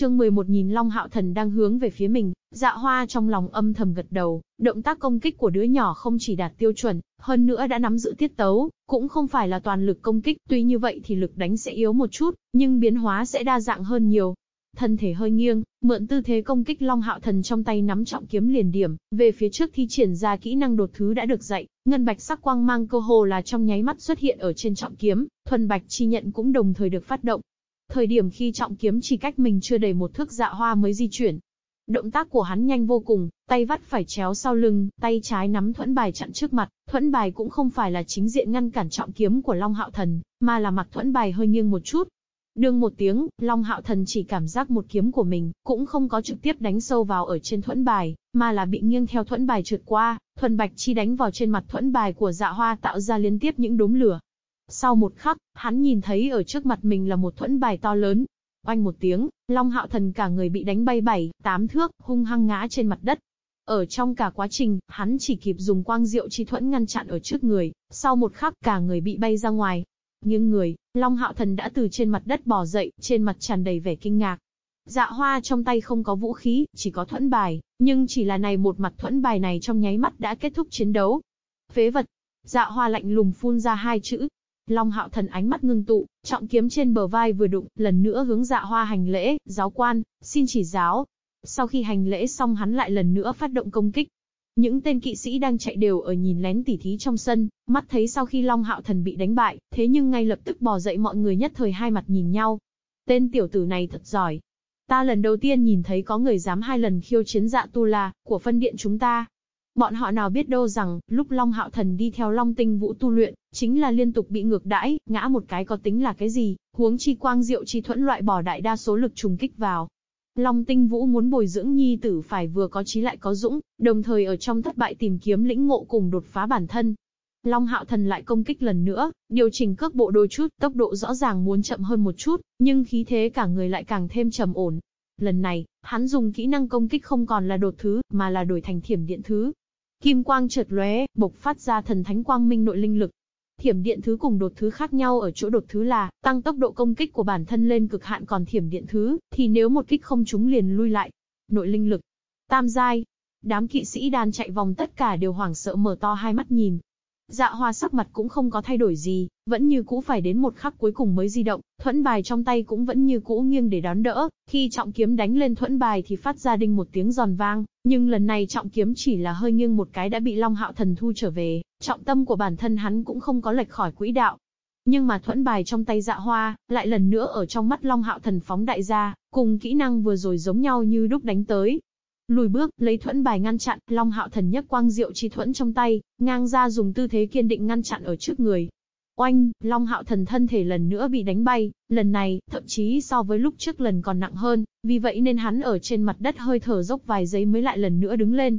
chương 11 nhìn Long Hạo Thần đang hướng về phía mình, dạ hoa trong lòng âm thầm gật đầu, động tác công kích của đứa nhỏ không chỉ đạt tiêu chuẩn, hơn nữa đã nắm giữ tiết tấu, cũng không phải là toàn lực công kích, tuy như vậy thì lực đánh sẽ yếu một chút, nhưng biến hóa sẽ đa dạng hơn nhiều. Thân thể hơi nghiêng, mượn tư thế công kích Long Hạo Thần trong tay nắm trọng kiếm liền điểm, về phía trước thi triển ra kỹ năng đột thứ đã được dạy, ngân bạch sắc quang mang cơ hồ là trong nháy mắt xuất hiện ở trên trọng kiếm, thuần bạch chi nhận cũng đồng thời được phát động, Thời điểm khi trọng kiếm chỉ cách mình chưa đầy một thước dạ hoa mới di chuyển. Động tác của hắn nhanh vô cùng, tay vắt phải chéo sau lưng, tay trái nắm thuẫn bài chặn trước mặt, thuẫn bài cũng không phải là chính diện ngăn cản trọng kiếm của Long Hạo Thần, mà là mặt thuẫn bài hơi nghiêng một chút. Đương một tiếng, Long Hạo Thần chỉ cảm giác một kiếm của mình, cũng không có trực tiếp đánh sâu vào ở trên thuẫn bài, mà là bị nghiêng theo thuẫn bài trượt qua, thuần bạch chi đánh vào trên mặt thuẫn bài của dạ hoa tạo ra liên tiếp những đốm lửa. Sau một khắc, hắn nhìn thấy ở trước mặt mình là một thuẫn bài to lớn. Oanh một tiếng, Long Hạo Thần cả người bị đánh bay bảy, tám thước, hung hăng ngã trên mặt đất. Ở trong cả quá trình, hắn chỉ kịp dùng quang diệu chi thuẫn ngăn chặn ở trước người, sau một khắc cả người bị bay ra ngoài. Nhưng người, Long Hạo Thần đã từ trên mặt đất bò dậy, trên mặt tràn đầy vẻ kinh ngạc. Dạ hoa trong tay không có vũ khí, chỉ có thuẫn bài, nhưng chỉ là này một mặt thuẫn bài này trong nháy mắt đã kết thúc chiến đấu. Phế vật. Dạ hoa lạnh lùng phun ra hai chữ, Long hạo thần ánh mắt ngưng tụ, trọng kiếm trên bờ vai vừa đụng, lần nữa hướng dạ hoa hành lễ, giáo quan, xin chỉ giáo. Sau khi hành lễ xong hắn lại lần nữa phát động công kích. Những tên kỵ sĩ đang chạy đều ở nhìn lén tỉ thí trong sân, mắt thấy sau khi Long hạo thần bị đánh bại, thế nhưng ngay lập tức bò dậy mọi người nhất thời hai mặt nhìn nhau. Tên tiểu tử này thật giỏi. Ta lần đầu tiên nhìn thấy có người dám hai lần khiêu chiến dạ tu la, của phân điện chúng ta, Bọn họ nào biết đâu rằng, lúc Long Hạo Thần đi theo Long Tinh Vũ tu luyện, chính là liên tục bị ngược đãi, ngã một cái có tính là cái gì, huống chi quang diệu chi thuẫn loại bỏ đại đa số lực trùng kích vào. Long Tinh Vũ muốn bồi dưỡng nhi tử phải vừa có trí lại có dũng, đồng thời ở trong thất bại tìm kiếm lĩnh ngộ cùng đột phá bản thân. Long Hạo Thần lại công kích lần nữa, điều chỉnh cước bộ đôi chút, tốc độ rõ ràng muốn chậm hơn một chút, nhưng khí thế cả người lại càng thêm trầm ổn. Lần này, hắn dùng kỹ năng công kích không còn là đột thứ, mà là đổi thành thiểm điện thứ. Kim quang chợt lóe, bộc phát ra thần thánh quang minh nội linh lực. Thiểm điện thứ cùng đột thứ khác nhau ở chỗ đột thứ là tăng tốc độ công kích của bản thân lên cực hạn còn thiểm điện thứ thì nếu một kích không trúng liền lui lại. Nội linh lực. Tam giai. Đám kỵ sĩ đàn chạy vòng tất cả đều hoảng sợ mở to hai mắt nhìn, Dạ hoa sắc mặt cũng không có thay đổi gì, vẫn như cũ phải đến một khắc cuối cùng mới di động, thuẫn bài trong tay cũng vẫn như cũ nghiêng để đón đỡ, khi trọng kiếm đánh lên thuẫn bài thì phát ra đinh một tiếng giòn vang, nhưng lần này trọng kiếm chỉ là hơi nghiêng một cái đã bị Long Hạo Thần thu trở về, trọng tâm của bản thân hắn cũng không có lệch khỏi quỹ đạo. Nhưng mà thuẫn bài trong tay dạ hoa, lại lần nữa ở trong mắt Long Hạo Thần phóng đại ra, cùng kỹ năng vừa rồi giống nhau như đúc đánh tới, Lùi bước, lấy thuẫn bài ngăn chặn, Long Hạo Thần nhấc quang diệu chi thuẫn trong tay, ngang ra dùng tư thế kiên định ngăn chặn ở trước người. Oanh, Long Hạo Thần thân thể lần nữa bị đánh bay, lần này, thậm chí so với lúc trước lần còn nặng hơn, vì vậy nên hắn ở trên mặt đất hơi thở dốc vài giây mới lại lần nữa đứng lên.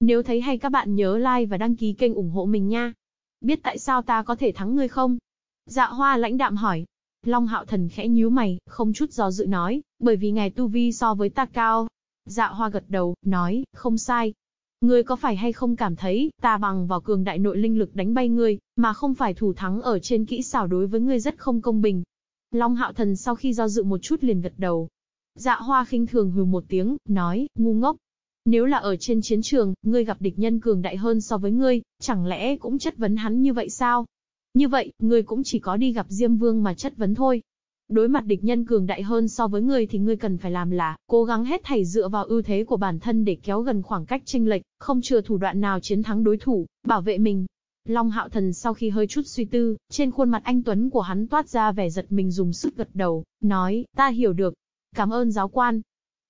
Nếu thấy hay các bạn nhớ like và đăng ký kênh ủng hộ mình nha. Biết tại sao ta có thể thắng ngươi không? Dạ hoa lãnh đạm hỏi. Long Hạo Thần khẽ nhíu mày, không chút do dự nói, bởi vì ngài tu vi so với ta cao, Dạ hoa gật đầu, nói, không sai. Ngươi có phải hay không cảm thấy, ta bằng vào cường đại nội linh lực đánh bay ngươi, mà không phải thủ thắng ở trên kỹ xảo đối với ngươi rất không công bình. Long hạo thần sau khi do dự một chút liền gật đầu. Dạ hoa khinh thường hừ một tiếng, nói, ngu ngốc. Nếu là ở trên chiến trường, ngươi gặp địch nhân cường đại hơn so với ngươi, chẳng lẽ cũng chất vấn hắn như vậy sao? Như vậy, ngươi cũng chỉ có đi gặp Diêm Vương mà chất vấn thôi. Đối mặt địch nhân cường đại hơn so với ngươi thì ngươi cần phải làm là, cố gắng hết thảy dựa vào ưu thế của bản thân để kéo gần khoảng cách chênh lệch, không chừa thủ đoạn nào chiến thắng đối thủ, bảo vệ mình. Long hạo thần sau khi hơi chút suy tư, trên khuôn mặt anh Tuấn của hắn toát ra vẻ giật mình dùng sức gật đầu, nói, ta hiểu được. Cảm ơn giáo quan.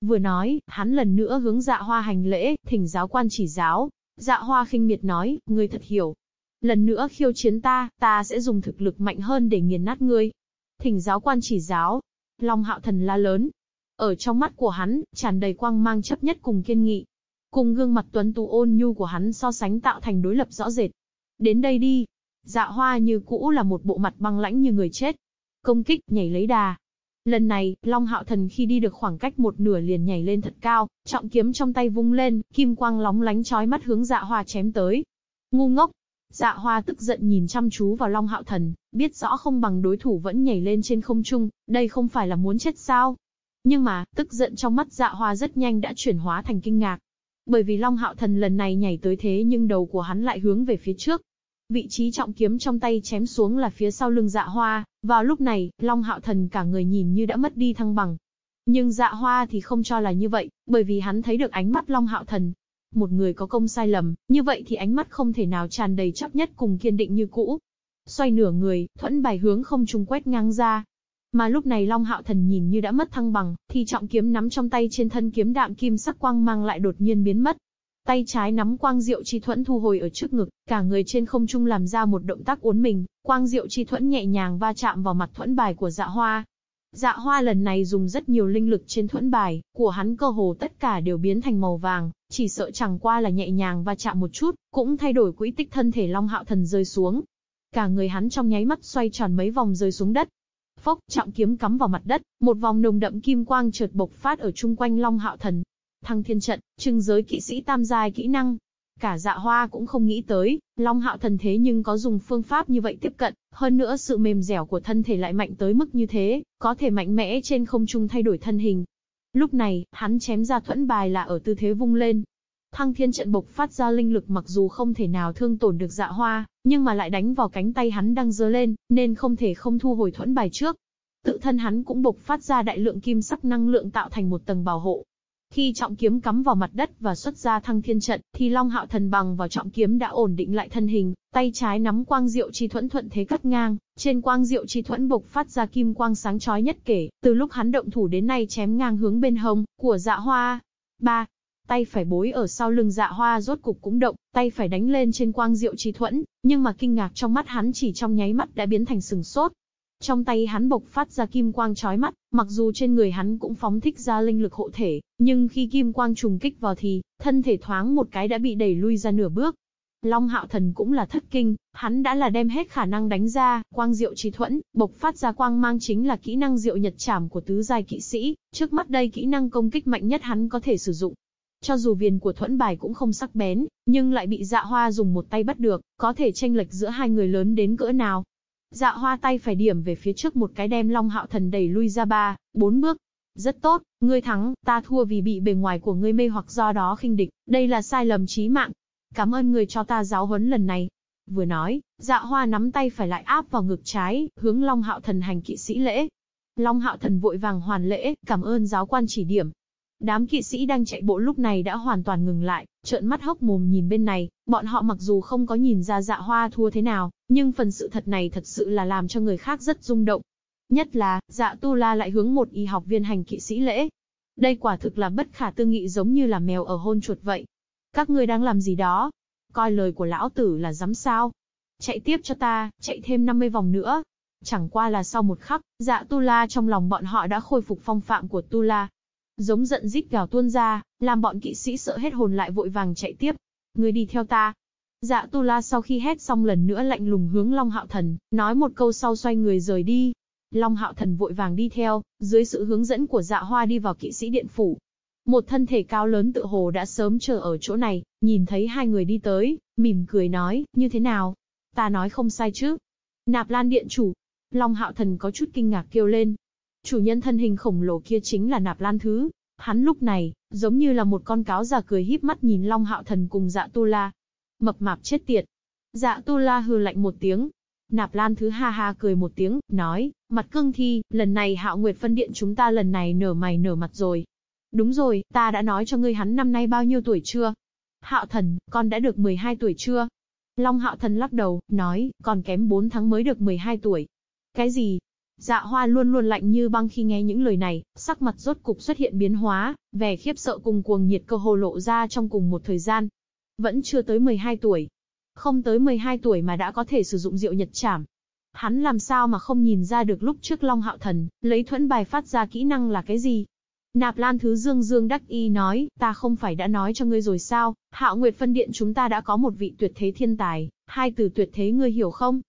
Vừa nói, hắn lần nữa hướng dạ hoa hành lễ, thỉnh giáo quan chỉ giáo. Dạ hoa khinh miệt nói, ngươi thật hiểu. Lần nữa khiêu chiến ta, ta sẽ dùng thực lực mạnh hơn để nghiền nát ngươi thỉnh giáo quan chỉ giáo. Long hạo thần la lớn. Ở trong mắt của hắn, tràn đầy quang mang chấp nhất cùng kiên nghị. Cùng gương mặt tuấn tú ôn nhu của hắn so sánh tạo thành đối lập rõ rệt. Đến đây đi. Dạ hoa như cũ là một bộ mặt băng lãnh như người chết. Công kích, nhảy lấy đà. Lần này, Long Hạo Thần khi đi được khoảng cách một nửa liền nhảy lên thật cao, trọng kiếm trong tay vung lên, kim quang lóng lánh chói mắt hướng dạ hoa chém tới. Ngu ngốc, Dạ hoa tức giận nhìn chăm chú vào Long Hạo Thần, biết rõ không bằng đối thủ vẫn nhảy lên trên không trung, đây không phải là muốn chết sao. Nhưng mà, tức giận trong mắt dạ hoa rất nhanh đã chuyển hóa thành kinh ngạc. Bởi vì Long Hạo Thần lần này nhảy tới thế nhưng đầu của hắn lại hướng về phía trước. Vị trí trọng kiếm trong tay chém xuống là phía sau lưng dạ hoa, vào lúc này, Long Hạo Thần cả người nhìn như đã mất đi thăng bằng. Nhưng dạ hoa thì không cho là như vậy, bởi vì hắn thấy được ánh mắt Long Hạo Thần. Một người có công sai lầm, như vậy thì ánh mắt không thể nào tràn đầy chấp nhất cùng kiên định như cũ. Xoay nửa người, thuẫn bài hướng không trung quét ngang ra, mà lúc này Long Hạo Thần nhìn như đã mất thăng bằng, thì trọng kiếm nắm trong tay trên thân kiếm đạm kim sắc quang mang lại đột nhiên biến mất. Tay trái nắm quang diệu chi thuẫn thu hồi ở trước ngực, cả người trên không trung làm ra một động tác uốn mình, quang diệu chi thuẫn nhẹ nhàng va chạm vào mặt thuẫn bài của dạ hoa. Dạ hoa lần này dùng rất nhiều linh lực trên thuẫn bài, của hắn cơ hồ tất cả đều biến thành màu vàng, chỉ sợ chẳng qua là nhẹ nhàng va chạm một chút, cũng thay đổi quỹ tích thân thể Long Hạo Thần rơi xuống. Cả người hắn trong nháy mắt xoay tròn mấy vòng rơi xuống đất, Phốc, trọng kiếm cắm vào mặt đất, một vòng nồng đậm kim quang chợt bộc phát ở chung quanh Long Hạo Thần. Thăng thiên trận, trưng giới kỵ sĩ tam giai kỹ năng. Cả dạ hoa cũng không nghĩ tới, Long Hạo Thần thế nhưng có dùng phương pháp như vậy tiếp cận, hơn nữa sự mềm dẻo của thân thể lại mạnh tới mức như thế, có thể mạnh mẽ trên không trung thay đổi thân hình. Lúc này, hắn chém ra thuẫn bài là ở tư thế vung lên, Thăng thiên trận bộc phát ra linh lực mặc dù không thể nào thương tổn được dạ hoa, nhưng mà lại đánh vào cánh tay hắn đang dơ lên, nên không thể không thu hồi thuẫn bài trước. Tự thân hắn cũng bộc phát ra đại lượng kim sắc năng lượng tạo thành một tầng bảo hộ. Khi trọng kiếm cắm vào mặt đất và xuất ra thăng thiên trận, thì Long Hạo Thần bằng vào trọng kiếm đã ổn định lại thân hình, tay trái nắm quang diệu chi thuẫn thuận thế cắt ngang, trên quang diệu chi thuẫn bộc phát ra kim quang sáng chói nhất kể, từ lúc hắn động thủ đến nay chém ngang hướng bên hông của Dạ Hoa. 3 tay phải bối ở sau lưng dạ hoa rốt cục cũng động, tay phải đánh lên trên quang diệu chi thuẫn, nhưng mà kinh ngạc trong mắt hắn chỉ trong nháy mắt đã biến thành sừng sốt. Trong tay hắn bộc phát ra kim quang chói mắt, mặc dù trên người hắn cũng phóng thích ra linh lực hộ thể, nhưng khi kim quang trùng kích vào thì, thân thể thoáng một cái đã bị đẩy lui ra nửa bước. Long hạo thần cũng là thất kinh, hắn đã là đem hết khả năng đánh ra, quang diệu chi thuẫn, bộc phát ra quang mang chính là kỹ năng diệu nhật trảm của tứ giai kỵ sĩ, trước mắt đây kỹ năng công kích mạnh nhất hắn có thể sử dụng, cho dù viền của thuẫn bài cũng không sắc bén, nhưng lại bị dạ hoa dùng một tay bắt được, có thể tranh lệch giữa hai người lớn đến cỡ nào. Dạ hoa tay phải điểm về phía trước một cái đem Long Hạo Thần đẩy lui ra ba, bốn bước. Rất tốt, ngươi thắng, ta thua vì bị bề ngoài của ngươi mê hoặc do đó khinh địch, đây là sai lầm chí mạng. Cảm ơn ngươi cho ta giáo huấn lần này. Vừa nói, dạ hoa nắm tay phải lại áp vào ngực trái, hướng Long Hạo Thần hành kỵ sĩ lễ. Long Hạo Thần vội vàng hoàn lễ, cảm ơn giáo quan chỉ điểm, Đám kỵ sĩ đang chạy bộ lúc này đã hoàn toàn ngừng lại, trợn mắt hốc mồm nhìn bên này, bọn họ mặc dù không có nhìn ra dạ hoa thua thế nào, nhưng phần sự thật này thật sự là làm cho người khác rất rung động. Nhất là, dạ tu la lại hướng một y học viên hành kỵ sĩ lễ. Đây quả thực là bất khả tư nghị giống như là mèo ở hôn chuột vậy. Các ngươi đang làm gì đó? Coi lời của lão tử là dám sao? Chạy tiếp cho ta, chạy thêm 50 vòng nữa. Chẳng qua là sau một khắc, dạ tu la trong lòng bọn họ đã khôi phục phong phạm của tu la, giống giận rít gào tuôn ra, làm bọn kỵ sĩ sợ hết hồn lại vội vàng chạy tiếp. Người đi theo ta. Dạ Tu La sau khi hét xong lần nữa lạnh lùng hướng Long Hạo Thần, nói một câu sau xoay người rời đi. Long Hạo Thần vội vàng đi theo, dưới sự hướng dẫn của Dạ Hoa đi vào kỵ sĩ điện phủ. Một thân thể cao lớn tự hồ đã sớm chờ ở chỗ này, nhìn thấy hai người đi tới, mỉm cười nói, như thế nào? Ta nói không sai chứ? Nạp Lan điện chủ. Long Hạo Thần có chút kinh ngạc kêu lên, Chủ nhân thân hình khổng lồ kia chính là Nạp Lan Thứ. Hắn lúc này, giống như là một con cáo già cười híp mắt nhìn Long Hạo Thần cùng Dạ Tu La. Mập mạp chết tiệt. Dạ Tu La hừ lạnh một tiếng. Nạp Lan Thứ ha ha cười một tiếng, nói, mặt cương thi, lần này Hạo Nguyệt phân điện chúng ta lần này nở mày nở mặt rồi. Đúng rồi, ta đã nói cho ngươi hắn năm nay bao nhiêu tuổi chưa? Hạo Thần, con đã được 12 tuổi chưa? Long Hạo Thần lắc đầu, nói, còn kém 4 tháng mới được 12 tuổi. Cái gì? Dạ hoa luôn luôn lạnh như băng khi nghe những lời này, sắc mặt rốt cục xuất hiện biến hóa, vẻ khiếp sợ cùng cuồng nhiệt cơ hồ lộ ra trong cùng một thời gian. Vẫn chưa tới 12 tuổi. Không tới 12 tuổi mà đã có thể sử dụng rượu nhật trảm, Hắn làm sao mà không nhìn ra được lúc trước Long Hạo Thần, lấy thuẫn bài phát ra kỹ năng là cái gì? Nạp Lan Thứ Dương Dương đắc y nói, ta không phải đã nói cho ngươi rồi sao, Hạo Nguyệt Phân Điện chúng ta đã có một vị tuyệt thế thiên tài, hai từ tuyệt thế ngươi hiểu không?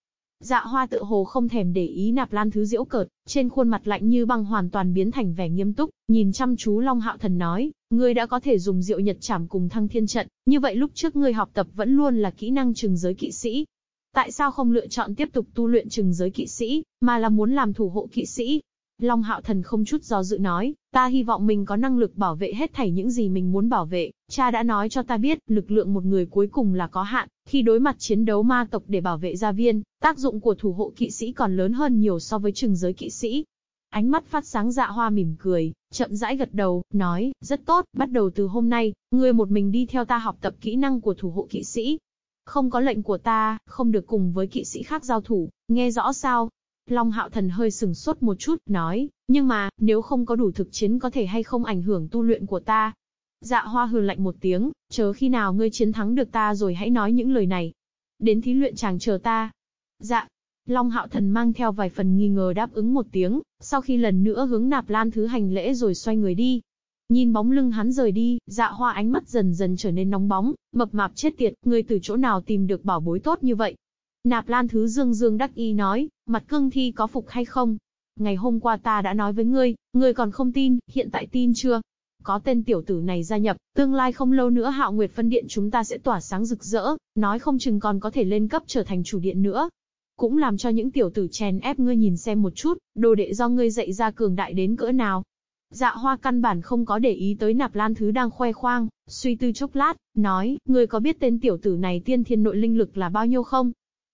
Dạ hoa tự hồ không thèm để ý nạp lan thứ diễu cợt, trên khuôn mặt lạnh như băng hoàn toàn biến thành vẻ nghiêm túc, nhìn chăm chú Long Hạo Thần nói, ngươi đã có thể dùng diệu nhật chảm cùng thăng thiên trận, như vậy lúc trước ngươi học tập vẫn luôn là kỹ năng trừng giới kỵ sĩ. Tại sao không lựa chọn tiếp tục tu luyện trừng giới kỵ sĩ, mà là muốn làm thủ hộ kỵ sĩ? Long Hạo Thần không chút do dự nói, ta hy vọng mình có năng lực bảo vệ hết thảy những gì mình muốn bảo vệ. Cha đã nói cho ta biết, lực lượng một người cuối cùng là có hạn, khi đối mặt chiến đấu ma tộc để bảo vệ gia viên, tác dụng của thủ hộ kỵ sĩ còn lớn hơn nhiều so với trừng giới kỵ sĩ. Ánh mắt phát sáng dạ hoa mỉm cười, chậm rãi gật đầu, nói, rất tốt, bắt đầu từ hôm nay, ngươi một mình đi theo ta học tập kỹ năng của thủ hộ kỵ sĩ. Không có lệnh của ta, không được cùng với kỵ sĩ khác giao thủ, nghe rõ sao? Long Hạo Thần hơi sừng sốt một chút, nói, nhưng mà, nếu không có đủ thực chiến có thể hay không ảnh hưởng tu luyện của ta. Dạ hoa hừ lạnh một tiếng, chờ khi nào ngươi chiến thắng được ta rồi hãy nói những lời này. Đến thí luyện chàng chờ ta. Dạ. Long Hạo Thần mang theo vài phần nghi ngờ đáp ứng một tiếng, sau khi lần nữa hướng nạp lan thứ hành lễ rồi xoay người đi. Nhìn bóng lưng hắn rời đi, dạ hoa ánh mắt dần dần trở nên nóng bóng, mập mạp chết tiệt, ngươi từ chỗ nào tìm được bảo bối tốt như vậy. Nạp Lan Thứ Dương Dương đắc y nói, mặt cương thi có phục hay không? Ngày hôm qua ta đã nói với ngươi, ngươi còn không tin, hiện tại tin chưa? Có tên tiểu tử này gia nhập, tương lai không lâu nữa Hạo Nguyệt phân điện chúng ta sẽ tỏa sáng rực rỡ, nói không chừng còn có thể lên cấp trở thành chủ điện nữa. Cũng làm cho những tiểu tử chèn ép ngươi nhìn xem một chút, đồ đệ do ngươi dạy ra cường đại đến cỡ nào. Dạ hoa căn bản không có để ý tới nạp lan thứ đang khoe khoang, suy tư chốc lát, nói, ngươi có biết tên tiểu tử này tiên thiên nội linh lực là bao nhiêu không?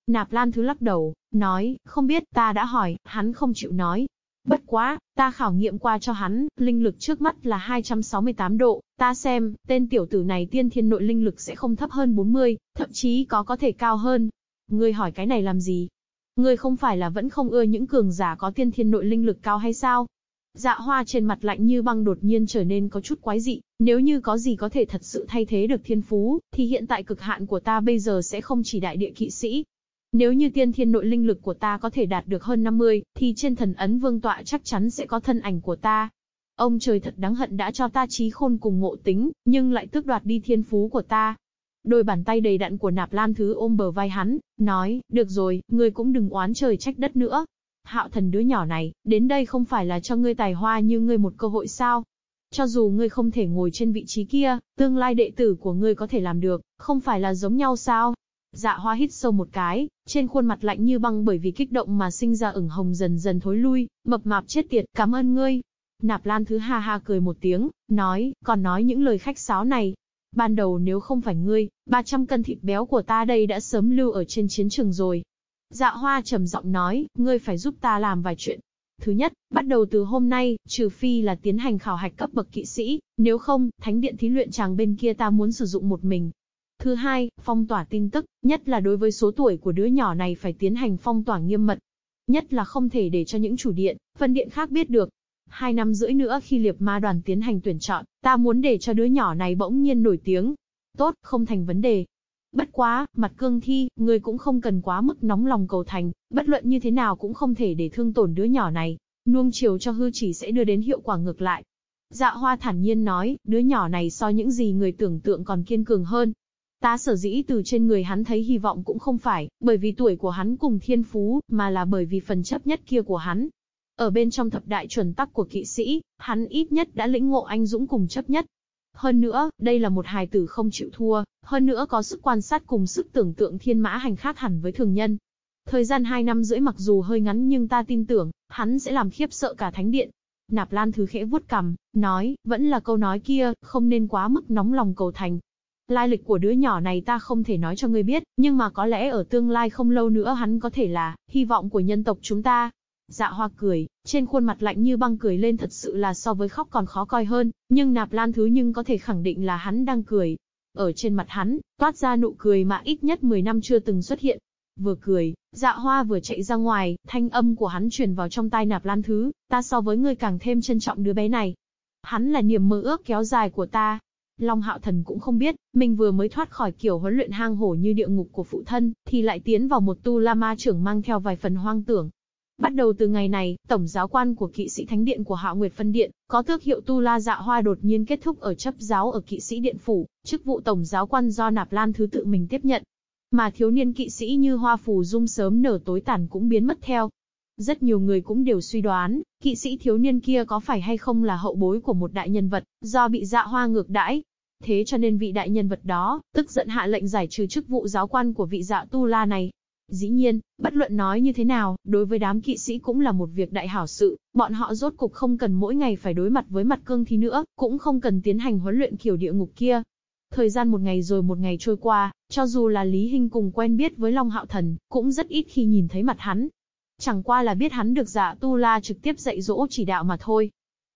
Nạp Lan Thứ lắc đầu, nói, không biết, ta đã hỏi, hắn không chịu nói. Bất quá, ta khảo nghiệm qua cho hắn, linh lực trước mắt là 268 độ, ta xem, tên tiểu tử này tiên thiên nội linh lực sẽ không thấp hơn 40, thậm chí có có thể cao hơn. Ngươi hỏi cái này làm gì? Ngươi không phải là vẫn không ưa những cường giả có tiên thiên nội linh lực cao hay sao? Dạ hoa trên mặt lạnh như băng đột nhiên trở nên có chút quái dị, nếu như có gì có thể thật sự thay thế được thiên phú, thì hiện tại cực hạn của ta bây giờ sẽ không chỉ đại địa kỵ sĩ, nếu như tiên thiên nội linh lực của ta có thể đạt được hơn 50, thì trên thần ấn vương tọa chắc chắn sẽ có thân ảnh của ta. Ông trời thật đáng hận đã cho ta trí khôn cùng ngộ tính, nhưng lại tước đoạt đi thiên phú của ta. Đôi bàn tay đầy đặn của nạp lan thứ ôm bờ vai hắn, nói, được rồi, ngươi cũng đừng oán trời trách đất nữa. Hạo thần đứa nhỏ này, đến đây không phải là cho ngươi tài hoa như ngươi một cơ hội sao? Cho dù ngươi không thể ngồi trên vị trí kia, tương lai đệ tử của ngươi có thể làm được, không phải là giống nhau sao? Dạ hoa hít sâu một cái, trên khuôn mặt lạnh như băng bởi vì kích động mà sinh ra ửng hồng dần dần thối lui, mập mạp chết tiệt, cảm ơn ngươi. Nạp Lan thứ ha ha cười một tiếng, nói, còn nói những lời khách sáo này. Ban đầu nếu không phải ngươi, 300 cân thịt béo của ta đây đã sớm lưu ở trên chiến trường rồi. Dạ hoa trầm giọng nói, ngươi phải giúp ta làm vài chuyện. Thứ nhất, bắt đầu từ hôm nay, trừ phi là tiến hành khảo hạch cấp bậc kỵ sĩ, nếu không, thánh điện thí luyện chàng bên kia ta muốn sử dụng một mình, Thứ hai, phong tỏa tin tức, nhất là đối với số tuổi của đứa nhỏ này phải tiến hành phong tỏa nghiêm mật. Nhất là không thể để cho những chủ điện, phân điện khác biết được. Hai năm rưỡi nữa khi liệp ma đoàn tiến hành tuyển chọn, ta muốn để cho đứa nhỏ này bỗng nhiên nổi tiếng. Tốt, không thành vấn đề. Bất quá, mặt cương thi, người cũng không cần quá mức nóng lòng cầu thành, bất luận như thế nào cũng không thể để thương tổn đứa nhỏ này. Nuông chiều cho hư chỉ sẽ đưa đến hiệu quả ngược lại. Dạ hoa thản nhiên nói, đứa nhỏ này so những gì người tưởng tượng còn kiên cường hơn, Ta sở dĩ từ trên người hắn thấy hy vọng cũng không phải, bởi vì tuổi của hắn cùng thiên phú, mà là bởi vì phần chấp nhất kia của hắn. Ở bên trong thập đại chuẩn tắc của kỵ sĩ, hắn ít nhất đã lĩnh ngộ anh dũng cùng chấp nhất. Hơn nữa, đây là một hài tử không chịu thua, hơn nữa có sức quan sát cùng sức tưởng tượng thiên mã hành khác hẳn với thường nhân. Thời gian 2 năm rưỡi mặc dù hơi ngắn nhưng ta tin tưởng, hắn sẽ làm khiếp sợ cả thánh điện. Nạp Lan Thứ khẽ vuốt cằm, nói, vẫn là câu nói kia, không nên quá mức nóng lòng cầu thành. Lai lịch của đứa nhỏ này ta không thể nói cho ngươi biết, nhưng mà có lẽ ở tương lai không lâu nữa hắn có thể là hy vọng của nhân tộc chúng ta. Dạ hoa cười, trên khuôn mặt lạnh như băng cười lên thật sự là so với khóc còn khó coi hơn, nhưng nạp lan thứ nhưng có thể khẳng định là hắn đang cười. Ở trên mặt hắn, toát ra nụ cười mà ít nhất 10 năm chưa từng xuất hiện. Vừa cười, dạ hoa vừa chạy ra ngoài, thanh âm của hắn truyền vào trong tai nạp lan thứ, ta so với ngươi càng thêm trân trọng đứa bé này. Hắn là niềm mơ ước kéo dài của ta, Long Hạo Thần cũng không biết, mình vừa mới thoát khỏi kiểu huấn luyện hang hổ như địa ngục của phụ thân, thì lại tiến vào một tu la ma trưởng mang theo vài phần hoang tưởng. Bắt đầu từ ngày này, tổng giáo quan của kỵ sĩ thánh điện của Hạo Nguyệt phân điện, có tước hiệu tu la dạ hoa đột nhiên kết thúc ở chấp giáo ở kỵ sĩ điện phủ, chức vụ tổng giáo quan do Nạp Lan thứ tự mình tiếp nhận. Mà thiếu niên kỵ sĩ như hoa phù dung sớm nở tối tàn cũng biến mất theo. Rất nhiều người cũng đều suy đoán, kỵ sĩ thiếu niên kia có phải hay không là hậu bối của một đại nhân vật, do bị dạ hoa ngược đãi, Thế cho nên vị đại nhân vật đó, tức giận hạ lệnh giải trừ chức vụ giáo quan của vị dạ tu la này. Dĩ nhiên, bất luận nói như thế nào, đối với đám kỵ sĩ cũng là một việc đại hảo sự, bọn họ rốt cục không cần mỗi ngày phải đối mặt với mặt cương thi nữa, cũng không cần tiến hành huấn luyện kiểu địa ngục kia. Thời gian một ngày rồi một ngày trôi qua, cho dù là Lý Hinh cùng quen biết với Long Hạo Thần, cũng rất ít khi nhìn thấy mặt hắn. Chẳng qua là biết hắn được dạ tu la trực tiếp dạy dỗ chỉ đạo mà thôi.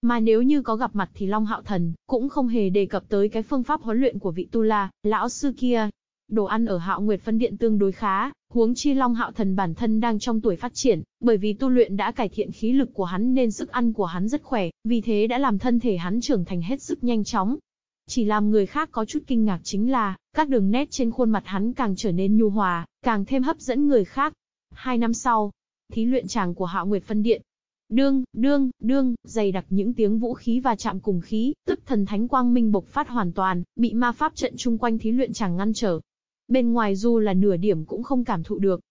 Mà nếu như có gặp mặt thì Long Hạo Thần cũng không hề đề cập tới cái phương pháp huấn luyện của vị tu la, lão sư kia. Đồ ăn ở Hạo Nguyệt phân điện tương đối khá, huống chi Long Hạo Thần bản thân đang trong tuổi phát triển, bởi vì tu luyện đã cải thiện khí lực của hắn nên sức ăn của hắn rất khỏe, vì thế đã làm thân thể hắn trưởng thành hết sức nhanh chóng. Chỉ làm người khác có chút kinh ngạc chính là, các đường nét trên khuôn mặt hắn càng trở nên nhu hòa, càng thêm hấp dẫn người khác. Hai năm sau, thí luyện tràng của Hạo Nguyệt phân điện, Đương, đương, đương, dày đặc những tiếng vũ khí và chạm cùng khí, tức thần thánh quang minh bộc phát hoàn toàn, bị ma pháp trận chung quanh thí luyện chẳng ngăn trở. Bên ngoài dù là nửa điểm cũng không cảm thụ được.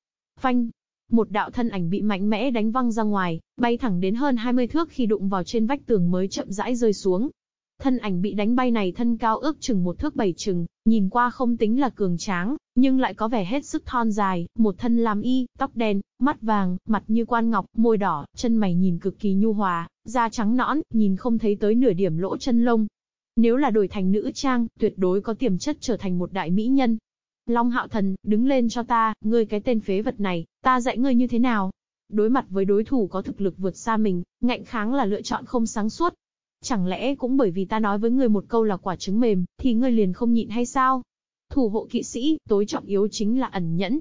Phanh, một đạo thân ảnh bị mạnh mẽ đánh văng ra ngoài, bay thẳng đến hơn 20 thước khi đụng vào trên vách tường mới chậm rãi rơi xuống. Thân ảnh bị đánh bay này thân cao ước chừng một thước bảy chừng, nhìn qua không tính là cường tráng, nhưng lại có vẻ hết sức thon dài, một thân làm y, tóc đen, mắt vàng, mặt như quan ngọc, môi đỏ, chân mày nhìn cực kỳ nhu hòa, da trắng nõn, nhìn không thấy tới nửa điểm lỗ chân lông. Nếu là đổi thành nữ trang, tuyệt đối có tiềm chất trở thành một đại mỹ nhân. Long hạo thần, đứng lên cho ta, ngươi cái tên phế vật này, ta dạy ngươi như thế nào? Đối mặt với đối thủ có thực lực vượt xa mình, ngạnh kháng là lựa chọn không sáng suốt. Chẳng lẽ cũng bởi vì ta nói với ngươi một câu là quả trứng mềm, thì ngươi liền không nhịn hay sao? Thủ hộ kỵ sĩ, tối trọng yếu chính là ẩn nhẫn.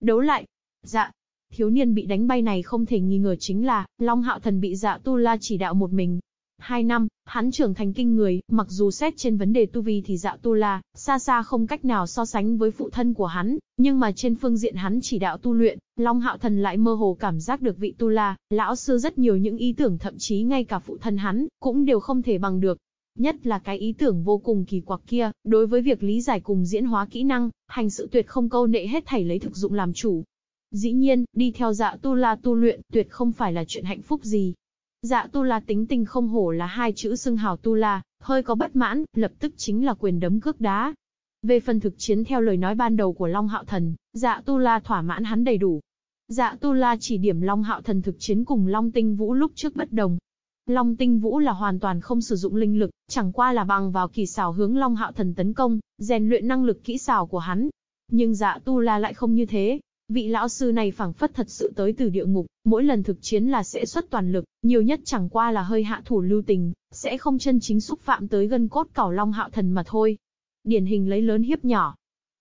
Đấu lại. Dạ. Thiếu niên bị đánh bay này không thể nghi ngờ chính là, Long Hạo Thần bị dạ tu la chỉ đạo một mình, Hai năm, hắn trưởng thành kinh người, mặc dù xét trên vấn đề tu vi thì dạ tu la, xa xa không cách nào so sánh với phụ thân của hắn, nhưng mà trên phương diện hắn chỉ đạo tu luyện, Long Hạo Thần lại mơ hồ cảm giác được vị tu la, lão sư rất nhiều những ý tưởng thậm chí ngay cả phụ thân hắn, cũng đều không thể bằng được. Nhất là cái ý tưởng vô cùng kỳ quặc kia, đối với việc lý giải cùng diễn hóa kỹ năng, hành sự tuyệt không câu nệ hết thảy lấy thực dụng làm chủ. Dĩ nhiên, đi theo dạ tu la tu luyện, tuyệt không phải là chuyện hạnh phúc gì, Dạ tu la tính tình không hổ là hai chữ xưng hào tu la, hơi có bất mãn, lập tức chính là quyền đấm cước đá. Về phần thực chiến theo lời nói ban đầu của Long Hạo Thần, dạ tu la thỏa mãn hắn đầy đủ. Dạ tu la chỉ điểm Long Hạo Thần thực chiến cùng Long Tinh Vũ lúc trước bất đồng. Long Tinh Vũ là hoàn toàn không sử dụng linh lực, chẳng qua là bằng vào kỳ xảo hướng Long Hạo Thần tấn công, rèn luyện năng lực kỹ xảo của hắn. Nhưng dạ tu la lại không như thế, Vị lão sư này phảng phất thật sự tới từ địa ngục, mỗi lần thực chiến là sẽ xuất toàn lực, nhiều nhất chẳng qua là hơi hạ thủ lưu tình, sẽ không chân chính xúc phạm tới gân cốt cảo long hạo thần mà thôi. Điển hình lấy lớn hiếp nhỏ.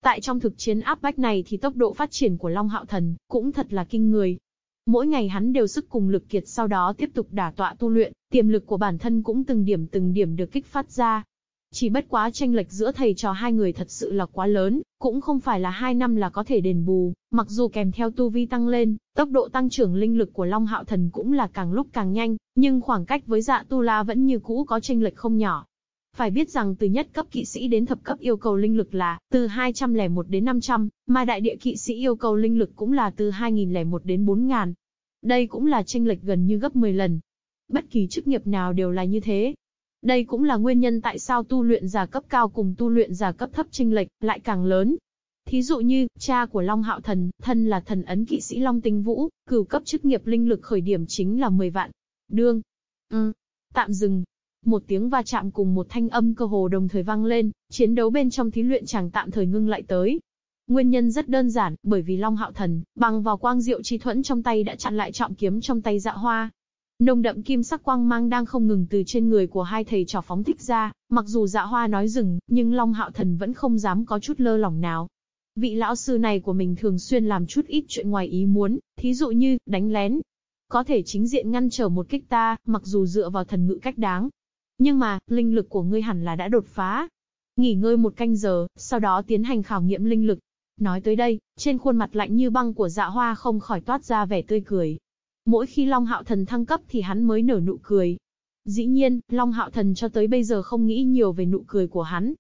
Tại trong thực chiến áp bách này thì tốc độ phát triển của Long Hạo Thần cũng thật là kinh người. Mỗi ngày hắn đều sức cùng lực kiệt sau đó tiếp tục đả tọa tu luyện, tiềm lực của bản thân cũng từng điểm từng điểm được kích phát ra, chỉ bất quá tranh lệch giữa thầy trò hai người thật sự là quá lớn, cũng không phải là hai năm là có thể đền bù, mặc dù kèm theo tu vi tăng lên, tốc độ tăng trưởng linh lực của Long Hạo Thần cũng là càng lúc càng nhanh, nhưng khoảng cách với dạ tu la vẫn như cũ có tranh lệch không nhỏ. Phải biết rằng từ nhất cấp kỵ sĩ đến thập cấp yêu cầu linh lực là từ 201 đến 500, mà đại địa kỵ sĩ yêu cầu linh lực cũng là từ 2001 đến 4000. Đây cũng là tranh lệch gần như gấp 10 lần. Bất kỳ chức nghiệp nào đều là như thế, đây cũng là nguyên nhân tại sao tu luyện giả cấp cao cùng tu luyện giả cấp thấp chênh lệch lại càng lớn. Thí dụ như, cha của Long Hạo Thần, thân là thần ấn kỵ sĩ Long Tinh Vũ, cửu cấp chức nghiệp linh lực khởi điểm chính là 10 vạn. Đương. Ừ. Tạm dừng. Một tiếng va chạm cùng một thanh âm cơ hồ đồng thời vang lên, chiến đấu bên trong thí luyện chàng tạm thời ngưng lại tới. Nguyên nhân rất đơn giản, bởi vì Long Hạo Thần, bằng vào quang diệu chi thuẫn trong tay đã chặn lại trọng kiếm trong tay dạ hoa, Nồng đậm kim sắc quang mang đang không ngừng từ trên người của hai thầy trò phóng thích ra, mặc dù dạ hoa nói dừng, nhưng Long Hạo Thần vẫn không dám có chút lơ lỏng nào. Vị lão sư này của mình thường xuyên làm chút ít chuyện ngoài ý muốn, thí dụ như, đánh lén. Có thể chính diện ngăn trở một kích ta, mặc dù dựa vào thần ngữ cách đáng. Nhưng mà, linh lực của ngươi hẳn là đã đột phá. Nghỉ ngơi một canh giờ, sau đó tiến hành khảo nghiệm linh lực. Nói tới đây, trên khuôn mặt lạnh như băng của dạ hoa không khỏi toát ra vẻ tươi cười. Mỗi khi Long Hạo Thần thăng cấp thì hắn mới nở nụ cười. Dĩ nhiên, Long Hạo Thần cho tới bây giờ không nghĩ nhiều về nụ cười của hắn.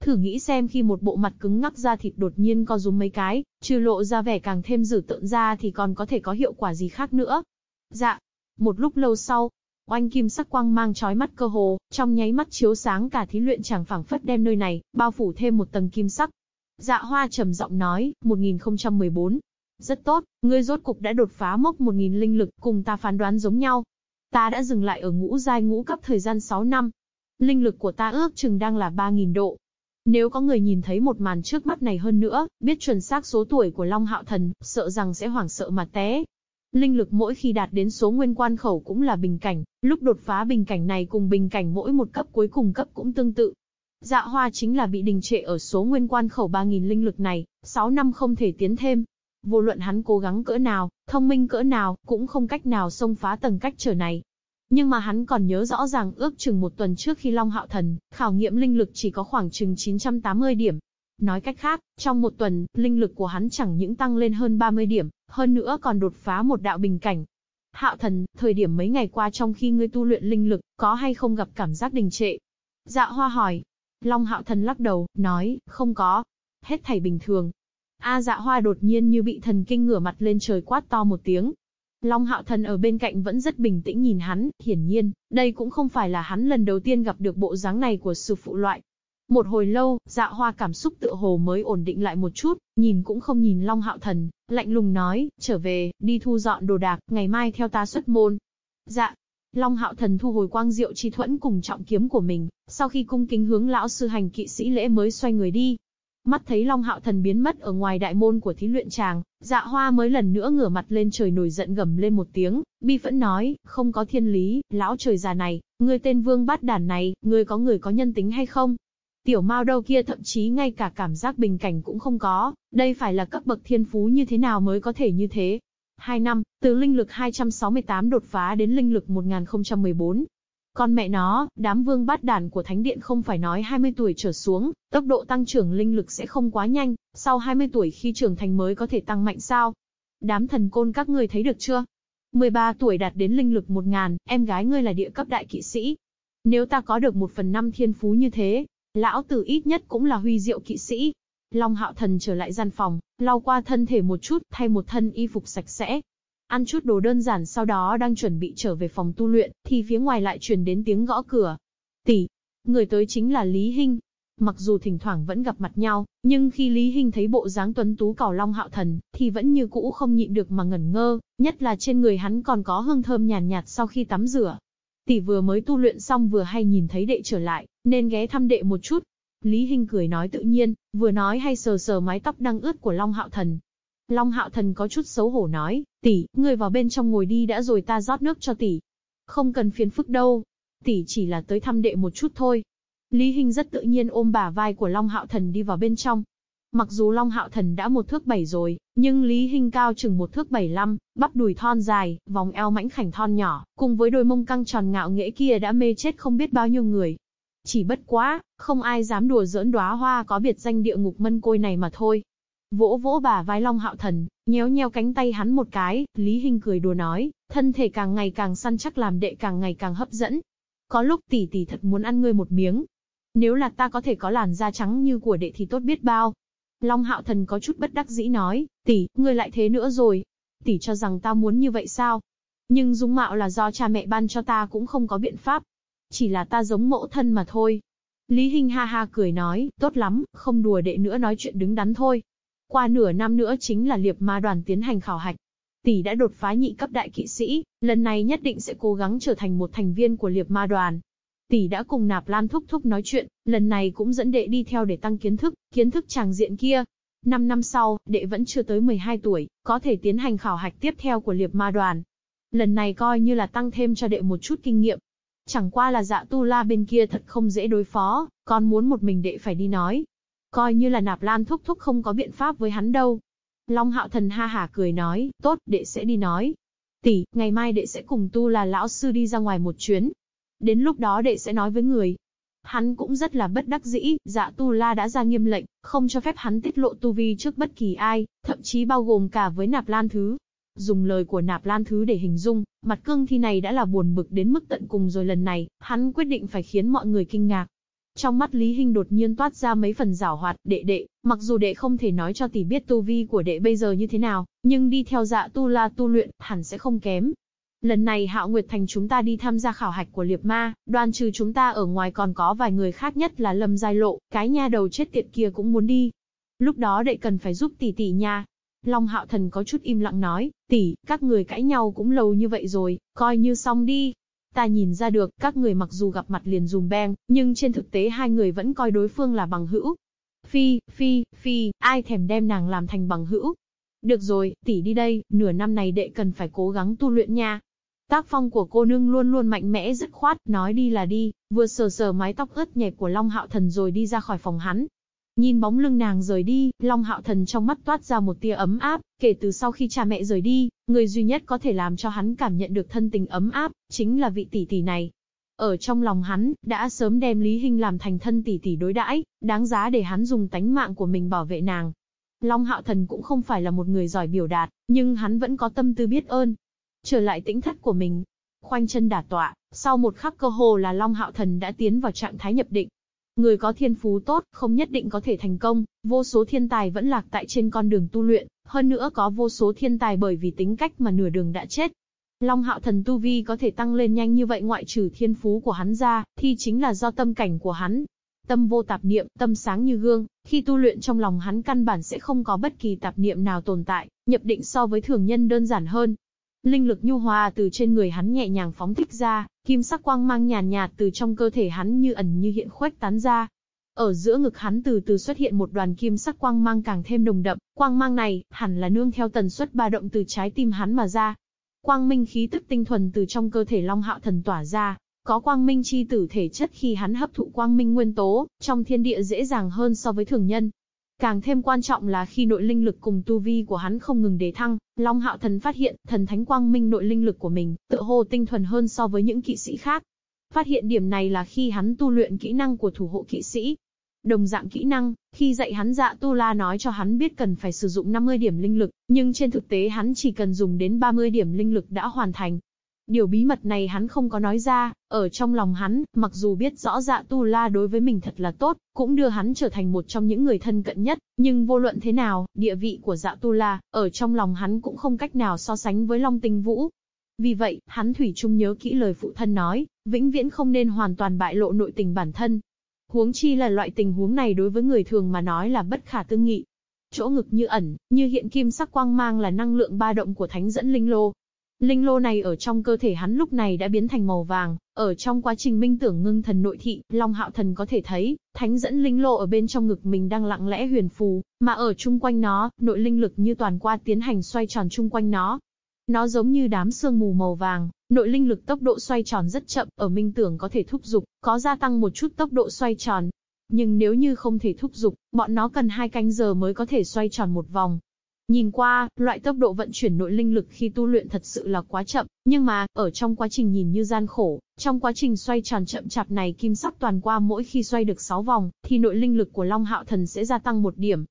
Thử nghĩ xem khi một bộ mặt cứng ngắc ra thịt đột nhiên co rúm mấy cái, trừ lộ ra vẻ càng thêm dữ tợn ra thì còn có thể có hiệu quả gì khác nữa. Dạ. Một lúc lâu sau, oanh kim sắc quang mang chói mắt cơ hồ, trong nháy mắt chiếu sáng cả thí luyện chẳng phẳng phất đem nơi này, bao phủ thêm một tầng kim sắc. Dạ hoa trầm giọng nói, 1014. Rất tốt, ngươi rốt cục đã đột phá mốc 1.000 linh lực, cùng ta phán đoán giống nhau. Ta đã dừng lại ở ngũ giai ngũ cấp thời gian 6 năm. Linh lực của ta ước chừng đang là 3.000 độ. Nếu có người nhìn thấy một màn trước mắt này hơn nữa, biết chuẩn xác số tuổi của Long Hạo Thần, sợ rằng sẽ hoảng sợ mà té. Linh lực mỗi khi đạt đến số nguyên quan khẩu cũng là bình cảnh, lúc đột phá bình cảnh này cùng bình cảnh mỗi một cấp cuối cùng cấp cũng tương tự. Dạ hoa chính là bị đình trệ ở số nguyên quan khẩu 3.000 linh lực này, 6 năm không thể tiến thêm. Vô luận hắn cố gắng cỡ nào, thông minh cỡ nào, cũng không cách nào xông phá tầng cách trở này. Nhưng mà hắn còn nhớ rõ ràng ước chừng một tuần trước khi Long Hạo Thần, khảo nghiệm linh lực chỉ có khoảng chừng 980 điểm. Nói cách khác, trong một tuần, linh lực của hắn chẳng những tăng lên hơn 30 điểm, hơn nữa còn đột phá một đạo bình cảnh. Hạo Thần, thời điểm mấy ngày qua trong khi ngươi tu luyện linh lực, có hay không gặp cảm giác đình trệ? Dạ Hoa hỏi. Long Hạo Thần lắc đầu, nói, không có. Hết thảy bình thường. A dạ hoa đột nhiên như bị thần kinh ngửa mặt lên trời quát to một tiếng, Long Hạo Thần ở bên cạnh vẫn rất bình tĩnh nhìn hắn, hiển nhiên, đây cũng không phải là hắn lần đầu tiên gặp được bộ dáng này của sư phụ loại. Một hồi lâu, dạ hoa cảm xúc tự hồ mới ổn định lại một chút, nhìn cũng không nhìn Long Hạo Thần, lạnh lùng nói, trở về, đi thu dọn đồ đạc, ngày mai theo ta xuất môn. Dạ. Long Hạo Thần thu hồi quang diệu chi thuẫn cùng trọng kiếm của mình, sau khi cung kính hướng lão sư hành kỵ sĩ lễ mới xoay người đi, Mắt thấy Long Hạo Thần biến mất ở ngoài đại môn của thí luyện tràng, dạ hoa mới lần nữa ngửa mặt lên trời nổi giận gầm lên một tiếng, bi phẫn nói, không có thiên lý, lão trời già này, người tên vương bát đản này, người có người có nhân tính hay không? Tiểu mao đâu kia thậm chí ngay cả cảm giác bình cảnh cũng không có, đây phải là cấp bậc thiên phú như thế nào mới có thể như thế? Hai năm, từ linh lực 268 đột phá đến linh lực 1014, con mẹ nó, đám vương bát đàn của Thánh Điện không phải nói 20 tuổi trở xuống, tốc độ tăng trưởng linh lực sẽ không quá nhanh, sau 20 tuổi khi trưởng thành mới có thể tăng mạnh sao? Đám thần côn các ngươi thấy được chưa? 13 tuổi đạt đến linh lực 1000, em gái ngươi là địa cấp đại kỵ sĩ. Nếu ta có được một phần năm thiên phú như thế, lão tử ít nhất cũng là huy diệu kỵ sĩ. Long hạo thần trở lại gian phòng, lau qua thân thể một chút, thay một thân y phục sạch sẽ, Ăn chút đồ đơn giản sau đó đang chuẩn bị trở về phòng tu luyện, thì phía ngoài lại truyền đến tiếng gõ cửa. Tỷ, người tới chính là Lý Hinh. Mặc dù thỉnh thoảng vẫn gặp mặt nhau, nhưng khi Lý Hinh thấy bộ dáng tuấn tú cào long hạo thần, thì vẫn như cũ không nhịn được mà ngẩn ngơ, nhất là trên người hắn còn có hương thơm nhàn nhạt, nhạt sau khi tắm rửa. Tỷ vừa mới tu luyện xong vừa hay nhìn thấy đệ trở lại, nên ghé thăm đệ một chút. Lý Hinh cười nói tự nhiên, vừa nói hay sờ sờ mái tóc đang ướt của Long Hạo Thần, Long Hạo Thần có chút xấu hổ nói, tỷ, người vào bên trong ngồi đi đã rồi ta rót nước cho tỷ. Không cần phiền phức đâu. Tỷ chỉ là tới thăm đệ một chút thôi. Lý Hinh rất tự nhiên ôm bả vai của Long Hạo Thần đi vào bên trong. Mặc dù Long Hạo Thần đã một thước bảy rồi, nhưng Lý Hinh cao chừng một thước bảy lăm, bắp đùi thon dài, vòng eo mãnh khảnh thon nhỏ, cùng với đôi mông căng tròn ngạo nghễ kia đã mê chết không biết bao nhiêu người. Chỉ bất quá, không ai dám đùa giỡn đóa hoa có biệt danh địa ngục mân côi này mà thôi. Vỗ vỗ bà vai Long Hạo Thần, nhéo nhéo cánh tay hắn một cái, Lý Hinh cười đùa nói, thân thể càng ngày càng săn chắc làm đệ càng ngày càng hấp dẫn. Có lúc tỷ tỷ thật muốn ăn ngươi một miếng. Nếu là ta có thể có làn da trắng như của đệ thì tốt biết bao. Long Hạo Thần có chút bất đắc dĩ nói, tỷ, ngươi lại thế nữa rồi. Tỷ cho rằng ta muốn như vậy sao? Nhưng dung mạo là do cha mẹ ban cho ta cũng không có biện pháp. Chỉ là ta giống mẫu thân mà thôi. Lý Hinh ha ha cười nói, tốt lắm, không đùa đệ nữa nói chuyện đứng đắn thôi. Qua nửa năm nữa chính là liệp ma đoàn tiến hành khảo hạch. Tỷ đã đột phá nhị cấp đại kỵ sĩ, lần này nhất định sẽ cố gắng trở thành một thành viên của liệp ma đoàn. Tỷ đã cùng nạp lan thúc thúc nói chuyện, lần này cũng dẫn đệ đi theo để tăng kiến thức, kiến thức tràng diện kia. Năm năm sau, đệ vẫn chưa tới 12 tuổi, có thể tiến hành khảo hạch tiếp theo của liệp ma đoàn. Lần này coi như là tăng thêm cho đệ một chút kinh nghiệm. Chẳng qua là dạ tu la bên kia thật không dễ đối phó, còn muốn một mình đệ phải đi nói, Coi như là nạp lan thúc thúc không có biện pháp với hắn đâu. Long hạo thần ha hả cười nói, tốt, đệ sẽ đi nói. Tỷ, ngày mai đệ sẽ cùng tu là lão sư đi ra ngoài một chuyến. Đến lúc đó đệ sẽ nói với người. Hắn cũng rất là bất đắc dĩ, dạ tu la đã ra nghiêm lệnh, không cho phép hắn tiết lộ tu vi trước bất kỳ ai, thậm chí bao gồm cả với nạp lan thứ. Dùng lời của nạp lan thứ để hình dung, mặt cương thi này đã là buồn bực đến mức tận cùng rồi lần này, hắn quyết định phải khiến mọi người kinh ngạc. Trong mắt Lý Hinh đột nhiên toát ra mấy phần giảo hoạt, đệ đệ, mặc dù đệ không thể nói cho tỷ biết tu vi của đệ bây giờ như thế nào, nhưng đi theo dạ tu la tu luyện, hẳn sẽ không kém. Lần này Hạo Nguyệt Thành chúng ta đi tham gia khảo hạch của Liệp Ma, đoan trừ chúng ta ở ngoài còn có vài người khác nhất là Lâm Giai Lộ, cái nha đầu chết tiệt kia cũng muốn đi. Lúc đó đệ cần phải giúp tỷ tỷ nha. Long Hạo Thần có chút im lặng nói, tỷ, các người cãi nhau cũng lâu như vậy rồi, coi như xong đi. Ta nhìn ra được, các người mặc dù gặp mặt liền dùm beng, nhưng trên thực tế hai người vẫn coi đối phương là bằng hữu. Phi, phi, phi, ai thèm đem nàng làm thành bằng hữu. Được rồi, tỷ đi đây, nửa năm này đệ cần phải cố gắng tu luyện nha. Tác phong của cô nương luôn luôn mạnh mẽ dứt khoát, nói đi là đi, vừa sờ sờ mái tóc ướt nhẹp của Long Hạo Thần rồi đi ra khỏi phòng hắn. Nhìn bóng lưng nàng rời đi, Long Hạo Thần trong mắt toát ra một tia ấm áp, kể từ sau khi cha mẹ rời đi, người duy nhất có thể làm cho hắn cảm nhận được thân tình ấm áp, chính là vị tỷ tỷ này. Ở trong lòng hắn, đã sớm đem Lý Hinh làm thành thân tỷ tỷ đối đãi, đáng giá để hắn dùng tánh mạng của mình bảo vệ nàng. Long Hạo Thần cũng không phải là một người giỏi biểu đạt, nhưng hắn vẫn có tâm tư biết ơn, trở lại tĩnh thất của mình. Khoanh chân đả tọa, sau một khắc cơ hồ là Long Hạo Thần đã tiến vào trạng thái nhập định. Người có thiên phú tốt, không nhất định có thể thành công, vô số thiên tài vẫn lạc tại trên con đường tu luyện, hơn nữa có vô số thiên tài bởi vì tính cách mà nửa đường đã chết. Long Hạo Thần tu vi có thể tăng lên nhanh như vậy ngoại trừ thiên phú của hắn ra, thì chính là do tâm cảnh của hắn. Tâm vô tạp niệm, tâm sáng như gương, khi tu luyện trong lòng hắn căn bản sẽ không có bất kỳ tạp niệm nào tồn tại, nhập định so với thường nhân đơn giản hơn, Linh lực nhu hòa từ trên người hắn nhẹ nhàng phóng thích ra, kim sắc quang mang nhàn nhạt, từ trong cơ thể hắn như ẩn như hiện khuếch tán ra. Ở giữa ngực hắn từ từ xuất hiện một đoàn kim sắc quang mang càng thêm đồng đậm, quang mang này hẳn là nương theo tần suất ba động từ trái tim hắn mà ra. Quang minh khí tức tinh thuần từ trong cơ thể Long Hạo Thần tỏa ra, có quang minh chi tử thể chất khi hắn hấp thụ quang minh nguyên tố, trong thiên địa dễ dàng hơn so với thường nhân. Càng thêm quan trọng là khi nội linh lực cùng tu vi của hắn không ngừng đề thăng, Long Hạo Thần phát hiện, thần thánh quang minh nội linh lực của mình, tựa hồ tinh thuần hơn so với những kỵ sĩ khác. Phát hiện điểm này là khi hắn tu luyện kỹ năng của thủ hộ kỵ sĩ. Đồng dạng kỹ năng, khi dạy hắn dạ tu la nói cho hắn biết cần phải sử dụng 50 điểm linh lực, nhưng trên thực tế hắn chỉ cần dùng đến 30 điểm linh lực đã hoàn thành. Điều bí mật này hắn không có nói ra, ở trong lòng hắn, mặc dù biết rõ dạ tu la đối với mình thật là tốt, cũng đưa hắn trở thành một trong những người thân cận nhất, nhưng vô luận thế nào, địa vị của dạ tu la, ở trong lòng hắn cũng không cách nào so sánh với Long Tinh Vũ. Vì vậy, hắn thủy chung nhớ kỹ lời phụ thân nói, vĩnh viễn không nên hoàn toàn bại lộ nội tình bản thân. Huống chi là loại tình huống này đối với người thường mà nói là bất khả tư nghị. Chỗ ngực như ẩn, như hiện kim sắc quang mang là năng lượng ba động của thánh dẫn linh lô, Linh lô này ở trong cơ thể hắn lúc này đã biến thành màu vàng, ở trong quá trình minh tưởng ngưng thần nội thị, Long Hạo Thần có thể thấy, thánh dẫn linh lô ở bên trong ngực mình đang lặng lẽ huyền phù, mà ở chung quanh nó, nội linh lực như toàn qua tiến hành xoay tròn chung quanh nó. Nó giống như đám sương mù màu vàng, nội linh lực tốc độ xoay tròn rất chậm, ở minh tưởng có thể thúc dục, có gia tăng một chút tốc độ xoay tròn. Nhưng nếu như không thể thúc dục, bọn nó cần hai canh giờ mới có thể xoay tròn một vòng, Nhìn qua, loại tốc độ vận chuyển nội linh lực khi tu luyện thật sự là quá chậm, nhưng mà, ở trong quá trình nhìn như gian khổ, trong quá trình xoay tròn chậm chạp này kim sắc toàn qua mỗi khi xoay được 6 vòng, thì nội linh lực của Long Hạo Thần sẽ gia tăng một điểm.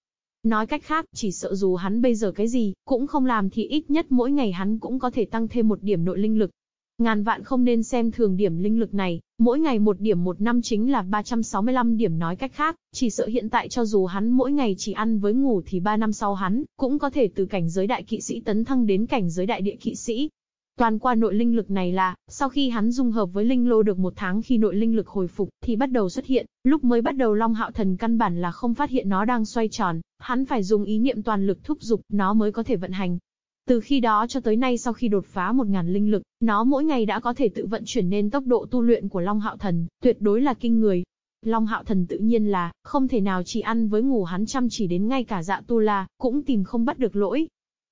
Nói cách khác, chỉ sợ dù hắn bây giờ cái gì, cũng không làm thì ít nhất mỗi ngày hắn cũng có thể tăng thêm một điểm nội linh lực. Ngàn vạn không nên xem thường điểm linh lực này, mỗi ngày một điểm một năm chính là 365 điểm nói cách khác, chỉ sợ hiện tại cho dù hắn mỗi ngày chỉ ăn với ngủ thì 3 năm sau hắn, cũng có thể từ cảnh giới đại kỵ sĩ tấn thăng đến cảnh giới đại địa kỵ sĩ. Toàn qua nội linh lực này là, sau khi hắn dung hợp với linh lô được một tháng khi nội linh lực hồi phục, thì bắt đầu xuất hiện, lúc mới bắt đầu Long Hạo Thần căn bản là không phát hiện nó đang xoay tròn, hắn phải dùng ý niệm toàn lực thúc giục, nó mới có thể vận hành. Từ khi đó cho tới nay sau khi đột phá 1.000 linh lực, nó mỗi ngày đã có thể tự vận chuyển nên tốc độ tu luyện của Long Hạo Thần, tuyệt đối là kinh người. Long Hạo Thần tự nhiên là, không thể nào chỉ ăn với ngủ hắn chăm chỉ đến ngay cả dạ tu la, cũng tìm không bắt được lỗi.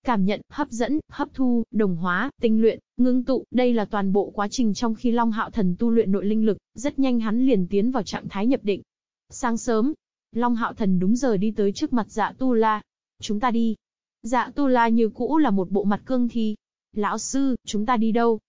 Cảm nhận, hấp dẫn, hấp thu, đồng hóa, tinh luyện, ngưng tụ, đây là toàn bộ quá trình trong khi Long Hạo Thần tu luyện nội linh lực, rất nhanh hắn liền tiến vào trạng thái nhập định. Sáng sớm, Long Hạo Thần đúng giờ đi tới trước mặt dạ tu la. Chúng ta đi. Dạ tu la như cũ là một bộ mặt cương thi. Lão sư, chúng ta đi đâu?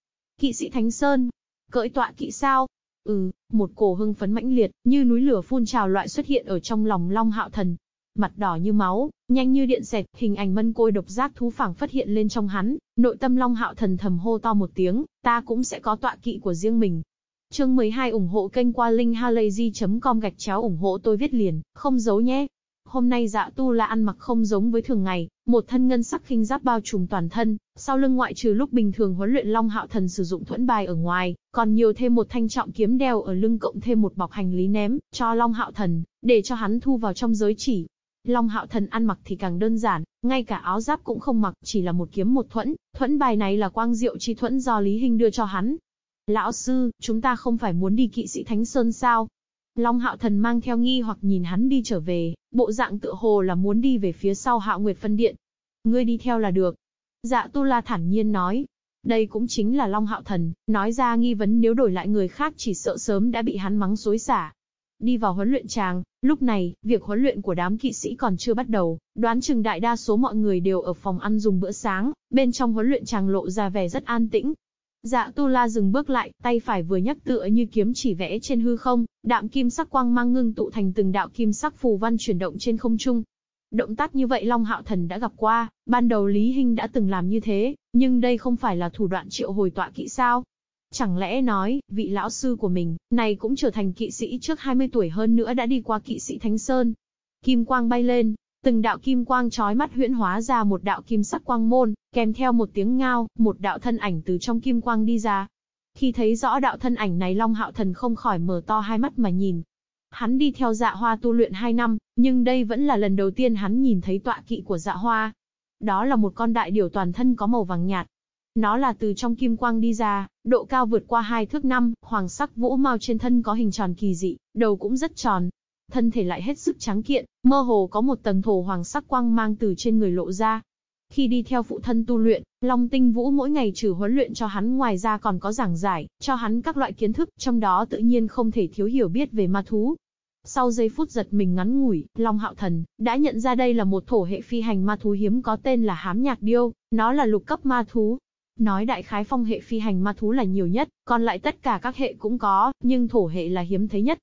Kỵ sĩ Thánh Sơn. Cỡi tọa kỵ sao? Ừ, một cổ hưng phấn mãnh liệt, như núi lửa phun trào loại xuất hiện ở trong lòng Long Hạo Thần. Mặt đỏ như máu, nhanh như điện xẹt, hình ảnh mân côi độc giác thú phảng phát hiện lên trong hắn, nội tâm Long Hạo Thần thầm hô to một tiếng, ta cũng sẽ có tọa kỵ của riêng mình. Chương 12 ủng hộ kênh qua linkhalazy.com gạch chéo ủng hộ tôi viết liền, không giấu nhé. Hôm nay dạ tu là ăn mặc không giống với thường ngày, một thân ngân sắc khinh giáp bao trùm toàn thân, sau lưng ngoại trừ lúc bình thường huấn luyện Long Hạo Thần sử dụng thuẫn bài ở ngoài, còn nhiều thêm một thanh trọng kiếm đeo ở lưng cộng thêm một bọc hành lý ném cho Long Hạo Thần, để cho hắn thu vào trong giới chỉ. Long Hạo Thần ăn mặc thì càng đơn giản, ngay cả áo giáp cũng không mặc, chỉ là một kiếm một thuẫn, thuẫn bài này là quang diệu chi thuẫn do Lý Hình đưa cho hắn. Lão sư, chúng ta không phải muốn đi kỵ sĩ Thánh Sơn sao? Long Hạo Thần mang theo nghi hoặc nhìn hắn đi trở về, bộ dạng tựa hồ là muốn đi về phía sau Hạo Nguyệt Phân Điện. Ngươi đi theo là được. Dạ Tu La thản nhiên nói. Đây cũng chính là Long Hạo Thần, nói ra nghi vấn nếu đổi lại người khác chỉ sợ sớm đã bị hắn mắng xối xả. Đi vào huấn luyện tràng, lúc này, việc huấn luyện của đám kỵ sĩ còn chưa bắt đầu, đoán chừng đại đa số mọi người đều ở phòng ăn dùng bữa sáng, bên trong huấn luyện tràng lộ ra vẻ rất an tĩnh, Dạ Tu La dừng bước lại, tay phải vừa nhắc tựa như kiếm chỉ vẽ trên hư không, đạm kim sắc quang mang ngưng tụ thành từng đạo kim sắc phù văn chuyển động trên không trung. Động tác như vậy Long Hạo Thần đã gặp qua, ban đầu Lý Hinh đã từng làm như thế, nhưng đây không phải là thủ đoạn triệu hồi tọa kỵ sao? Chẳng lẽ nói, vị lão sư của mình, này cũng trở thành kỵ sĩ trước 20 tuổi hơn nữa đã đi qua kỵ sĩ Thánh Sơn. Kim quang bay lên, Từng đạo kim quang chói mắt huyễn hóa ra một đạo kim sắc quang môn, kèm theo một tiếng ngao, một đạo thân ảnh từ trong kim quang đi ra. Khi thấy rõ đạo thân ảnh này Long Hạo Thần không khỏi mở to hai mắt mà nhìn. Hắn đi theo dạ hoa tu luyện hai năm, nhưng đây vẫn là lần đầu tiên hắn nhìn thấy tọa kỵ của dạ hoa. Đó là một con đại điểu toàn thân có màu vàng nhạt. Nó là từ trong kim quang đi ra, độ cao vượt qua hai thước năm, hoàng sắc vũ mao trên thân có hình tròn kỳ dị, đầu cũng rất tròn, thân thể lại hết sức trắng kiện, mơ hồ có một tầng thổ hoàng sắc quang mang từ trên người lộ ra. Khi đi theo phụ thân tu luyện, Long Tinh Vũ mỗi ngày trừ huấn luyện cho hắn ngoài ra còn có giảng giải, cho hắn các loại kiến thức, trong đó tự nhiên không thể thiếu hiểu biết về ma thú. Sau giây phút giật mình ngắn ngủi, Long Hạo Thần đã nhận ra đây là một thổ hệ phi hành ma thú hiếm có tên là Hám Nhạc Điêu, nó là lục cấp ma thú. Nói đại khái phong hệ phi hành ma thú là nhiều nhất, còn lại tất cả các hệ cũng có, nhưng thổ hệ là hiếm thấy nhất.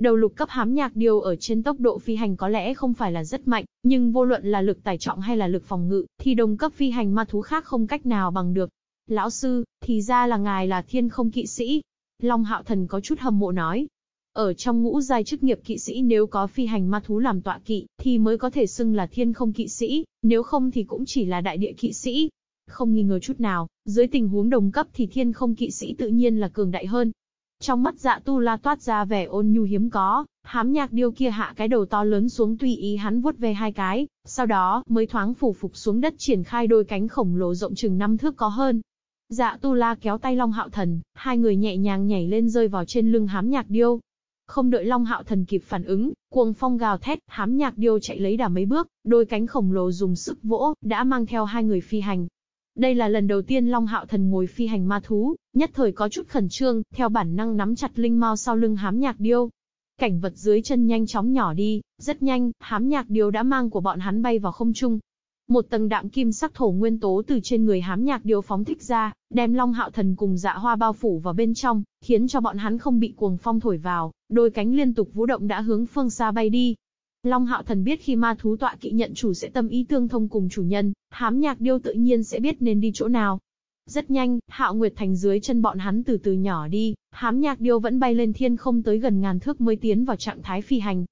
Đầu lục cấp hám nhạc điều ở trên tốc độ phi hành có lẽ không phải là rất mạnh, nhưng vô luận là lực tải trọng hay là lực phòng ngự, thì đồng cấp phi hành ma thú khác không cách nào bằng được. Lão sư, thì ra là ngài là thiên không kỵ sĩ. Long hạo thần có chút hâm mộ nói. Ở trong ngũ giai chức nghiệp kỵ sĩ nếu có phi hành ma thú làm tọa kỵ, thì mới có thể xưng là thiên không kỵ sĩ, nếu không thì cũng chỉ là đại địa kỵ sĩ. Không nghi ngờ chút nào, dưới tình huống đồng cấp thì thiên không kỵ sĩ tự nhiên là cường đại hơn, trong mắt dạ tu la toát ra vẻ ôn nhu hiếm có, hám nhạc điêu kia hạ cái đầu to lớn xuống tùy ý hắn vuốt về hai cái, sau đó mới thoáng phủ phục xuống đất triển khai đôi cánh khổng lồ rộng chừng năm thước có hơn. Dạ tu la kéo tay Long Hạo Thần, hai người nhẹ nhàng nhảy lên rơi vào trên lưng hám nhạc điêu. Không đợi Long Hạo Thần kịp phản ứng, cuồng phong gào thét, hám nhạc điêu chạy lấy đà mấy bước, đôi cánh khổng lồ dùng sức vỗ, đã mang theo hai người phi hành, đây là lần đầu tiên Long Hạo Thần ngồi phi hành ma thú, nhất thời có chút khẩn trương, theo bản năng nắm chặt linh mao sau lưng hám nhạc điêu. Cảnh vật dưới chân nhanh chóng nhỏ đi, rất nhanh, hám nhạc điêu đã mang của bọn hắn bay vào không trung. Một tầng đạm kim sắc thổ nguyên tố từ trên người hám nhạc điêu phóng thích ra, đem Long Hạo Thần cùng dạ hoa bao phủ vào bên trong, khiến cho bọn hắn không bị cuồng phong thổi vào, đôi cánh liên tục vũ động đã hướng phương xa bay đi, Long Hạo Thần biết khi ma thú tọa kỵ nhận chủ sẽ tâm ý tương thông cùng chủ nhân, hám nhạc điêu tự nhiên sẽ biết nên đi chỗ nào. Rất nhanh, Hạo Nguyệt Thành dưới chân bọn hắn từ từ nhỏ đi, hám nhạc điêu vẫn bay lên thiên không tới gần ngàn thước mới tiến vào trạng thái phi hành.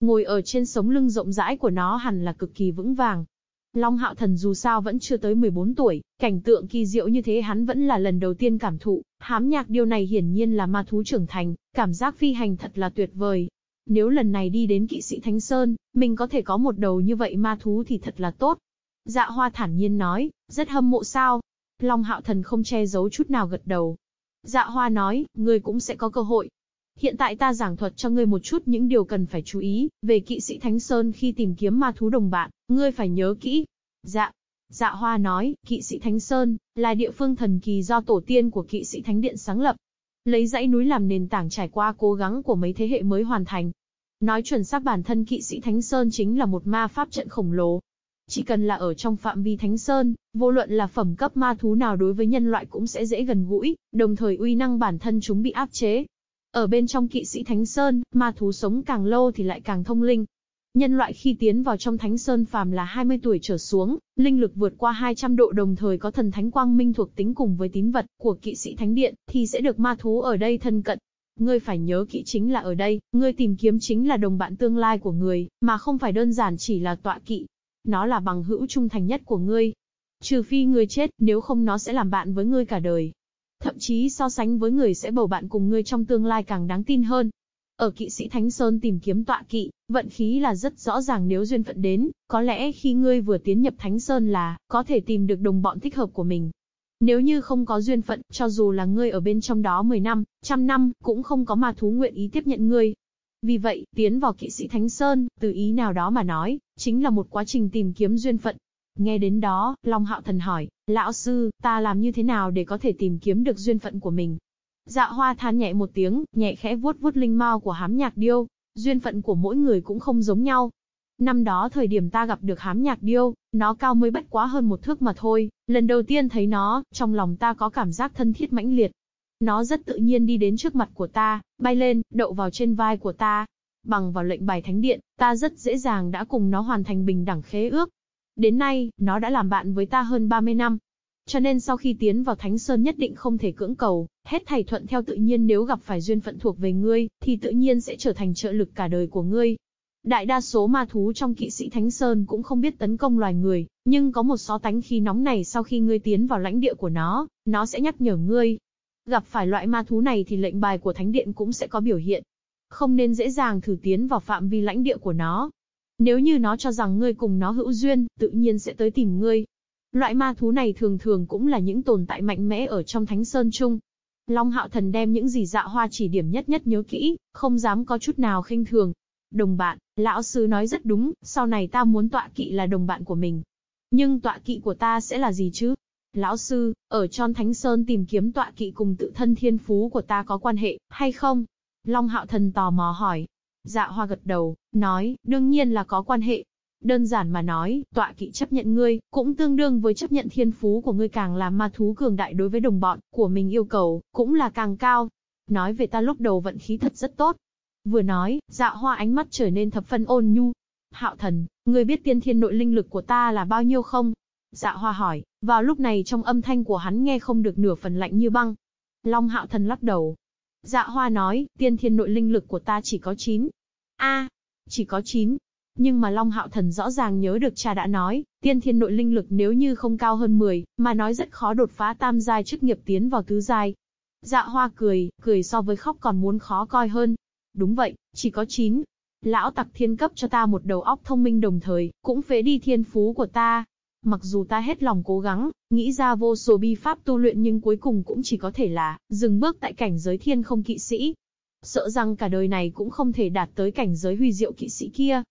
Ngồi ở trên sống lưng rộng rãi của nó hẳn là cực kỳ vững vàng. Long Hạo Thần dù sao vẫn chưa tới 14 tuổi, cảnh tượng kỳ diệu như thế hắn vẫn là lần đầu tiên cảm thụ, hám nhạc điêu này hiển nhiên là ma thú trưởng thành, cảm giác phi hành thật là tuyệt vời, nếu lần này đi đến kỵ sĩ Thánh Sơn, mình có thể có một đầu như vậy ma thú thì thật là tốt. Dạ hoa thản nhiên nói, rất hâm mộ sao. Long hạo thần không che giấu chút nào gật đầu. Dạ hoa nói, ngươi cũng sẽ có cơ hội. Hiện tại ta giảng thuật cho ngươi một chút những điều cần phải chú ý, về kỵ sĩ Thánh Sơn khi tìm kiếm ma thú đồng bạn, ngươi phải nhớ kỹ. Dạ. Dạ hoa nói, kỵ sĩ Thánh Sơn, là địa phương thần kỳ do tổ tiên của kỵ sĩ Thánh Điện sáng lập, Lấy dãy núi làm nền tảng trải qua cố gắng của mấy thế hệ mới hoàn thành. Nói chuẩn xác bản thân kỵ sĩ Thánh Sơn chính là một ma pháp trận khổng lồ. Chỉ cần là ở trong phạm vi Thánh Sơn, vô luận là phẩm cấp ma thú nào đối với nhân loại cũng sẽ dễ gần gũi, đồng thời uy năng bản thân chúng bị áp chế. Ở bên trong kỵ sĩ Thánh Sơn, ma thú sống càng lâu thì lại càng thông linh, Nhân loại khi tiến vào trong Thánh Sơn phàm là 20 tuổi trở xuống, linh lực vượt qua 200 độ đồng thời có thần thánh quang minh thuộc tính cùng với tín vật của kỵ sĩ Thánh Điện, thì sẽ được ma thú ở đây thân cận. Ngươi phải nhớ kỹ chính là ở đây, ngươi tìm kiếm chính là đồng bạn tương lai của người, mà không phải đơn giản chỉ là tọa kỵ. Nó là bằng hữu trung thành nhất của ngươi. Trừ phi ngươi chết, nếu không nó sẽ làm bạn với ngươi cả đời. Thậm chí so sánh với người sẽ bầu bạn cùng ngươi trong tương lai càng đáng tin hơn. Ở kỵ sĩ Thánh Sơn tìm kiếm tọa kỵ, vận khí là rất rõ ràng nếu duyên phận đến, có lẽ khi ngươi vừa tiến nhập Thánh Sơn là, có thể tìm được đồng bọn thích hợp của mình. Nếu như không có duyên phận, cho dù là ngươi ở bên trong đó 10 năm, trăm năm, cũng không có ma thú nguyện ý tiếp nhận ngươi. Vì vậy, tiến vào kỵ sĩ Thánh Sơn, từ ý nào đó mà nói, chính là một quá trình tìm kiếm duyên phận. Nghe đến đó, Long Hạo Thần hỏi, lão sư, ta làm như thế nào để có thể tìm kiếm được duyên phận của mình? Dạ hoa than nhẹ một tiếng, nhẹ khẽ vuốt vuốt linh mao của hám nhạc điêu. Duyên phận của mỗi người cũng không giống nhau. Năm đó thời điểm ta gặp được hám nhạc điêu, nó cao mới bất quá hơn một thước mà thôi. Lần đầu tiên thấy nó, trong lòng ta có cảm giác thân thiết mãnh liệt. Nó rất tự nhiên đi đến trước mặt của ta, bay lên, đậu vào trên vai của ta. Bằng vào lệnh bài thánh điện, ta rất dễ dàng đã cùng nó hoàn thành bình đẳng khế ước. Đến nay, nó đã làm bạn với ta hơn 30 năm, cho nên sau khi tiến vào Thánh Sơn nhất định không thể cưỡng cầu, hết thảy thuận theo tự nhiên nếu gặp phải duyên phận thuộc về ngươi, thì tự nhiên sẽ trở thành trợ lực cả đời của ngươi. Đại đa số ma thú trong kỵ sĩ Thánh Sơn cũng không biết tấn công loài người, nhưng có một xó tánh khí nóng này sau khi ngươi tiến vào lãnh địa của nó, nó sẽ nhắc nhở ngươi. Gặp phải loại ma thú này thì lệnh bài của Thánh Điện cũng sẽ có biểu hiện. Không nên dễ dàng thử tiến vào phạm vi lãnh địa của nó. Nếu như nó cho rằng ngươi cùng nó hữu duyên, tự nhiên sẽ tới tìm ngươi, Loại ma thú này thường thường cũng là những tồn tại mạnh mẽ ở trong Thánh Sơn chung. Long Hạo Thần đem những gì dạ hoa chỉ điểm nhất nhất nhớ kỹ, không dám có chút nào khinh thường. Đồng bạn, lão sư nói rất đúng, sau này ta muốn tọa kỵ là đồng bạn của mình. Nhưng tọa kỵ của ta sẽ là gì chứ? Lão sư, ở tròn Thánh Sơn tìm kiếm tọa kỵ cùng tự thân thiên phú của ta có quan hệ, hay không? Long Hạo Thần tò mò hỏi. Dạ hoa gật đầu, nói, đương nhiên là có quan hệ, Đơn giản mà nói, tọa kỵ chấp nhận ngươi, cũng tương đương với chấp nhận thiên phú của ngươi càng là ma thú cường đại đối với đồng bọn, của mình yêu cầu, cũng là càng cao. Nói về ta lúc đầu vận khí thật rất tốt. Vừa nói, dạ hoa ánh mắt trở nên thập phân ôn nhu. Hạo thần, ngươi biết tiên thiên nội linh lực của ta là bao nhiêu không? Dạ hoa hỏi, vào lúc này trong âm thanh của hắn nghe không được nửa phần lạnh như băng. Long hạo thần lắc đầu. Dạ hoa nói, tiên thiên nội linh lực của ta chỉ có 9. a chỉ có 9. Nhưng mà Long Hạo Thần rõ ràng nhớ được cha đã nói, tiên thiên nội linh lực nếu như không cao hơn 10, mà nói rất khó đột phá tam giai chức nghiệp tiến vào tứ giai. Dạ hoa cười, cười so với khóc còn muốn khó coi hơn. Đúng vậy, chỉ có 9. Lão tặc thiên cấp cho ta một đầu óc thông minh đồng thời, cũng phế đi thiên phú của ta. Mặc dù ta hết lòng cố gắng, nghĩ ra vô số bi pháp tu luyện nhưng cuối cùng cũng chỉ có thể là, dừng bước tại cảnh giới thiên không kỵ sĩ. Sợ rằng cả đời này cũng không thể đạt tới cảnh giới huy diệu kỵ sĩ kia,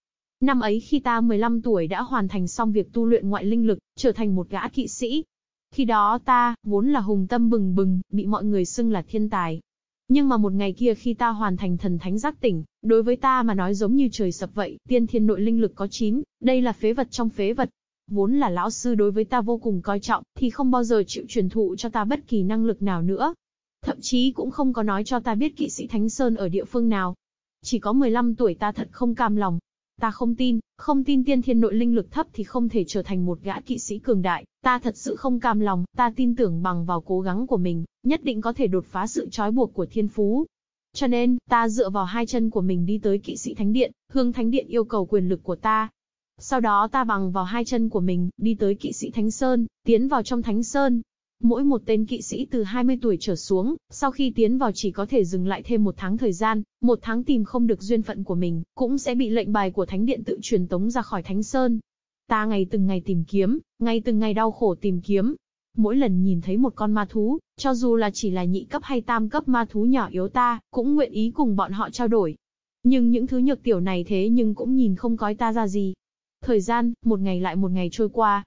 Năm ấy khi ta 15 tuổi đã hoàn thành xong việc tu luyện ngoại linh lực, trở thành một gã kỵ sĩ. Khi đó ta, vốn là hùng tâm bừng bừng, bị mọi người xưng là thiên tài. Nhưng mà một ngày kia khi ta hoàn thành thần thánh giác tỉnh, đối với ta mà nói giống như trời sập vậy, tiên thiên nội linh lực có 9, đây là phế vật trong phế vật. Vốn là lão sư đối với ta vô cùng coi trọng, thì không bao giờ chịu truyền thụ cho ta bất kỳ năng lực nào nữa. Thậm chí cũng không có nói cho ta biết kỵ sĩ Thánh Sơn ở địa phương nào. Chỉ có 15 tuổi ta thật không cam lòng, Ta không tin, không tin tiên thiên nội linh lực thấp thì không thể trở thành một gã kỵ sĩ cường đại, ta thật sự không cam lòng, ta tin tưởng bằng vào cố gắng của mình, nhất định có thể đột phá sự trói buộc của thiên phú. Cho nên, ta dựa vào hai chân của mình đi tới kỵ sĩ thánh điện, hương thánh điện yêu cầu quyền lực của ta. Sau đó ta bằng vào hai chân của mình, đi tới kỵ sĩ thánh sơn, tiến vào trong thánh sơn, Mỗi một tên kỵ sĩ từ 20 tuổi trở xuống, sau khi tiến vào chỉ có thể dừng lại thêm một tháng thời gian, một tháng tìm không được duyên phận của mình, cũng sẽ bị lệnh bài của Thánh Điện tự truyền tống ra khỏi Thánh Sơn. Ta ngày từng ngày tìm kiếm, ngày từng ngày đau khổ tìm kiếm. Mỗi lần nhìn thấy một con ma thú, cho dù là chỉ là nhị cấp hay tam cấp ma thú nhỏ yếu ta, cũng nguyện ý cùng bọn họ trao đổi. Nhưng những thứ nhược tiểu này thế nhưng cũng nhìn không coi ta ra gì. Thời gian, một ngày lại một ngày trôi qua,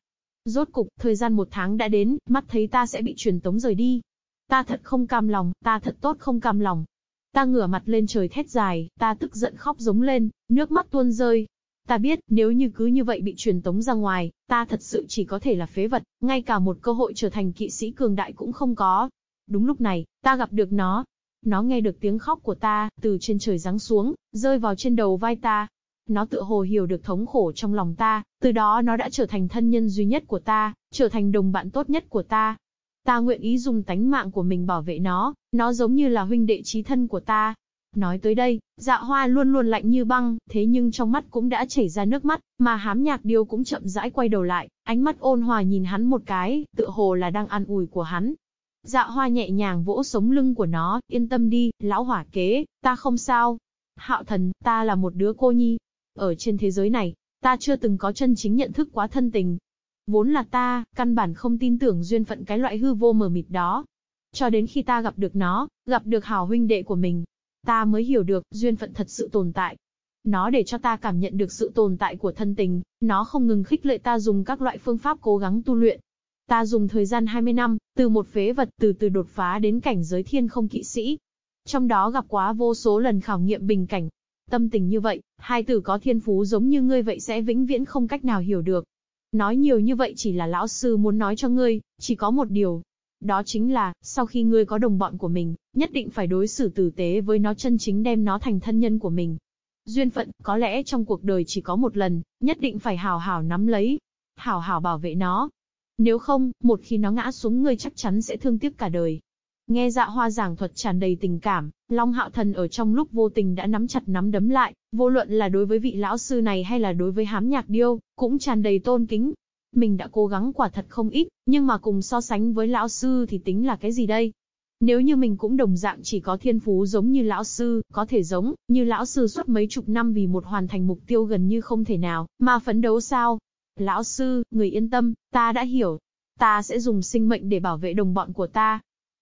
Rốt cục, thời gian một tháng đã đến, mắt thấy ta sẽ bị truyền tống rời đi. Ta thật không cam lòng, ta thật tốt không cam lòng. Ta ngửa mặt lên trời thét dài, ta tức giận khóc giống lên, nước mắt tuôn rơi. Ta biết, nếu như cứ như vậy bị truyền tống ra ngoài, ta thật sự chỉ có thể là phế vật, ngay cả một cơ hội trở thành kỵ sĩ cường đại cũng không có. Đúng lúc này, ta gặp được nó. Nó nghe được tiếng khóc của ta, từ trên trời giáng xuống, rơi vào trên đầu vai ta. Nó tự hồ hiểu được thống khổ trong lòng ta, từ đó nó đã trở thành thân nhân duy nhất của ta, trở thành đồng bạn tốt nhất của ta. Ta nguyện ý dùng tánh mạng của mình bảo vệ nó, nó giống như là huynh đệ trí thân của ta. Nói tới đây, dạ hoa luôn luôn lạnh như băng, thế nhưng trong mắt cũng đã chảy ra nước mắt, mà hám nhạc điêu cũng chậm rãi quay đầu lại, ánh mắt ôn hòa nhìn hắn một cái, tựa hồ là đang an ủi của hắn. Dạ hoa nhẹ nhàng vỗ sống lưng của nó, yên tâm đi, lão hỏa kế, ta không sao, Hạo thần, ta là một đứa cô nhi. Ở trên thế giới này, ta chưa từng có chân chính nhận thức quá thân tình. Vốn là ta, căn bản không tin tưởng duyên phận cái loại hư vô mờ mịt đó. Cho đến khi ta gặp được nó, gặp được hảo huynh đệ của mình, ta mới hiểu được, duyên phận thật sự tồn tại. Nó để cho ta cảm nhận được sự tồn tại của thân tình, nó không ngừng khích lệ ta dùng các loại phương pháp cố gắng tu luyện. Ta dùng thời gian 20 năm, từ một phế vật từ từ đột phá đến cảnh giới thiên không kỵ sĩ. Trong đó gặp quá vô số lần khảo nghiệm bình cảnh. Tâm tình như vậy, hai tử có thiên phú giống như ngươi vậy sẽ vĩnh viễn không cách nào hiểu được. Nói nhiều như vậy chỉ là lão sư muốn nói cho ngươi, chỉ có một điều. Đó chính là, sau khi ngươi có đồng bọn của mình, nhất định phải đối xử tử tế với nó chân chính đem nó thành thân nhân của mình. Duyên phận, có lẽ trong cuộc đời chỉ có một lần, nhất định phải hào hào nắm lấy. Hào hào bảo vệ nó. Nếu không, một khi nó ngã xuống ngươi chắc chắn sẽ thương tiếc cả đời. Nghe dạ hoa giảng thuật tràn đầy tình cảm, Long Hạo Thần ở trong lúc vô tình đã nắm chặt nắm đấm lại, vô luận là đối với vị lão sư này hay là đối với hám nhạc điêu, cũng tràn đầy tôn kính. Mình đã cố gắng quả thật không ít, nhưng mà cùng so sánh với lão sư thì tính là cái gì đây? Nếu như mình cũng đồng dạng chỉ có thiên phú giống như lão sư, có thể giống như lão sư suốt mấy chục năm vì một hoàn thành mục tiêu gần như không thể nào, mà phấn đấu sao? Lão sư, người yên tâm, ta đã hiểu. Ta sẽ dùng sinh mệnh để bảo vệ đồng bọn của ta.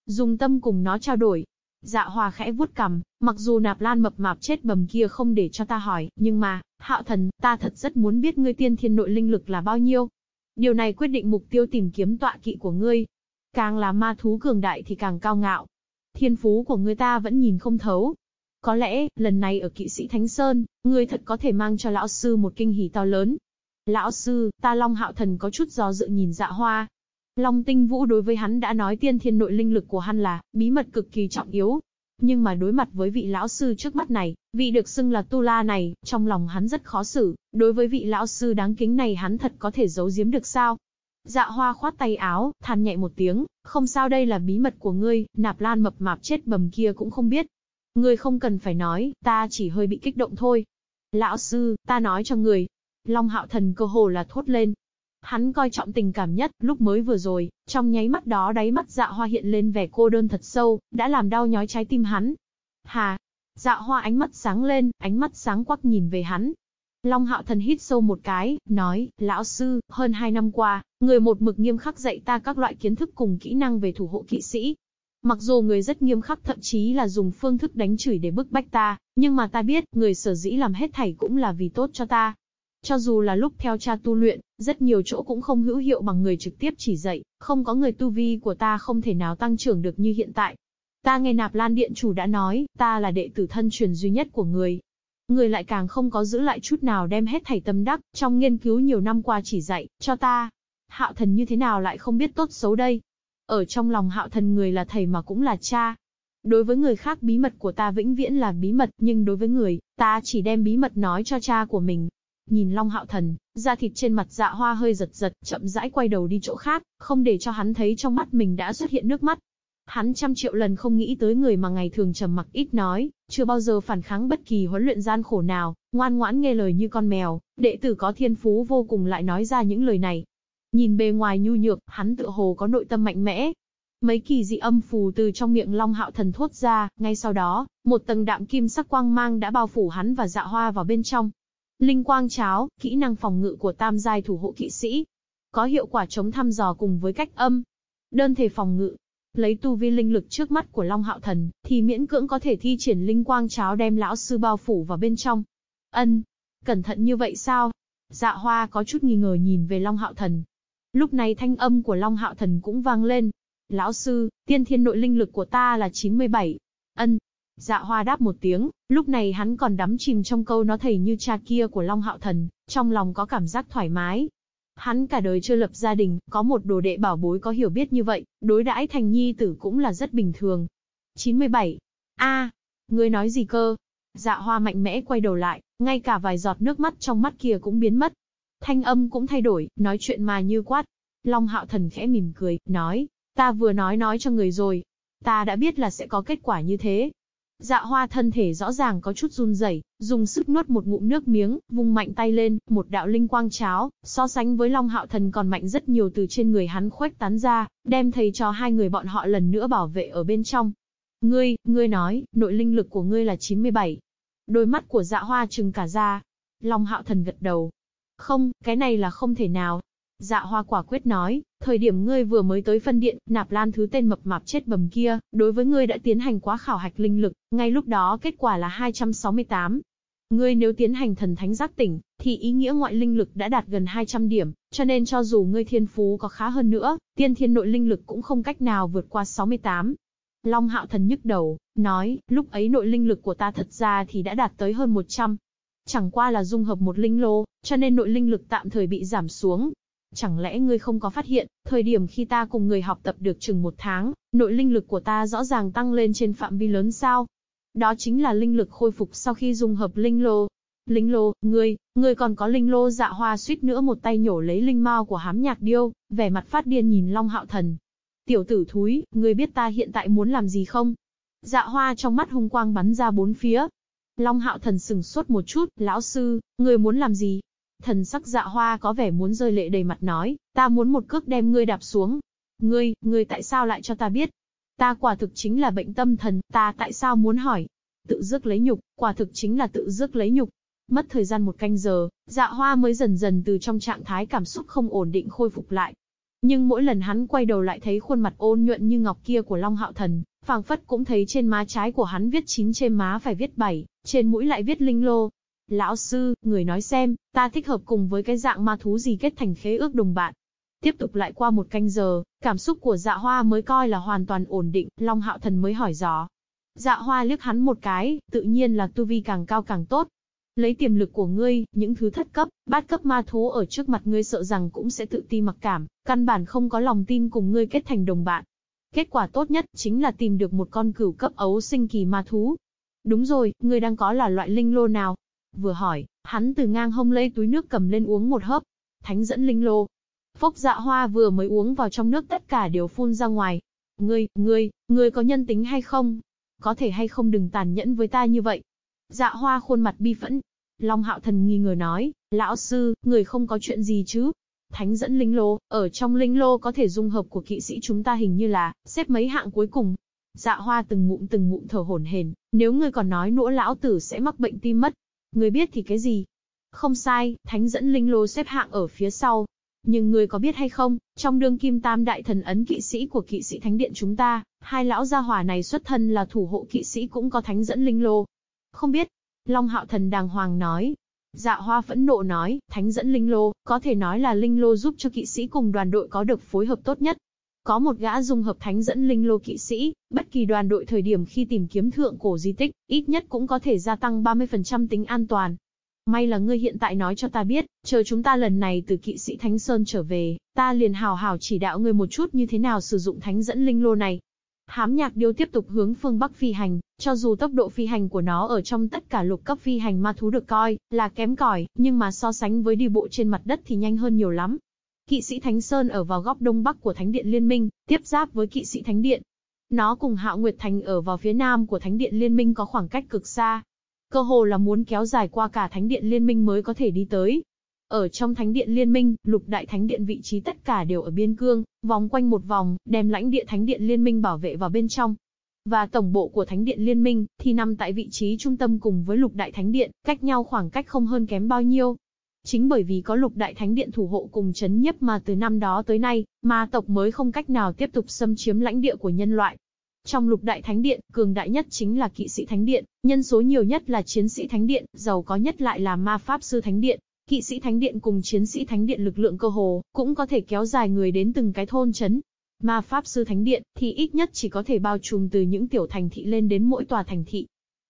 Dùng tâm cùng nó trao đổi. Dạ hòa khẽ vuốt cằm, mặc dù nạp lan mập mạp chết bầm kia không để cho ta hỏi, nhưng mà, hạo thần, ta thật rất muốn biết ngươi tiên thiên nội linh lực là bao nhiêu. Điều này quyết định mục tiêu tìm kiếm tọa kỵ của ngươi. Càng là ma thú cường đại thì càng cao ngạo. Thiên phú của ngươi ta vẫn nhìn không thấu. Có lẽ, lần này ở kỵ sĩ Thánh Sơn, ngươi thật có thể mang cho lão sư một kinh hỉ to lớn. Lão sư, ta Long Hạo Thần có chút do dự nhìn dạ hoa. Long Tinh Vũ đối với hắn đã nói tiên thiên nội linh lực của hắn là bí mật cực kỳ trọng yếu. Nhưng mà đối mặt với vị lão sư trước mắt này, vị được xưng là Tu La này, trong lòng hắn rất khó xử, đối với vị lão sư đáng kính này hắn thật có thể giấu giếm được sao? Dạ hoa khoát tay áo, than nhẹ một tiếng, không sao đây là bí mật của ngươi, nạp lan mập mạp chết bầm kia cũng không biết. Ngươi không cần phải nói, ta chỉ hơi bị kích động thôi. Lão sư, ta nói cho người, Long hạo thần cơ hồ là thốt lên. Hắn coi trọng tình cảm nhất, lúc mới vừa rồi, trong nháy mắt đó đáy mắt dạ hoa hiện lên vẻ cô đơn thật sâu, đã làm đau nhói trái tim hắn. Hà! Dạ hoa ánh mắt sáng lên, ánh mắt sáng quắc nhìn về hắn. Long hạo thần hít sâu một cái, nói, lão sư, hơn hai năm qua, người một mực nghiêm khắc dạy ta các loại kiến thức cùng kỹ năng về thủ hộ kỵ sĩ. Mặc dù người rất nghiêm khắc thậm chí là dùng phương thức đánh chửi để bức bách ta, nhưng mà ta biết, người sở dĩ làm hết thảy cũng là vì tốt cho ta, cho dù là lúc theo cha tu luyện, rất nhiều chỗ cũng không hữu hiệu bằng người trực tiếp chỉ dạy, không có người tu vi của ta không thể nào tăng trưởng được như hiện tại. Ta nghe nạp lan điện chủ đã nói, ta là đệ tử thân truyền duy nhất của người. Người lại càng không có giữ lại chút nào đem hết thảy tâm đắc, trong nghiên cứu nhiều năm qua chỉ dạy, cho ta. Hạo thần như thế nào lại không biết tốt xấu đây? Ở trong lòng hạo thần người là thầy mà cũng là cha, Đối với người khác bí mật của ta vĩnh viễn là bí mật, nhưng đối với người, ta chỉ đem bí mật nói cho cha của mình. Nhìn Long Hạo Thần, da thịt trên mặt dạ hoa hơi giật giật, chậm rãi quay đầu đi chỗ khác, không để cho hắn thấy trong mắt mình đã xuất hiện nước mắt. Hắn trăm triệu lần không nghĩ tới người mà ngày thường trầm mặc ít nói, chưa bao giờ phản kháng bất kỳ huấn luyện gian khổ nào, ngoan ngoãn nghe lời như con mèo, đệ tử có thiên phú vô cùng lại nói ra những lời này. Nhìn bề ngoài nhu nhược, hắn tự hồ có nội tâm mạnh mẽ. Mấy kỳ dị âm phù từ trong miệng Long Hạo Thần thốt ra, ngay sau đó, một tầng đạm kim sắc quang mang đã bao phủ hắn và dạ hoa vào bên trong, Linh quang cháo, kỹ năng phòng ngự của tam giai thủ hộ kỵ sĩ. Có hiệu quả chống thăm dò cùng với cách âm. Đơn thể phòng ngự. Lấy tu vi linh lực trước mắt của Long Hạo Thần, thì miễn cưỡng có thể thi triển linh quang cháo đem lão sư bao phủ vào bên trong. Ân, cẩn thận như vậy sao? Dạ hoa có chút nghi ngờ nhìn về Long Hạo Thần. Lúc này thanh âm của Long Hạo Thần cũng vang lên. Lão sư, tiên thiên nội linh lực của ta là 97. Ân, Dạ hoa đáp một tiếng, lúc này hắn còn đắm chìm trong câu nó thầy như cha kia của Long Hạo Thần, trong lòng có cảm giác thoải mái. Hắn cả đời chưa lập gia đình, có một đồ đệ bảo bối có hiểu biết như vậy, đối đãi thành nhi tử cũng là rất bình thường. 97. a ngươi nói gì cơ? Dạ hoa mạnh mẽ quay đầu lại, ngay cả vài giọt nước mắt trong mắt kia cũng biến mất. Thanh âm cũng thay đổi, nói chuyện mà như quát. Long hạo thần khẽ mỉm cười, nói, ta vừa nói nói cho người rồi. Ta đã biết là sẽ có kết quả như thế, Dạ hoa thân thể rõ ràng có chút run rẩy, dùng sức nuốt một ngụm nước miếng, vung mạnh tay lên, một đạo linh quang cháo, so sánh với Long Hạo Thần còn mạnh rất nhiều từ trên người hắn khuếch tán ra, đem thầy cho hai người bọn họ lần nữa bảo vệ ở bên trong. Ngươi, ngươi nói, nội linh lực của ngươi là 97. Đôi mắt của dạ hoa trừng cả ra. Long hạo thần gật đầu. Không, cái này là không thể nào. Dạ hoa quả quyết nói, thời điểm ngươi vừa mới tới phân điện, nạp lan thứ tên mập mạp chết bầm kia, đối với ngươi đã tiến hành quá khảo hạch linh lực, ngay lúc đó kết quả là 268. Ngươi nếu tiến hành thần thánh giác tỉnh, thì ý nghĩa ngoại linh lực đã đạt gần 200 điểm, cho nên cho dù ngươi thiên phú có khá hơn nữa, tiên thiên nội linh lực cũng không cách nào vượt qua 68. Long hạo thần nhức đầu, nói, lúc ấy nội linh lực của ta thật ra thì đã đạt tới hơn 100. Chẳng qua là dung hợp một linh lô, cho nên nội linh lực tạm thời bị giảm xuống. Chẳng lẽ ngươi không có phát hiện, thời điểm khi ta cùng người học tập được chừng một tháng, nội linh lực của ta rõ ràng tăng lên trên phạm vi lớn sao? Đó chính là linh lực khôi phục sau khi dung hợp linh lô. Linh lô, ngươi, ngươi còn có linh lô dạ hoa suýt nữa một tay nhổ lấy linh mao của hám nhạc điêu, vẻ mặt phát điên nhìn Long Hạo Thần. Tiểu tử thúi, ngươi biết ta hiện tại muốn làm gì không? Dạ hoa trong mắt hung quang bắn ra bốn phía. Long Hạo Thần sừng sốt một chút, lão sư, ngươi muốn làm gì? Thần sắc dạ hoa có vẻ muốn rơi lệ đầy mặt nói, ta muốn một cước đem ngươi đạp xuống. Ngươi, ngươi tại sao lại cho ta biết? Ta quả thực chính là bệnh tâm thần, ta tại sao muốn hỏi? Tự dứt lấy nhục, quả thực chính là tự dứt lấy nhục. Mất thời gian một canh giờ, dạ hoa mới dần dần từ trong trạng thái cảm xúc không ổn định khôi phục lại. Nhưng mỗi lần hắn quay đầu lại thấy khuôn mặt ôn nhuận như ngọc kia của Long Hạo Thần, phảng phất cũng thấy trên má trái của hắn viết chín trên má phải viết bảy, trên mũi lại viết linh lô. Lão sư, người nói xem, ta thích hợp cùng với cái dạng ma thú gì kết thành khế ước đồng bạn. Tiếp tục lại qua một canh giờ, cảm xúc của dạ hoa mới coi là hoàn toàn ổn định, Long Hạo Thần mới hỏi dò. Dạ hoa liếc hắn một cái, tự nhiên là tu vi càng cao càng tốt. Lấy tiềm lực của ngươi, những thứ thất cấp, bát cấp ma thú ở trước mặt ngươi sợ rằng cũng sẽ tự ti mặc cảm, căn bản không có lòng tin cùng ngươi kết thành đồng bạn. Kết quả tốt nhất chính là tìm được một con cửu cấp ấu sinh kỳ ma thú. Đúng rồi, ngươi đang có là loại linh lô nào? Vừa hỏi, hắn từ ngang hông lấy túi nước cầm lên uống một hớp. Thánh dẫn linh lô, Phốc dạ hoa vừa mới uống vào trong nước tất cả đều phun ra ngoài. Ngươi, ngươi, ngươi có nhân tính hay không? Có thể hay không đừng tàn nhẫn với ta như vậy? Dạ hoa khuôn mặt bi phẫn. Long hạo thần nghi ngờ nói, lão sư, người không có chuyện gì chứ? Thánh dẫn linh lô, ở trong linh lô có thể dung hợp của kỵ sĩ chúng ta hình như là, xếp mấy hạng cuối cùng. Dạ hoa từng ngụm từng ngụm thở hổn hển, nếu ngươi còn nói nữa lão tử sẽ mắc bệnh tim mất. Ngươi biết thì cái gì? Không sai, thánh dẫn linh lô xếp hạng ở phía sau, nhưng ngươi có biết hay không, trong đương kim tam đại thần ấn kỵ sĩ của kỵ sĩ thánh điện chúng ta, hai lão gia hỏa này xuất thân là thủ hộ kỵ sĩ cũng có thánh dẫn linh lô. Không biết. Long hạo thần đàng hoàng nói. Dạ hoa phẫn nộ nói, thánh dẫn linh lô, có thể nói là linh lô giúp cho kỵ sĩ cùng đoàn đội có được phối hợp tốt nhất. Có một gã dung hợp thánh dẫn linh lô kỵ sĩ, bất kỳ đoàn đội thời điểm khi tìm kiếm thượng cổ di tích, ít nhất cũng có thể gia tăng 30% tính an toàn. May là ngươi hiện tại nói cho ta biết, chờ chúng ta lần này từ kỵ sĩ Thánh Sơn trở về, ta liền hào hào chỉ đạo ngươi một chút như thế nào sử dụng thánh dẫn linh lô này. Hám nhạc điêu tiếp tục hướng phương Bắc phi hành, cho dù tốc độ phi hành của nó ở trong tất cả lục cấp phi hành ma thú được coi là kém cỏi, nhưng mà so sánh với đi bộ trên mặt đất thì nhanh hơn nhiều lắm. Kỵ sĩ Thánh Sơn ở vào góc đông bắc của Thánh Điện Liên minh, tiếp giáp với kỵ sĩ Thánh Điện. Nó cùng Hạo Nguyệt Thành ở vào phía nam của Thánh Điện Liên minh có khoảng cách cực xa, Cơ hồ là muốn kéo dài qua cả Thánh Điện Liên minh mới có thể đi tới. Ở trong Thánh Điện Liên minh, lục đại Thánh Điện vị trí tất cả đều ở biên cương, vòng quanh một vòng, đem lãnh địa Thánh Điện Liên minh bảo vệ vào bên trong. Và tổng bộ của Thánh Điện Liên minh, thì nằm tại vị trí trung tâm cùng với lục đại Thánh Điện, cách nhau khoảng cách không hơn kém bao nhiêu. Chính bởi vì có lục đại thánh điện thủ hộ cùng chấn nhiếp mà từ năm đó tới nay, ma tộc mới không cách nào tiếp tục xâm chiếm lãnh địa của nhân loại. Trong lục đại thánh điện, cường đại nhất chính là kỵ sĩ thánh điện, nhân số nhiều nhất là chiến sĩ thánh điện, giàu có nhất lại là ma pháp sư thánh điện. Kỵ sĩ thánh điện cùng chiến sĩ thánh điện lực lượng cơ hồ, cũng có thể kéo dài người đến từng cái thôn chấn. Ma pháp sư thánh điện, thì ít nhất chỉ có thể bao trùm từ những tiểu thành thị lên đến mỗi tòa thành thị.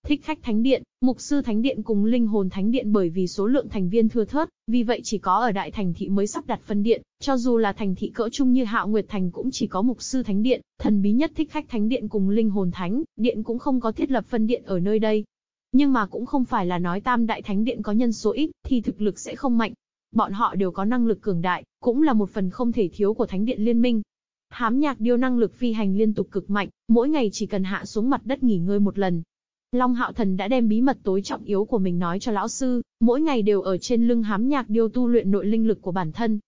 Thích khách thánh điện, mục sư thánh điện cùng linh hồn thánh điện bởi vì số lượng thành viên thưa thớt, vì vậy chỉ có ở đại thành thị mới sắp đặt phân điện, cho dù là thành thị cỡ trung như Hạo Nguyệt thành cũng chỉ có mục sư thánh điện, thần bí nhất thích khách thánh điện cùng linh hồn thánh điện cũng không có thiết lập phân điện ở nơi đây. Nhưng mà cũng không phải là nói tam đại thánh điện có nhân số ít thì thực lực sẽ không mạnh. Bọn họ đều có năng lực cường đại, cũng là một phần không thể thiếu của thánh điện liên minh. Hám nhạc điêu năng lực phi hành liên tục cực mạnh, mỗi ngày chỉ cần hạ xuống mặt đất nghỉ ngơi một lần, Long Hạo Thần đã đem bí mật tối trọng yếu của mình nói cho lão sư, mỗi ngày đều ở trên lưng hám nhạc điêu tu luyện nội linh lực của bản thân.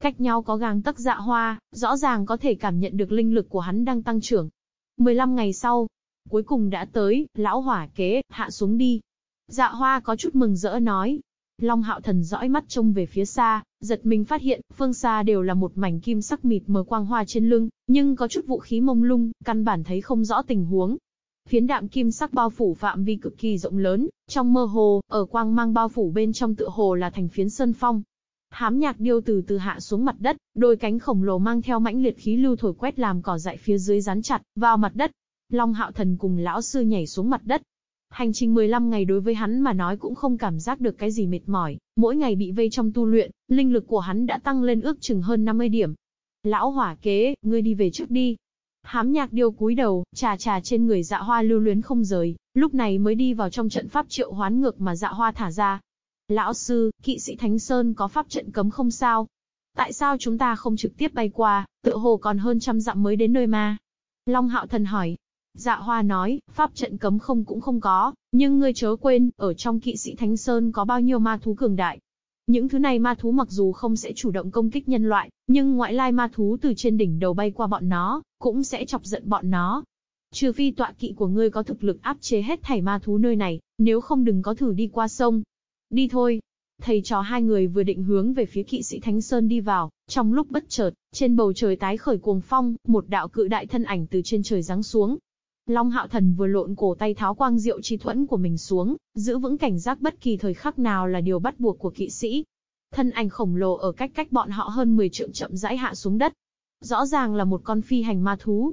Cách nhau có gang tắc dạ hoa, rõ ràng có thể cảm nhận được linh lực của hắn đang tăng trưởng. 15 ngày sau, cuối cùng đã tới, lão hỏa kế, hạ xuống đi. Dạ hoa có chút mừng rỡ nói. Long hạo thần dõi mắt trông về phía xa, giật mình phát hiện, phương xa đều là một mảnh kim sắc mịt mờ quang hoa trên lưng, nhưng có chút vũ khí mông lung, căn bản thấy không rõ tình huống. Phiến đạm kim sắc bao phủ phạm vi cực kỳ rộng lớn, trong mơ hồ, ở quang mang bao phủ bên trong tựa hồ là thành phiến sơn phong. Hám nhạc điêu từ từ hạ xuống mặt đất, đôi cánh khổng lồ mang theo mãnh liệt khí lưu thổi quét làm cỏ dại phía dưới rán chặt, vào mặt đất. Long hạo thần cùng lão sư nhảy xuống mặt đất, Hành trình 15 ngày đối với hắn mà nói cũng không cảm giác được cái gì mệt mỏi, mỗi ngày bị vây trong tu luyện, linh lực của hắn đã tăng lên ước chừng hơn 50 điểm. Lão hỏa kế, ngươi đi về trước đi. Hám nhạc điêu cúi đầu, trà trà trên người dạ hoa lưu luyến không rời, lúc này mới đi vào trong trận pháp triệu hoán ngược mà dạ hoa thả ra. Lão sư, kỵ sĩ Thánh Sơn có pháp trận cấm không sao? Tại sao chúng ta không trực tiếp bay qua, tựa hồ còn hơn trăm dặm mới đến nơi mà? Long hạo thần hỏi, Dạ Hoa nói, pháp trận cấm không cũng không có, nhưng ngươi chớ quên, ở trong kỵ sĩ Thánh Sơn có bao nhiêu ma thú cường đại. Những thứ này ma thú mặc dù không sẽ chủ động công kích nhân loại, nhưng ngoại lai ma thú từ trên đỉnh đầu bay qua bọn nó, cũng sẽ chọc giận bọn nó. Trừ phi tọa kỵ của ngươi có thực lực áp chế hết thảy ma thú nơi này, nếu không đừng có thử đi qua sông. Đi thôi. Thầy trò hai người vừa định hướng về phía kỵ sĩ Thánh Sơn đi vào, trong lúc bất chợt, trên bầu trời tái khởi cuồng phong, một đạo cự đại thân ảnh từ trên trời giáng xuống, Long Hạo Thần vừa lộn cổ tay tháo quang diệu chi thuẫn của mình xuống, giữ vững cảnh giác bất kỳ thời khắc nào là điều bắt buộc của kỵ sĩ. Thân ảnh khổng lồ ở cách cách bọn họ hơn 10 trượng chậm rãi hạ xuống đất. Rõ ràng là một con phi hành ma thú,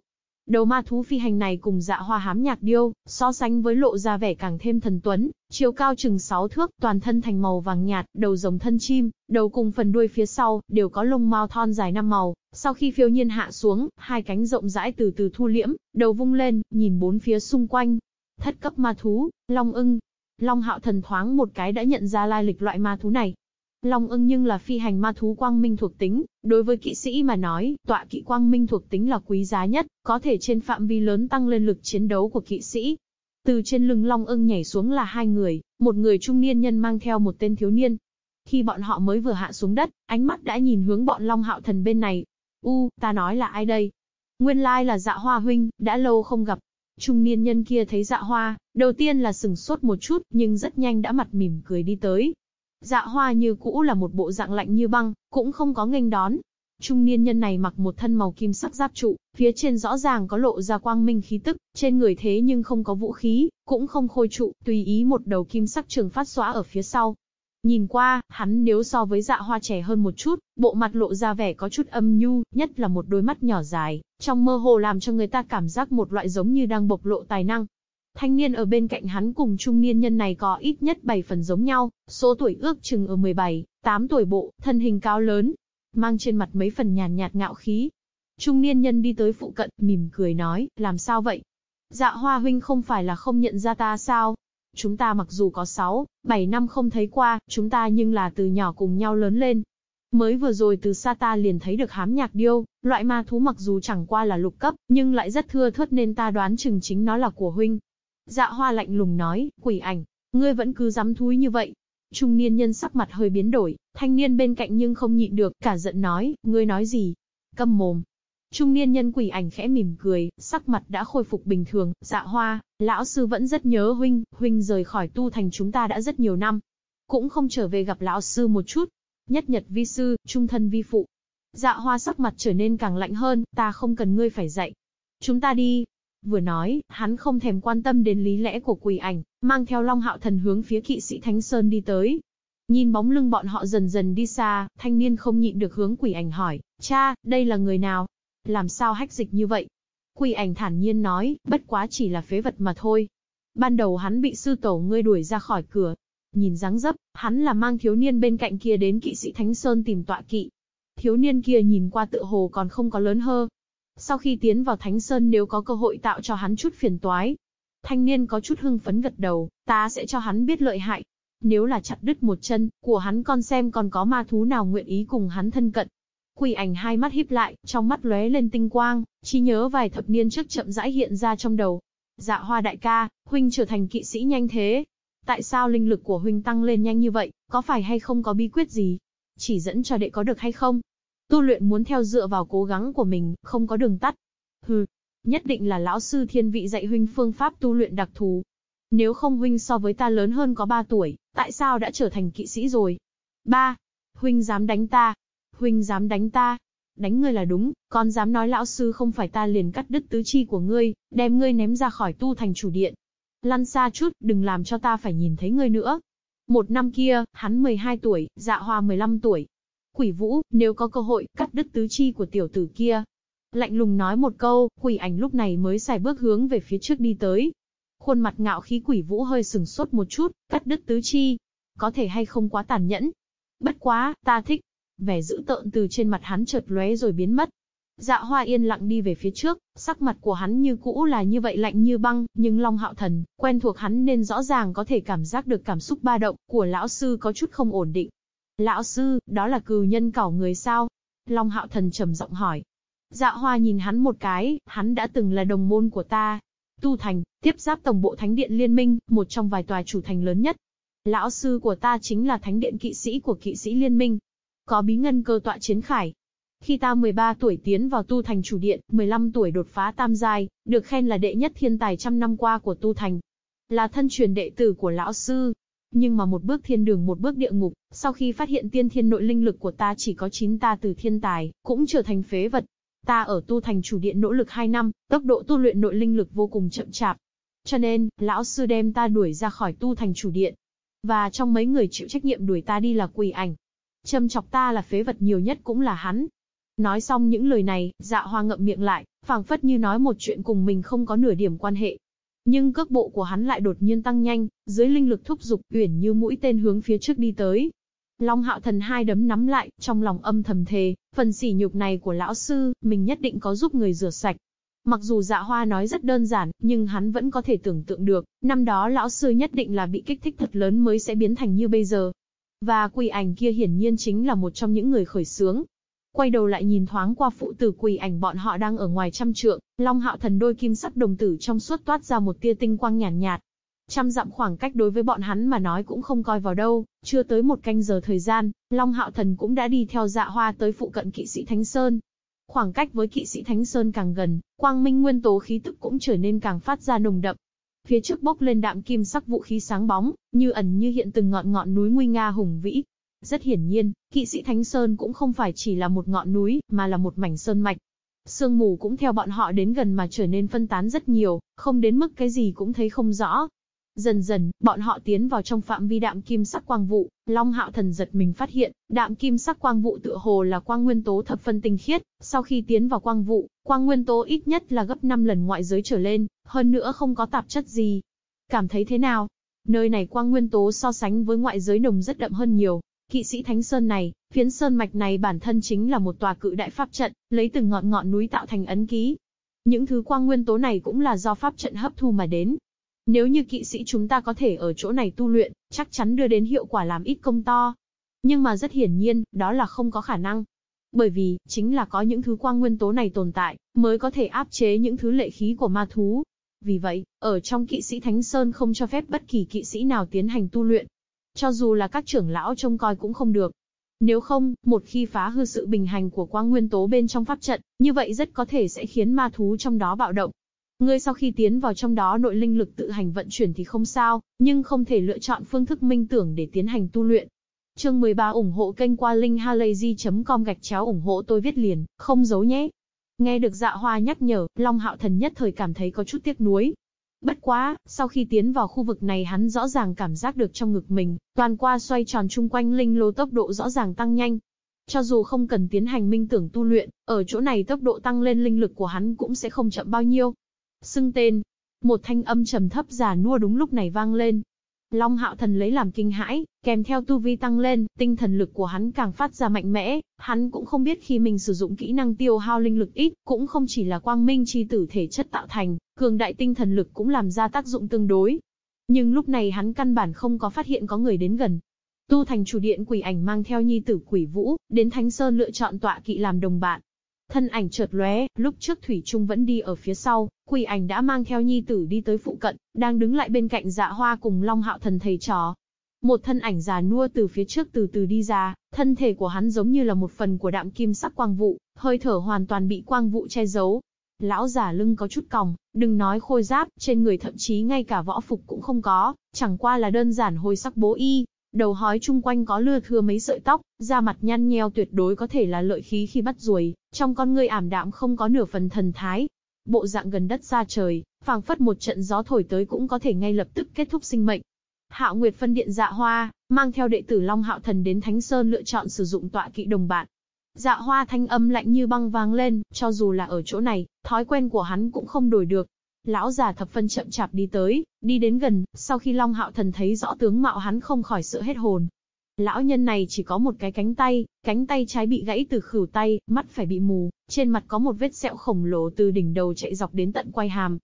Đầu ma thú phi hành này cùng dạ hoa hám nhạc điêu, so sánh với lộ ra vẻ càng thêm thần tuấn, chiều cao chừng 6 thước, toàn thân thành màu vàng nhạt, đầu giống thân chim, đầu cùng phần đuôi phía sau, đều có lông mao thon dài năm màu. Sau khi phiêu nhiên hạ xuống, hai cánh rộng rãi từ từ thu liễm, đầu vung lên, nhìn bốn phía xung quanh. Thất cấp ma thú, long ưng. Long hạo thần thoáng một cái đã nhận ra lai lịch loại ma thú này, Long ưng nhưng là phi hành ma thú quang minh thuộc tính, đối với kỵ sĩ mà nói, tọa kỵ quang minh thuộc tính là quý giá nhất, có thể trên phạm vi lớn tăng lên lực chiến đấu của kỵ sĩ. Từ trên lưng Long ưng nhảy xuống là hai người, một người trung niên nhân mang theo một tên thiếu niên. Khi bọn họ mới vừa hạ xuống đất, ánh mắt đã nhìn hướng bọn Long hạo thần bên này. U, ta nói là ai đây? Nguyên lai là dạ hoa huynh, đã lâu không gặp. Trung niên nhân kia thấy dạ hoa, đầu tiên là sừng sốt một chút, nhưng rất nhanh đã mặt mỉm cười đi tới, Dạ hoa như cũ là một bộ dạng lạnh như băng, cũng không có nghênh đón. Trung niên nhân này mặc một thân màu kim sắc giáp trụ, phía trên rõ ràng có lộ ra quang minh khí tức, trên người thế nhưng không có vũ khí, cũng không khôi trụ, tùy ý một đầu kim sắc trường phát xóa ở phía sau. Nhìn qua, hắn nếu so với dạ hoa trẻ hơn một chút, bộ mặt lộ ra vẻ có chút âm nhu, nhất là một đôi mắt nhỏ dài, trong mơ hồ làm cho người ta cảm giác một loại giống như đang bộc lộ tài năng. Thanh niên ở bên cạnh hắn cùng trung niên nhân này có ít nhất 7 phần giống nhau, số tuổi ước chừng ở 17, 8 tuổi bộ, thân hình cao lớn, mang trên mặt mấy phần nhàn nhạt, ngạo khí. Trung niên nhân đi tới phụ cận, mỉm cười nói, làm sao vậy? Dạ hoa huynh không phải là không nhận ra ta sao? Chúng ta mặc dù có 6, 7 năm không thấy qua, chúng ta nhưng là từ nhỏ cùng nhau lớn lên. Mới vừa rồi từ xa ta liền thấy được hám nhạc điêu, loại ma thú mặc dù chẳng qua là lục cấp, nhưng lại rất thưa thớt nên ta đoán chừng chính nó là của huynh. Dạ hoa lạnh lùng nói, quỷ ảnh, ngươi vẫn cứ dám thúi như vậy. Trung niên nhân sắc mặt hơi biến đổi, thanh niên bên cạnh nhưng không nhịn được, cả giận nói, ngươi nói gì? Câm mồm. Trung niên nhân quỷ ảnh khẽ mỉm cười, sắc mặt đã khôi phục bình thường, dạ hoa, lão sư vẫn rất nhớ huynh, huynh rời khỏi tu thành chúng ta đã rất nhiều năm. Cũng không trở về gặp lão sư một chút. Nhất nhật vi sư, trung thân vi phụ. Dạ hoa sắc mặt trở nên càng lạnh hơn, ta không cần ngươi phải dạy. Chúng ta đi, Vừa nói, hắn không thèm quan tâm đến lý lẽ của quỷ ảnh, mang theo Long Hạo Thần hướng phía kỵ sĩ Thánh Sơn đi tới. Nhìn bóng lưng bọn họ dần dần đi xa, thanh niên không nhịn được hướng quỷ ảnh hỏi, cha, đây là người nào? Làm sao hách dịch như vậy? Quỷ ảnh thản nhiên nói, bất quá chỉ là phế vật mà thôi. Ban đầu hắn bị sư tổ ngươi đuổi ra khỏi cửa. Nhìn dáng dấp, hắn là mang thiếu niên bên cạnh kia đến kỵ sĩ Thánh Sơn tìm tọa kỵ. Thiếu niên kia nhìn qua tự hồ còn không có lớn hơn, sau khi tiến vào Thánh Sơn nếu có cơ hội tạo cho hắn chút phiền toái. Thanh niên có chút hưng phấn gật đầu, ta sẽ cho hắn biết lợi hại. Nếu là chặt đứt một chân, của hắn con xem còn có ma thú nào nguyện ý cùng hắn thân cận. Quỷ ảnh hai mắt híp lại, trong mắt lóe lên tinh quang, chỉ nhớ vài thập niên trước chậm rãi hiện ra trong đầu. Dạ hoa đại ca, huynh trở thành kỵ sĩ nhanh thế. Tại sao linh lực của huynh tăng lên nhanh như vậy, có phải hay không có bí quyết gì? Chỉ dẫn cho đệ có được hay không? Tu luyện muốn theo dựa vào cố gắng của mình, không có đường tắt. Hừ, nhất định là lão sư thiên vị dạy huynh phương pháp tu luyện đặc thù. Nếu không huynh so với ta lớn hơn có 3 tuổi, tại sao đã trở thành kỵ sĩ rồi? Ba, huynh dám đánh ta? Huynh dám đánh ta? Đánh ngươi là đúng, còn dám nói lão sư không phải ta liền cắt đứt tứ chi của ngươi, đem ngươi ném ra khỏi tu thành chủ điện. Lăn xa chút, đừng làm cho ta phải nhìn thấy ngươi nữa. Một năm kia, hắn 12 tuổi, dạ hoa 15 tuổi. Quỷ vũ, nếu có cơ hội, cắt đứt tứ chi của tiểu tử kia. Lạnh lùng nói một câu, quỷ ảnh lúc này mới xài bước hướng về phía trước đi tới. Khuôn mặt ngạo khí quỷ vũ hơi sừng sốt một chút, cắt đứt tứ chi. Có thể hay không quá tàn nhẫn. Bất quá, ta thích. Vẻ dữ tợn từ trên mặt hắn chợt lóe rồi biến mất. Dạ hoa yên lặng đi về phía trước, sắc mặt của hắn như cũ là như vậy lạnh như băng, nhưng Long Hạo Thần, quen thuộc hắn nên rõ ràng có thể cảm giác được cảm xúc ba động của lão sư có chút không ổn định. Lão sư, đó là cừu nhân cảo người sao? Long Hạo Thần trầm giọng hỏi. Dạ hoa nhìn hắn một cái, hắn đã từng là đồng môn của ta. Tu Thành, tiếp giáp tổng bộ Thánh Điện Liên minh, một trong vài tòa chủ thành lớn nhất. Lão sư của ta chính là Thánh Điện kỵ sĩ của kỵ sĩ Liên minh. Có bí ngân cơ tọa chiến khải, khi ta 13 tuổi tiến vào tu thành chủ điện, 15 tuổi đột phá tam giai, được khen là đệ nhất thiên tài trăm năm qua của tu thành. Là thân truyền đệ tử của lão sư. Nhưng mà một bước thiên đường một bước địa ngục, sau khi phát hiện tiên thiên nội linh lực của ta chỉ có 9 ta từ thiên tài, cũng trở thành phế vật. Ta ở tu thành chủ điện nỗ lực 2 năm, tốc độ tu luyện nội linh lực vô cùng chậm chạp. Cho nên, lão sư đem ta đuổi ra khỏi tu thành chủ điện. Và trong mấy người chịu trách nhiệm đuổi ta đi là quỳ ảnh. Châm chọc ta là phế vật nhiều nhất cũng là hắn, Nói xong những lời này, dạ hoa ngậm miệng lại, phảng phất như nói một chuyện cùng mình không có nửa điểm quan hệ. Nhưng cước bộ của hắn lại đột nhiên tăng nhanh, dưới linh lực thúc dục, uyển như mũi tên hướng phía trước đi tới. Long hạo thần hai đấm nắm lại, trong lòng âm thầm thề, phần sỉ nhục này của lão sư, mình nhất định có giúp người rửa sạch. Mặc dù dạ hoa nói rất đơn giản, nhưng hắn vẫn có thể tưởng tượng được, năm đó lão sư nhất định là bị kích thích thật lớn mới sẽ biến thành như bây giờ. Và quỷ ảnh kia hiển nhiên chính là một trong những người khởi sướng Quay đầu lại nhìn thoáng qua phụ tử quỳ ảnh bọn họ đang ở ngoài trăm trượng, Long Hạo Thần đôi kim sắc đồng tử trong suốt toát ra một tia tinh quang nhàn nhạt, nhạt. Trăm dặm khoảng cách đối với bọn hắn mà nói cũng không coi vào đâu, chưa tới một canh giờ thời gian, Long Hạo Thần cũng đã đi theo dạ hoa tới phụ cận kỵ sĩ Thánh Sơn. Khoảng cách với kỵ sĩ Thánh Sơn càng gần, quang minh nguyên tố khí tức cũng trở nên càng phát ra nồng đậm. Phía trước bốc lên đạm kim sắc vũ khí sáng bóng, như ẩn như hiện từng ngọn ngọn núi nguy nga hùng vĩ, rất hiển nhiên, kỵ sĩ Thánh Sơn cũng không phải chỉ là một ngọn núi, mà là một mảnh sơn mạch. Sương mù cũng theo bọn họ đến gần mà trở nên phân tán rất nhiều, không đến mức cái gì cũng thấy không rõ. Dần dần, bọn họ tiến vào trong phạm vi đạm kim sắc quang vụ, Long Hạo Thần giật mình phát hiện, đạm kim sắc quang vụ tựa hồ là quang nguyên tố thập phân tinh khiết, sau khi tiến vào quang vụ, quang nguyên tố ít nhất là gấp 5 lần ngoại giới trở lên, hơn nữa không có tạp chất gì. Cảm thấy thế nào? Nơi này quang nguyên tố so sánh với ngoại giới nồng rất đậm hơn nhiều, Kỵ sĩ Thánh Sơn này, phiến sơn mạch này bản thân chính là một tòa cự đại pháp trận, lấy từng ngọn ngọn núi tạo thành ấn ký. Những thứ quang nguyên tố này cũng là do pháp trận hấp thu mà đến. Nếu như kỵ sĩ chúng ta có thể ở chỗ này tu luyện, chắc chắn đưa đến hiệu quả làm ít công to. Nhưng mà rất hiển nhiên, đó là không có khả năng. Bởi vì, chính là có những thứ quang nguyên tố này tồn tại, mới có thể áp chế những thứ lệ khí của ma thú. Vì vậy, ở trong kỵ sĩ Thánh Sơn không cho phép bất kỳ kỵ sĩ nào tiến hành tu luyện. Cho dù là các trưởng lão trông coi cũng không được. Nếu không, một khi phá hư sự bình hành của quang nguyên tố bên trong pháp trận, như vậy rất có thể sẽ khiến ma thú trong đó bạo động. Ngươi sau khi tiến vào trong đó nội linh lực tự hành vận chuyển thì không sao, nhưng không thể lựa chọn phương thức minh tưởng để tiến hành tu luyện. Chương 13 ủng hộ kênh qua linkhalazy.com gạch chéo ủng hộ tôi viết liền, không giấu nhé. Nghe được dạ hoa nhắc nhở, Long Hạo Thần nhất thời cảm thấy có chút tiếc nuối, Bất quá, sau khi tiến vào khu vực này hắn rõ ràng cảm giác được trong ngực mình, toàn qua xoay tròn chung quanh linh lô tốc độ rõ ràng tăng nhanh. Cho dù không cần tiến hành minh tưởng tu luyện, ở chỗ này tốc độ tăng lên linh lực của hắn cũng sẽ không chậm bao nhiêu. Xưng tên. Một thanh âm trầm thấp già nua đúng lúc này vang lên, Long hạo thần lấy làm kinh hãi, kèm theo tu vi tăng lên, tinh thần lực của hắn càng phát ra mạnh mẽ, hắn cũng không biết khi mình sử dụng kỹ năng tiêu hao linh lực ít, cũng không chỉ là quang minh chi tử thể chất tạo thành, cường đại tinh thần lực cũng làm ra tác dụng tương đối. Nhưng lúc này hắn căn bản không có phát hiện có người đến gần. Tu thành chủ điện quỷ ảnh mang theo nhi tử quỷ vũ, đến Thánh Sơn lựa chọn tọa kỵ làm đồng bạn, Thân ảnh chợt lóe, lúc trước Thủy Trung vẫn đi ở phía sau, quỷ ảnh đã mang theo nhi tử đi tới phụ cận, đang đứng lại bên cạnh dạ hoa cùng Long Hạo Thần thầy trò. Một thân ảnh già nua từ phía trước từ từ đi ra, thân thể của hắn giống như là một phần của đạm kim sắc quang vụ, hơi thở hoàn toàn bị quang vụ che giấu. Lão già lưng có chút còng, đừng nói khôi giáp, trên người thậm chí ngay cả võ phục cũng không có, chẳng qua là đơn giản hồi sắc bố y. Đầu hói chung quanh có lưa thưa mấy sợi tóc, da mặt nhăn nheo tuyệt đối có thể là lợi khí khi bắt ruồi, trong con người ảm đạm không có nửa phần thần thái. Bộ dạng gần đất xa trời, phảng phất một trận gió thổi tới cũng có thể ngay lập tức kết thúc sinh mệnh. Hạo Nguyệt phân điện dạ hoa, mang theo đệ tử Long Hạo Thần đến Thánh Sơn lựa chọn sử dụng tọa kỵ đồng bạn. Dạ hoa thanh âm lạnh như băng vang lên, cho dù là ở chỗ này, thói quen của hắn cũng không đổi được. Lão già thập phân chậm chạp đi tới, đi đến gần, sau khi Long Hạo Thần thấy rõ tướng mạo hắn không khỏi sợ hết hồn. Lão nhân này chỉ có một cái cánh tay, cánh tay trái bị gãy từ khửu tay, mắt phải bị mù, trên mặt có một vết sẹo khổng lồ từ đỉnh đầu chạy dọc đến tận quai hàm.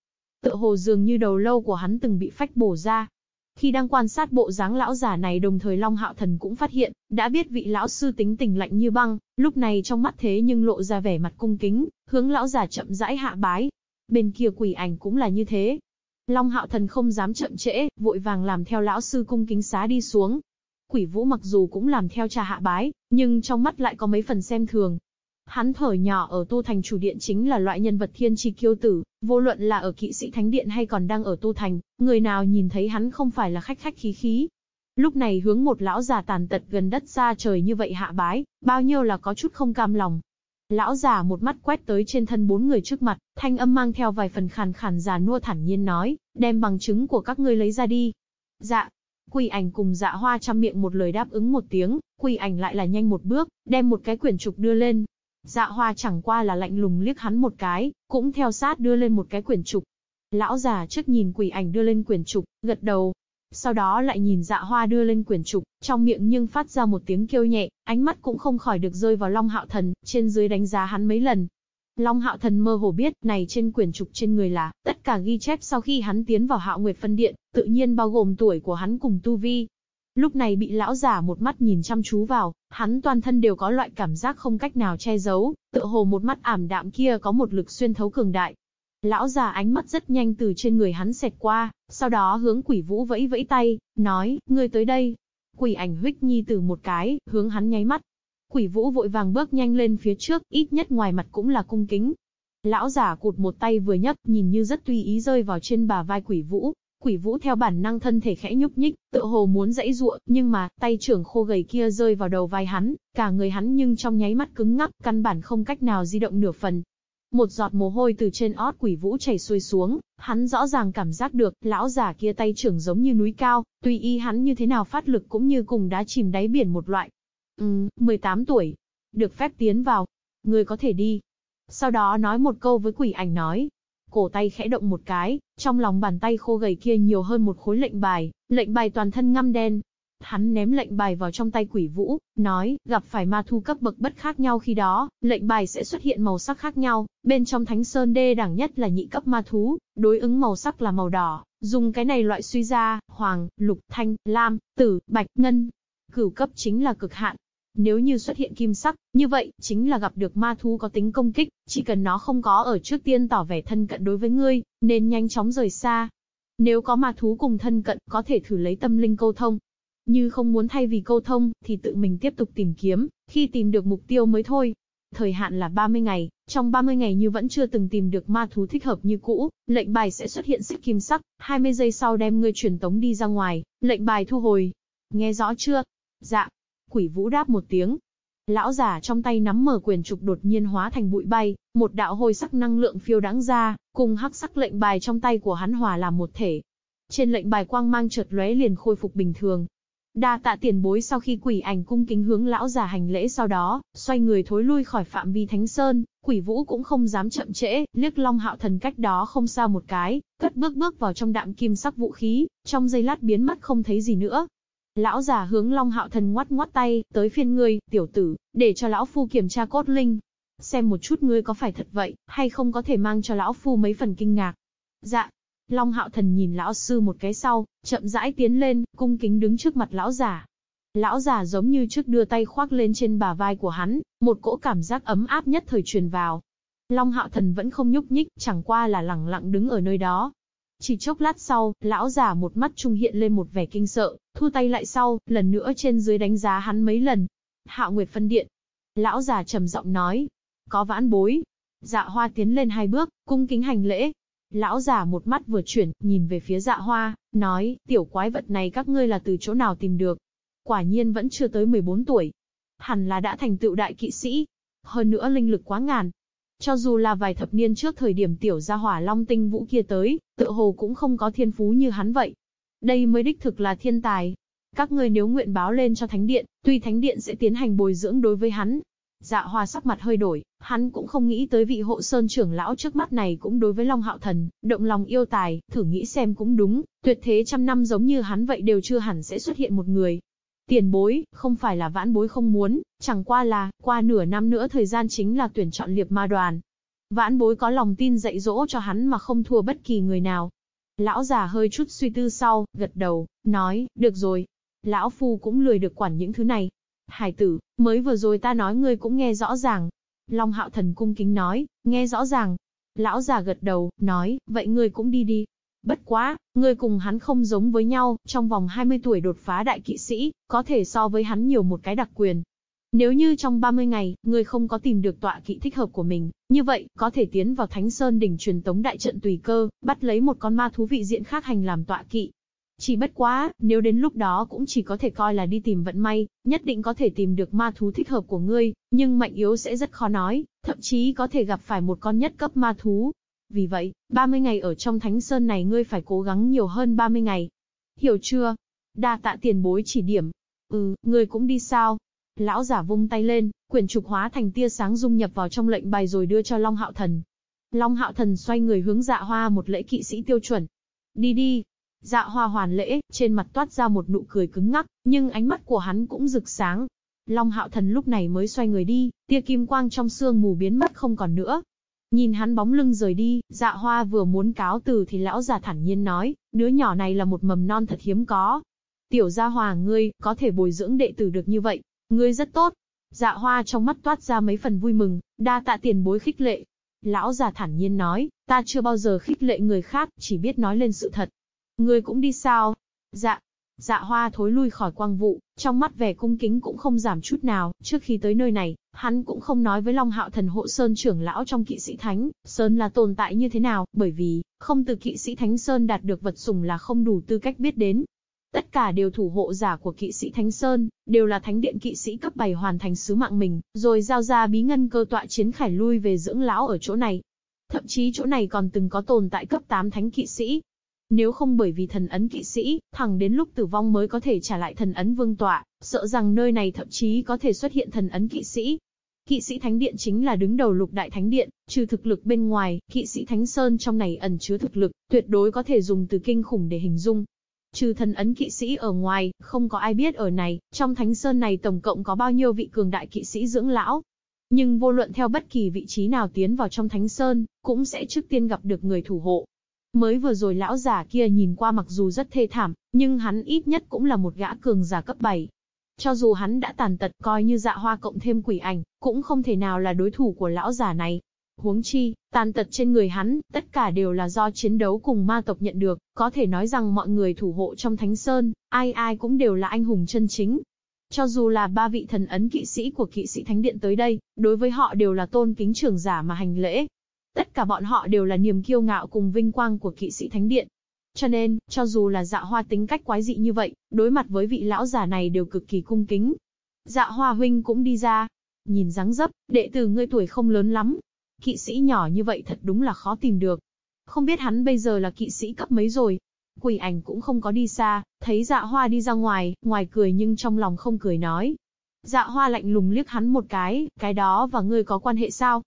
Tựa hồ dường như đầu lâu của hắn từng bị phách bổ ra, khi đang quan sát bộ dáng lão giả này đồng thời Long Hạo Thần cũng phát hiện, đã biết vị lão sư tính tình lạnh như băng, lúc này trong mắt thế nhưng lộ ra vẻ mặt cung kính, hướng lão giả chậm rãi hạ bái. Bên kia quỷ ảnh cũng là như thế. Long Hạo Thần không dám chậm trễ, vội vàng làm theo lão sư cung kính xá đi xuống. Quỷ Vũ mặc dù cũng làm theo cha hạ bái, nhưng trong mắt lại có mấy phần xem thường, Hắn thở nhỏ ở tu thành chủ điện chính là loại nhân vật thiên tri kiêu tử, vô luận là ở kỵ sĩ thánh điện hay còn đang ở tu thành, người nào nhìn thấy hắn không phải là khách khách khí khí. Lúc này hướng một lão già tàn tật gần đất xa trời như vậy hạ bái, bao nhiêu là có chút không cam lòng. Lão già một mắt quét tới trên thân bốn người trước mặt, thanh âm mang theo vài phần khàn khàn già nua thản nhiên nói, đem bằng chứng của các ngươi lấy ra đi. Dạ, Quỳ ảnh cùng dạ hoa chăm miệng một lời đáp ứng một tiếng, quỳ ảnh lại là nhanh một bước, đem một cái quyển trục đưa lên, Dạ hoa chẳng qua là lạnh lùng liếc hắn một cái, cũng theo sát đưa lên một cái quyển trục. Lão già trước nhìn quỷ ảnh đưa lên quyển trục, gật đầu. Sau đó lại nhìn dạ hoa đưa lên quyển trục, trong miệng nhưng phát ra một tiếng kêu nhẹ, ánh mắt cũng không khỏi được rơi vào Long Hạo Thần, trên dưới đánh giá hắn mấy lần. Long Hạo Thần mơ hồ biết, này trên quyển trục trên người là, tất cả ghi chép sau khi hắn tiến vào Hạo Nguyệt Phân Điện, tự nhiên bao gồm tuổi của hắn cùng tu vi, Lúc này bị lão giả một mắt nhìn chăm chú vào, hắn toàn thân đều có loại cảm giác không cách nào che giấu, tựa hồ một mắt ảm đạm kia có một lực xuyên thấu cường đại. Lão già ánh mắt rất nhanh từ trên người hắn xẹt qua, sau đó hướng quỷ vũ vẫy vẫy tay, nói, ngươi tới đây. Quỷ ảnh huyết nhi từ một cái, hướng hắn nháy mắt. Quỷ vũ vội vàng bước nhanh lên phía trước, ít nhất ngoài mặt cũng là cung kính. Lão giả cụt một tay vừa nhấc, nhìn như rất tùy ý rơi vào trên bà vai quỷ vũ, Quỷ Vũ theo bản năng thân thể khẽ nhúc nhích, tựa hồ muốn dãy ruộng, nhưng mà, tay trưởng khô gầy kia rơi vào đầu vai hắn, cả người hắn nhưng trong nháy mắt cứng ngắc, căn bản không cách nào di động nửa phần. Một giọt mồ hôi từ trên ót Quỷ Vũ chảy xuôi xuống, hắn rõ ràng cảm giác được, lão già kia tay trưởng giống như núi cao, tùy y hắn như thế nào phát lực cũng như cùng đá chìm đáy biển một loại. Ừm, 18 tuổi, được phép tiến vào, người có thể đi. Sau đó nói một câu với quỷ ảnh nói, cổ tay khẽ động một cái, trong lòng bàn tay khô gầy kia nhiều hơn một khối lệnh bài, lệnh bài toàn thân ngăm đen. Hắn ném lệnh bài vào trong tay quỷ vũ, nói, gặp phải ma thu cấp bậc bất khác nhau khi đó, lệnh bài sẽ xuất hiện màu sắc khác nhau, bên trong thánh sơn đê đẳng nhất là nhị cấp ma thú, đối ứng màu sắc là màu đỏ, dùng cái này loại suy ra, hoàng, lục, thanh, lam, tử, bạch, ngân. Cửu cấp chính là cực hạn, nếu như xuất hiện kim sắc, như vậy, chính là gặp được ma thú có tính công kích, chỉ cần nó không có ở trước tiên tỏ vẻ thân cận đối với ngươi, nên nhanh chóng rời xa. Nếu có ma thú cùng thân cận, có thể thử lấy tâm linh câu thông. Như không muốn thay vì câu thông, thì tự mình tiếp tục tìm kiếm, khi tìm được mục tiêu mới thôi. Thời hạn là 30 ngày, trong 30 ngày như vẫn chưa từng tìm được ma thú thích hợp như cũ, lệnh bài sẽ xuất hiện xích kim sắc, 20 giây sau đem ngươi truyền tống đi ra ngoài, lệnh bài thu hồi. Nghe rõ chưa? Dạ, Quỷ Vũ đáp một tiếng. Lão giả trong tay nắm mở quyền trục đột nhiên hóa thành bụi bay, một đạo hôi sắc năng lượng phiêu đáng ra, cùng hắc sắc lệnh bài trong tay của hắn hòa làm một thể. Trên lệnh bài quang mang chợt lóe liền khôi phục bình thường. Đa tạ tiền bối sau khi quỷ ảnh cung kính hướng lão già hành lễ sau đó, xoay người thối lui khỏi phạm vi thánh sơn, quỷ vũ cũng không dám chậm trễ, liếc long hạo thần cách đó không xa một cái, cất bước bước vào trong đạm kim sắc vũ khí, trong giây lát biến mất không thấy gì nữa, Lão già hướng Long Hạo Thần ngoắt ngoắt tay, tới phiên ngươi, tiểu tử, để cho lão phu kiểm tra cốt linh. Xem một chút ngươi có phải thật vậy, hay không có thể mang cho lão phu mấy phần kinh ngạc. Dạ. Long Hạo Thần nhìn lão sư một cái sau, chậm rãi tiến lên, cung kính đứng trước mặt lão già. Lão già giống như trước đưa tay khoác lên trên bà vai của hắn, một cỗ cảm giác ấm áp nhất thời truyền vào. Long Hạo Thần vẫn không nhúc nhích, chẳng qua là lẳng lặng đứng ở nơi đó, chỉ chốc lát sau, lão già một mắt trung hiện lên một vẻ kinh sợ, thu tay lại sau, lần nữa trên dưới đánh giá hắn mấy lần. Hạo Nguyệt phân điện. Lão già trầm giọng nói. Có vãn bối. Dạ hoa tiến lên hai bước, cung kính hành lễ. Lão già một mắt vừa chuyển, nhìn về phía dạ hoa, nói, tiểu quái vật này các ngươi là từ chỗ nào tìm được. Quả nhiên vẫn chưa tới 14 tuổi. Hẳn là đã thành tựu đại kỵ sĩ. Hơn nữa linh lực quá ngàn. Cho dù là vài thập niên trước thời điểm tiểu gia hỏa long tinh vũ kia tới, tự hồ cũng không có thiên phú như hắn vậy. Đây mới đích thực là thiên tài. Các ngươi nếu nguyện báo lên cho thánh điện, tuy thánh điện sẽ tiến hành bồi dưỡng đối với hắn, Dạ hoa sắc mặt hơi đổi, hắn cũng không nghĩ tới vị hộ sơn trưởng lão trước mắt này cũng đối với Long Hạo Thần, động lòng yêu tài, thử nghĩ xem cũng đúng, tuyệt thế trăm năm giống như hắn vậy đều chưa hẳn sẽ xuất hiện một người. Tiền bối, không phải là vãn bối không muốn, chẳng qua là, qua nửa năm nữa thời gian chính là tuyển chọn liệp ma đoàn. Vãn bối có lòng tin dạy dỗ cho hắn mà không thua bất kỳ người nào. Lão già hơi chút suy tư sau, gật đầu, nói, được rồi. Lão Phu cũng lười được quản những thứ này, Hải tử, mới vừa rồi ta nói ngươi cũng nghe rõ ràng. Long hạo thần cung kính nói, nghe rõ ràng. Lão già gật đầu, nói, vậy ngươi cũng đi đi. Bất quá, ngươi cùng hắn không giống với nhau, trong vòng 20 tuổi đột phá đại kỵ sĩ, có thể so với hắn nhiều một cái đặc quyền. Nếu như trong 30 ngày, ngươi không có tìm được tọa kỵ thích hợp của mình, như vậy, có thể tiến vào Thánh Sơn đỉnh truyền tống đại trận tùy cơ, bắt lấy một con ma thú vị diện khác hành làm tọa kỵ. Chỉ bất quá, nếu đến lúc đó cũng chỉ có thể coi là đi tìm vận may, nhất định có thể tìm được ma thú thích hợp của ngươi, nhưng mạnh yếu sẽ rất khó nói, thậm chí có thể gặp phải một con nhất cấp ma thú. Vì vậy, 30 ngày ở trong Thánh Sơn này ngươi phải cố gắng nhiều hơn 30 ngày. Hiểu chưa? Đa tạ tiền bối chỉ điểm. Ừ, ngươi cũng đi sao? Lão giả vung tay lên, quyển trục hóa thành tia sáng dung nhập vào trong lệnh bài rồi đưa cho Long Hạo Thần. Long Hạo Thần xoay người hướng dạ hoa một lễ kỵ sĩ tiêu chuẩn. Đi đi, Dạ hoa hoàn lễ, trên mặt toát ra một nụ cười cứng ngắc, nhưng ánh mắt của hắn cũng rực sáng. Long hạo thần lúc này mới xoay người đi, tia kim quang trong xương mù biến mất không còn nữa. Nhìn hắn bóng lưng rời đi, dạ hoa vừa muốn cáo từ thì lão già thản nhiên nói, đứa nhỏ này là một mầm non thật hiếm có. Tiểu gia hòa ngươi, có thể bồi dưỡng đệ tử được như vậy, ngươi rất tốt. Dạ hoa trong mắt toát ra mấy phần vui mừng, đa tạ tiền bối khích lệ. Lão già thản nhiên nói, ta chưa bao giờ khích lệ người khác, chỉ biết nói lên sự thật. Ngươi cũng đi sao? Dạ. Dạ hoa thối lui khỏi quang vụ, trong mắt vẻ cung kính cũng không giảm chút nào, trước khi tới nơi này, hắn cũng không nói với Long Hạo Thần hộ Sơn trưởng lão trong kỵ sĩ Thánh, Sơn là tồn tại như thế nào, bởi vì, không từ kỵ sĩ Thánh Sơn đạt được vật sùng là không đủ tư cách biết đến. Tất cả đều thủ hộ giả của kỵ sĩ Thánh Sơn, đều là thánh điện kỵ sĩ cấp 7 hoàn thành sứ mạng mình, rồi giao ra bí ngân cơ tọa chiến khải lui về dưỡng lão ở chỗ này. Thậm chí chỗ này còn từng có tồn tại cấp 8 thánh kỵ sĩ, nếu không bởi vì thần ấn kỵ sĩ, thẳng đến lúc tử vong mới có thể trả lại thần ấn vương tọa, sợ rằng nơi này thậm chí có thể xuất hiện thần ấn kỵ sĩ. Kỵ sĩ Thánh Điện chính là đứng đầu lục đại Thánh Điện, trừ thực lực bên ngoài, kỵ sĩ Thánh Sơn trong này ẩn chứa thực lực, tuyệt đối có thể dùng từ kinh khủng để hình dung. Trừ thần ấn kỵ sĩ ở ngoài, không có ai biết ở này, trong Thánh Sơn này tổng cộng có bao nhiêu vị cường đại kỵ sĩ dưỡng lão. Nhưng vô luận theo bất kỳ vị trí nào tiến vào trong Thánh Sơn, cũng sẽ trước tiên gặp được người thủ hộ, Mới vừa rồi lão giả kia nhìn qua mặc dù rất thê thảm, nhưng hắn ít nhất cũng là một gã cường giả cấp 7. Cho dù hắn đã tàn tật coi như dạ hoa cộng thêm quỷ ảnh, cũng không thể nào là đối thủ của lão giả này. Huống chi, tàn tật trên người hắn, tất cả đều là do chiến đấu cùng ma tộc nhận được, có thể nói rằng mọi người thủ hộ trong Thánh Sơn, ai ai cũng đều là anh hùng chân chính. Cho dù là ba vị thần ấn kỵ sĩ của kỵ sĩ Thánh Điện tới đây, đối với họ đều là tôn kính trưởng giả mà hành lễ, Tất cả bọn họ đều là niềm kiêu ngạo cùng vinh quang của kỵ sĩ thánh điện. Cho nên, cho dù là dạ hoa tính cách quái dị như vậy, đối mặt với vị lão giả này đều cực kỳ cung kính. Dạ hoa huynh cũng đi ra. Nhìn dáng dấp, đệ tử ngươi tuổi không lớn lắm. Kỵ sĩ nhỏ như vậy thật đúng là khó tìm được. Không biết hắn bây giờ là kỵ sĩ cấp mấy rồi. Quỷ ảnh cũng không có đi xa, thấy dạ hoa đi ra ngoài, ngoài cười nhưng trong lòng không cười nói. Dạ hoa lạnh lùng liếc hắn một cái, cái đó và ngươi có quan hệ sao?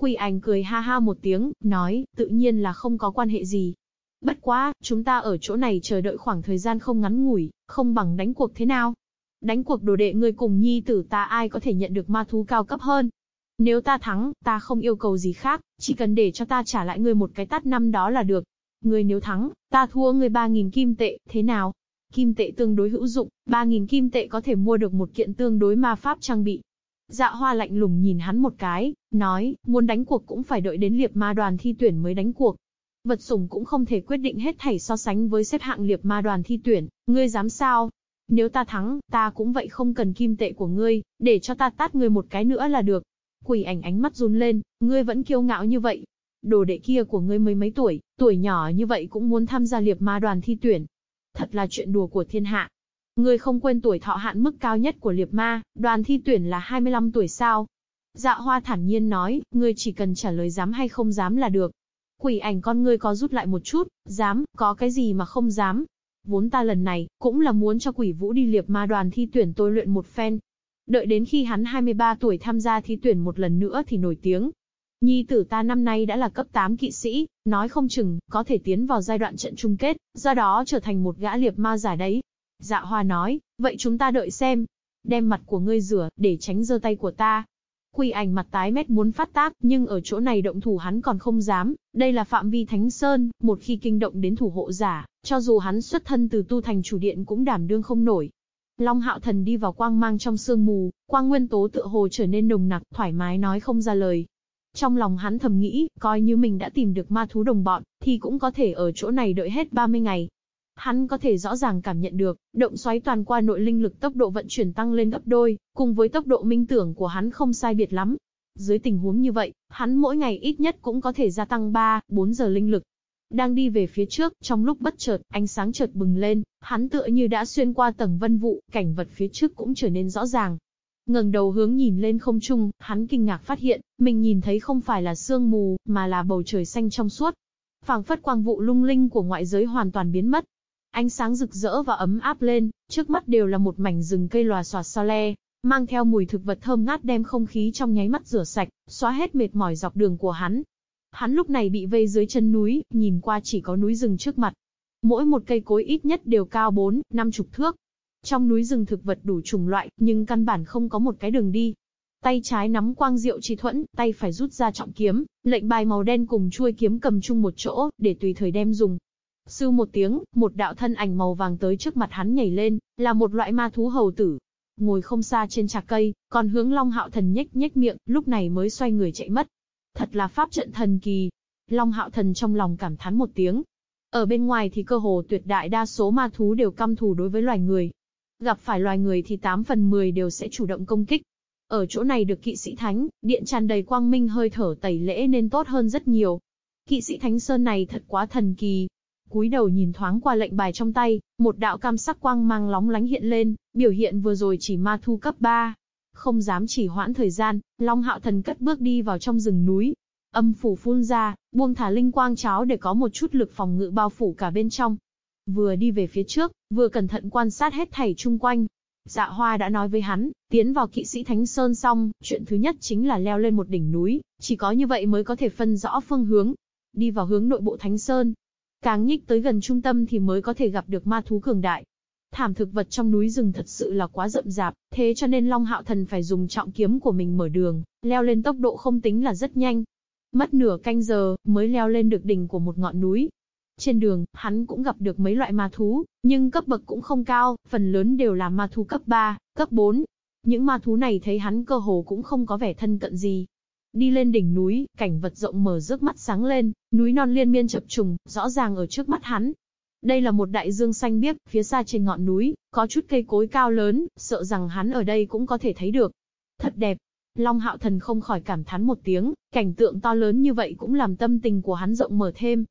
Quy ảnh cười ha ha một tiếng, nói, tự nhiên là không có quan hệ gì. Bất quá, chúng ta ở chỗ này chờ đợi khoảng thời gian không ngắn ngủi, không bằng đánh cuộc thế nào? Đánh cuộc đồ đệ ngươi cùng nhi tử ta ai có thể nhận được ma thú cao cấp hơn? Nếu ta thắng, ta không yêu cầu gì khác, chỉ cần để cho ta trả lại ngươi một cái tát năm đó là được. Ngươi nếu thắng, ta thua ngươi 3.000 kim tệ, thế nào? Kim tệ tương đối hữu dụng, 3.000 kim tệ có thể mua được một kiện tương đối ma pháp trang bị. Dạ hoa lạnh lùng nhìn hắn một cái, nói, muốn đánh cuộc cũng phải đợi đến liệp ma đoàn thi tuyển mới đánh cuộc. Vật sủng cũng không thể quyết định hết thảy so sánh với xếp hạng liệp ma đoàn thi tuyển, ngươi dám sao? Nếu ta thắng, ta cũng vậy không cần kim tệ của ngươi, để cho ta tát ngươi một cái nữa là được. Quỷ ảnh ánh mắt run lên, ngươi vẫn kiêu ngạo như vậy. Đồ đệ kia của ngươi mấy mấy tuổi, tuổi nhỏ như vậy cũng muốn tham gia liệp ma đoàn thi tuyển. Thật là chuyện đùa của thiên hạ. Ngươi không quên tuổi thọ hạn mức cao nhất của liệp ma, đoàn thi tuyển là 25 tuổi sao? Dạ hoa thản nhiên nói, ngươi chỉ cần trả lời dám hay không dám là được. Quỷ ảnh con ngươi có rút lại một chút, dám, có cái gì mà không dám. Vốn ta lần này, cũng là muốn cho quỷ vũ đi liệp ma đoàn thi tuyển tôi luyện một phen. Đợi đến khi hắn 23 tuổi tham gia thi tuyển một lần nữa thì nổi tiếng. Nhi tử ta năm nay đã là cấp 8 kỵ sĩ, nói không chừng, có thể tiến vào giai đoạn trận chung kết, do đó trở thành một gã liệp ma giả đấy. Dạ hoa nói, vậy chúng ta đợi xem. Đem mặt của ngươi rửa, để tránh dơ tay của ta. Quy ảnh mặt tái mét muốn phát tác, nhưng ở chỗ này động thủ hắn còn không dám, đây là phạm vi thánh sơn, một khi kinh động đến thủ hộ giả, cho dù hắn xuất thân từ tu thành chủ điện cũng đảm đương không nổi. Long hạo thần đi vào quang mang trong sương mù, quang nguyên tố tựa hồ trở nên nồng nặc, thoải mái nói không ra lời. Trong lòng hắn thầm nghĩ, coi như mình đã tìm được ma thú đồng bọn, thì cũng có thể ở chỗ này đợi hết 30 ngày, Hắn có thể rõ ràng cảm nhận được, động xoáy toàn qua nội linh lực tốc độ vận chuyển tăng lên gấp đôi, cùng với tốc độ minh tưởng của hắn không sai biệt lắm. Dưới tình huống như vậy, hắn mỗi ngày ít nhất cũng có thể gia tăng 3, 4 giờ linh lực. Đang đi về phía trước, trong lúc bất chợt, ánh sáng chợt bừng lên, hắn tựa như đã xuyên qua tầng vân vụ, cảnh vật phía trước cũng trở nên rõ ràng. Ngẩng đầu hướng nhìn lên không trung, hắn kinh ngạc phát hiện, mình nhìn thấy không phải là sương mù, mà là bầu trời xanh trong suốt. Phảng phất quang vụ lung linh của ngoại giới hoàn toàn biến mất, Ánh sáng rực rỡ và ấm áp lên, trước mắt đều là một mảnh rừng cây lòa xòa so le, mang theo mùi thực vật thơm ngát đem không khí trong nháy mắt rửa sạch, xóa hết mệt mỏi dọc đường của hắn. Hắn lúc này bị vây dưới chân núi, nhìn qua chỉ có núi rừng trước mặt. Mỗi một cây cối ít nhất đều cao 4, 5 chục thước. Trong núi rừng thực vật đủ chủng loại, nhưng căn bản không có một cái đường đi. Tay trái nắm quang diệu chi thuẫn, tay phải rút ra trọng kiếm, lệnh bài màu đen cùng chuôi kiếm cầm chung một chỗ, để tùy thời đem dùng. Sư một tiếng, một đạo thân ảnh màu vàng tới trước mặt hắn nhảy lên, là một loại ma thú hầu tử. Ngồi không xa trên trạc cây, còn hướng Long Hạo Thần nhếch nhếch miệng, lúc này mới xoay người chạy mất. Thật là pháp trận thần kỳ. Long Hạo Thần trong lòng cảm thán một tiếng. Ở bên ngoài thì cơ hồ tuyệt đại đa số ma thú đều căm thù đối với loài người. Gặp phải loài người thì 8 phần 10 đều sẽ chủ động công kích. Ở chỗ này được kỵ sĩ thánh, điện tràn đầy quang minh hơi thở tẩy lễ nên tốt hơn rất nhiều. Kỵ sĩ thánh sơn này thật quá thần kỳ, cúi đầu nhìn thoáng qua lệnh bài trong tay, một đạo cam sắc quang mang lóng lánh hiện lên, biểu hiện vừa rồi chỉ ma thu cấp 3. Không dám chỉ hoãn thời gian, Long Hạo Thần cất bước đi vào trong rừng núi. Âm phủ phun ra, buông thả linh quang cháo để có một chút lực phòng ngự bao phủ cả bên trong. Vừa đi về phía trước, vừa cẩn thận quan sát hết thảy chung quanh. Dạ Hoa đã nói với hắn, tiến vào kỵ sĩ Thánh Sơn xong, chuyện thứ nhất chính là leo lên một đỉnh núi, chỉ có như vậy mới có thể phân rõ phương hướng. Đi vào hướng nội bộ Thánh Sơn, Càng nhích tới gần trung tâm thì mới có thể gặp được ma thú cường đại. Thảm thực vật trong núi rừng thật sự là quá rậm rạp, thế cho nên Long Hạo Thần phải dùng trọng kiếm của mình mở đường, leo lên tốc độ không tính là rất nhanh. Mất nửa canh giờ, mới leo lên được đỉnh của một ngọn núi. Trên đường, hắn cũng gặp được mấy loại ma thú, nhưng cấp bậc cũng không cao, phần lớn đều là ma thú cấp 3, cấp 4. Những ma thú này thấy hắn cơ hồ cũng không có vẻ thân cận gì, Đi lên đỉnh núi, cảnh vật rộng mở rước mắt sáng lên, núi non liên miên chập trùng, rõ ràng ở trước mắt hắn. Đây là một đại dương xanh biếc, phía xa trên ngọn núi, có chút cây cối cao lớn, sợ rằng hắn ở đây cũng có thể thấy được. Thật đẹp. Long hạo thần không khỏi cảm thán một tiếng, cảnh tượng to lớn như vậy cũng làm tâm tình của hắn rộng mở thêm.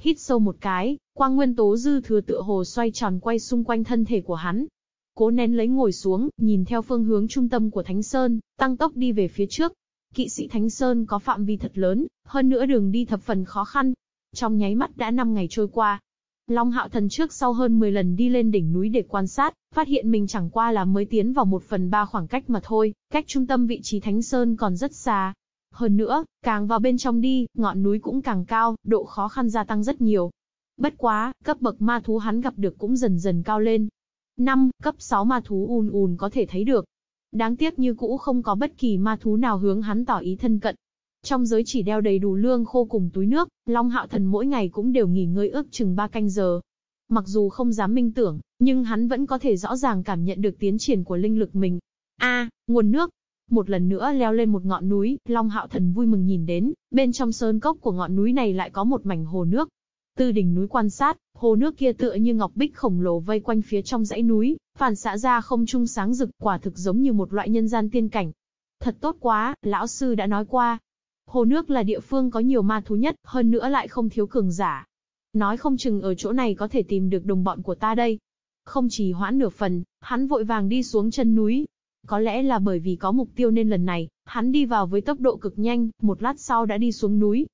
Hít sâu một cái, quang nguyên tố dư thừa tựa hồ xoay tròn quay xung quanh thân thể của hắn. Cố nén lấy ngồi xuống, nhìn theo phương hướng trung tâm của Thánh Sơn, tăng tốc đi về phía trước. Kỵ sĩ Thánh Sơn có phạm vi thật lớn, hơn nữa đường đi thập phần khó khăn. Trong nháy mắt đã 5 ngày trôi qua. Long Hạo Thần trước sau hơn 10 lần đi lên đỉnh núi để quan sát, phát hiện mình chẳng qua là mới tiến vào một phần ba khoảng cách mà thôi, cách trung tâm vị trí Thánh Sơn còn rất xa. Hơn nữa, càng vào bên trong đi, ngọn núi cũng càng cao, độ khó khăn gia tăng rất nhiều. Bất quá, cấp bậc ma thú hắn gặp được cũng dần dần cao lên. 5, cấp 6 ma thú ùn ùn có thể thấy được, Đáng tiếc như cũ không có bất kỳ ma thú nào hướng hắn tỏ ý thân cận. Trong giới chỉ đeo đầy đủ lương khô cùng túi nước, Long Hạo Thần mỗi ngày cũng đều nghỉ ngơi ước chừng 3 canh giờ. Mặc dù không dám minh tưởng, nhưng hắn vẫn có thể rõ ràng cảm nhận được tiến triển của linh lực mình. A, nguồn nước. Một lần nữa leo lên một ngọn núi, Long Hạo Thần vui mừng nhìn đến, bên trong sơn cốc của ngọn núi này lại có một mảnh hồ nước, từ đỉnh núi quan sát, hồ nước kia tựa như ngọc bích khổng lồ vây quanh phía trong dãy núi, phản xạ ra không trung sáng rực, quả thực giống như một loại nhân gian tiên cảnh. Thật tốt quá, lão sư đã nói qua. Hồ nước là địa phương có nhiều ma thú nhất, hơn nữa lại không thiếu cường giả. Nói không chừng ở chỗ này có thể tìm được đồng bọn của ta đây. Không chỉ hoãn nửa phần, hắn vội vàng đi xuống chân núi. Có lẽ là bởi vì có mục tiêu nên lần này, hắn đi vào với tốc độ cực nhanh, một lát sau đã đi xuống núi.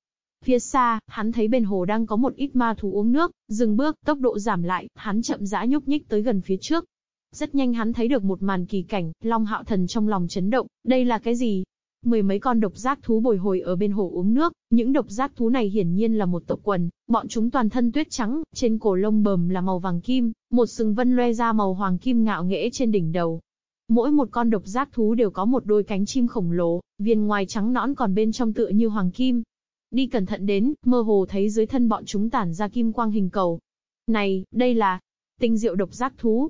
Phía xa, hắn thấy bên hồ đang có một ít ma thú uống nước, dừng bước, tốc độ giảm lại, hắn chậm rãi nhúc nhích tới gần phía trước. Rất nhanh hắn thấy được một màn kỳ cảnh, Long Hạo Thần trong lòng chấn động, đây là cái gì? Mười mấy con độc giác thú bồi hồi ở bên hồ uống nước, những độc giác thú này hiển nhiên là một tộc quần, bọn chúng toàn thân tuyết trắng, trên cổ lông bờm là màu vàng kim, một sừng vân loe ra màu hoàng kim ngạo nghễ trên đỉnh đầu. Mỗi một con độc giác thú đều có một đôi cánh chim khổng lồ, viên ngoài trắng nõn còn bên trong tựa như hoàng kim. Đi cẩn thận đến, mơ hồ thấy dưới thân bọn chúng tản ra kim quang hình cầu. Này, đây là tinh diệu độc giác thú.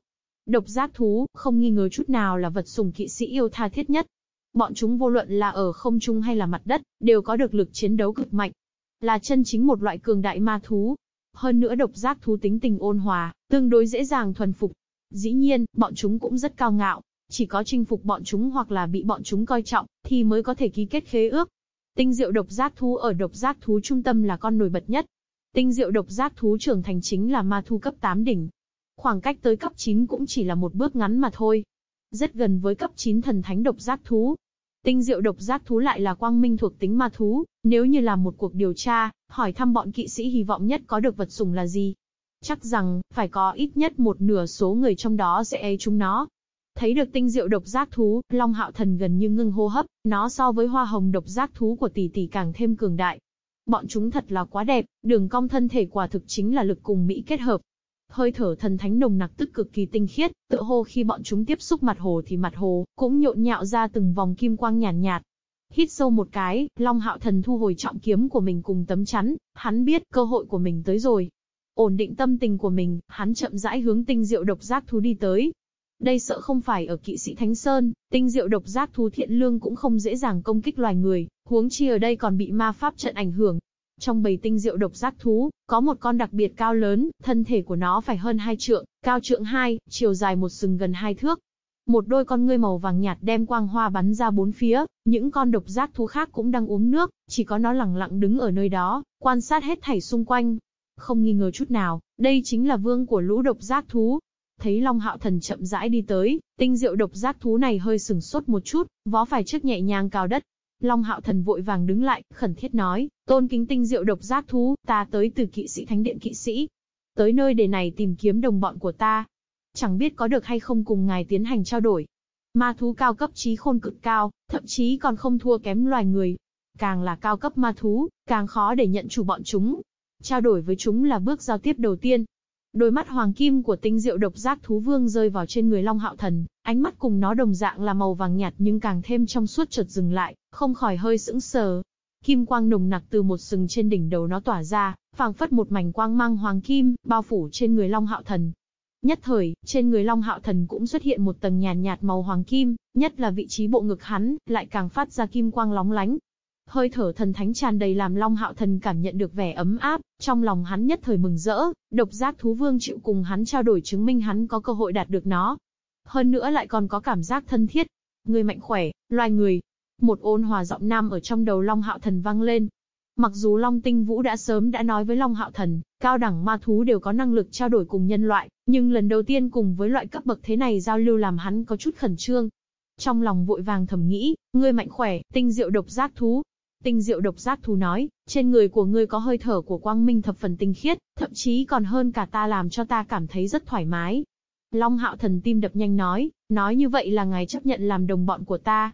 Độc giác thú, không nghi ngờ chút nào là vật sùng kỵ sĩ yêu tha thiết nhất, Bọn chúng vô luận là ở không trung hay là mặt đất, đều có được lực chiến đấu cực mạnh. Là chân chính một loại cường đại ma thú. Hơn nữa độc giác thú tính tình ôn hòa, tương đối dễ dàng thuần phục. Dĩ nhiên, bọn chúng cũng rất cao ngạo. Chỉ có chinh phục bọn chúng hoặc là bị bọn chúng coi trọng, thì mới có thể ký kết khế ước. Tinh diệu độc giác thú ở độc giác thú trung tâm là con nổi bật nhất. Tinh diệu độc giác thú trưởng thành chính là ma thu cấp 8 đỉnh. Khoảng cách tới cấp 9 cũng chỉ là một bước ngắn mà thôi rất gần với cấp 9 thần thánh độc giác thú. Tinh diệu độc giác thú lại là quang minh thuộc tính ma thú, nếu như là một cuộc điều tra, hỏi thăm bọn kỵ sĩ hy vọng nhất có được vật sùng là gì? Chắc rằng, phải có ít nhất một nửa số người trong đó sẽ ấy chúng nó. Thấy được tinh diệu độc giác thú, Long Hạo Thần gần như ngưng hô hấp, nó so với hoa hồng độc giác thú của tỷ tỷ càng thêm cường đại. Bọn chúng thật là quá đẹp, đường cong thân thể quả thực chính là lực cùng Mỹ kết hợp. Hơi thở thần thánh nồng nặc tức cực kỳ tinh khiết, tựa hồ khi bọn chúng tiếp xúc mặt hồ thì mặt hồ cũng nhộn nhạo ra từng vòng kim quang nhàn nhạt, nhạt. Hít sâu một cái, Long Hạo Thần thu hồi trọng kiếm của mình cùng tấm chắn, hắn biết cơ hội của mình tới rồi. Ổn định tâm tình của mình, hắn chậm rãi hướng tinh diệu độc giác thú đi tới. Đây sợ không phải ở kỵ sĩ Thánh Sơn, tinh diệu độc giác thú thiện lương cũng không dễ dàng công kích loài người, huống chi ở đây còn bị ma pháp trận ảnh hưởng, trong bầy tinh diệu độc giác thú, có một con đặc biệt cao lớn, thân thể của nó phải hơn hai trượng, cao trượng hai, chiều dài một sừng gần hai thước. Một đôi con ngươi màu vàng nhạt đem quang hoa bắn ra bốn phía, những con độc giác thú khác cũng đang uống nước, chỉ có nó lặng lặng đứng ở nơi đó, quan sát hết thảy xung quanh. Không nghi ngờ chút nào, đây chính là vương của lũ độc giác thú. Thấy Long Hạo Thần chậm rãi đi tới, tinh diệu độc giác thú này hơi sừng sốt một chút, vó phải trước nhẹ nhàng cào đất, Long Hạo Thần vội vàng đứng lại, khẩn thiết nói, tôn kính tinh diệu độc giác thú, ta tới từ kỵ sĩ thánh điện kỵ sĩ. Tới nơi để này tìm kiếm đồng bọn của ta. Chẳng biết có được hay không cùng ngài tiến hành trao đổi. Ma thú cao cấp trí khôn cực cao, thậm chí còn không thua kém loài người. Càng là cao cấp ma thú, càng khó để nhận chủ bọn chúng. Trao đổi với chúng là bước giao tiếp đầu tiên, Đôi mắt hoàng kim của tinh diệu độc giác thú vương rơi vào trên người Long Hạo Thần, ánh mắt cùng nó đồng dạng là màu vàng nhạt nhưng càng thêm trong suốt chợt dừng lại, không khỏi hơi sững sờ. Kim quang nồng nặc từ một sừng trên đỉnh đầu nó tỏa ra, phảng phất một mảnh quang mang hoàng kim, bao phủ trên người Long Hạo Thần. Nhất thời, trên người Long Hạo Thần cũng xuất hiện một tầng nhàn nhạt, nhạt màu hoàng kim, nhất là vị trí bộ ngực hắn, lại càng phát ra kim quang lóng lánh, Hơi thở thần thánh tràn đầy làm Long Hạo Thần cảm nhận được vẻ ấm áp, trong lòng hắn nhất thời mừng rỡ, độc giác thú vương chịu cùng hắn trao đổi chứng minh hắn có cơ hội đạt được nó. Hơn nữa lại còn có cảm giác thân thiết. Người mạnh khỏe, loài người. Một ôn hòa giọng nam ở trong đầu Long Hạo Thần vang lên. Mặc dù Long Tinh Vũ đã sớm đã nói với Long Hạo Thần, cao đẳng ma thú đều có năng lực trao đổi cùng nhân loại, nhưng lần đầu tiên cùng với loại cấp bậc thế này giao lưu làm hắn có chút khẩn trương. Trong lòng vội vàng thầm nghĩ, ngươi mạnh khỏe, tinh diệu độc giác thú, Tinh diệu độc giác thú nói, trên người của ngươi có hơi thở của quang minh thập phần tinh khiết, thậm chí còn hơn cả ta làm cho ta cảm thấy rất thoải mái. Long hạo thần tim đập nhanh nói, nói như vậy là ngài chấp nhận làm đồng bọn của ta.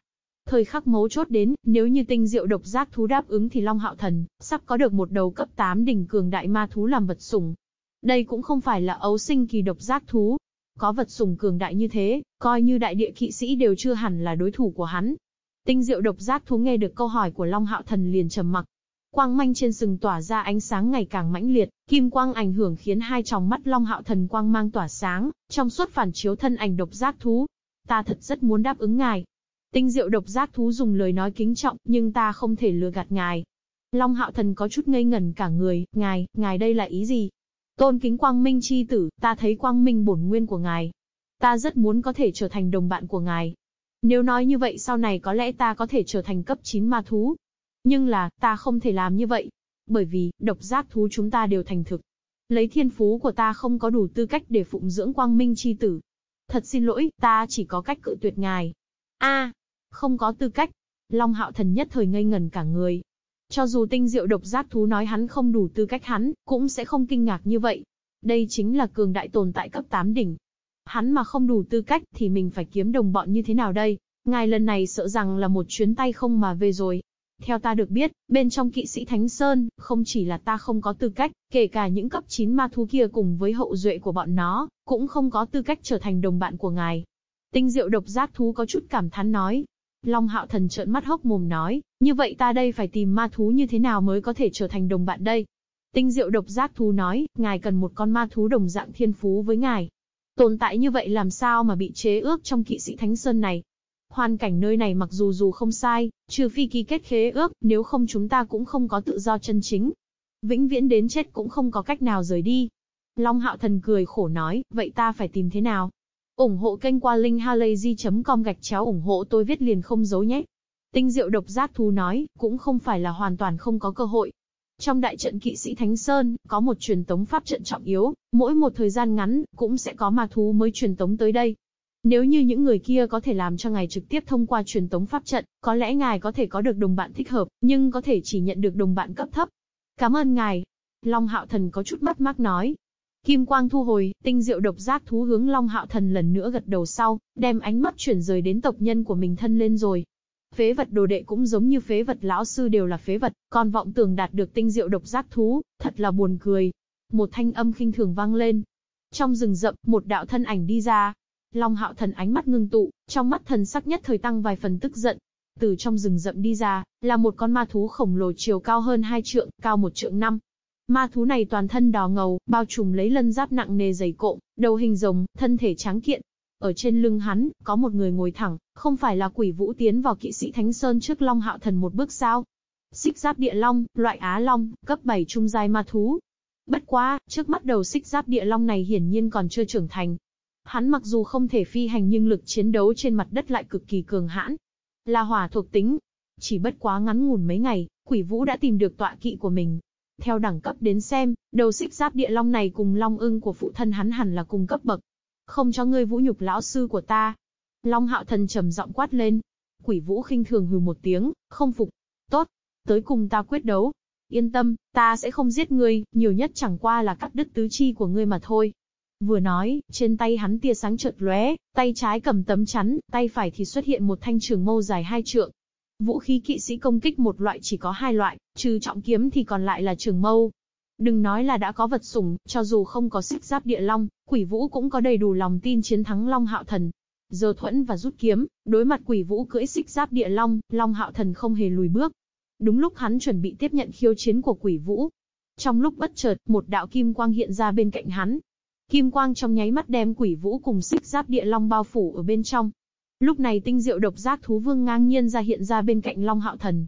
Thời khắc mấu chốt đến, nếu như tinh diệu độc giác thú đáp ứng thì Long hạo thần, sắp có được một đầu cấp 8 đỉnh cường đại ma thú làm vật sủng. Đây cũng không phải là ấu sinh kỳ độc giác thú. Có vật sủng cường đại như thế, coi như đại địa kỵ sĩ đều chưa hẳn là đối thủ của hắn. Tinh diệu độc giác thú nghe được câu hỏi của Long Hạo Thần liền trầm mặc. Quang manh trên sừng tỏa ra ánh sáng ngày càng mãnh liệt, kim quang ảnh hưởng khiến hai tròng mắt Long Hạo Thần quang mang tỏa sáng, trong suốt phản chiếu thân ảnh độc giác thú. Ta thật rất muốn đáp ứng ngài. Tinh diệu độc giác thú dùng lời nói kính trọng, nhưng ta không thể lừa gạt ngài. Long Hạo Thần có chút ngây ngẩn cả người, ngài, ngài đây là ý gì? Tôn kính quang minh chi tử, ta thấy quang minh bổn nguyên của ngài. Ta rất muốn có thể trở thành đồng bạn của ngài. Nếu nói như vậy sau này có lẽ ta có thể trở thành cấp 9 ma thú. Nhưng là, ta không thể làm như vậy. Bởi vì, độc giác thú chúng ta đều thành thực. Lấy thiên phú của ta không có đủ tư cách để phụng dưỡng quang minh chi tử. Thật xin lỗi, ta chỉ có cách cự tuyệt ngài. a không có tư cách. Long hạo thần nhất thời ngây ngần cả người. Cho dù tinh diệu độc giác thú nói hắn không đủ tư cách hắn, cũng sẽ không kinh ngạc như vậy. Đây chính là cường đại tồn tại cấp 8 đỉnh. Hắn mà không đủ tư cách thì mình phải kiếm đồng bọn như thế nào đây? Ngài lần này sợ rằng là một chuyến tay không mà về rồi. Theo ta được biết, bên trong kỵ sĩ Thánh Sơn, không chỉ là ta không có tư cách, kể cả những cấp 9 ma thú kia cùng với hậu duệ của bọn nó, cũng không có tư cách trở thành đồng bạn của ngài. Tinh diệu độc giác thú có chút cảm thán nói. Long hạo thần trợn mắt hốc mồm nói, như vậy ta đây phải tìm ma thú như thế nào mới có thể trở thành đồng bạn đây? Tinh diệu độc giác thú nói, ngài cần một con ma thú đồng dạng thiên phú với ngài. Tồn tại như vậy làm sao mà bị chế ước trong kỵ sĩ Thánh Sơn này? Hoàn cảnh nơi này mặc dù dù không sai, trừ phi ký kết khế ước, nếu không chúng ta cũng không có tự do chân chính. Vĩnh viễn đến chết cũng không có cách nào rời đi. Long hạo thần cười khổ nói, vậy ta phải tìm thế nào? Ủng hộ kênh qua linkhalazy.com gạch chéo ủng hộ tôi viết liền không giấu nhé. Tinh diệu độc giác thú nói, cũng không phải là hoàn toàn không có cơ hội. Trong đại trận kỵ sĩ Thánh Sơn, có một truyền tống pháp trận trọng yếu, mỗi một thời gian ngắn, cũng sẽ có ma thú mới truyền tống tới đây. Nếu như những người kia có thể làm cho ngài trực tiếp thông qua truyền tống pháp trận, có lẽ ngài có thể có được đồng bạn thích hợp, nhưng có thể chỉ nhận được đồng bạn cấp thấp. Cảm ơn ngài. Long Hạo Thần có chút mất mát nói. Kim quang thu hồi, tinh diệu độc giác thú hướng Long Hạo Thần lần nữa gật đầu sau, đem ánh mắt chuyển rời đến tộc nhân của mình thân lên rồi. Phế vật đồ đệ cũng giống như phế vật lão sư đều là phế vật, còn vọng tưởng đạt được tinh diệu độc giác thú, thật là buồn cười. Một thanh âm khinh thường vang lên. Trong rừng rậm, một đạo thân ảnh đi ra. Long hạo thần ánh mắt ngưng tụ, trong mắt thần sắc nhất thời tăng vài phần tức giận. Từ trong rừng rậm đi ra, là một con ma thú khổng lồ chiều cao hơn hai trượng, cao một trượng năm. Ma thú này toàn thân đỏ ngầu, bao trùm lấy lân giáp nặng nề dày cộm, đầu hình rồng, thân thể tráng kiện, ở trên lưng hắn, có một người ngồi thẳng, không phải là quỷ vũ tiến vào kỵ sĩ Thánh Sơn trước Long Hạo Thần một bước sao. Xích giáp địa long, loại Á Long, cấp 7 trung giai ma thú. Bất quá, trước mắt đầu xích giáp địa long này hiển nhiên còn chưa trưởng thành. Hắn mặc dù không thể phi hành nhưng lực chiến đấu trên mặt đất lại cực kỳ cường hãn. Là hỏa thuộc tính. Chỉ bất quá ngắn ngủn mấy ngày, quỷ vũ đã tìm được tọa kỵ của mình. Theo đẳng cấp đến xem, đầu xích giáp địa long này cùng long ưng của phụ thân hắn hẳn là cùng cấp bậc. Không cho ngươi vũ nhục lão sư của ta. Long hạo thần trầm giọng quát lên. Quỷ vũ khinh thường hừ một tiếng, không phục. Tốt, tới cùng ta quyết đấu. Yên tâm, ta sẽ không giết ngươi, nhiều nhất chẳng qua là cắt đứt tứ chi của ngươi mà thôi. Vừa nói, trên tay hắn tia sáng chợt lóe, tay trái cầm tấm chắn, tay phải thì xuất hiện một thanh trường mâu dài hai trượng. Vũ khí kỵ sĩ công kích một loại chỉ có hai loại, trừ trọng kiếm thì còn lại là trường mâu. Đừng nói là đã có vật sủng, cho dù không có xích giáp địa long, quỷ vũ cũng có đầy đủ lòng tin chiến thắng Long Hạo Thần. Giờ thuẫn và rút kiếm, đối mặt quỷ vũ cưỡi xích giáp địa long, Long Hạo Thần không hề lùi bước. Đúng lúc hắn chuẩn bị tiếp nhận khiêu chiến của quỷ vũ. Trong lúc bất chợt, một đạo kim quang hiện ra bên cạnh hắn. Kim quang trong nháy mắt đem quỷ vũ cùng xích giáp địa long bao phủ ở bên trong. Lúc này tinh diệu độc giác thú vương ngang nhiên ra hiện ra bên cạnh Long Hạo Thần.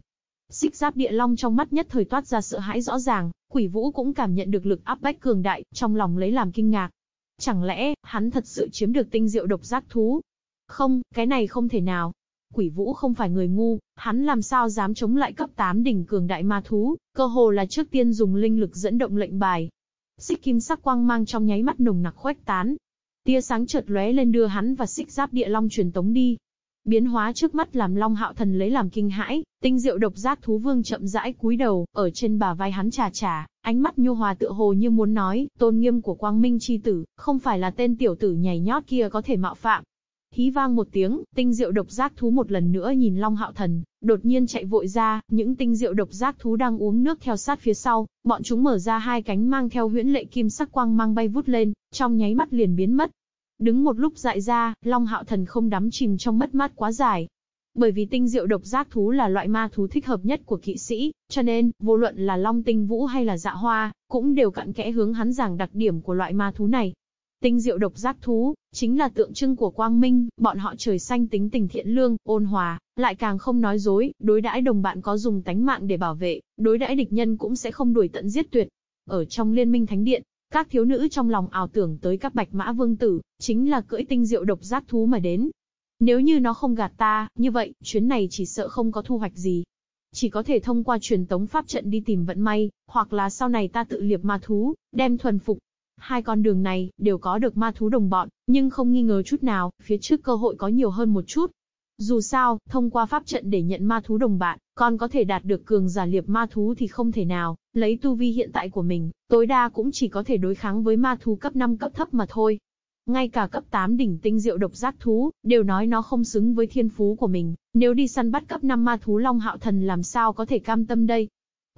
Xích giáp địa long trong mắt nhất thời toát ra sợ hãi rõ ràng, quỷ vũ cũng cảm nhận được lực áp bách cường đại, trong lòng lấy làm kinh ngạc. Chẳng lẽ, hắn thật sự chiếm được tinh diệu độc giác thú? Không, cái này không thể nào. Quỷ vũ không phải người ngu, hắn làm sao dám chống lại cấp 8 đỉnh cường đại ma thú, cơ hồ là trước tiên dùng linh lực dẫn động lệnh bài. Xích kim sắc quang mang trong nháy mắt nồng nặc khuếch tán. Tia sáng chợt lóe lên đưa hắn và xích giáp địa long truyền tống đi. Biến hóa trước mắt làm Long Hạo Thần lấy làm kinh hãi, tinh diệu độc giác thú vương chậm rãi cúi đầu, ở trên bả vai hắn trà trà, ánh mắt nhu hòa tựa hồ như muốn nói, tôn nghiêm của quang minh chi tử, không phải là tên tiểu tử nhảy nhót kia có thể mạo phạm. Hí vang một tiếng, tinh diệu độc giác thú một lần nữa nhìn Long Hạo Thần, đột nhiên chạy vội ra, những tinh diệu độc giác thú đang uống nước theo sát phía sau, bọn chúng mở ra hai cánh mang theo huyễn lệ kim sắc quang mang bay vút lên, trong nháy mắt liền biến mất. Đứng một lúc dại ra, Long Hạo Thần không đắm chìm trong mất mát quá dài. Bởi vì tinh diệu độc giác thú là loại ma thú thích hợp nhất của kỵ sĩ, cho nên, vô luận là Long Tinh Vũ hay là Dạ Hoa, cũng đều cặn kẽ hướng hắn giảng đặc điểm của loại ma thú này. Tinh diệu độc giác thú, chính là tượng trưng của quang minh, bọn họ trời xanh tính tình thiện lương, ôn hòa, lại càng không nói dối, đối đãi đồng bạn có dùng tánh mạng để bảo vệ, đối đãi địch nhân cũng sẽ không đuổi tận giết tuyệt. Ở trong liên minh thánh điện, các thiếu nữ trong lòng ảo tưởng tới các bạch mã vương tử, chính là cưỡi tinh diệu độc giác thú mà đến. Nếu như nó không gạt ta, như vậy, chuyến này chỉ sợ không có thu hoạch gì. Chỉ có thể thông qua truyền tống pháp trận đi tìm vận may, hoặc là sau này ta tự liệp ma thú, đem thuần phục. Hai con đường này, đều có được ma thú đồng bọn, nhưng không nghi ngờ chút nào, phía trước cơ hội có nhiều hơn một chút. Dù sao, thông qua pháp trận để nhận ma thú đồng bạn, con có thể đạt được cường giả liệp ma thú thì không thể nào, lấy tu vi hiện tại của mình, tối đa cũng chỉ có thể đối kháng với ma thú cấp 5 cấp thấp mà thôi. Ngay cả cấp 8 đỉnh tinh diệu độc giác thú, đều nói nó không xứng với thiên phú của mình, nếu đi săn bắt cấp 5 ma thú Long Hạo Thần làm sao có thể cam tâm đây.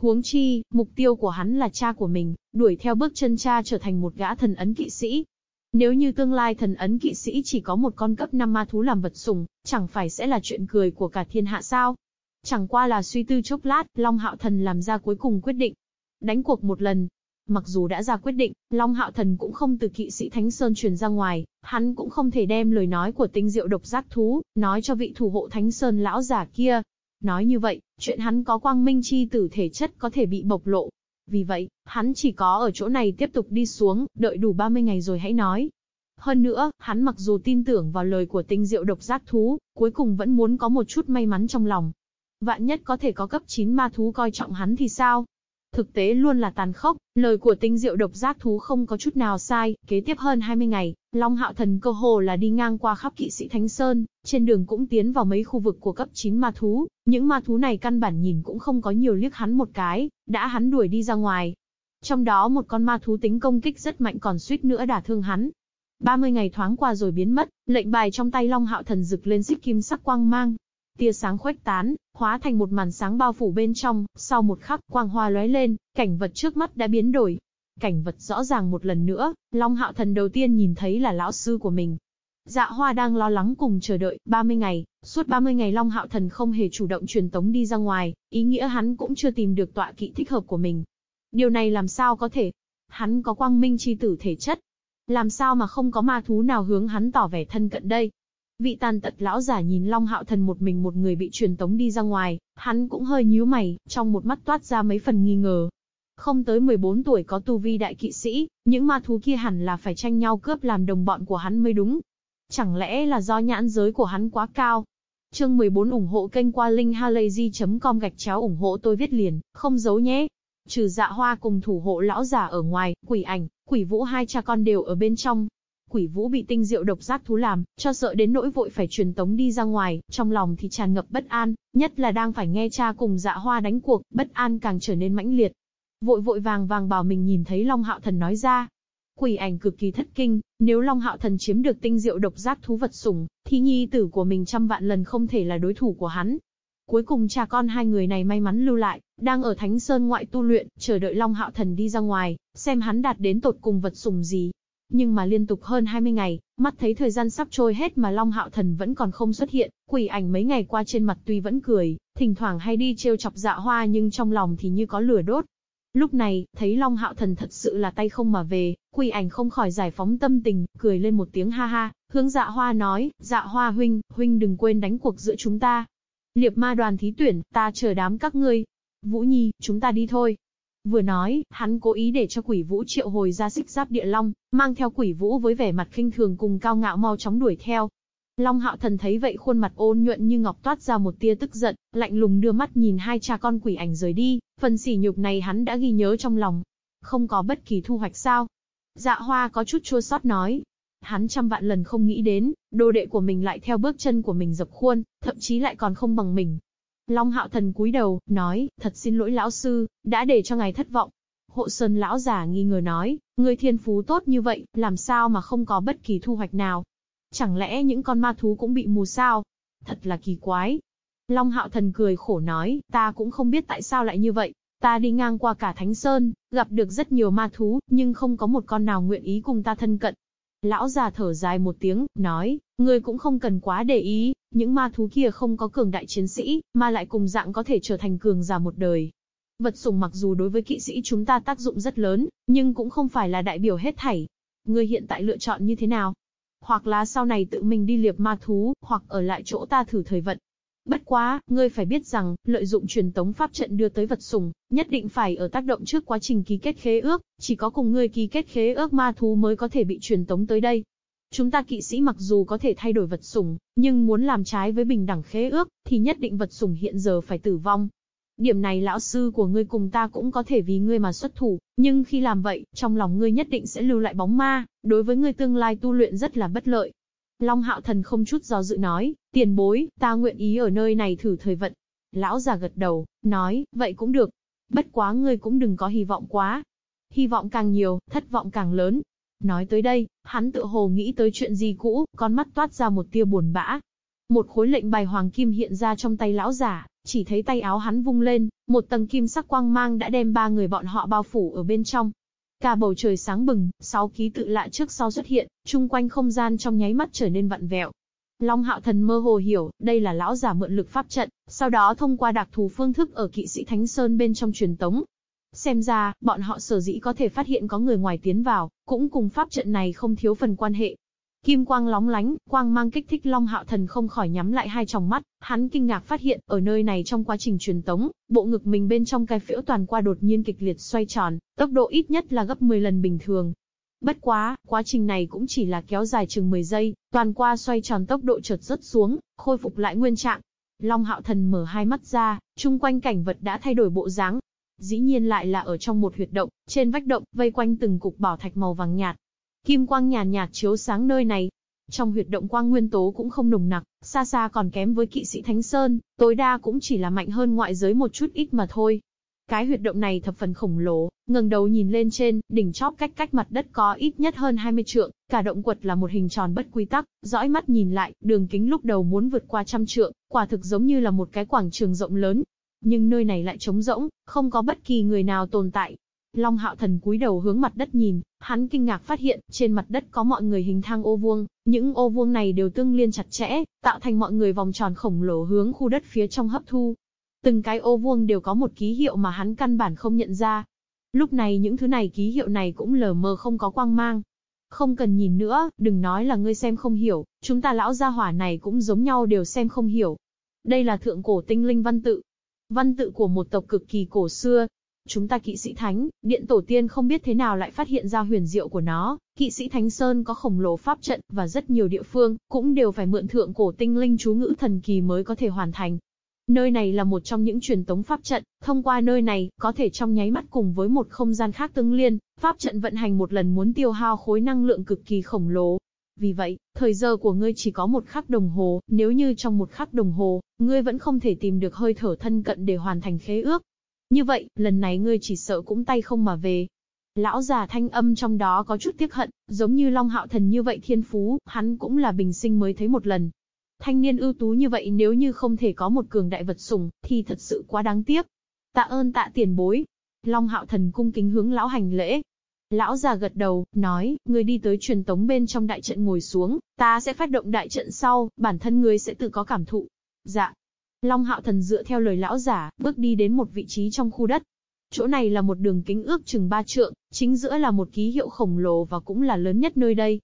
Huống chi, mục tiêu của hắn là cha của mình, đuổi theo bước chân cha trở thành một gã thần ấn kỵ sĩ, nếu như tương lai thần ấn kỵ sĩ chỉ có một con cấp 5 ma thú làm vật sùng, chẳng phải sẽ là chuyện cười của cả thiên hạ sao? Chẳng qua là suy tư chốc lát, Long Hạo Thần làm ra cuối cùng quyết định. Đánh cuộc một lần. Mặc dù đã ra quyết định, Long Hạo Thần cũng không từ kỵ sĩ Thánh Sơn truyền ra ngoài, hắn cũng không thể đem lời nói của tinh diệu độc giác thú, nói cho vị thủ hộ Thánh Sơn lão giả kia. Nói như vậy, chuyện hắn có quang minh chi tử thể chất có thể bị bộc lộ, vì vậy, hắn chỉ có ở chỗ này tiếp tục đi xuống, đợi đủ 30 ngày rồi hãy nói. Hơn nữa, hắn mặc dù tin tưởng vào lời của tinh diệu độc giác thú, cuối cùng vẫn muốn có một chút may mắn trong lòng. Vạn nhất có thể có cấp 9 ma thú coi trọng hắn thì sao? Thực tế luôn là tàn khốc, lời của tinh diệu độc giác thú không có chút nào sai, kế tiếp hơn 20 ngày, Long Hạo Thần cơ hồ là đi ngang qua khắp kỵ sĩ Thánh Sơn, trên đường cũng tiến vào mấy khu vực của cấp 9 ma thú, những ma thú này căn bản nhìn cũng không có nhiều liếc hắn một cái, đã hắn đuổi đi ra ngoài. Trong đó một con ma thú tính công kích rất mạnh còn suýt nữa đả thương hắn. 30 ngày thoáng qua rồi biến mất, lệnh bài trong tay Long Hạo Thần rực lên xích kim sắc quang mang, tia sáng khuếch tán, hóa thành một màn sáng bao phủ bên trong, sau một khắc, quang hoa lóe lên, cảnh vật trước mắt đã biến đổi. Cảnh vật rõ ràng một lần nữa, Long Hạo Thần đầu tiên nhìn thấy là lão sư của mình. Dạ Hoa đang lo lắng cùng chờ đợi, 30 ngày, suốt 30 ngày Long Hạo Thần không hề chủ động truyền tống đi ra ngoài, ý nghĩa hắn cũng chưa tìm được tọa kỵ thích hợp của mình. Điều này làm sao có thể? Hắn có quang minh chi tử thể chất. Làm sao mà không có ma thú nào hướng hắn tỏ vẻ thân cận đây? Vị tàn tật lão giả nhìn Long Hạo Thần một mình một người bị truyền tống đi ra ngoài, hắn cũng hơi nhíu mày, trong một mắt toát ra mấy phần nghi ngờ. Không tới 14 tuổi có tu vi đại kỵ sĩ, những ma thú kia hẳn là phải tranh nhau cướp làm đồng bọn của hắn mới đúng. Chẳng lẽ là do nhãn giới của hắn quá cao? Chương 14 ủng hộ kênh qua linkhalazy.com gạch chéo ủng hộ tôi viết liền, không giấu nhé. Trừ dạ hoa cùng thủ hộ lão giả ở ngoài, quỷ ảnh, quỷ vũ hai cha con đều ở bên trong, Quỷ Vũ bị tinh diệu độc giác thú làm, cho sợ đến nỗi vội phải truyền tống đi ra ngoài, trong lòng thì tràn ngập bất an, nhất là đang phải nghe cha cùng dạ hoa đánh cuộc, bất an càng trở nên mãnh liệt. Vội vội vàng vàng bảo mình nhìn thấy Long Hạo Thần nói ra. Quỷ ảnh cực kỳ thất kinh, nếu Long Hạo Thần chiếm được tinh diệu độc giác thú vật sủng, thì nhi tử của mình trăm vạn lần không thể là đối thủ của hắn. Cuối cùng cha con hai người này may mắn lưu lại, đang ở Thánh Sơn ngoại tu luyện, chờ đợi Long Hạo Thần đi ra ngoài, xem hắn đạt đến tột cùng vật sủng gì. Nhưng mà liên tục hơn 20 ngày, mắt thấy thời gian sắp trôi hết mà Long Hạo Thần vẫn còn không xuất hiện, quỷ ảnh mấy ngày qua trên mặt tuy vẫn cười, thỉnh thoảng hay đi trêu chọc dạ hoa nhưng trong lòng thì như có lửa đốt. Lúc này, thấy Long Hạo Thần thật sự là tay không mà về, quỷ ảnh không khỏi giải phóng tâm tình, cười lên một tiếng ha ha, hướng dạ hoa nói, dạ hoa huynh, huynh đừng quên đánh cuộc giữa chúng ta. Liệp ma đoàn thí tuyển, ta chờ đám các ngươi. Vũ Nhi, chúng ta đi thôi. Vừa nói, hắn cố ý để cho quỷ vũ triệu hồi ra xích giáp địa long, mang theo quỷ vũ với vẻ mặt khinh thường cùng cao ngạo mau chóng đuổi theo. Long hạo thần thấy vậy khuôn mặt ôn nhuận như ngọc toát ra một tia tức giận, lạnh lùng đưa mắt nhìn hai cha con quỷ ảnh rời đi, phần sỉ nhục này hắn đã ghi nhớ trong lòng. Không có bất kỳ thu hoạch sao? Dạ hoa có chút chua xót nói. Hắn trăm vạn lần không nghĩ đến, đồ đệ của mình lại theo bước chân của mình dập khuôn, thậm chí lại còn không bằng mình, Long hạo thần cúi đầu, nói, thật xin lỗi lão sư, đã để cho ngài thất vọng. Hộ sơn lão giả nghi ngờ nói, người thiên phú tốt như vậy, làm sao mà không có bất kỳ thu hoạch nào? Chẳng lẽ những con ma thú cũng bị mù sao? Thật là kỳ quái. Long hạo thần cười khổ nói, ta cũng không biết tại sao lại như vậy. Ta đi ngang qua cả Thánh Sơn, gặp được rất nhiều ma thú, nhưng không có một con nào nguyện ý cùng ta thân cận. Lão già thở dài một tiếng, nói, ngươi cũng không cần quá để ý, những ma thú kia không có cường đại chiến sĩ, mà lại cùng dạng có thể trở thành cường giả một đời. Vật sùng mặc dù đối với kỵ sĩ chúng ta tác dụng rất lớn, nhưng cũng không phải là đại biểu hết thảy. Ngươi hiện tại lựa chọn như thế nào? Hoặc là sau này tự mình đi liệp ma thú, hoặc ở lại chỗ ta thử thời vận. Bất quá, ngươi phải biết rằng, lợi dụng truyền tống pháp trận đưa tới vật sùng nhất định phải ở tác động trước quá trình ký kết khế ước, chỉ có cùng ngươi ký kết khế ước ma thú mới có thể bị truyền tống tới đây. Chúng ta kỵ sĩ mặc dù có thể thay đổi vật sùng, nhưng muốn làm trái với bình đẳng khế ước, thì nhất định vật sùng hiện giờ phải tử vong. Điểm này lão sư của ngươi cùng ta cũng có thể vì ngươi mà xuất thủ, nhưng khi làm vậy, trong lòng ngươi nhất định sẽ lưu lại bóng ma, đối với ngươi tương lai tu luyện rất là bất lợi. Long Hạo Thần không chút do dự nói, tiền bối, ta nguyện ý ở nơi này thử thời vận. Lão già gật đầu, nói, vậy cũng được. Bất quá ngươi cũng đừng có hy vọng quá. Hy vọng càng nhiều, thất vọng càng lớn. Nói tới đây, hắn tự hồ nghĩ tới chuyện gì cũ, con mắt toát ra một tia buồn bã. Một khối lệnh bài hoàng kim hiện ra trong tay lão giả, chỉ thấy tay áo hắn vung lên, một tầng kim sắc quang mang đã đem ba người bọn họ bao phủ ở bên trong. Cả bầu trời sáng bừng, sáu ký tự lạ trước sau xuất hiện, chung quanh không gian trong nháy mắt trở nên vặn vẹo. Long Hạo Thần mơ hồ hiểu, đây là lão giả mượn lực pháp trận, sau đó thông qua đặc thù phương thức ở kỵ sĩ Thánh Sơn bên trong truyền tống. Xem ra, bọn họ sở dĩ có thể phát hiện có người ngoài tiến vào, cũng cùng pháp trận này không thiếu phần quan hệ. Kim quang lóng lánh, quang mang kích thích Long Hạo Thần không khỏi nhắm lại hai tròng mắt, hắn kinh ngạc phát hiện, ở nơi này trong quá trình truyền tống, bộ ngực mình bên trong cái phễu toàn qua đột nhiên kịch liệt xoay tròn, tốc độ ít nhất là gấp 10 lần bình thường. Bất quá, quá trình này cũng chỉ là kéo dài chừng 10 giây, toàn qua xoay tròn tốc độ chợt rất xuống, khôi phục lại nguyên trạng. Long Hạo Thần mở hai mắt ra, chung quanh cảnh vật đã thay đổi bộ dáng. Dĩ nhiên lại là ở trong một huyệt động, trên vách động, vây quanh từng cục bảo thạch màu vàng nhạt, Kim quang nhàn nhạt, chiếu sáng nơi này. Trong huyệt động quang nguyên tố cũng không nồng nặc, xa xa còn kém với kỵ sĩ Thánh Sơn, tối đa cũng chỉ là mạnh hơn ngoại giới một chút ít mà thôi. Cái huyệt động này thập phần khổng lồ, ngẩng đầu nhìn lên trên, đỉnh chóp cách cách mặt đất có ít nhất hơn 20 trượng, cả động quật là một hình tròn bất quy tắc, dõi mắt nhìn lại, đường kính lúc đầu muốn vượt qua trăm trượng, quả thực giống như là một cái quảng trường rộng lớn. Nhưng nơi này lại trống rỗng, không có bất kỳ người nào tồn tại, Long Hạo Thần cúi đầu hướng mặt đất nhìn, hắn kinh ngạc phát hiện, trên mặt đất có mọi người hình thang ô vuông, những ô vuông này đều tương liên chặt chẽ, tạo thành mọi người vòng tròn khổng lồ hướng khu đất phía trong hấp thu. Từng cái ô vuông đều có một ký hiệu mà hắn căn bản không nhận ra. Lúc này những thứ này ký hiệu này cũng lờ mờ không có quang mang. Không cần nhìn nữa, đừng nói là ngươi xem không hiểu, chúng ta lão gia hỏa này cũng giống nhau đều xem không hiểu. Đây là thượng cổ tinh linh văn tự. Văn tự của một tộc cực kỳ cổ xưa, Chúng ta kỵ sĩ thánh, điện tổ tiên không biết thế nào lại phát hiện ra huyền diệu của nó, kỵ sĩ thánh sơn có khổng lồ pháp trận, và rất nhiều địa phương, cũng đều phải mượn thượng cổ tinh linh chú ngữ thần kỳ mới có thể hoàn thành. Nơi này là một trong những truyền tống pháp trận, thông qua nơi này, có thể trong nháy mắt cùng với một không gian khác tương liên, pháp trận vận hành một lần muốn tiêu hao khối năng lượng cực kỳ khổng lồ. Vì vậy, thời giờ của ngươi chỉ có một khắc đồng hồ, nếu như trong một khắc đồng hồ, ngươi vẫn không thể tìm được hơi thở thân cận để hoàn thành khế ước, như vậy, lần này ngươi chỉ sợ cũng tay không mà về. Lão già thanh âm trong đó có chút tiếc hận, giống như Long Hạo Thần như vậy thiên phú, hắn cũng là bình sinh mới thấy một lần. Thanh niên ưu tú như vậy nếu như không thể có một cường đại vật sủng, thì thật sự quá đáng tiếc. Tạ ơn tạ tiền bối. Long Hạo Thần cung kính hướng lão hành lễ. Lão già gật đầu, nói, ngươi đi tới truyền tống bên trong đại trận ngồi xuống, ta sẽ phát động đại trận sau, bản thân ngươi sẽ tự có cảm thụ. Dạ. Long Hạo Thần dựa theo lời lão giả, bước đi đến một vị trí trong khu đất. Chỗ này là một đường kính ước chừng ba trượng, chính giữa là một ký hiệu khổng lồ và cũng là lớn nhất nơi đây.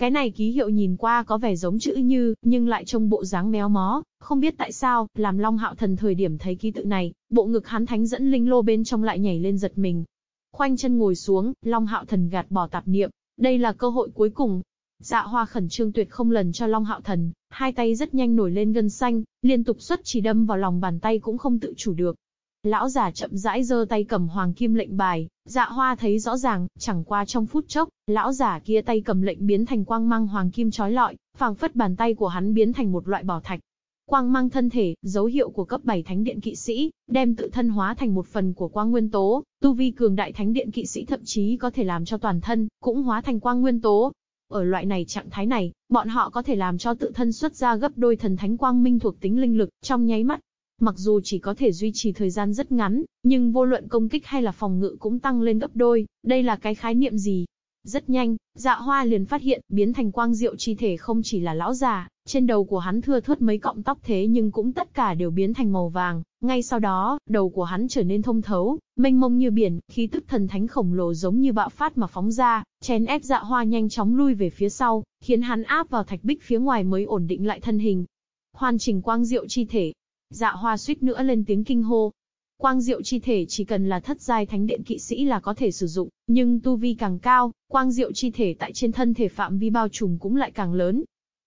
Cái này ký hiệu nhìn qua có vẻ giống chữ như, nhưng lại trông bộ dáng méo mó, không biết tại sao, làm Long Hạo Thần thời điểm thấy ký tự này, bộ ngực hắn thánh dẫn linh lô bên trong lại nhảy lên giật mình. Khoanh chân ngồi xuống, Long Hạo Thần gạt bỏ tạp niệm, đây là cơ hội cuối cùng, Dạ hoa khẩn trương tuyệt không lần cho Long Hạo Thần, hai tay rất nhanh nổi lên gân xanh, liên tục xuất chỉ đâm vào lòng bàn tay cũng không tự chủ được. Lão giả chậm rãi giơ tay cầm hoàng kim lệnh bài, dạ hoa thấy rõ ràng, chẳng qua trong phút chốc, lão giả kia tay cầm lệnh biến thành quang mang hoàng kim chói lọi, phảng phất bàn tay của hắn biến thành một loại bảo thạch. Quang mang thân thể, dấu hiệu của cấp 7 thánh điện kỵ sĩ, đem tự thân hóa thành một phần của quang nguyên tố, tu vi cường đại thánh điện kỵ sĩ thậm chí có thể làm cho toàn thân, cũng hóa thành quang nguyên tố, ở loại này trạng thái này, bọn họ có thể làm cho tự thân xuất ra gấp đôi thần thánh quang minh thuộc tính linh lực, trong nháy mắt. Mặc dù chỉ có thể duy trì thời gian rất ngắn, nhưng vô luận công kích hay là phòng ngự cũng tăng lên gấp đôi, đây là cái khái niệm gì? Rất nhanh, dạ hoa liền phát hiện, biến thành quang diệu chi thể không chỉ là lão già, trên đầu của hắn thưa thớt mấy cọng tóc thế nhưng cũng tất cả đều biến thành màu vàng, ngay sau đó, đầu của hắn trở nên thông thấu, mênh mông như biển, khí tức thần thánh khổng lồ giống như bạo phát mà phóng ra, chén ép dạ hoa nhanh chóng lui về phía sau, khiến hắn áp vào thạch bích phía ngoài mới ổn định lại thân hình. Hoàn chỉnh quang diệu chi thể. Dạ hoa suýt nữa lên tiếng kinh hô. Quang diệu chi thể chỉ cần là thất giai thánh điện kỵ sĩ là có thể sử dụng, nhưng tu vi càng cao, quang diệu chi thể tại trên thân thể phạm vi bao trùm cũng lại càng lớn.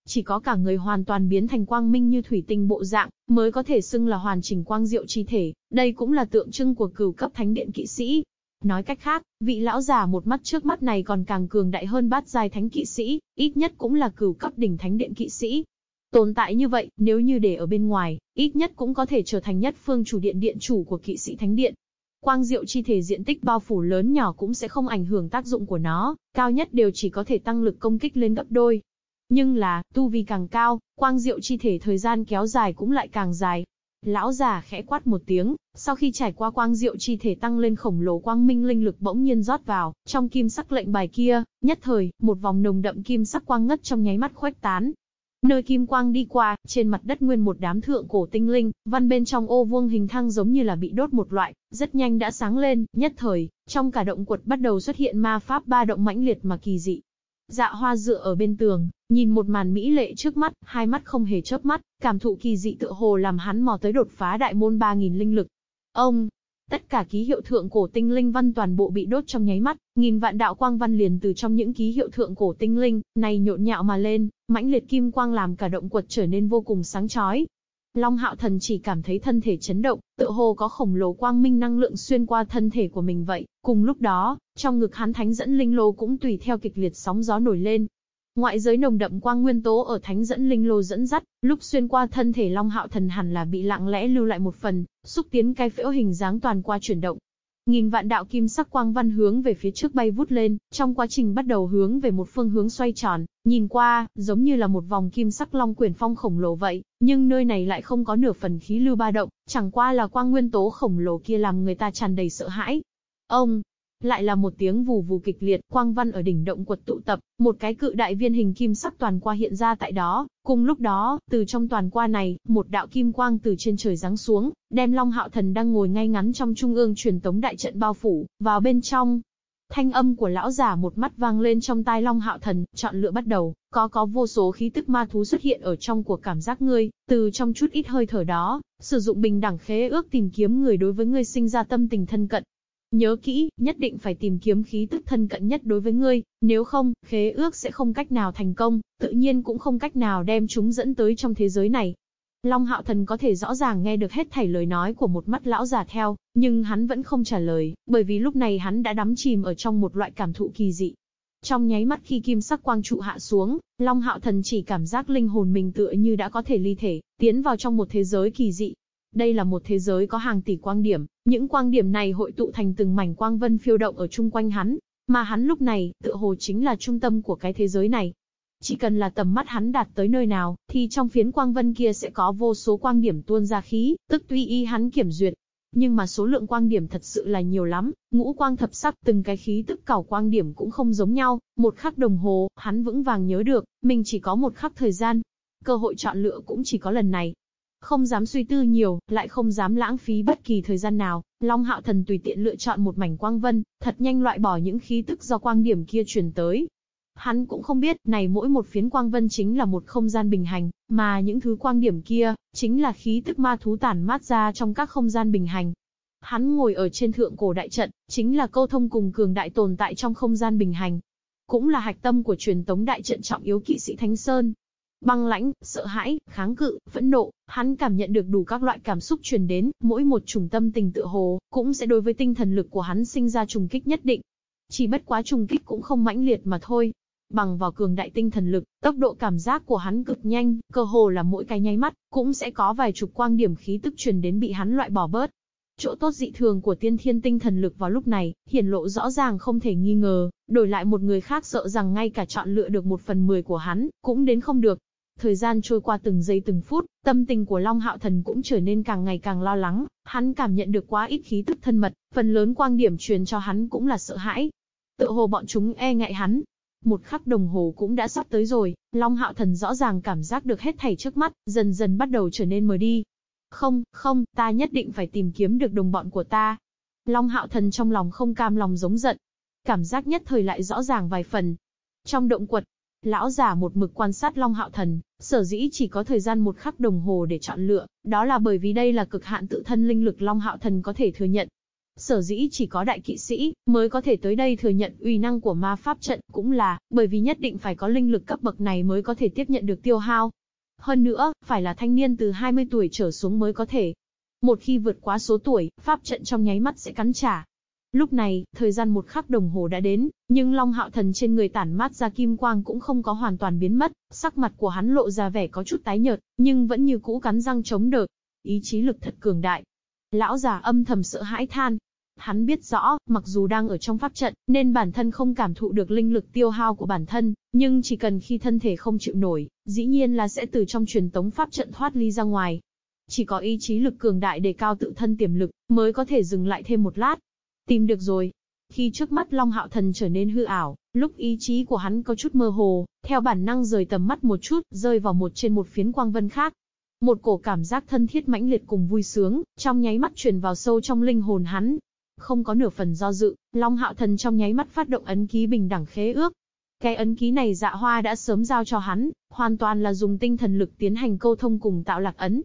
Chỉ có cả người hoàn toàn biến thành quang minh như thủy tinh bộ dạng, mới có thể xưng là hoàn chỉnh quang diệu chi thể, đây cũng là tượng trưng của cửu cấp thánh điện kỵ sĩ. Nói cách khác, vị lão già một mắt trước mắt này còn càng cường đại hơn bát giai thánh kỵ sĩ, ít nhất cũng là cửu cấp đỉnh thánh điện kỵ sĩ. Tồn tại như vậy, nếu như để ở bên ngoài, ít nhất cũng có thể trở thành nhất phương chủ điện điện chủ của kỵ sĩ thánh điện. Quang diệu chi thể diện tích bao phủ lớn nhỏ cũng sẽ không ảnh hưởng tác dụng của nó, cao nhất đều chỉ có thể tăng lực công kích lên gấp đôi. Nhưng là, tu vi càng cao, quang diệu chi thể thời gian kéo dài cũng lại càng dài. Lão già khẽ quát một tiếng, sau khi trải qua quang diệu chi thể tăng lên khổng lồ quang minh linh lực bỗng nhiên rót vào, trong kim sắc lệnh bài kia, nhất thời, một vòng nồng đậm kim sắc quang ngất trong nháy mắt khuếch tán, Nơi kim quang đi qua, trên mặt đất nguyên một đám thượng cổ tinh linh, văn bên trong ô vuông hình thang giống như là bị đốt một loại, rất nhanh đã sáng lên, nhất thời, trong cả động quật bắt đầu xuất hiện ma pháp ba động mãnh liệt mà kỳ dị. Dạ hoa dựa ở bên tường, nhìn một màn mỹ lệ trước mắt, hai mắt không hề chớp mắt, cảm thụ kỳ dị tựa hồ làm hắn mò tới đột phá đại môn 3.000 linh lực. Ông, Tất cả ký hiệu thượng cổ tinh linh văn toàn bộ bị đốt trong nháy mắt, nghìn vạn đạo quang văn liền từ trong những ký hiệu thượng cổ tinh linh này nhộn nhạo mà lên, mãnh liệt kim quang làm cả động quật trở nên vô cùng sáng chói. Long Hạo Thần chỉ cảm thấy thân thể chấn động, tựa hồ có khổng lồ quang minh năng lượng xuyên qua thân thể của mình vậy. Cùng lúc đó, trong ngực hắn thánh dẫn linh lô cũng tùy theo kịch liệt sóng gió nổi lên, Ngoại giới nồng đậm quang nguyên tố ở thánh dẫn linh lô dẫn dắt, lúc xuyên qua thân thể Long Hạo Thần hẳn là bị lặng lẽ lưu lại một phần, xúc tiến cái phễu hình dáng toàn qua chuyển động. Nghìn vạn đạo kim sắc quang văn hướng về phía trước bay vút lên, trong quá trình bắt đầu hướng về một phương hướng xoay tròn, nhìn qua, giống như là một vòng kim sắc long quyển phong khổng lồ vậy, nhưng nơi này lại không có nửa phần khí lưu ba động, chẳng qua là quang nguyên tố khổng lồ kia làm người ta tràn đầy sợ hãi. Ông, lại là một tiếng vù vù kịch liệt, quang văn ở đỉnh động quật tụ tập, một cái cự đại viên hình kim sắc toàn qua hiện ra tại đó, cùng lúc đó, từ trong toàn qua này, một đạo kim quang từ trên trời giáng xuống, đem Long Hạo Thần đang ngồi ngay ngắn trong trung ương truyền tống đại trận bao phủ, vào bên trong. Thanh âm của lão giả một mắt vang lên trong tai Long Hạo Thần, chọn lựa bắt đầu, có có vô số khí tức ma thú xuất hiện ở trong của cảm giác ngươi, từ trong chút ít hơi thở đó, sử dụng bình đẳng khế ước tìm kiếm người đối với ngươi sinh ra tâm tình thân cận, Nhớ kỹ, nhất định phải tìm kiếm khí tức thân cận nhất đối với ngươi, nếu không, khế ước sẽ không cách nào thành công, tự nhiên cũng không cách nào đem chúng dẫn tới trong thế giới này. Long Hạo Thần có thể rõ ràng nghe được hết thảy lời nói của một mắt lão già theo, nhưng hắn vẫn không trả lời, bởi vì lúc này hắn đã đắm chìm ở trong một loại cảm thụ kỳ dị. Trong nháy mắt khi kim sắc quang trụ hạ xuống, Long Hạo Thần chỉ cảm giác linh hồn mình tựa như đã có thể ly thể, tiến vào trong một thế giới kỳ dị. Đây là một thế giới có hàng tỷ quang điểm, những quang điểm này hội tụ thành từng mảnh quang vân phiêu động ở chung quanh hắn, mà hắn lúc này, tựa hồ chính là trung tâm của cái thế giới này. Chỉ cần là tầm mắt hắn đạt tới nơi nào, thì trong phiến quang vân kia sẽ có vô số quang điểm tuôn ra khí, tức tùy y hắn kiểm duyệt. Nhưng mà số lượng quang điểm thật sự là nhiều lắm, ngũ quang thập sắc từng cái khí tức cảo quang điểm cũng không giống nhau, một khắc đồng hồ, hắn vững vàng nhớ được, mình chỉ có một khắc thời gian. Cơ hội chọn lựa cũng chỉ có lần này, không dám suy tư nhiều, lại không dám lãng phí bất kỳ thời gian nào, Long Hạo Thần tùy tiện lựa chọn một mảnh quang vân, thật nhanh loại bỏ những khí tức do quang điểm kia truyền tới. Hắn cũng không biết, này mỗi một phiến quang vân chính là một không gian bình hành, mà những thứ quang điểm kia, chính là khí tức ma thú tản mát ra trong các không gian bình hành. Hắn ngồi ở trên thượng cổ đại trận, chính là câu thông cùng cường đại tồn tại trong không gian bình hành. Cũng là hạch tâm của truyền tống đại trận trọng yếu kỵ sĩ Thánh Sơn. Băng lãnh, sợ hãi, kháng cự, phẫn nộ, hắn cảm nhận được đủ các loại cảm xúc truyền đến, mỗi một trùng tâm tình tự hồ, cũng sẽ đối với tinh thần lực của hắn sinh ra trùng kích nhất định. Chỉ bất quá trùng kích cũng không mãnh liệt mà thôi. Bằng vào cường đại tinh thần lực, tốc độ cảm giác của hắn cực nhanh, cơ hồ là mỗi cái nháy mắt, cũng sẽ có vài chục quang điểm khí tức truyền đến bị hắn loại bỏ bớt. Chỗ tốt dị thường của tiên thiên tinh thần lực vào lúc này, hiển lộ rõ ràng không thể nghi ngờ, đổi lại một người khác sợ rằng ngay cả chọn lựa được một phần mười của hắn, cũng đến không được. Thời gian trôi qua từng giây từng phút, tâm tình của Long Hạo Thần cũng trở nên càng ngày càng lo lắng, hắn cảm nhận được quá ít khí tức thân mật, phần lớn quang điểm truyền cho hắn cũng là sợ hãi. Tự hồ bọn chúng e ngại hắn. Một khắc đồng hồ cũng đã sắp tới rồi, Long Hạo Thần rõ ràng cảm giác được hết thảy trước mắt, dần dần bắt đầu trở nên mờ đi. Không, không, ta nhất định phải tìm kiếm được đồng bọn của ta. Long Hạo Thần trong lòng không cam lòng giống giận. Cảm giác nhất thời lại rõ ràng vài phần. Trong động quật, Lão giả một mực quan sát Long Hạo Thần, sở dĩ chỉ có thời gian một khắc đồng hồ để chọn lựa, đó là bởi vì đây là cực hạn tự thân linh lực Long Hạo Thần có thể thừa nhận. Sở dĩ chỉ có đại kỵ sĩ mới có thể tới đây thừa nhận uy năng của ma pháp trận, cũng là bởi vì nhất định phải có linh lực cấp bậc này mới có thể tiếp nhận được tiêu hao. Hơn nữa, phải là thanh niên từ 20 tuổi trở xuống mới có thể. Một khi vượt quá số tuổi, pháp trận trong nháy mắt sẽ cắn trả, Lúc này, thời gian một khắc đồng hồ đã đến, nhưng Long Hạo Thần trên người tản mát ra kim quang cũng không có hoàn toàn biến mất, sắc mặt của hắn lộ ra vẻ có chút tái nhợt, nhưng vẫn như cũ cắn răng chống đỡ. Ý chí lực thật cường đại. Lão già âm thầm sợ hãi than. Hắn biết rõ, mặc dù đang ở trong pháp trận, nên bản thân không cảm thụ được linh lực tiêu hao của bản thân, nhưng chỉ cần khi thân thể không chịu nổi, dĩ nhiên là sẽ từ trong truyền tống pháp trận thoát ly ra ngoài. Chỉ có ý chí lực cường đại đề cao tự thân tiềm lực, mới có thể dừng lại thêm một lát, Tìm được rồi. Khi trước mắt Long Hạo Thần trở nên hư ảo, lúc ý chí của hắn có chút mơ hồ, theo bản năng rời tầm mắt một chút, rơi vào một trên một phiến quang vân khác. Một cổ cảm giác thân thiết mãnh liệt cùng vui sướng, trong nháy mắt truyền vào sâu trong linh hồn hắn. Không có nửa phần do dự, Long Hạo Thần trong nháy mắt phát động ấn ký bình đẳng khế ước. Cái ấn ký này dạ hoa đã sớm giao cho hắn, hoàn toàn là dùng tinh thần lực tiến hành câu thông cùng tạo lạc ấn,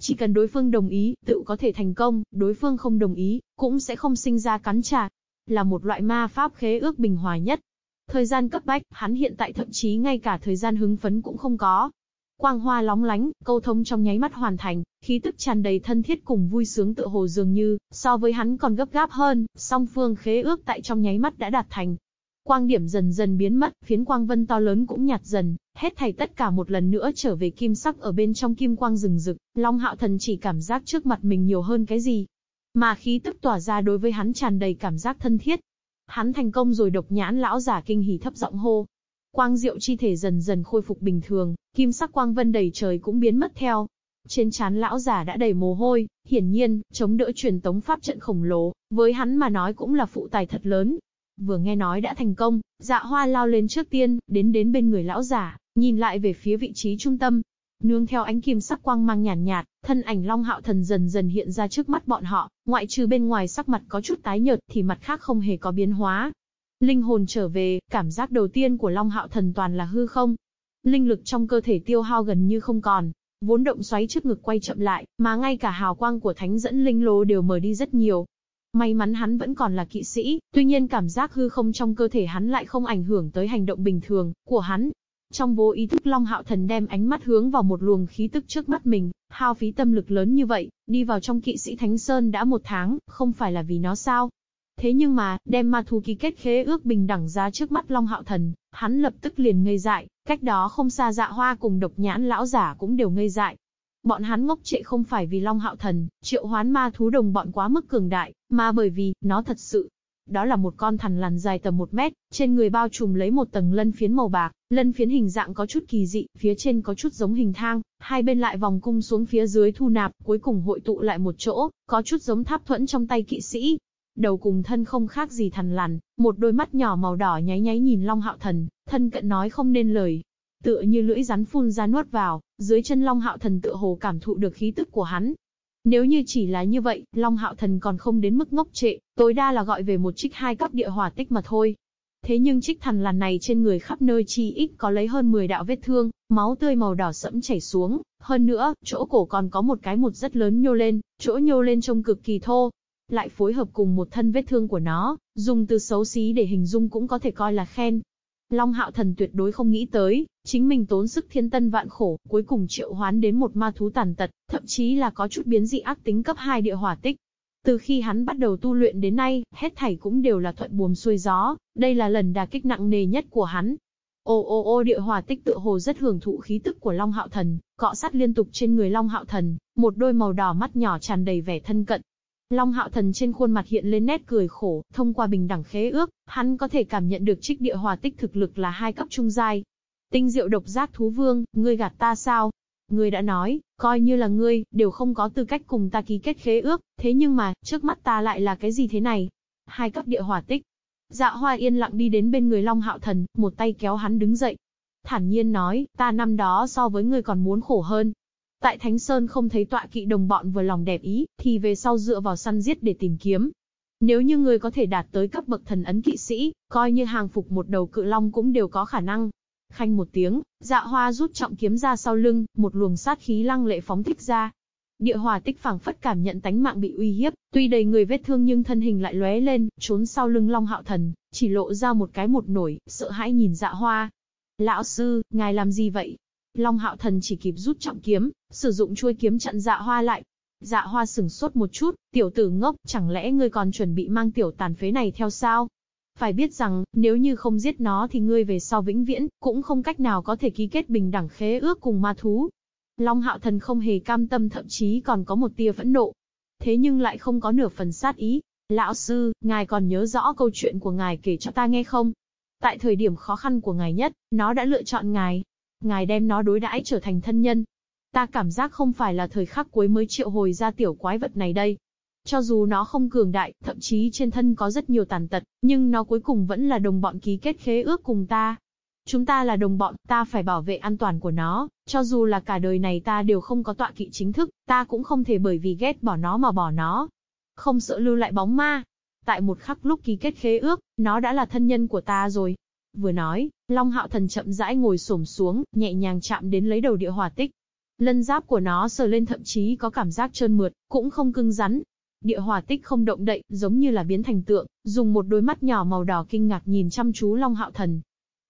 chỉ cần đối phương đồng ý, tự có thể thành công, đối phương không đồng ý, cũng sẽ không sinh ra cắn trả. Là một loại ma pháp khế ước bình hòa nhất. Thời gian cấp bách, hắn hiện tại thậm chí ngay cả thời gian hứng phấn cũng không có. Quang hoa lóng lánh, câu thông trong nháy mắt hoàn thành, khí tức tràn đầy thân thiết cùng vui sướng tựa hồ dường như, so với hắn còn gấp gáp hơn, song phương khế ước tại trong nháy mắt đã đạt thành, Quang điểm dần dần biến mất, phiến quang vân to lớn cũng nhạt dần, hết thảy tất cả một lần nữa trở về kim sắc ở bên trong kim quang rừng rực, Long Hạo Thần chỉ cảm giác trước mặt mình nhiều hơn cái gì. Mà khí tức tỏa ra đối với hắn tràn đầy cảm giác thân thiết. Hắn thành công rồi độc nhãn lão giả kinh hỉ thấp giọng hô. Quang diệu chi thể dần dần khôi phục bình thường, kim sắc quang vân đầy trời cũng biến mất theo. Trên trán lão giả đã đầy mồ hôi, hiển nhiên, chống đỡ truyền tống pháp trận khổng lồ, với hắn mà nói cũng là phụ tài thật lớn, Vừa nghe nói đã thành công, dạ hoa lao lên trước tiên, đến đến bên người lão giả, nhìn lại về phía vị trí trung tâm. Nương theo ánh kim sắc quang mang nhàn nhạt, nhạt, thân ảnh Long Hạo Thần dần dần hiện ra trước mắt bọn họ, ngoại trừ bên ngoài sắc mặt có chút tái nhợt thì mặt khác không hề có biến hóa. Linh hồn trở về, cảm giác đầu tiên của Long Hạo Thần toàn là hư không. Linh lực trong cơ thể tiêu hao gần như không còn, vốn động xoáy trước ngực quay chậm lại, mà ngay cả hào quang của thánh dẫn linh lô đều mờ đi rất nhiều, May mắn hắn vẫn còn là kỵ sĩ, tuy nhiên cảm giác hư không trong cơ thể hắn lại không ảnh hưởng tới hành động bình thường của hắn. Trong vô ý thức Long Hạo Thần đem ánh mắt hướng vào một luồng khí tức trước mắt mình, hao phí tâm lực lớn như vậy, đi vào trong kỵ sĩ Thánh Sơn đã một tháng, không phải là vì nó sao? Thế nhưng mà, đem ma thú ký kết khế ước bình đẳng ra trước mắt Long Hạo Thần, hắn lập tức liền ngây dại, cách đó không xa dạ hoa cùng độc nhãn lão giả cũng đều ngây dại, Bọn hắn ngốc trệ không phải vì Long Hạo Thần, triệu hoán ma thú đồng bọn quá mức cường đại, mà bởi vì, nó thật sự. Đó là một con thần lằn dài tầm một mét, trên người bao trùm lấy một tầng lân phiến màu bạc, lân phiến hình dạng có chút kỳ dị, phía trên có chút giống hình thang, hai bên lại vòng cung xuống phía dưới thu nạp, cuối cùng hội tụ lại một chỗ, có chút giống tháp thuẫn trong tay kỵ sĩ. Đầu cùng thân không khác gì thần lằn, một đôi mắt nhỏ màu đỏ nháy nháy nhìn Long Hạo Thần, thân cận nói không nên lời, Tựa như lưỡi rắn phun ra nuốt vào, dưới chân Long Hạo Thần tựa hồ cảm thụ được khí tức của hắn. Nếu như chỉ là như vậy, Long Hạo Thần còn không đến mức ngốc trệ, tối đa là gọi về một trích hai cấp địa hỏa tích mà thôi. Thế nhưng trích thần làn này trên người khắp nơi chi ít có lấy hơn 10 đạo vết thương, máu tươi màu đỏ sẫm chảy xuống, hơn nữa, chỗ cổ còn có một cái một rất lớn nhô lên, chỗ nhô lên trông cực kỳ thô. Lại phối hợp cùng một thân vết thương của nó, dùng từ xấu xí để hình dung cũng có thể coi là khen. Long Hạo Thần tuyệt đối không nghĩ tới, chính mình tốn sức thiên tân vạn khổ, cuối cùng triệu hoán đến một ma thú tàn tật, thậm chí là có chút biến dị ác tính cấp 2 địa hỏa tích. Từ khi hắn bắt đầu tu luyện đến nay, hết thảy cũng đều là thuận buồm xuôi gió, đây là lần đả kích nặng nề nhất của hắn. Ô ô ô địa hỏa tích tự hồ rất hưởng thụ khí tức của Long Hạo Thần, cọ sát liên tục trên người Long Hạo Thần, một đôi màu đỏ mắt nhỏ tràn đầy vẻ thân cận, Long hạo thần trên khuôn mặt hiện lên nét cười khổ, thông qua bình đẳng khế ước, hắn có thể cảm nhận được trích địa hòa tích thực lực là hai cấp trung giai. Tinh diệu độc giác thú vương, ngươi gạt ta sao? Ngươi đã nói, coi như là ngươi, đều không có tư cách cùng ta ký kết khế ước, thế nhưng mà, trước mắt ta lại là cái gì thế này? Hai cấp địa hỏa tích. Dạ hoa yên lặng đi đến bên người Long hạo thần, một tay kéo hắn đứng dậy. Thản nhiên nói, ta năm đó so với ngươi còn muốn khổ hơn, Tại Thánh Sơn không thấy tọa kỵ đồng bọn vừa lòng đẹp ý, thì về sau dựa vào săn giết để tìm kiếm. Nếu như người có thể đạt tới cấp bậc thần ấn kỵ sĩ, coi như hàng phục một đầu cự long cũng đều có khả năng. Khanh một tiếng, dạ hoa rút trọng kiếm ra sau lưng, một luồng sát khí lăng lệ phóng thích ra. Địa hỏa tích phảng phất cảm nhận tánh mạng bị uy hiếp, tuy đầy người vết thương nhưng thân hình lại lóe lên, trốn sau lưng Long Hạo Thần, chỉ lộ ra một cái một nổi, sợ hãi nhìn dạ hoa. Lão sư, ngài làm gì vậy? Long Hạo Thần chỉ kịp rút trọng kiếm, sử dụng chuôi kiếm chặn dạ hoa lại. Dạ hoa sừng sốt một chút, tiểu tử ngốc, chẳng lẽ ngươi còn chuẩn bị mang tiểu tàn phế này theo sao? Phải biết rằng, nếu như không giết nó thì ngươi về sau vĩnh viễn, cũng không cách nào có thể ký kết bình đẳng khế ước cùng ma thú. Long hạo thần không hề cam tâm thậm chí còn có một tia phẫn nộ. Thế nhưng lại không có nửa phần sát ý. Lão sư, ngài còn nhớ rõ câu chuyện của ngài kể cho ta nghe không? Tại thời điểm khó khăn của ngài nhất, nó đã lựa chọn ngài. Ngài đem nó đối đãi trở thành thân nhân. Ta cảm giác không phải là thời khắc cuối mới triệu hồi ra tiểu quái vật này đây. Cho dù nó không cường đại, thậm chí trên thân có rất nhiều tàn tật, nhưng nó cuối cùng vẫn là đồng bọn ký kết khế ước cùng ta. Chúng ta là đồng bọn, ta phải bảo vệ an toàn của nó, cho dù là cả đời này ta đều không có tọa kỵ chính thức, ta cũng không thể bởi vì ghét bỏ nó mà bỏ nó. Không sợ lưu lại bóng ma. Tại một khắc lúc ký kết khế ước, nó đã là thân nhân của ta rồi. Vừa nói, Long Hạo Thần chậm rãi ngồi xổm xuống, nhẹ nhàng chạm đến lấy đầu địa hỏa tích. Lân giáp của nó sờ lên thậm chí có cảm giác trơn mượt, cũng không cứng rắn, Địa hỏa tích không động đậy, giống như là biến thành tượng, dùng một đôi mắt nhỏ màu đỏ kinh ngạc nhìn chăm chú Long Hạo Thần.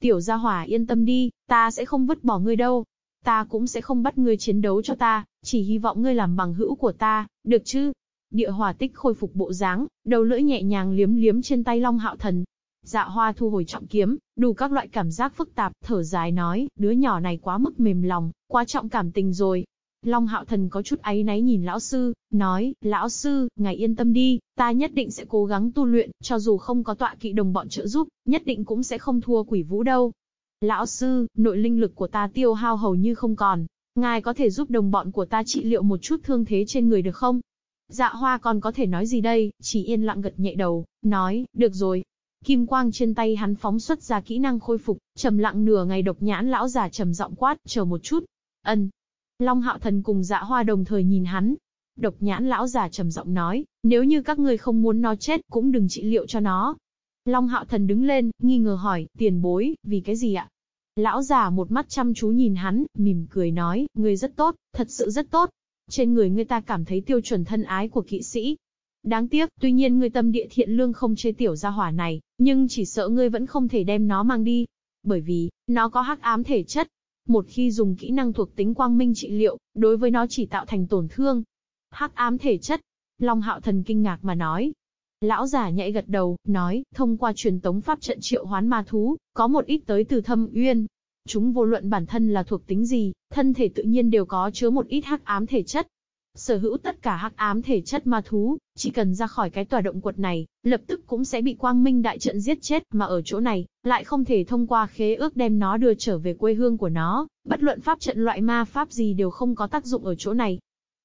Tiểu gia hỏa yên tâm đi, ta sẽ không vứt bỏ ngươi đâu. Ta cũng sẽ không bắt ngươi chiến đấu cho ta, chỉ hy vọng ngươi làm bằng hữu của ta, được chứ? Địa hỏa tích khôi phục bộ dáng, đầu lưỡi nhẹ nhàng liếm liếm trên tay Long Hạo Thần. Dạ hoa thu hồi trọng kiếm, đủ các loại cảm giác phức tạp, thở dài nói, đứa nhỏ này quá mức mềm lòng, quá trọng cảm tình rồi, Long Hạo Thần có chút áy náy nhìn lão sư, nói, lão sư, ngài yên tâm đi, ta nhất định sẽ cố gắng tu luyện, cho dù không có tọa kỵ đồng bọn trợ giúp, nhất định cũng sẽ không thua quỷ vũ đâu. Lão sư, nội linh lực của ta tiêu hao hầu như không còn, ngài có thể giúp đồng bọn của ta trị liệu một chút thương thế trên người được không? Dạ hoa còn có thể nói gì đây, chỉ yên lặng gật nhẹ đầu, nói, được rồi. Kim quang trên tay hắn phóng xuất ra kỹ năng khôi phục, trầm lặng nửa ngày độc nhãn lão già trầm giọng quát, chờ một chút. Ân, Long Hạo Thần cùng Dạ Hoa đồng thời nhìn hắn. Độc nhãn lão già trầm giọng nói, nếu như các ngươi không muốn nó chết, cũng đừng trị liệu cho nó. Long Hạo Thần đứng lên, nghi ngờ hỏi, tiền bối, vì cái gì ạ? Lão già một mắt chăm chú nhìn hắn, mỉm cười nói, ngươi rất tốt, thật sự rất tốt. Trên người ngươi ta cảm thấy tiêu chuẩn thân ái của kỵ sĩ. Đáng tiếc, tuy nhiên ngươi tâm địa thiện lương không chê tiểu gia hỏa này, nhưng chỉ sợ ngươi vẫn không thể đem nó mang đi. Bởi vì, nó có hắc ám thể chất, một khi dùng kỹ năng thuộc tính quang minh trị liệu, đối với nó chỉ tạo thành tổn thương. Hắc ám thể chất. Long hạo thần kinh ngạc mà nói. Lão giả nhạy gật đầu, nói, thông qua truyền tống pháp trận triệu hoán ma thú, có một ít tới từ thâm uyên. Chúng vô luận bản thân là thuộc tính gì, thân thể tự nhiên đều có chứa một ít hắc ám thể chất, sở hữu tất cả hắc ám thể chất ma thú, chỉ cần ra khỏi cái tòa động quật này, lập tức cũng sẽ bị quang minh đại trận giết chết, mà ở chỗ này, lại không thể thông qua khế ước đem nó đưa trở về quê hương của nó, bất luận pháp trận loại ma pháp gì đều không có tác dụng ở chỗ này.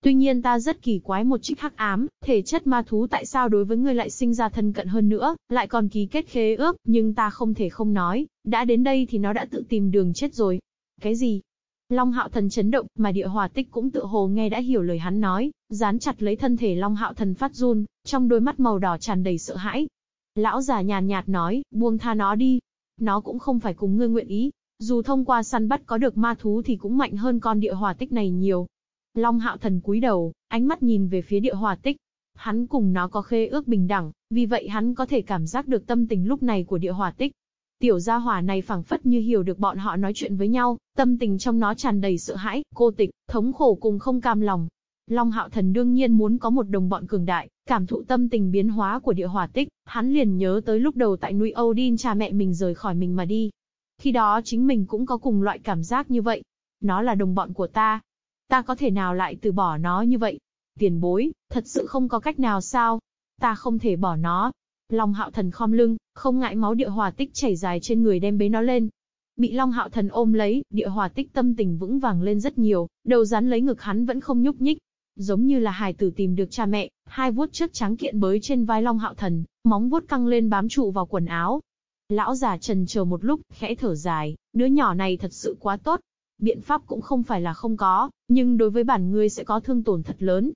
Tuy nhiên ta rất kỳ quái một trích hắc ám, thể chất ma thú tại sao đối với ngươi lại sinh ra thân cận hơn nữa, lại còn ký kết khế ước, nhưng ta không thể không nói, đã đến đây thì nó đã tự tìm đường chết rồi. Cái gì? Long hạo thần chấn động, mà địa Hòa tích cũng tự hồ nghe đã hiểu lời hắn nói, dán chặt lấy thân thể long hạo thần phát run, trong đôi mắt màu đỏ tràn đầy sợ hãi. Lão già nhàn nhạt nói, buông tha nó đi. Nó cũng không phải cùng ngươi nguyện ý, dù thông qua săn bắt có được ma thú thì cũng mạnh hơn con địa Hòa tích này nhiều. Long hạo thần cúi đầu, ánh mắt nhìn về phía địa Hòa tích. Hắn cùng nó có khê ước bình đẳng, vì vậy hắn có thể cảm giác được tâm tình lúc này của địa Hòa tích. Tiểu gia hỏa này phảng phất như hiểu được bọn họ nói chuyện với nhau, tâm tình trong nó tràn đầy sợ hãi, cô tịch, thống khổ cùng không cam lòng. Long hạo thần đương nhiên muốn có một đồng bọn cường đại, cảm thụ tâm tình biến hóa của địa hỏa tích, hắn liền nhớ tới lúc đầu tại núi Odin cha mẹ mình rời khỏi mình mà đi. Khi đó chính mình cũng có cùng loại cảm giác như vậy. Nó là đồng bọn của ta. Ta có thể nào lại từ bỏ nó như vậy? Tiền bối, thật sự không có cách nào sao? Ta không thể bỏ nó, Long hạo thần khom lưng, không ngại máu địa hỏa tích chảy dài trên người đem bế nó lên. Bị Long hạo thần ôm lấy, địa hỏa tích tâm tình vững vàng lên rất nhiều, đầu rắn lấy ngực hắn vẫn không nhúc nhích. Giống như là hài tử tìm được cha mẹ, hai vuốt trước trắng kiện bới trên vai Long hạo thần, móng vuốt căng lên bám trụ vào quần áo. Lão già trần chờ một lúc, khẽ thở dài, đứa nhỏ này thật sự quá tốt. Biện pháp cũng không phải là không có, nhưng đối với bản ngươi sẽ có thương tổn thật lớn,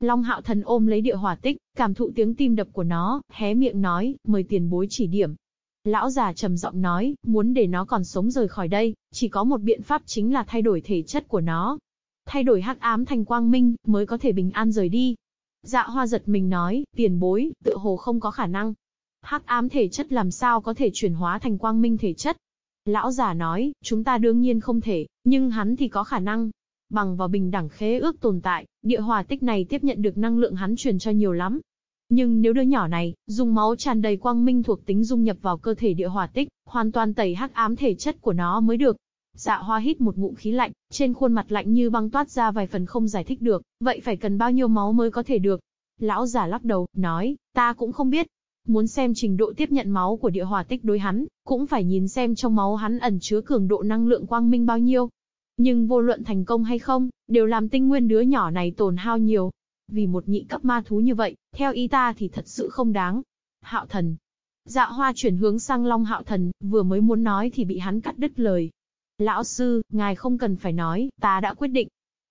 Long hạo thần ôm lấy địa hỏa tích, cảm thụ tiếng tim đập của nó, hé miệng nói, mời tiền bối chỉ điểm. Lão già trầm giọng nói, muốn để nó còn sống rời khỏi đây, chỉ có một biện pháp chính là thay đổi thể chất của nó. Thay đổi hắc ám thành quang minh, mới có thể bình an rời đi. Dạ hoa giật mình nói, tiền bối, tự hồ không có khả năng. Hắc ám thể chất làm sao có thể chuyển hóa thành quang minh thể chất? Lão già nói, chúng ta đương nhiên không thể, nhưng hắn thì có khả năng. Bằng vào bình đẳng khế ước tồn tại, địa hòa tích này tiếp nhận được năng lượng hắn truyền cho nhiều lắm, nhưng nếu đứa nhỏ này, dùng máu tràn đầy quang minh thuộc tính dung nhập vào cơ thể địa hỏa tích, hoàn toàn tẩy hắc ám thể chất của nó mới được. Dạ hoa hít một ngụm khí lạnh, trên khuôn mặt lạnh như băng toát ra vài phần không giải thích được, vậy phải cần bao nhiêu máu mới có thể được. Lão giả lắc đầu, nói, ta cũng không biết. Muốn xem trình độ tiếp nhận máu của địa hỏa tích đối hắn, cũng phải nhìn xem trong máu hắn ẩn chứa cường độ năng lượng quang minh bao nhiêu. Nhưng vô luận thành công hay không, đều làm tinh nguyên đứa nhỏ này tổn hao nhiều, vì một nhị cấp ma thú như vậy, theo ý ta thì thật sự không đáng. Hạo thần. Dạ hoa chuyển hướng sang Long Hạo thần, vừa mới muốn nói thì bị hắn cắt đứt lời. Lão sư, ngài không cần phải nói, ta đã quyết định.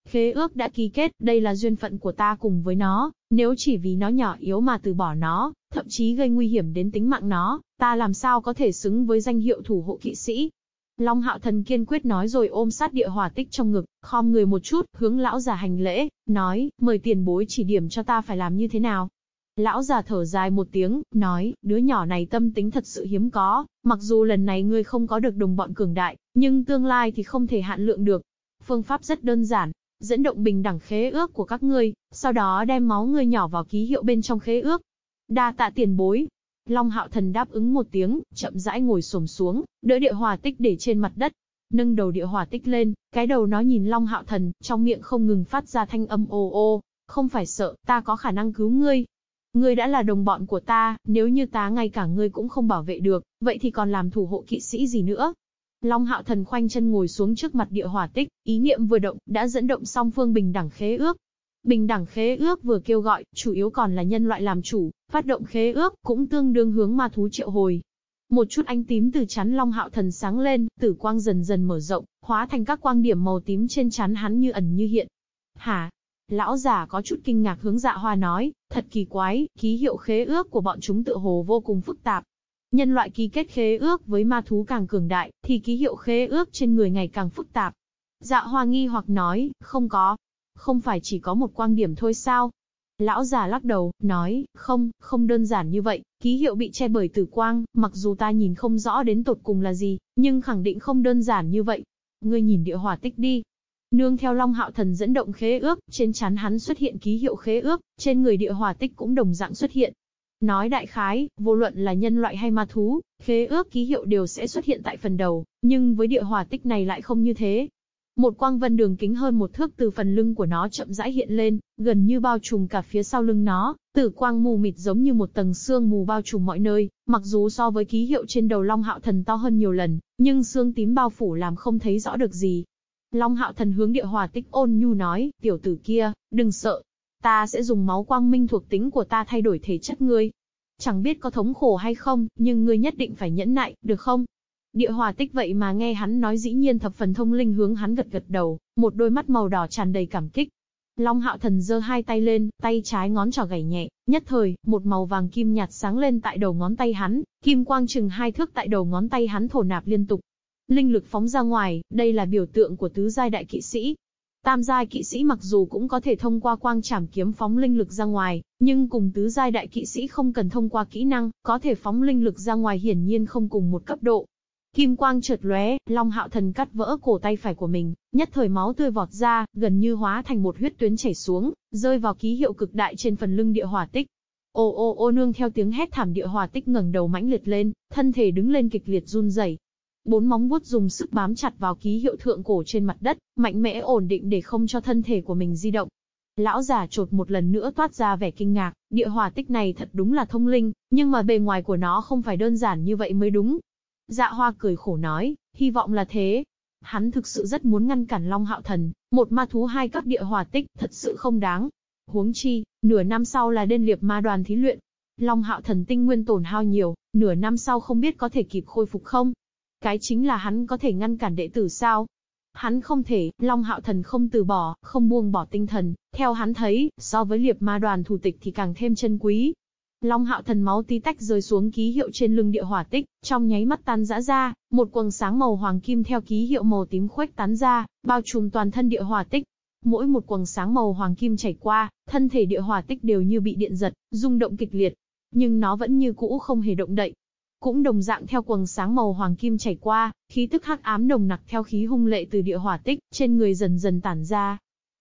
Khế ước đã ký kết, đây là duyên phận của ta cùng với nó, nếu chỉ vì nó nhỏ yếu mà từ bỏ nó, thậm chí gây nguy hiểm đến tính mạng nó, ta làm sao có thể xứng với danh hiệu thủ hộ kỵ sĩ. Long hạo thần kiên quyết nói rồi ôm sát địa hỏa tích trong ngực, khom người một chút, hướng lão già hành lễ, nói, mời tiền bối chỉ điểm cho ta phải làm như thế nào. Lão già thở dài một tiếng, nói, đứa nhỏ này tâm tính thật sự hiếm có, mặc dù lần này ngươi không có được đồng bọn cường đại, nhưng tương lai thì không thể hạn lượng được. Phương pháp rất đơn giản, dẫn động bình đẳng khế ước của các ngươi, sau đó đem máu ngươi nhỏ vào ký hiệu bên trong khế ước. Đa tạ tiền bối, Long hạo thần đáp ứng một tiếng, chậm rãi ngồi xổm xuống, đỡ địa hỏa tích để trên mặt đất. Nâng đầu địa hỏa tích lên, cái đầu nó nhìn Long hạo thần, trong miệng không ngừng phát ra thanh âm ô ô. Không phải sợ, ta có khả năng cứu ngươi. Ngươi đã là đồng bọn của ta, nếu như ta ngay cả ngươi cũng không bảo vệ được, vậy thì còn làm thủ hộ kỵ sĩ gì nữa? Long hạo thần khoanh chân ngồi xuống trước mặt địa hỏa tích, ý niệm vừa động, đã dẫn động song phương bình đẳng khế ước, Bình đẳng khế ước vừa kêu gọi, chủ yếu còn là nhân loại làm chủ, phát động khế ước cũng tương đương hướng ma thú triệu hồi. Một chút ánh tím từ chắn Long Hạo Thần sáng lên, tử quang dần dần mở rộng, hóa thành các quang điểm màu tím trên chắn hắn như ẩn như hiện. Hả? Lão giả có chút kinh ngạc hướng dạ hoa nói, thật kỳ quái, ký hiệu khế ước của bọn chúng tự hồ vô cùng phức tạp. Nhân loại ký kết khế ước với ma thú càng cường đại, thì ký hiệu khế ước trên người ngày càng phức tạp. Dạ hoa nghi hoặc nói, không có, không phải chỉ có một quang điểm thôi sao? Lão già lắc đầu, nói, không, không đơn giản như vậy, ký hiệu bị che bởi tử quang, mặc dù ta nhìn không rõ đến tột cùng là gì, nhưng khẳng định không đơn giản như vậy. Ngươi nhìn địa hỏa tích đi. Nương theo Long Hạo Thần dẫn động khế ước, trên chán hắn xuất hiện ký hiệu khế ước, trên người địa hỏa tích cũng đồng dạng xuất hiện. Nói đại khái, vô luận là nhân loại hay ma thú, khế ước ký hiệu đều sẽ xuất hiện tại phần đầu, nhưng với địa hỏa tích này lại không như thế, một quang vân đường kính hơn một thước từ phần lưng của nó chậm rãi hiện lên, gần như bao trùm cả phía sau lưng nó, tử quang mù mịt giống như một tầng xương mù bao trùm mọi nơi, mặc dù so với ký hiệu trên đầu Long Hạo Thần to hơn nhiều lần, nhưng xương tím bao phủ làm không thấy rõ được gì. Long Hạo Thần hướng địa hòa tích ôn nhu nói, tiểu tử kia, đừng sợ. Ta sẽ dùng máu quang minh thuộc tính của ta thay đổi thể chất ngươi. Chẳng biết có thống khổ hay không, nhưng ngươi nhất định phải nhẫn nại, được không? Địa hòa tích vậy mà nghe hắn nói dĩ nhiên thập phần thông linh hướng hắn gật gật đầu, một đôi mắt màu đỏ tràn đầy cảm kích. Long hạo thần giơ hai tay lên, tay trái ngón trỏ gảy nhẹ, nhất thời, một màu vàng kim nhạt sáng lên tại đầu ngón tay hắn, kim quang chừng hai thước tại đầu ngón tay hắn thổ nạp liên tục. Linh lực phóng ra ngoài, đây là biểu tượng của tứ giai đại kỵ sĩ. Tam giai kỵ sĩ mặc dù cũng có thể thông qua quang trảm kiếm phóng linh lực ra ngoài, nhưng cùng tứ giai đại kỵ sĩ không cần thông qua kỹ năng, có thể phóng linh lực ra ngoài hiển nhiên không cùng một cấp độ. Kim quang chợt lóe, Long Hạo Thần cắt vỡ cổ tay phải của mình, nhất thời máu tươi vọt ra, gần như hóa thành một huyết tuyến chảy xuống, rơi vào ký hiệu cực đại trên phần lưng địa hỏa tích. Ô ô ô nương theo tiếng hét thảm địa hỏa tích ngẩng đầu mãnh liệt lên, thân thể đứng lên kịch liệt run rẩy. Bốn móng vuốt dùng sức bám chặt vào ký hiệu thượng cổ trên mặt đất, mạnh mẽ ổn định để không cho thân thể của mình di động. Lão già chột một lần nữa toát ra vẻ kinh ngạc, địa hỏa tích này thật đúng là thông linh, nhưng mà bề ngoài của nó không phải đơn giản như vậy mới đúng, Dạ hoa cười khổ nói, hy vọng là thế. Hắn thực sự rất muốn ngăn cản Long Hạo Thần, một ma thú hai cấp địa hòa tích, thật sự không đáng. Huống chi, nửa năm sau là đên liệp ma đoàn thí luyện. Long Hạo Thần tinh nguyên tổn hao nhiều, nửa năm sau không biết có thể kịp khôi phục không. Cái chính là hắn có thể ngăn cản đệ tử sao. Hắn không thể, Long Hạo Thần không từ bỏ, không buông bỏ tinh thần, theo hắn thấy, so với liệp ma đoàn thủ tịch thì càng thêm chân quý. Long hạo thần máu tí tách rơi xuống ký hiệu trên lưng địa hỏa tích, trong nháy mắt tan rã ra, một quầng sáng màu hoàng kim theo ký hiệu màu tím khuếch tán ra, bao trùm toàn thân địa hỏa tích. Mỗi một quầng sáng màu hoàng kim chảy qua, thân thể địa hỏa tích đều như bị điện giật, rung động kịch liệt. Nhưng nó vẫn như cũ không hề động đậy. Cũng đồng dạng theo quầng sáng màu hoàng kim chảy qua, khí tức hắc ám nồng nặc theo khí hung lệ từ địa hỏa tích, trên người dần dần tản ra,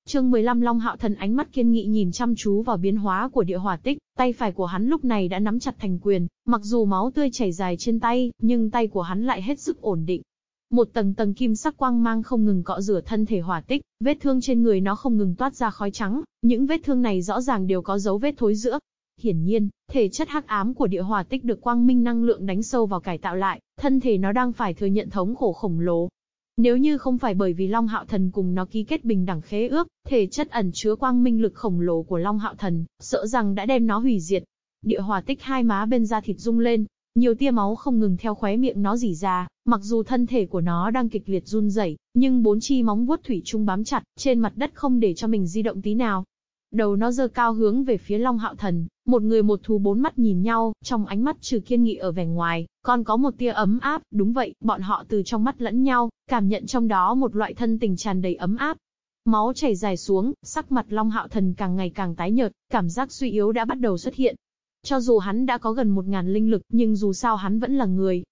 Chương 15 Long Hạo Thần ánh mắt kiên nghị nhìn chăm chú vào biến hóa của địa hỏa tích, tay phải của hắn lúc này đã nắm chặt thành quyền, mặc dù máu tươi chảy dài trên tay, nhưng tay của hắn lại hết sức ổn định. Một tầng tầng kim sắc quang mang không ngừng cọ rửa thân thể hỏa tích, vết thương trên người nó không ngừng toát ra khói trắng, những vết thương này rõ ràng đều có dấu vết thối giữa. Hiển nhiên, thể chất hắc ám của địa hỏa tích được quang minh năng lượng đánh sâu vào cải tạo lại, thân thể nó đang phải thừa nhận thống khổ khổng lồ, nếu như không phải bởi vì Long Hạo Thần cùng nó ký kết bình đẳng khế ước, thể chất ẩn chứa quang minh lực khổng lồ của Long Hạo Thần, sợ rằng đã đem nó hủy diệt. Địa hỏa tích hai má bên da thịt rung lên, nhiều tia máu không ngừng theo khóe miệng nó rỉ ra, mặc dù thân thể của nó đang kịch liệt run rẩy, nhưng bốn chi móng vuốt thủy chung bám chặt trên mặt đất không để cho mình di động tí nào. Đầu nó dơ cao hướng về phía Long Hạo Thần, một người một thú bốn mắt nhìn nhau, trong ánh mắt trừ kiên nghị ở vẻ ngoài, còn có một tia ấm áp, đúng vậy, bọn họ từ trong mắt lẫn nhau, cảm nhận trong đó một loại thân tình tràn đầy ấm áp. Máu chảy dài xuống, sắc mặt Long Hạo Thần càng ngày càng tái nhợt, cảm giác suy yếu đã bắt đầu xuất hiện. Cho dù hắn đã có gần một ngàn linh lực, nhưng dù sao hắn vẫn là người.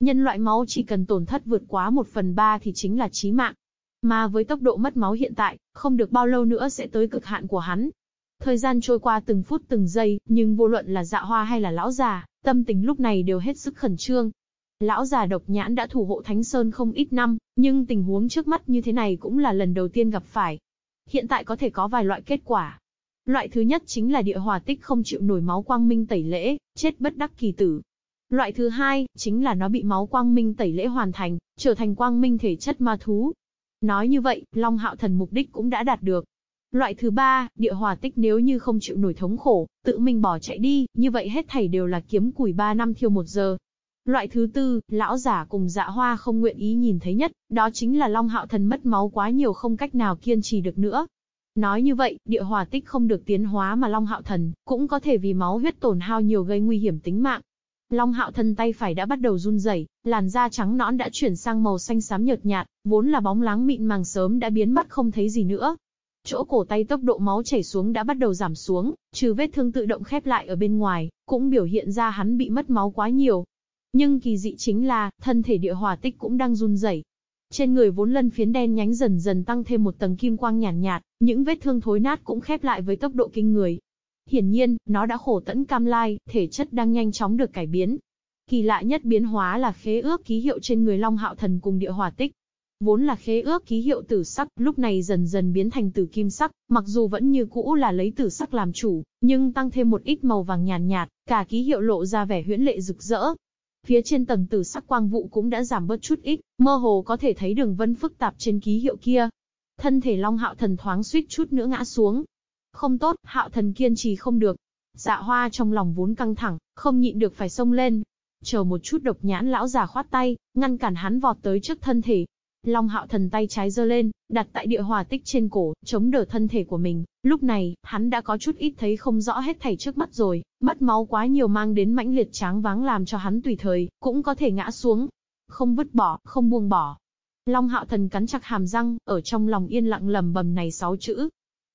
Nhân loại máu chỉ cần tổn thất vượt quá một phần ba thì chính là chí mạng. Mà với tốc độ mất máu hiện tại, không được bao lâu nữa sẽ tới cực hạn của hắn. Thời gian trôi qua từng phút từng giây, nhưng vô luận là dạ hoa hay là lão già, tâm tình lúc này đều hết sức khẩn trương. Lão già độc nhãn đã thủ hộ Thánh Sơn không ít năm, nhưng tình huống trước mắt như thế này cũng là lần đầu tiên gặp phải. Hiện tại có thể có vài loại kết quả. Loại thứ nhất chính là địa hỏa tích không chịu nổi máu quang minh tẩy lễ, chết bất đắc kỳ tử. Loại thứ hai, chính là nó bị máu quang minh tẩy lễ hoàn thành, trở thành quang minh thể chất ma thú. Nói như vậy, Long Hạo Thần mục đích cũng đã đạt được. Loại thứ ba, địa hỏa tích nếu như không chịu nổi thống khổ, tự mình bỏ chạy đi, như vậy hết thảy đều là kiếm củi 3 năm thiêu một giờ. Loại thứ tư, lão giả cùng dạ hoa không nguyện ý nhìn thấy nhất, đó chính là Long Hạo Thần mất máu quá nhiều không cách nào kiên trì được nữa. Nói như vậy, địa hỏa tích không được tiến hóa mà Long Hạo Thần, cũng có thể vì máu huyết tổn hao nhiều gây nguy hiểm tính mạng. Long Hạo thân tay phải đã bắt đầu run rẩy, làn da trắng nõn đã chuyển sang màu xanh xám nhợt nhạt, vốn là bóng láng mịn màng sớm đã biến mất không thấy gì nữa, Chỗ cổ tay tốc độ máu chảy xuống đã bắt đầu giảm xuống, trừ vết thương tự động khép lại ở bên ngoài, cũng biểu hiện ra hắn bị mất máu quá nhiều. Nhưng kỳ dị chính là, thân thể địa hỏa tích cũng đang run rẩy. Trên người vốn lân phiến đen nhánh dần dần tăng thêm một tầng kim quang nhàn nhạt, nhạt, những vết thương thối nát cũng khép lại với tốc độ kinh người. Hiển nhiên, nó đã khổ tẫn cam lai, thể chất đang nhanh chóng được cải biến. Kỳ lạ nhất biến hóa là khế ước ký hiệu trên người Long Hạo Thần cùng địa hỏa tích. Vốn là khế ước ký hiệu tử sắc, lúc này dần dần biến thành tử kim sắc, mặc dù vẫn như cũ là lấy tử sắc làm chủ, nhưng tăng thêm một ít màu vàng nhàn nhạt, nhạt, cả ký hiệu lộ ra vẻ huyễn lệ rực rỡ. Phía trên tầng tử sắc quang vụ cũng đã giảm bớt chút ít, mơ hồ có thể thấy đường vân phức tạp trên ký hiệu kia. Thân thể Long Hạo Thần thoáng suýt chút nữa ngã xuống. Không tốt, Hạo Thần kiên trì không được. Dạ hoa trong lòng vốn căng thẳng, không nhịn được phải xông lên, chờ một chút độc nhãn lão già khoát tay, ngăn cản hắn vọt tới trước thân thể, Long hạo thần tay trái giơ lên, đặt tại địa hỏa tích trên cổ, chống đỡ thân thể của mình. Lúc này, hắn đã có chút ít thấy không rõ hết thảy trước mắt rồi, mất máu quá nhiều mang đến mãnh liệt tráng váng làm cho hắn tùy thời, cũng có thể ngã xuống. Không vứt bỏ, không buông bỏ. Long hạo thần cắn chặt hàm răng, ở trong lòng yên lặng lầm bầm này sáu chữ.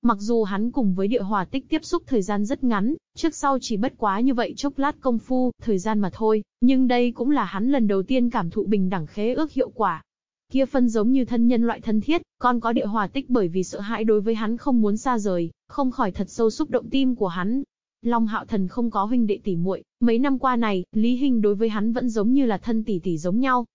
Mặc dù hắn cùng với địa hỏa tích tiếp xúc thời gian rất ngắn, trước sau chỉ bất quá như vậy chốc lát công phu, thời gian mà thôi, nhưng đây cũng là hắn lần đầu tiên cảm thụ bình đẳng khế ước hiệu quả, Kia phân giống như thân nhân loại thân thiết, còn có địa hỏa tích bởi vì sợ hãi đối với hắn không muốn xa rời, không khỏi thật sâu xúc động tim của hắn. Long Hạo Thần không có huynh đệ tỷ muội, mấy năm qua này, Lý Hinh đối với hắn vẫn giống như là thân tỷ tỷ giống nhau.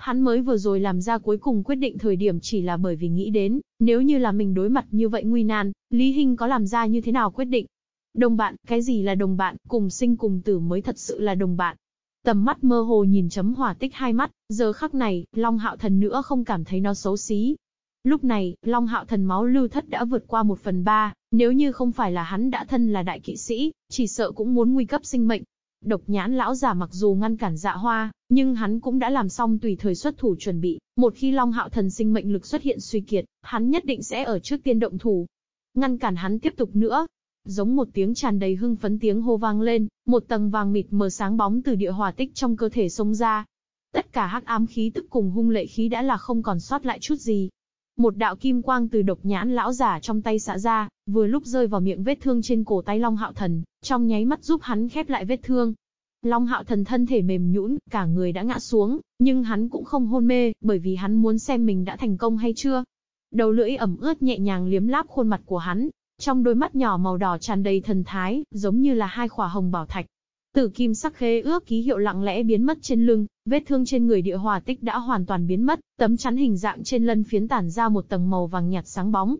Hắn mới vừa rồi làm ra cuối cùng quyết định thời điểm chỉ là bởi vì nghĩ đến, nếu như là mình đối mặt như vậy nguy nan, Lý Hinh có làm ra như thế nào quyết định. Đồng bạn, cái gì là đồng bạn, cùng sinh cùng tử mới thật sự là đồng bạn. Tầm mắt mơ hồ nhìn chấm hỏa tích hai mắt, giờ khắc này, Long Hạo Thần nữa không cảm thấy nó xấu xí. Lúc này, Long Hạo Thần máu lưu thất đã vượt qua một phần ba, nếu như không phải là hắn đã thân là đại kỵ sĩ, chỉ sợ cũng muốn nguy cấp sinh mệnh. Độc nhãn lão già mặc dù ngăn cản dạ hoa, nhưng hắn cũng đã làm xong tùy thời xuất thủ chuẩn bị, một khi Long Hạo Thần sinh mệnh lực xuất hiện suy kiệt, hắn nhất định sẽ ở trước tiên động thủ. Ngăn cản hắn tiếp tục nữa. Giống một tiếng tràn đầy hưng phấn tiếng hô vang lên, một tầng vàng mịt mờ sáng bóng từ địa hỏa tích trong cơ thể xông ra. Tất cả hắc ám khí tức cùng hung lệ khí đã là không còn sót lại chút gì. Một đạo kim quang từ độc nhãn lão giả trong tay xạ ra, vừa lúc rơi vào miệng vết thương trên cổ tay Long Hạo Thần, trong nháy mắt giúp hắn khép lại vết thương. Long Hạo Thần thân thể mềm nhũn, cả người đã ngã xuống, nhưng hắn cũng không hôn mê, bởi vì hắn muốn xem mình đã thành công hay chưa. Đầu lưỡi ẩm ướt nhẹ nhàng liếm láp khuôn mặt của hắn, trong đôi mắt nhỏ màu đỏ tràn đầy thần thái, giống như là hai khỏa hồng bảo thạch. Tử kim sắc khế ước ký hiệu lặng lẽ biến mất trên lưng, vết thương trên người địa hỏa tích đã hoàn toàn biến mất, tấm chắn hình dạng trên lân phiến tản ra một tầng màu vàng nhạt sáng bóng.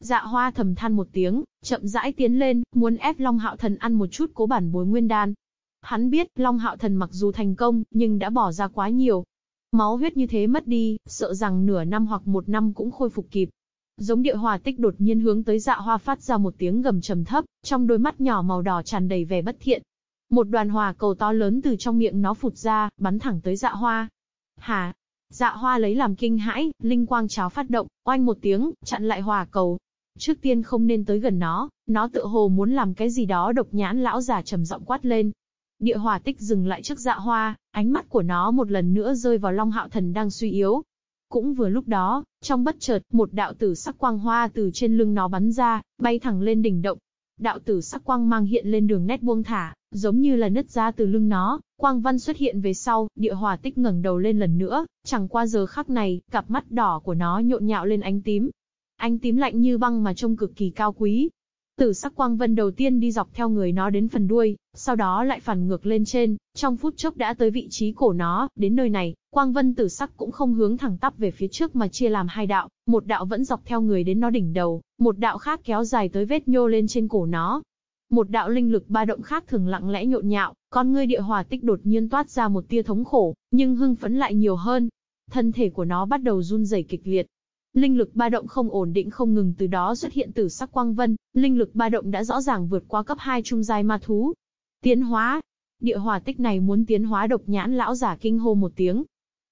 Dạ hoa thầm than một tiếng, chậm rãi tiến lên, muốn ép Long Hạo Thần ăn một chút cố bản bối nguyên đan. Hắn biết, Long Hạo Thần mặc dù thành công, nhưng đã bỏ ra quá nhiều. Máu huyết như thế mất đi, sợ rằng nửa năm hoặc một năm cũng khôi phục kịp. Giống địa hỏa tích đột nhiên hướng tới dạ hoa phát ra một tiếng gầm trầm thấp, trong đôi mắt nhỏ màu đỏ tràn đầy vẻ bất thiện. Một đoàn hỏa cầu to lớn từ trong miệng nó phụt ra, bắn thẳng tới dạ hoa. Hả? Dạ hoa lấy làm kinh hãi, linh quang cháo phát động, oanh một tiếng, chặn lại hỏa cầu. Trước tiên không nên tới gần nó, nó tự hồ muốn làm cái gì đó độc nhãn lão già trầm giọng quát lên. Địa hỏa tích dừng lại trước dạ hoa, ánh mắt của nó một lần nữa rơi vào Long Hạo Thần đang suy yếu, cũng vừa lúc đó, trong bất chợt, một đạo tử sắc quang hoa từ trên lưng nó bắn ra, bay thẳng lên đỉnh động. Đạo tử sắc quang mang hiện lên đường nét buông thả, giống như là nứt ra từ lưng nó, quang văn xuất hiện về sau, địa hỏa tích ngẩng đầu lên lần nữa, chẳng qua giờ khắc này, cặp mắt đỏ của nó nhộn nhạo lên ánh tím. Ánh tím lạnh như băng mà trông cực kỳ cao quý, Tử sắc quang vân đầu tiên đi dọc theo người nó đến phần đuôi, sau đó lại phản ngược lên trên, trong phút chốc đã tới vị trí cổ nó, đến nơi này, quang vân tử sắc cũng không hướng thẳng tắp về phía trước mà chia làm hai đạo, một đạo vẫn dọc theo người đến nó đỉnh đầu, một đạo khác kéo dài tới vết nhô lên trên cổ nó. Một đạo linh lực ba động khác thường lặng lẽ nhộn nhạo, con ngươi địa hỏa tích đột nhiên toát ra một tia thống khổ, nhưng hưng phấn lại nhiều hơn. Thân thể của nó bắt đầu run rẩy kịch liệt, Linh lực ba động không ổn định không ngừng từ đó xuất hiện tử sắc quang vân, linh lực ba động đã rõ ràng vượt qua cấp 2 trung giai ma thú. Tiến hóa. Địa hỏa tích này muốn tiến hóa độc nhãn lão giả kinh hô một tiếng.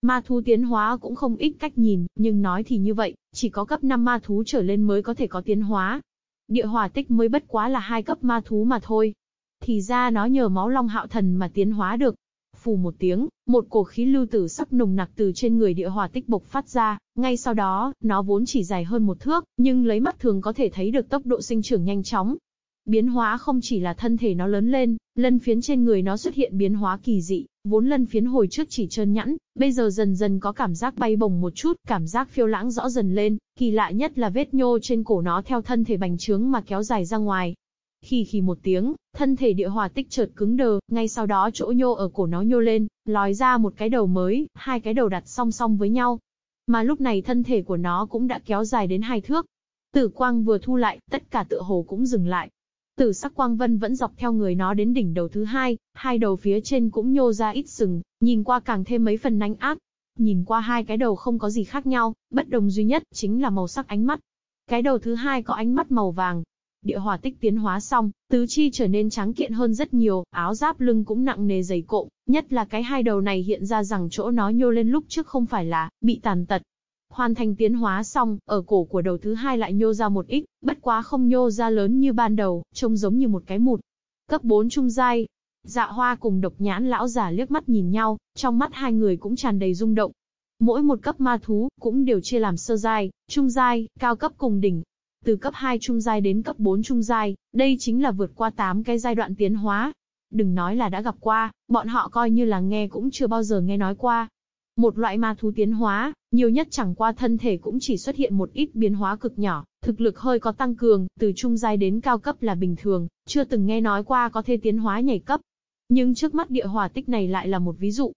Ma thú tiến hóa cũng không ít cách nhìn, nhưng nói thì như vậy, chỉ có cấp 5 ma thú trở lên mới có thể có tiến hóa. Địa hỏa tích mới bất quá là hai cấp ma thú mà thôi. Thì ra nó nhờ máu long hạo thần mà tiến hóa được, phù một tiếng, một cổ khí lưu tử sắc nồng nặc từ trên người địa hỏa tích bộc phát ra, ngay sau đó, nó vốn chỉ dài hơn một thước, nhưng lấy mắt thường có thể thấy được tốc độ sinh trưởng nhanh chóng. Biến hóa không chỉ là thân thể nó lớn lên, lân phiến trên người nó xuất hiện biến hóa kỳ dị, vốn lân phiến hồi trước chỉ trơn nhẵn, bây giờ dần dần có cảm giác bay bổng một chút, cảm giác phiêu lãng rõ dần lên, kỳ lạ nhất là vết nhô trên cổ nó theo thân thể bành trướng mà kéo dài ra ngoài, khi khi một tiếng, thân thể địa hỏa tích chợt cứng đờ, ngay sau đó chỗ nhô ở cổ nó nhô lên, lòi ra một cái đầu mới, hai cái đầu đặt song song với nhau. Mà lúc này thân thể của nó cũng đã kéo dài đến hai thước. Tử quang vừa thu lại, tất cả tựa hồ cũng dừng lại. Tử sắc quang vân vẫn dọc theo người nó đến đỉnh đầu thứ hai, hai đầu phía trên cũng nhô ra ít sừng, nhìn qua càng thêm mấy phần nanh ác. Nhìn qua hai cái đầu không có gì khác nhau, bất đồng duy nhất chính là màu sắc ánh mắt. Cái đầu thứ hai có ánh mắt màu vàng, Địa hỏa tích tiến hóa xong, tứ chi trở nên trắng kiện hơn rất nhiều, áo giáp lưng cũng nặng nề dày cộm, nhất là cái hai đầu này hiện ra rằng chỗ nó nhô lên lúc trước không phải là bị tàn tật. Hoàn thành tiến hóa xong, ở cổ của đầu thứ hai lại nhô ra một ít, bất quá không nhô ra lớn như ban đầu, trông giống như một cái mụt. Cấp 4 trung giai, Dạ hoa cùng độc nhãn lão giả liếc mắt nhìn nhau, trong mắt hai người cũng tràn đầy rung động. Mỗi một cấp ma thú, cũng đều chia làm sơ giai, trung giai, cao cấp cùng đỉnh, từ cấp 2 trung giai đến cấp 4 trung giai, đây chính là vượt qua 8 cái giai đoạn tiến hóa. Đừng nói là đã gặp qua, bọn họ coi như là nghe cũng chưa bao giờ nghe nói qua. Một loại ma thú tiến hóa, nhiều nhất chẳng qua thân thể cũng chỉ xuất hiện một ít biến hóa cực nhỏ, thực lực hơi có tăng cường, từ trung giai đến cao cấp là bình thường, chưa từng nghe nói qua có thể tiến hóa nhảy cấp. Nhưng trước mắt địa hỏa tích này lại là một ví dụ,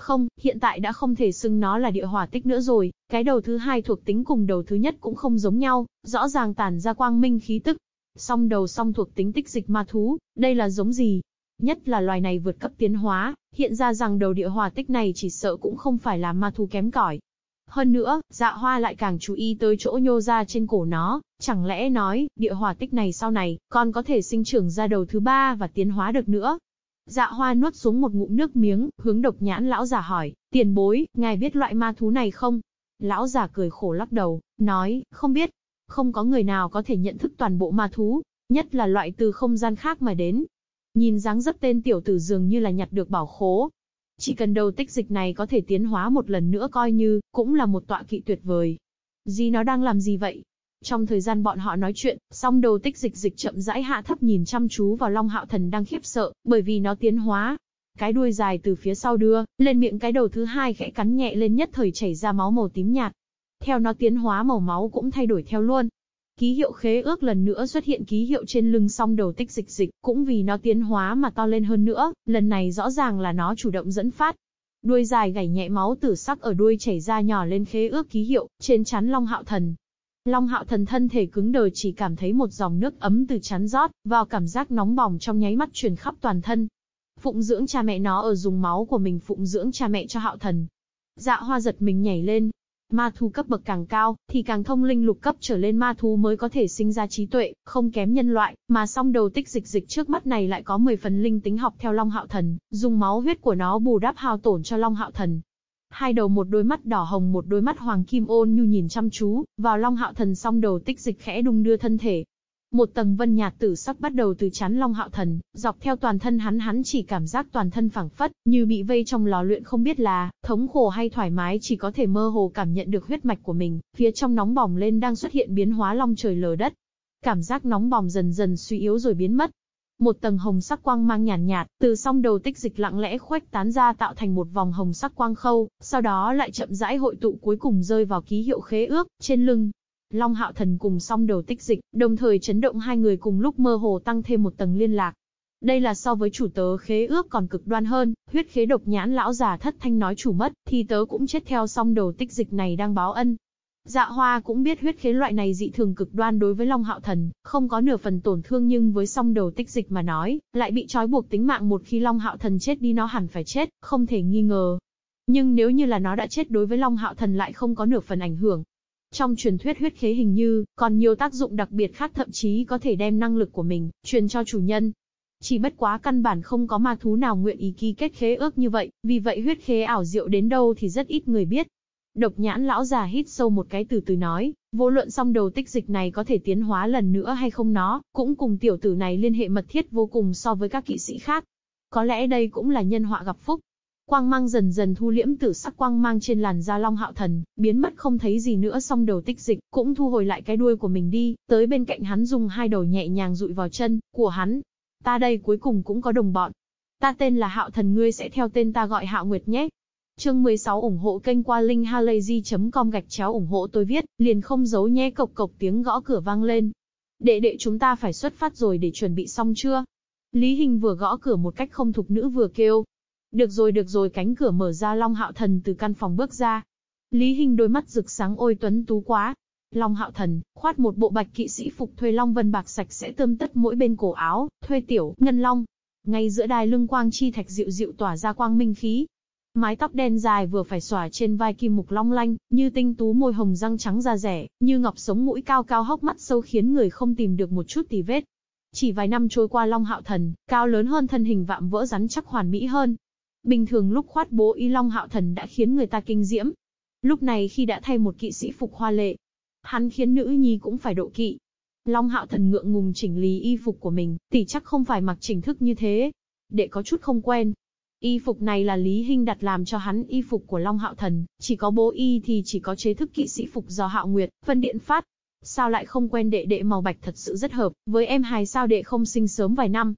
không, hiện tại đã không thể xưng nó là địa hỏa tích nữa rồi, cái đầu thứ hai thuộc tính cùng đầu thứ nhất cũng không giống nhau, rõ ràng tản ra quang minh khí tức. Song đầu song thuộc tính tích dịch ma thú, đây là giống gì? Nhất là loài này vượt cấp tiến hóa, hiện ra rằng đầu địa hỏa tích này chỉ sợ cũng không phải là ma thú kém cỏi. Hơn nữa, dạ hoa lại càng chú ý tới chỗ nhô ra trên cổ nó, chẳng lẽ nói, địa hỏa tích này sau này, còn có thể sinh trưởng ra đầu thứ ba và tiến hóa được nữa, Dạ hoa nuốt xuống một ngụm nước miếng, hướng độc nhãn lão giả hỏi, tiền bối, ngài biết loại ma thú này không? Lão giả cười khổ lắc đầu, nói, không biết. Không có người nào có thể nhận thức toàn bộ ma thú. nhất là loại từ không gian khác mà đến. Nhìn dáng dấp tên tiểu tử dường như là nhặt được bảo khố. Chỉ cần đầu tích dịch này có thể tiến hóa một lần nữa coi như, cũng là một tọa kỵ tuyệt vời. Gì nó đang làm gì vậy? Trong thời gian bọn họ nói chuyện, song đầu tích dịch dịch chậm rãi hạ thấp nhìn chăm chú vào Long Hạo Thần đang khiếp sợ, bởi vì nó tiến hóa. Cái đuôi dài từ phía sau đưa, lên miệng cái đầu thứ hai khẽ cắn nhẹ lên nhất thời chảy ra máu màu tím nhạt. Theo nó tiến hóa màu máu cũng thay đổi theo luôn. Ký hiệu khế ước lần nữa xuất hiện ký hiệu trên lưng song đầu tích dịch dịch, cũng vì nó tiến hóa mà to lên hơn nữa, lần này rõ ràng là nó chủ động dẫn phát. Đuôi dài gảy nhẹ máu tử sắc ở đuôi chảy ra nhỏ lên khế ước ký hiệu, trên chắn Long Hạo Thần. Long Hạo Thần thân thể cứng đờ chỉ cảm thấy một dòng nước ấm từ chán rót, vào cảm giác nóng bỏng trong nháy mắt truyền khắp toàn thân. Phụng dưỡng cha mẹ nó ở dùng máu của mình phụng dưỡng cha mẹ cho Hạo Thần. Dạ hoa giật mình nhảy lên, Ma thú cấp bậc càng cao, thì càng thông linh lục cấp trở lên ma thú mới có thể sinh ra trí tuệ, không kém nhân loại, mà song đầu tích dịch dịch trước mắt này lại có 10 phần linh tính học theo Long Hạo Thần, dùng máu huyết của nó bù đắp hao tổn cho Long Hạo Thần. Hai đầu một đôi mắt đỏ hồng một đôi mắt hoàng kim ôn nhu nhìn chăm chú, vào Long Hạo Thần song đầu tích dịch khẽ đung đưa thân thể, một tầng vân nhạt tử sắc bắt đầu từ chán Long Hạo Thần, dọc theo toàn thân hắn hắn chỉ cảm giác toàn thân phẳng phất, như bị vây trong lò luyện không biết là, thống khổ hay thoải mái chỉ có thể mơ hồ cảm nhận được huyết mạch của mình, phía trong nóng bỏng lên đang xuất hiện biến hóa long trời lở đất. Cảm giác nóng bỏng dần dần suy yếu rồi biến mất. Một tầng hồng sắc quang mang nhàn nhạt, nhạt, từ song đầu tích dịch lặng lẽ khuếch tán ra tạo thành một vòng hồng sắc quang khâu, sau đó lại chậm rãi hội tụ cuối cùng rơi vào ký hiệu khế ước, trên lưng, Long Hạo Thần cùng song đầu tích dịch, đồng thời chấn động hai người cùng lúc mơ hồ tăng thêm một tầng liên lạc. Đây là so với chủ tớ khế ước còn cực đoan hơn, huyết khế độc nhãn lão già thất thanh nói chủ mất, thì tớ cũng chết theo song đầu tích dịch này đang báo ân. Dạ hoa cũng biết huyết khế loại này dị thường cực đoan đối với Long Hạo Thần, không có nửa phần tổn thương nhưng với song đầu tích dịch mà nói, lại bị trói buộc tính mạng một khi Long Hạo Thần chết đi nó hẳn phải chết, không thể nghi ngờ. Nhưng nếu như là nó đã chết đối với Long Hạo Thần lại không có nửa phần ảnh hưởng, trong truyền thuyết huyết khế hình như, còn nhiều tác dụng đặc biệt khác thậm chí có thể đem năng lực của mình, truyền cho chủ nhân. Chỉ bất quá căn bản không có ma thú nào nguyện ý ký kết khế ước như vậy, vì vậy huyết khế ảo diệu đến đâu thì rất ít người biết. Độc nhãn lão già hít sâu một cái từ từ nói, vô luận song đầu tích dịch này có thể tiến hóa lần nữa hay không nó, cũng cùng tiểu tử này liên hệ mật thiết vô cùng so với các kỵ sĩ khác. Có lẽ đây cũng là nhân họa gặp phúc. Quang mang dần dần thu liễm tử sắc quang mang trên làn da Long Hạo Thần, biến mất không thấy gì nữa xong đầu tích dịch, cũng thu hồi lại cái đuôi của mình đi, tới bên cạnh hắn dùng hai đầu nhẹ nhàng dụi vào chân của hắn. Ta đây cuối cùng cũng có đồng bọn. Ta tên là Hạo Thần ngươi sẽ theo tên ta gọi Hạo Nguyệt nhé. Chương 16 ủng hộ kênh qua linkhalazy.com gạch chéo ủng hộ tôi viết, liền không giấu nhé cộc cộc tiếng gõ cửa vang lên. Đệ đệ chúng ta phải xuất phát rồi để chuẩn bị xong chưa? Lý Hình vừa gõ cửa một cách không thục nữ vừa kêu, được rồi được rồi cánh cửa mở ra Long Hạo Thần từ căn phòng bước ra. Lý Hình đôi mắt rực sáng ôi tuấn tú quá. Long Hạo Thần, khoát một bộ bạch kỵ sĩ phục thuê long vân bạc sạch sẽ tươm tất mỗi bên cổ áo, thuê tiểu, ngân long. Ngay giữa đài lưng quang chi thạch dịu dịu tỏa ra quang minh khí. Mái tóc đen dài vừa phải xòa trên vai kim mục long lanh, như tinh tú môi hồng răng trắng da rẻ, như ngọc sống mũi cao cao hốc mắt sâu khiến người không tìm được một chút tì vết. Chỉ vài năm trôi qua Long Hạo Thần, cao lớn hơn thân hình vạm vỡ rắn chắc hoàn mỹ hơn, Bình thường lúc khoát bố y long hạo thần đã khiến người ta kinh diễm. Lúc này khi đã thay một kỵ sĩ phục hoa lệ, hắn khiến nữ nhi cũng phải độ kỵ. Long hạo thần ngượng ngùng chỉnh lý y phục của mình, tỷ chắc không phải mặc chỉnh thức như thế. Đệ có chút không quen. Y phục này là Lý Hinh đặt làm cho hắn y phục của Long Hạo Thần, chỉ có bố y thì chỉ có chế thức kỵ sĩ phục do Hạo Nguyệt, phân điện phát. Sao lại không quen đệ đệ màu bạch thật sự rất hợp, với em hài sao đệ không sinh sớm vài năm,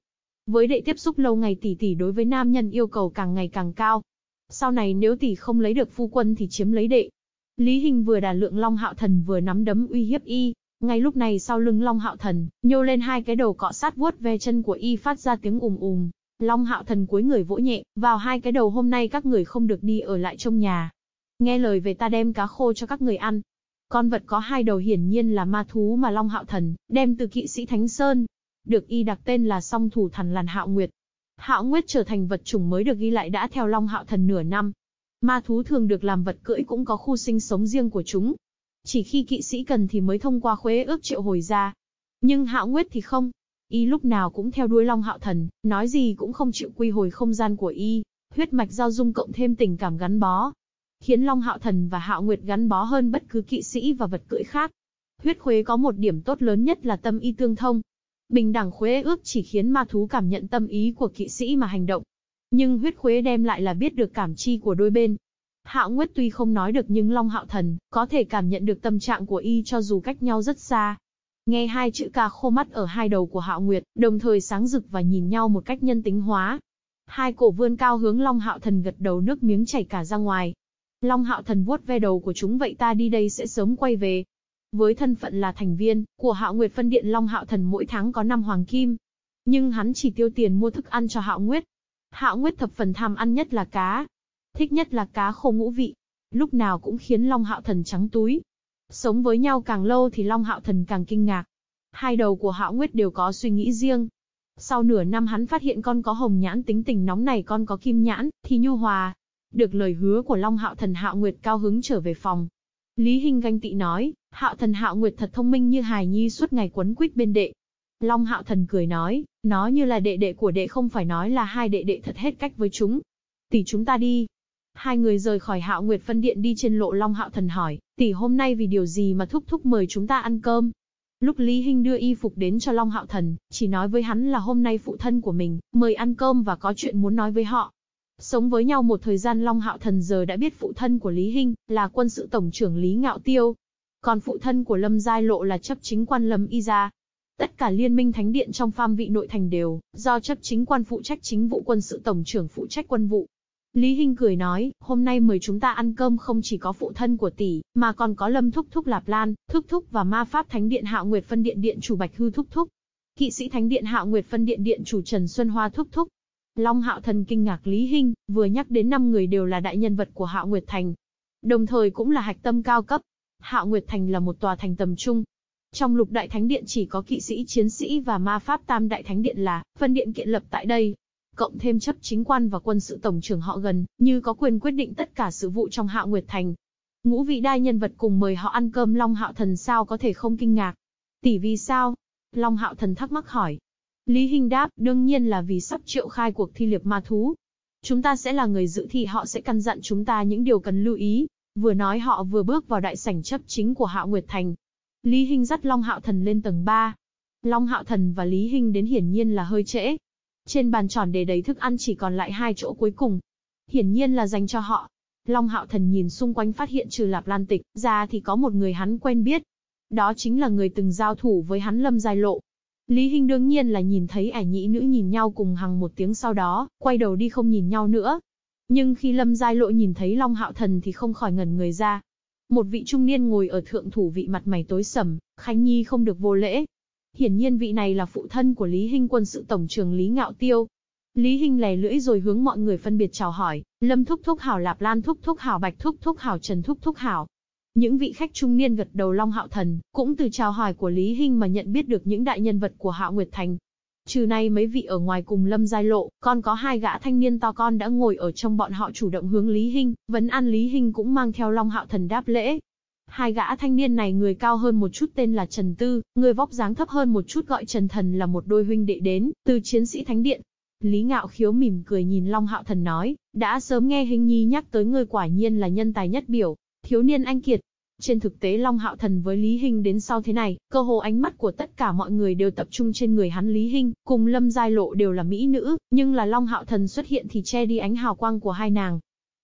với đệ tiếp xúc lâu ngày tỷ tỷ đối với nam nhân yêu cầu càng ngày càng cao. Sau này nếu tỷ không lấy được phu quân thì chiếm lấy đệ. Lý Hinh vừa đà lượng Long Hạo Thần vừa nắm đấm uy hiếp y. Ngay lúc này sau lưng Long Hạo Thần, nhô lên hai cái đầu cọ sát vuốt ve chân của y phát ra tiếng ùm ùm. Long Hạo Thần cuối người vỗ nhẹ, vào hai cái đầu hôm nay các người không được đi ở lại trong nhà. Nghe lời về ta đem cá khô cho các người ăn. Con vật có hai đầu hiển nhiên là ma thú mà Long Hạo Thần đem từ kỵ sĩ Thánh Sơn, được y đặt tên là song thủ thần làn hạo nguyệt. Hạo Nguyệt trở thành vật chủng mới được ghi lại đã theo Long Hạo Thần nửa năm. Ma thú thường được làm vật cưỡi cũng có khu sinh sống riêng của chúng. Chỉ khi kỵ sĩ cần thì mới thông qua khuế ước triệu hồi ra. Nhưng Hạo Nguyệt thì không. Y lúc nào cũng theo đuôi Long Hạo Thần, nói gì cũng không chịu quy hồi không gian của Y. Huyết mạch giao dung cộng thêm tình cảm gắn bó. Khiến Long Hạo Thần và Hạo Nguyệt gắn bó hơn bất cứ kỵ sĩ và vật cưỡi khác. Huyết khuế có một điểm tốt lớn nhất là tâm y tương thông, Bình đẳng khuế ước chỉ khiến ma thú cảm nhận tâm ý của kỵ sĩ mà hành động. Nhưng huyết khuế đem lại là biết được cảm chi của đôi bên. Hạo Nguyệt tuy không nói được nhưng Long Hạo Thần có thể cảm nhận được tâm trạng của y cho dù cách nhau rất xa. Nghe hai chữ ca khô mắt ở hai đầu của Hạo Nguyệt, đồng thời sáng rực và nhìn nhau một cách nhân tính hóa. Hai cổ vươn cao hướng Long Hạo Thần gật đầu nước miếng chảy cả ra ngoài. Long Hạo Thần vuốt ve đầu của chúng vậy ta đi đây sẽ sớm quay về. Với thân phận là thành viên của Hạo Nguyệt phân điện Long Hạo Thần mỗi tháng có 5 hoàng kim. Nhưng hắn chỉ tiêu tiền mua thức ăn cho Hạo Nguyệt. Hạo Nguyệt thập phần tham ăn nhất là cá. Thích nhất là cá khô ngũ vị. Lúc nào cũng khiến Long Hạo Thần trắng túi. Sống với nhau càng lâu thì Long Hạo Thần càng kinh ngạc. Hai đầu của Hạo Nguyệt đều có suy nghĩ riêng. Sau nửa năm hắn phát hiện con có hồng nhãn tính tình nóng này con có kim nhãn, thì nhu hòa. Được lời hứa của Long Hạo Thần Hạo Nguyệt cao hứng trở về phòng. Lý Hinh ganh tị nói, Hạo Thần Hạo Nguyệt thật thông minh như hài nhi suốt ngày quấn quýt bên đệ. Long Hạo Thần cười nói, nó như là đệ đệ của đệ không phải nói là hai đệ đệ thật hết cách với chúng. Tỷ chúng ta đi, Hai người rời khỏi Hạo Nguyệt phân điện đi trên lộ Long Hạo Thần hỏi, tỷ hôm nay vì điều gì mà thúc thúc mời chúng ta ăn cơm? Lúc Lý Hinh đưa y phục đến cho Long Hạo Thần, chỉ nói với hắn là hôm nay phụ thân của mình, mời ăn cơm và có chuyện muốn nói với họ. Sống với nhau một thời gian Long Hạo Thần giờ đã biết phụ thân của Lý Hinh, là quân sự tổng trưởng Lý Ngạo Tiêu. Còn phụ thân của Lâm Giai Lộ là chấp chính quan Lâm Y Gia. Tất cả liên minh thánh điện trong phạm vị nội thành đều, do chấp chính quan phụ trách chính vụ quân sự tổng trưởng phụ trách quân vụ. Lý Hinh cười nói, hôm nay mời chúng ta ăn cơm không chỉ có phụ thân của tỷ, mà còn có Lâm Thúc Thúc Lạp Lan, Thúc Thúc và Ma Pháp Thánh Điện Hạo Nguyệt Phân Điện Điện chủ Bạch Hư Thúc Thúc. Kỵ sĩ Thánh Điện Hạo Nguyệt Phân Điện Điện chủ Trần Xuân Hoa Thúc Thúc. Long Hạo Thần kinh ngạc Lý Hinh, vừa nhắc đến năm người đều là đại nhân vật của Hạo Nguyệt Thành. Đồng thời cũng là hạch tâm cao cấp. Hạo Nguyệt Thành là một tòa thành tầm trung, trong lục đại thánh điện chỉ có kỵ sĩ chiến sĩ và ma pháp tam đại thánh điện là phân điện kiện lập tại đây, cộng thêm chấp chính quan và quân sự tổng trưởng họ gần, như có quyền quyết định tất cả sự vụ trong Hạo Nguyệt Thành. Ngũ vị đai nhân vật cùng mời họ ăn cơm Long Hạo Thần sao có thể không kinh ngạc. Tỷ vì sao? Long Hạo Thần thắc mắc hỏi. Lý Hinh đáp, đương nhiên là vì sắp triệu khai cuộc thi liệp ma thú. Chúng ta sẽ là người dự thi họ sẽ căn dặn chúng ta những điều cần lưu ý. Vừa nói họ vừa bước vào đại sảnh chấp chính của Hạo Nguyệt Thành. Lý Hinh dắt Long Hạo Thần lên tầng 3. Long Hạo Thần và Lý Hinh đến hiển nhiên là hơi trễ, trên bàn tròn để đầy thức ăn chỉ còn lại hai chỗ cuối cùng. Hiển nhiên là dành cho họ. Long Hạo Thần nhìn xung quanh phát hiện trừ Lạp Lan Tịch, ra thì có một người hắn quen biết. Đó chính là người từng giao thủ với hắn Lâm Giai Lộ. Lý Hinh đương nhiên là nhìn thấy ải nhị nữ nhìn nhau cùng hằng một tiếng sau đó, quay đầu đi không nhìn nhau nữa. Nhưng khi Lâm Giai Lộ nhìn thấy Long Hạo Thần thì không khỏi ngẩn người ra. Một vị trung niên ngồi ở thượng thủ vị mặt mày tối sầm, Khánh Nhi không được vô lễ, Hiển nhiên vị này là phụ thân của Lý Hinh quân sự tổng trưởng Lý Ngạo Tiêu. Lý Hinh lè lưỡi rồi hướng mọi người phân biệt chào hỏi, Lâm Thúc Thúc Hảo Lạp Lan Thúc Thúc Hảo Bạch Thúc Thúc Hảo Trần Thúc Thúc Hảo. Những vị khách trung niên gật đầu Long Hạo Thần, cũng từ chào hỏi của Lý Hinh mà nhận biết được những đại nhân vật của Hạo Nguyệt Thành. Trừ nay mấy vị ở ngoài cùng Lâm Giai Lộ, còn có hai gã thanh niên to con đã ngồi ở trong bọn họ chủ động hướng Lý Hinh, vấn an Lý Hinh cũng mang theo Long Hạo Thần đáp lễ, Hai gã thanh niên này người cao hơn một chút tên là Trần Tư, người vóc dáng thấp hơn một chút gọi Trần Thần là một đôi huynh đệ đến, từ chiến sĩ Thánh Điện. Lý Ngạo Khiếu mỉm cười nhìn Long Hạo Thần nói, đã sớm nghe Hình Nhi nhắc tới người quả nhiên là nhân tài nhất biểu, thiếu niên anh kiệt. Trên thực tế Long Hạo Thần với Lý Hinh đến sau thế này, cơ hồ ánh mắt của tất cả mọi người đều tập trung trên người hắn Lý Hinh, cùng Lâm Giai Lộ đều là mỹ nữ, nhưng là Long Hạo Thần xuất hiện thì che đi ánh hào quang của hai nàng.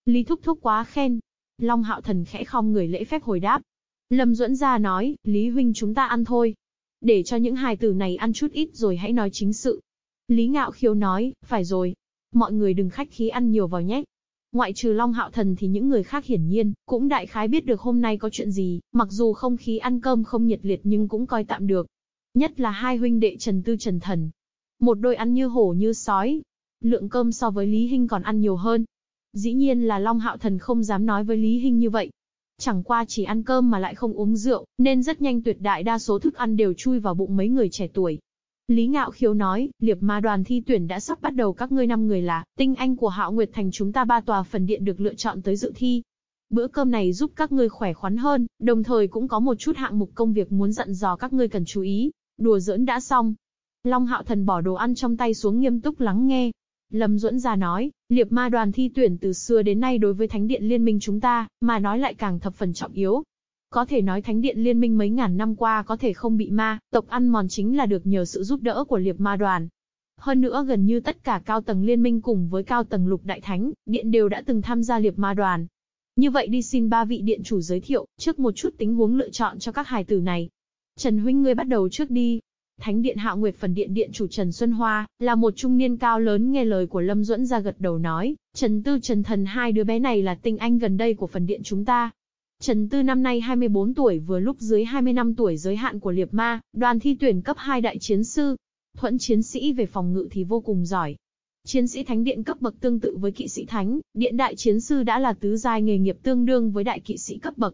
Lý Thúc Thúc quá khen, Long Hạo Thần khẽ không người lễ phép hồi đáp. Lâm Duẫn ra nói, Lý Huynh chúng ta ăn thôi. Để cho những hài tử này ăn chút ít rồi hãy nói chính sự. Lý Ngạo Khiêu nói, phải rồi. Mọi người đừng khách khí ăn nhiều vào nhé. Ngoại trừ Long Hạo Thần thì những người khác hiển nhiên, cũng đại khái biết được hôm nay có chuyện gì, mặc dù không khí ăn cơm không nhiệt liệt nhưng cũng coi tạm được. Nhất là hai huynh đệ Trần Tư Trần Thần. Một đôi ăn như hổ như sói. Lượng cơm so với Lý Hinh còn ăn nhiều hơn, Dĩ nhiên là Long Hạo Thần không dám nói với Lý Hinh như vậy. Chẳng qua chỉ ăn cơm mà lại không uống rượu, nên rất nhanh tuyệt đại đa số thức ăn đều chui vào bụng mấy người trẻ tuổi. Lý Ngạo Khiếu nói, liệp ma đoàn thi tuyển đã sắp bắt đầu các ngươi năm người là, tinh anh của Hạo Nguyệt Thành chúng ta ba tòa phần điện được lựa chọn tới dự thi. Bữa cơm này giúp các ngươi khỏe khoắn hơn, đồng thời cũng có một chút hạng mục công việc muốn dặn dò các ngươi cần chú ý. Đùa giỡn đã xong. Long Hạo Thần bỏ đồ ăn trong tay xuống nghiêm túc lắng nghe, Lâm Duẫn ra nói, liệp ma đoàn thi tuyển từ xưa đến nay đối với Thánh điện Liên minh chúng ta, mà nói lại càng thập phần trọng yếu. Có thể nói Thánh điện liên minh mấy ngàn năm qua có thể không bị ma, tộc ăn mòn chính là được nhờ sự giúp đỡ của liệp ma đoàn. Hơn nữa gần như tất cả cao tầng liên minh cùng với cao tầng lục đại thánh, điện đều đã từng tham gia liệp ma đoàn. Như vậy đi xin ba vị điện chủ giới thiệu, trước một chút tính huống lựa chọn cho các hài tử này. Trần Huynh ngươi bắt đầu trước đi. Thánh điện Hạo Nguyệt phần điện điện chủ Trần Xuân Hoa, là một trung niên cao lớn nghe lời của Lâm Duẫn ra gật đầu nói, Trần Tư Trần Thần hai đứa bé này là tinh anh gần đây của phần điện chúng ta. Trần Tư năm nay 24 tuổi vừa lúc dưới 20 năm tuổi giới hạn của Liệp Ma, đoàn thi tuyển cấp 2 đại chiến sư. Thuẫn chiến sĩ về phòng ngự thì vô cùng giỏi. Chiến sĩ thánh điện cấp bậc tương tự với kỵ sĩ thánh, điện đại chiến sư đã là tứ giai nghề nghiệp tương đương với đại kỵ sĩ cấp bậc.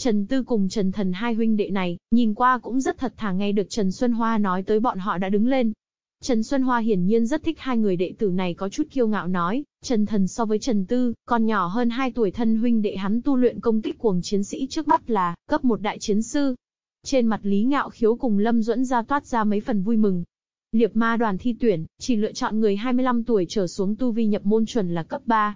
Trần Tư cùng Trần Thần hai huynh đệ này, nhìn qua cũng rất thật thà nghe được Trần Xuân Hoa nói tới bọn họ đã đứng lên. Trần Xuân Hoa hiển nhiên rất thích hai người đệ tử này có chút kiêu ngạo nói, Trần Thần so với Trần Tư, còn nhỏ hơn 2 tuổi thân huynh đệ hắn tu luyện công kích cuồng chiến sĩ trước mắt là, cấp một đại chiến sư. Trên mặt Lý Ngạo Khiếu cùng Lâm Duẫn ra toát ra mấy phần vui mừng. Liệp ma đoàn thi tuyển, chỉ lựa chọn người 25 tuổi trở xuống tu vi nhập môn chuẩn là cấp 3,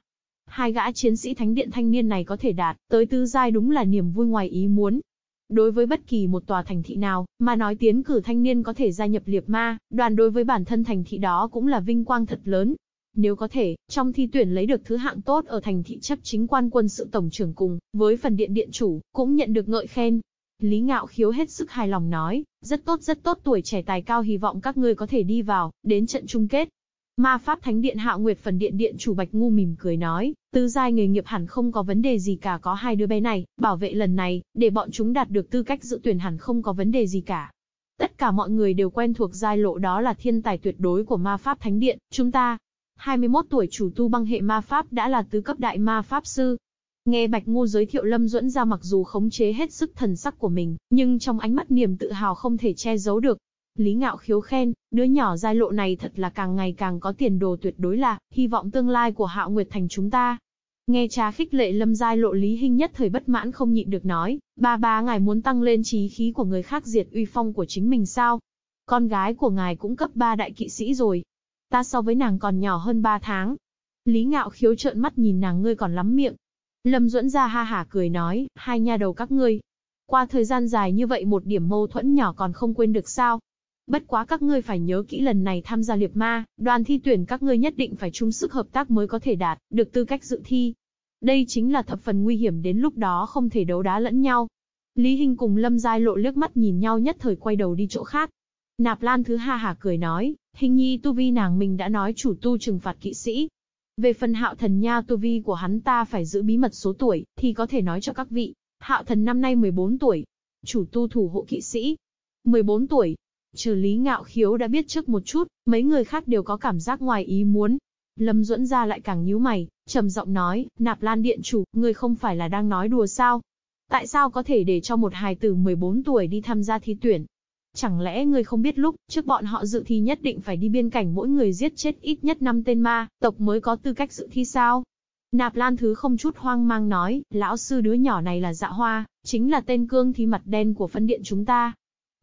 Hai gã chiến sĩ thánh điện thanh niên này có thể đạt tới tứ giai đúng là niềm vui ngoài ý muốn. Đối với bất kỳ một tòa thành thị nào, mà nói tiến cử thanh niên có thể gia nhập liệp ma, đoàn đối với bản thân thành thị đó cũng là vinh quang thật lớn. Nếu có thể, trong thi tuyển lấy được thứ hạng tốt ở thành thị chấp chính quan quân sự tổng trưởng cùng, với phần điện điện chủ, cũng nhận được ngợi khen. Lý Ngạo Khiếu hết sức hài lòng nói, rất tốt rất tốt tuổi trẻ tài cao hy vọng các ngươi có thể đi vào, đến trận chung kết. Ma Pháp Thánh Điện Hạo Nguyệt phần điện điện chủ Bạch Ngu mỉm cười nói, tư giai nghề nghiệp hẳn không có vấn đề gì cả có hai đứa bé này, bảo vệ lần này, để bọn chúng đạt được tư cách dự tuyển hẳn không có vấn đề gì cả. Tất cả mọi người đều quen thuộc giai lộ đó là thiên tài tuyệt đối của Ma Pháp Thánh Điện, chúng ta. 21 tuổi chủ tu băng hệ ma pháp đã là tứ cấp đại ma pháp sư, Nghe Bạch Ngô giới thiệu Lâm Duẫn ra mặc dù khống chế hết sức thần sắc của mình, nhưng trong ánh mắt niềm tự hào không thể che giấu được. Lý Ngạo khiếu khen, đứa nhỏ giai lộ này thật là càng ngày càng có tiền đồ tuyệt đối là, hy vọng tương lai của Hạo Nguyệt Thành chúng ta. Nghe cha khích lệ lâm giai lộ Lý Hinh nhất thời bất mãn không nhịn được nói, ba ba ngài muốn tăng lên trí khí của người khác diệt uy phong của chính mình sao? Con gái của ngài cũng cấp ba đại kỵ sĩ rồi. Ta so với nàng còn nhỏ hơn ba tháng. Lý Ngạo khiếu trợn mắt nhìn nàng ngươi còn lắm miệng. Lâm duẫn ra ha hả cười nói, hai nha đầu các ngươi. Qua thời gian dài như vậy một điểm mâu thuẫn nhỏ còn không quên được sao? Bất quá các ngươi phải nhớ kỹ lần này tham gia liệp ma, đoàn thi tuyển các ngươi nhất định phải chung sức hợp tác mới có thể đạt được tư cách dự thi. Đây chính là thập phần nguy hiểm đến lúc đó không thể đấu đá lẫn nhau. Lý Hinh cùng Lâm Giai lộ liếc mắt nhìn nhau nhất thời quay đầu đi chỗ khác. Nạp Lan thứ ha hả cười nói, hình nhi tu vi nàng mình đã nói chủ tu trừng phạt kỵ sĩ. Về phần hạo thần nha tu vi của hắn ta phải giữ bí mật số tuổi, thì có thể nói cho các vị. Hạo thần năm nay 14 tuổi. Chủ tu thủ hộ kỵ sĩ. 14 tuổi, Trừ Lý Ngạo Khiếu đã biết trước một chút, mấy người khác đều có cảm giác ngoài ý muốn. Lâm Duẫn ra lại càng nhíu mày, trầm giọng nói, Nạp Lan Điện Chủ, người không phải là đang nói đùa sao? Tại sao có thể để cho một hài tử 14 tuổi đi tham gia thi tuyển? Chẳng lẽ người không biết lúc, trước bọn họ dự thi nhất định phải đi biên cảnh mỗi người giết chết ít nhất 5 tên ma, tộc mới có tư cách dự thi sao? Nạp Lan Thứ không chút hoang mang nói, lão sư đứa nhỏ này là dạ hoa, chính là tên cương thi mặt đen của phân điện chúng ta.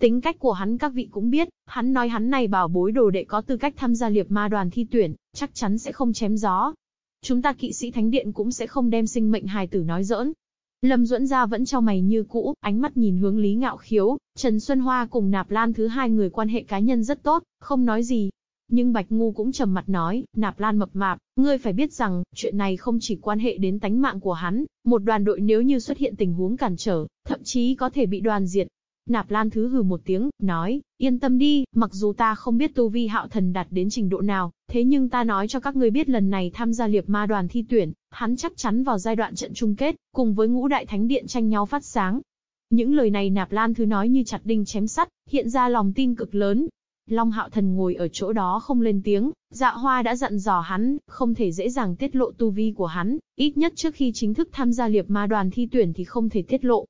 Tính cách của hắn các vị cũng biết, hắn nói hắn này bảo bối đồ đệ có tư cách tham gia liệp ma đoàn thi tuyển, chắc chắn sẽ không chém gió. Chúng ta kỵ sĩ thánh điện cũng sẽ không đem sinh mệnh hài tử nói giỡn. Lâm Duẫn ra vẫn cho mày như cũ, ánh mắt nhìn hướng Lý Ngạo Khiếu, Trần Xuân Hoa cùng Nạp Lan thứ hai người quan hệ cá nhân rất tốt, không nói gì. Nhưng Bạch Ngu cũng trầm mặt nói, Nạp Lan mập mạp, ngươi phải biết rằng, chuyện này không chỉ quan hệ đến tánh mạng của hắn, một đoàn đội nếu như xuất hiện tình huống cản trở, thậm chí có thể bị đoàn diệt, Nạp Lan Thứ hừ một tiếng, nói, yên tâm đi, mặc dù ta không biết tu vi hạo thần đạt đến trình độ nào, thế nhưng ta nói cho các ngươi biết lần này tham gia liệp ma đoàn thi tuyển, hắn chắc chắn vào giai đoạn trận chung kết, cùng với ngũ đại thánh điện tranh nhau phát sáng. Những lời này Nạp Lan Thứ nói như chặt đinh chém sắt, hiện ra lòng tin cực lớn. Long Hạo Thần ngồi ở chỗ đó không lên tiếng, dạ hoa đã dặn dò hắn, không thể dễ dàng tiết lộ tu vi của hắn, ít nhất trước khi chính thức tham gia liệp ma đoàn thi tuyển thì không thể tiết lộ,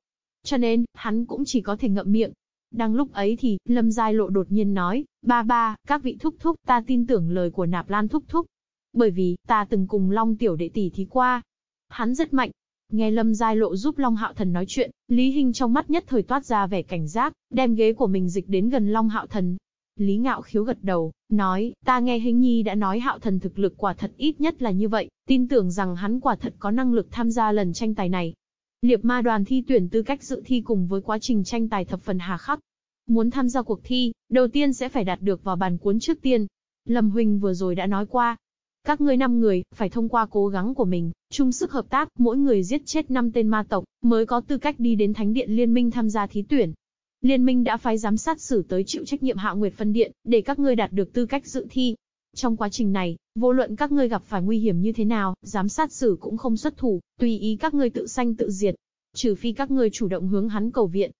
cho nên, hắn cũng chỉ có thể ngậm miệng. Đang lúc ấy thì, Lâm Giai Lộ đột nhiên nói, ba ba, các vị thúc thúc, ta tin tưởng lời của Nạp Lan thúc thúc. Bởi vì, ta từng cùng Long Tiểu đệ tỷ thí qua. Hắn rất mạnh. Nghe Lâm Giai Lộ giúp Long Hạo Thần nói chuyện, Lý Hinh trong mắt nhất thời toát ra vẻ cảnh giác, đem ghế của mình dịch đến gần Long Hạo Thần. Lý Ngạo khiếu gật đầu, nói, ta nghe Hinh Nhi đã nói Hạo Thần thực lực quả thật ít nhất là như vậy, tin tưởng rằng hắn quả thật có năng lực tham gia lần tranh tài này. Liệp ma đoàn thi tuyển tư cách dự thi cùng với quá trình tranh tài thập phần hà khắc. Muốn tham gia cuộc thi, đầu tiên sẽ phải đạt được vào bàn cuốn trước tiên. Lâm Huỳnh vừa rồi đã nói qua. Các ngươi năm người, phải thông qua cố gắng của mình, chung sức hợp tác, mỗi người giết chết 5 tên ma tộc, mới có tư cách đi đến Thánh điện Liên minh tham gia thí tuyển. Liên minh đã phái giám sát xử tới chịu trách nhiệm Hạ Nguyệt phân điện, để các ngươi đạt được tư cách dự thi. Trong quá trình này, vô luận các ngươi gặp phải nguy hiểm như thế nào, giám sát xử cũng không xuất thủ, tùy ý các ngươi tự sanh tự diệt. Trừ phi các ngươi chủ động hướng hắn cầu viện.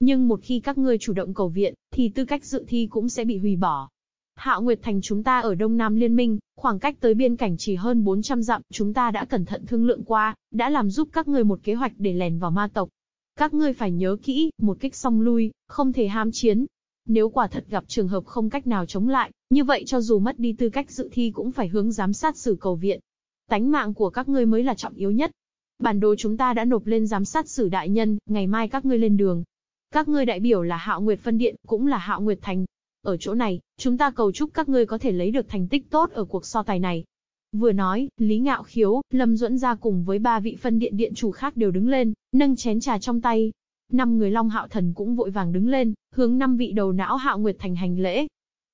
Nhưng một khi các ngươi chủ động cầu viện, thì tư cách dự thi cũng sẽ bị hủy bỏ. Hạo Nguyệt Thành chúng ta ở Đông Nam Liên minh, khoảng cách tới biên cảnh chỉ hơn 400 dặm, chúng ta đã cẩn thận thương lượng qua, đã làm giúp các ngươi một kế hoạch để lèn vào ma tộc. Các ngươi phải nhớ kỹ, một kích xong lui, không thể ham chiến. Nếu quả thật gặp trường hợp không cách nào chống lại, như vậy cho dù mất đi tư cách dự thi cũng phải hướng giám sát xử cầu viện. Tánh mạng của các ngươi mới là trọng yếu nhất. Bản đồ chúng ta đã nộp lên giám sát xử đại nhân, ngày mai các ngươi lên đường. Các ngươi đại biểu là Hạo Nguyệt Phân Điện, cũng là Hạo Nguyệt Thành. Ở chỗ này, chúng ta cầu chúc các ngươi có thể lấy được thành tích tốt ở cuộc so tài này. Vừa nói, Lý Ngạo Khiếu, Lâm Duẫn ra cùng với ba vị phân điện điện chủ khác đều đứng lên, nâng chén trà trong tay. Năm người Long Hạo Thần cũng vội vàng đứng lên, hướng năm vị đầu não Hạo Nguyệt Thành hành lễ.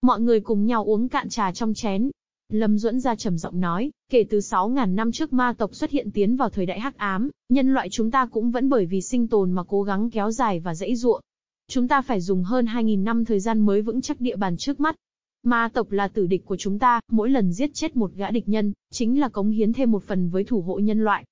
Mọi người cùng nhau uống cạn trà trong chén. Lâm Duẫn ra trầm giọng nói, kể từ 6.000 năm trước ma tộc xuất hiện tiến vào thời đại hắc ám, nhân loại chúng ta cũng vẫn bởi vì sinh tồn mà cố gắng kéo dài và dãy ruộng. Chúng ta phải dùng hơn 2.000 năm thời gian mới vững chắc địa bàn trước mắt. Ma tộc là tử địch của chúng ta, mỗi lần giết chết một gã địch nhân, chính là cống hiến thêm một phần với thủ hộ nhân loại.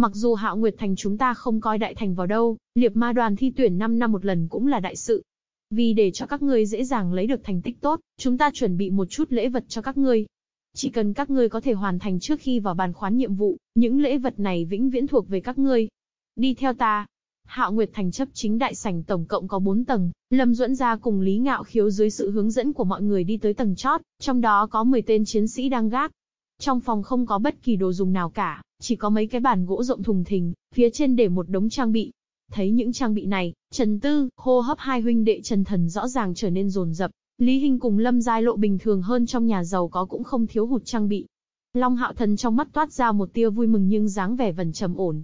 Mặc dù Hạo Nguyệt Thành chúng ta không coi đại thành vào đâu, liệp ma đoàn thi tuyển 5 năm một lần cũng là đại sự. Vì để cho các ngươi dễ dàng lấy được thành tích tốt, chúng ta chuẩn bị một chút lễ vật cho các ngươi. Chỉ cần các ngươi có thể hoàn thành trước khi vào bàn khoán nhiệm vụ, những lễ vật này vĩnh viễn thuộc về các ngươi. Đi theo ta, Hạo Nguyệt Thành chấp chính đại sảnh tổng cộng có 4 tầng, Lâm Duẫn ra cùng Lý Ngạo Khiếu dưới sự hướng dẫn của mọi người đi tới tầng chót, trong đó có 10 tên chiến sĩ đang gác. Trong phòng không có bất kỳ đồ dùng nào cả, chỉ có mấy cái bàn gỗ rộng thùng thình, phía trên để một đống trang bị. Thấy những trang bị này, Trần Tư, hô hấp hai huynh đệ Trần Thần rõ ràng trở nên rồn rập, Lý Hinh cùng Lâm Giai Lộ bình thường hơn trong nhà giàu có cũng không thiếu hụt trang bị. Long Hạo Thần trong mắt toát ra một tia vui mừng nhưng dáng vẻ vần trầm ổn,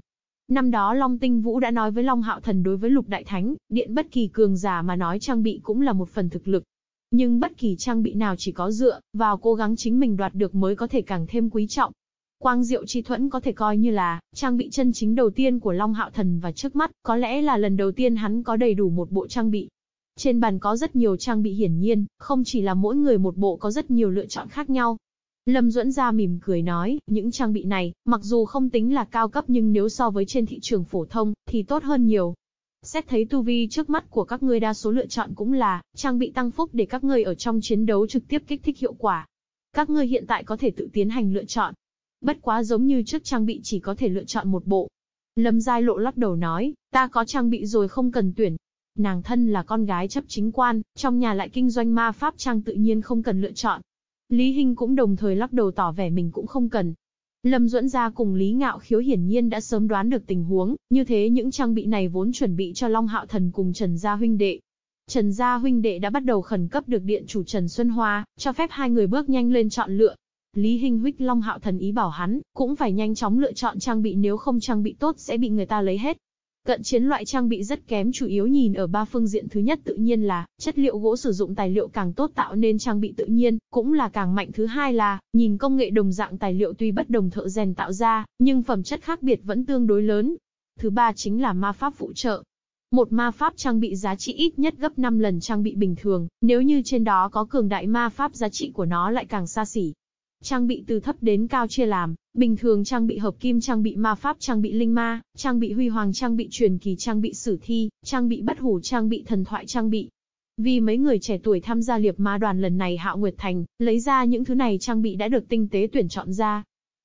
Năm đó Long Tinh Vũ đã nói với Long Hạo Thần đối với Lục Đại Thánh, điện bất kỳ cường giả mà nói trang bị cũng là một phần thực lực. Nhưng bất kỳ trang bị nào chỉ có dựa vào cố gắng chính mình đoạt được mới có thể càng thêm quý trọng. Quang Diệu Chi Thuẫn có thể coi như là trang bị chân chính đầu tiên của Long Hạo Thần và trước mắt, có lẽ là lần đầu tiên hắn có đầy đủ một bộ trang bị. Trên bàn có rất nhiều trang bị hiển nhiên, không chỉ là mỗi người một bộ có rất nhiều lựa chọn khác nhau. Lâm Duẫn ra mỉm cười nói, những trang bị này, mặc dù không tính là cao cấp nhưng nếu so với trên thị trường phổ thông, thì tốt hơn nhiều. Xét thấy tu vi trước mắt của các ngươi đa số lựa chọn cũng là, trang bị tăng phúc để các ngươi ở trong chiến đấu trực tiếp kích thích hiệu quả. Các ngươi hiện tại có thể tự tiến hành lựa chọn. Bất quá giống như trước trang bị chỉ có thể lựa chọn một bộ. Lâm Giai Lộ lắc đầu nói, ta có trang bị rồi không cần tuyển. Nàng thân là con gái chấp chính quan, trong nhà lại kinh doanh ma pháp trang tự nhiên không cần lựa chọn. Lý Hinh cũng đồng thời lắc đầu tỏ vẻ mình cũng không cần. Lâm Duẫn ra cùng Lý Ngạo Khiếu hiển nhiên đã sớm đoán được tình huống, như thế những trang bị này vốn chuẩn bị cho Long Hạo Thần cùng Trần Gia huynh đệ. Trần Gia huynh đệ đã bắt đầu khẩn cấp được điện chủ Trần Xuân Hoa, cho phép hai người bước nhanh lên chọn lựa. Lý Hinh huyết Long Hạo Thần ý bảo hắn, cũng phải nhanh chóng lựa chọn trang bị nếu không trang bị tốt sẽ bị người ta lấy hết. Cận chiến loại trang bị rất kém chủ yếu nhìn ở ba phương diện thứ nhất tự nhiên là, chất liệu gỗ sử dụng tài liệu càng tốt tạo nên trang bị tự nhiên, cũng là càng mạnh thứ hai là, nhìn công nghệ đồng dạng tài liệu tuy bất đồng thợ rèn tạo ra, nhưng phẩm chất khác biệt vẫn tương đối lớn. Thứ ba chính là ma pháp phụ trợ. Một ma pháp trang bị giá trị ít nhất gấp 5 lần trang bị bình thường, nếu như trên đó có cường đại ma pháp giá trị của nó lại càng xa xỉ. Trang bị từ thấp đến cao chia làm, bình thường trang bị hợp kim trang bị ma pháp trang bị linh ma, trang bị huy hoàng trang bị truyền kỳ trang bị sử thi, trang bị bất hủ trang bị thần thoại trang bị. Vì mấy người trẻ tuổi tham gia liệp ma đoàn lần này Hạo Nguyệt Thành, lấy ra những thứ này trang bị đã được tinh tế tuyển chọn ra.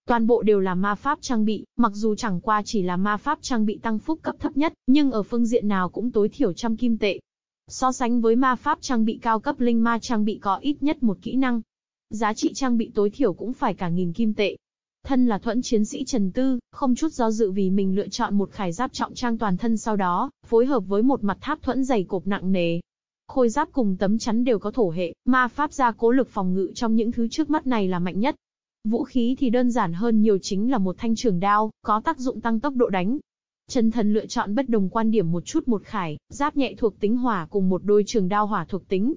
Toàn bộ đều là ma pháp trang bị, mặc dù chẳng qua chỉ là ma pháp trang bị tăng phúc cấp thấp nhất, nhưng ở phương diện nào cũng tối thiểu trăm kim tệ. So sánh với ma pháp trang bị cao cấp linh ma trang bị có ít nhất một kỹ năng, Giá trị trang bị tối thiểu cũng phải cả nghìn kim tệ. Thân là thuẫn chiến sĩ Trần Tư, không chút do dự vì mình lựa chọn một khải giáp trọng trang toàn thân sau đó, phối hợp với một mặt tháp thuẫn dày cộp nặng nề. Khôi giáp cùng tấm chắn đều có thổ hệ, ma pháp gia cố lực phòng ngự trong những thứ trước mắt này là mạnh nhất. Vũ khí thì đơn giản hơn nhiều chính là một thanh trường đao, có tác dụng tăng tốc độ đánh. Chân thần lựa chọn bất đồng quan điểm một chút một khải, giáp nhẹ thuộc tính hỏa cùng một đôi trường đao hỏa thuộc tính.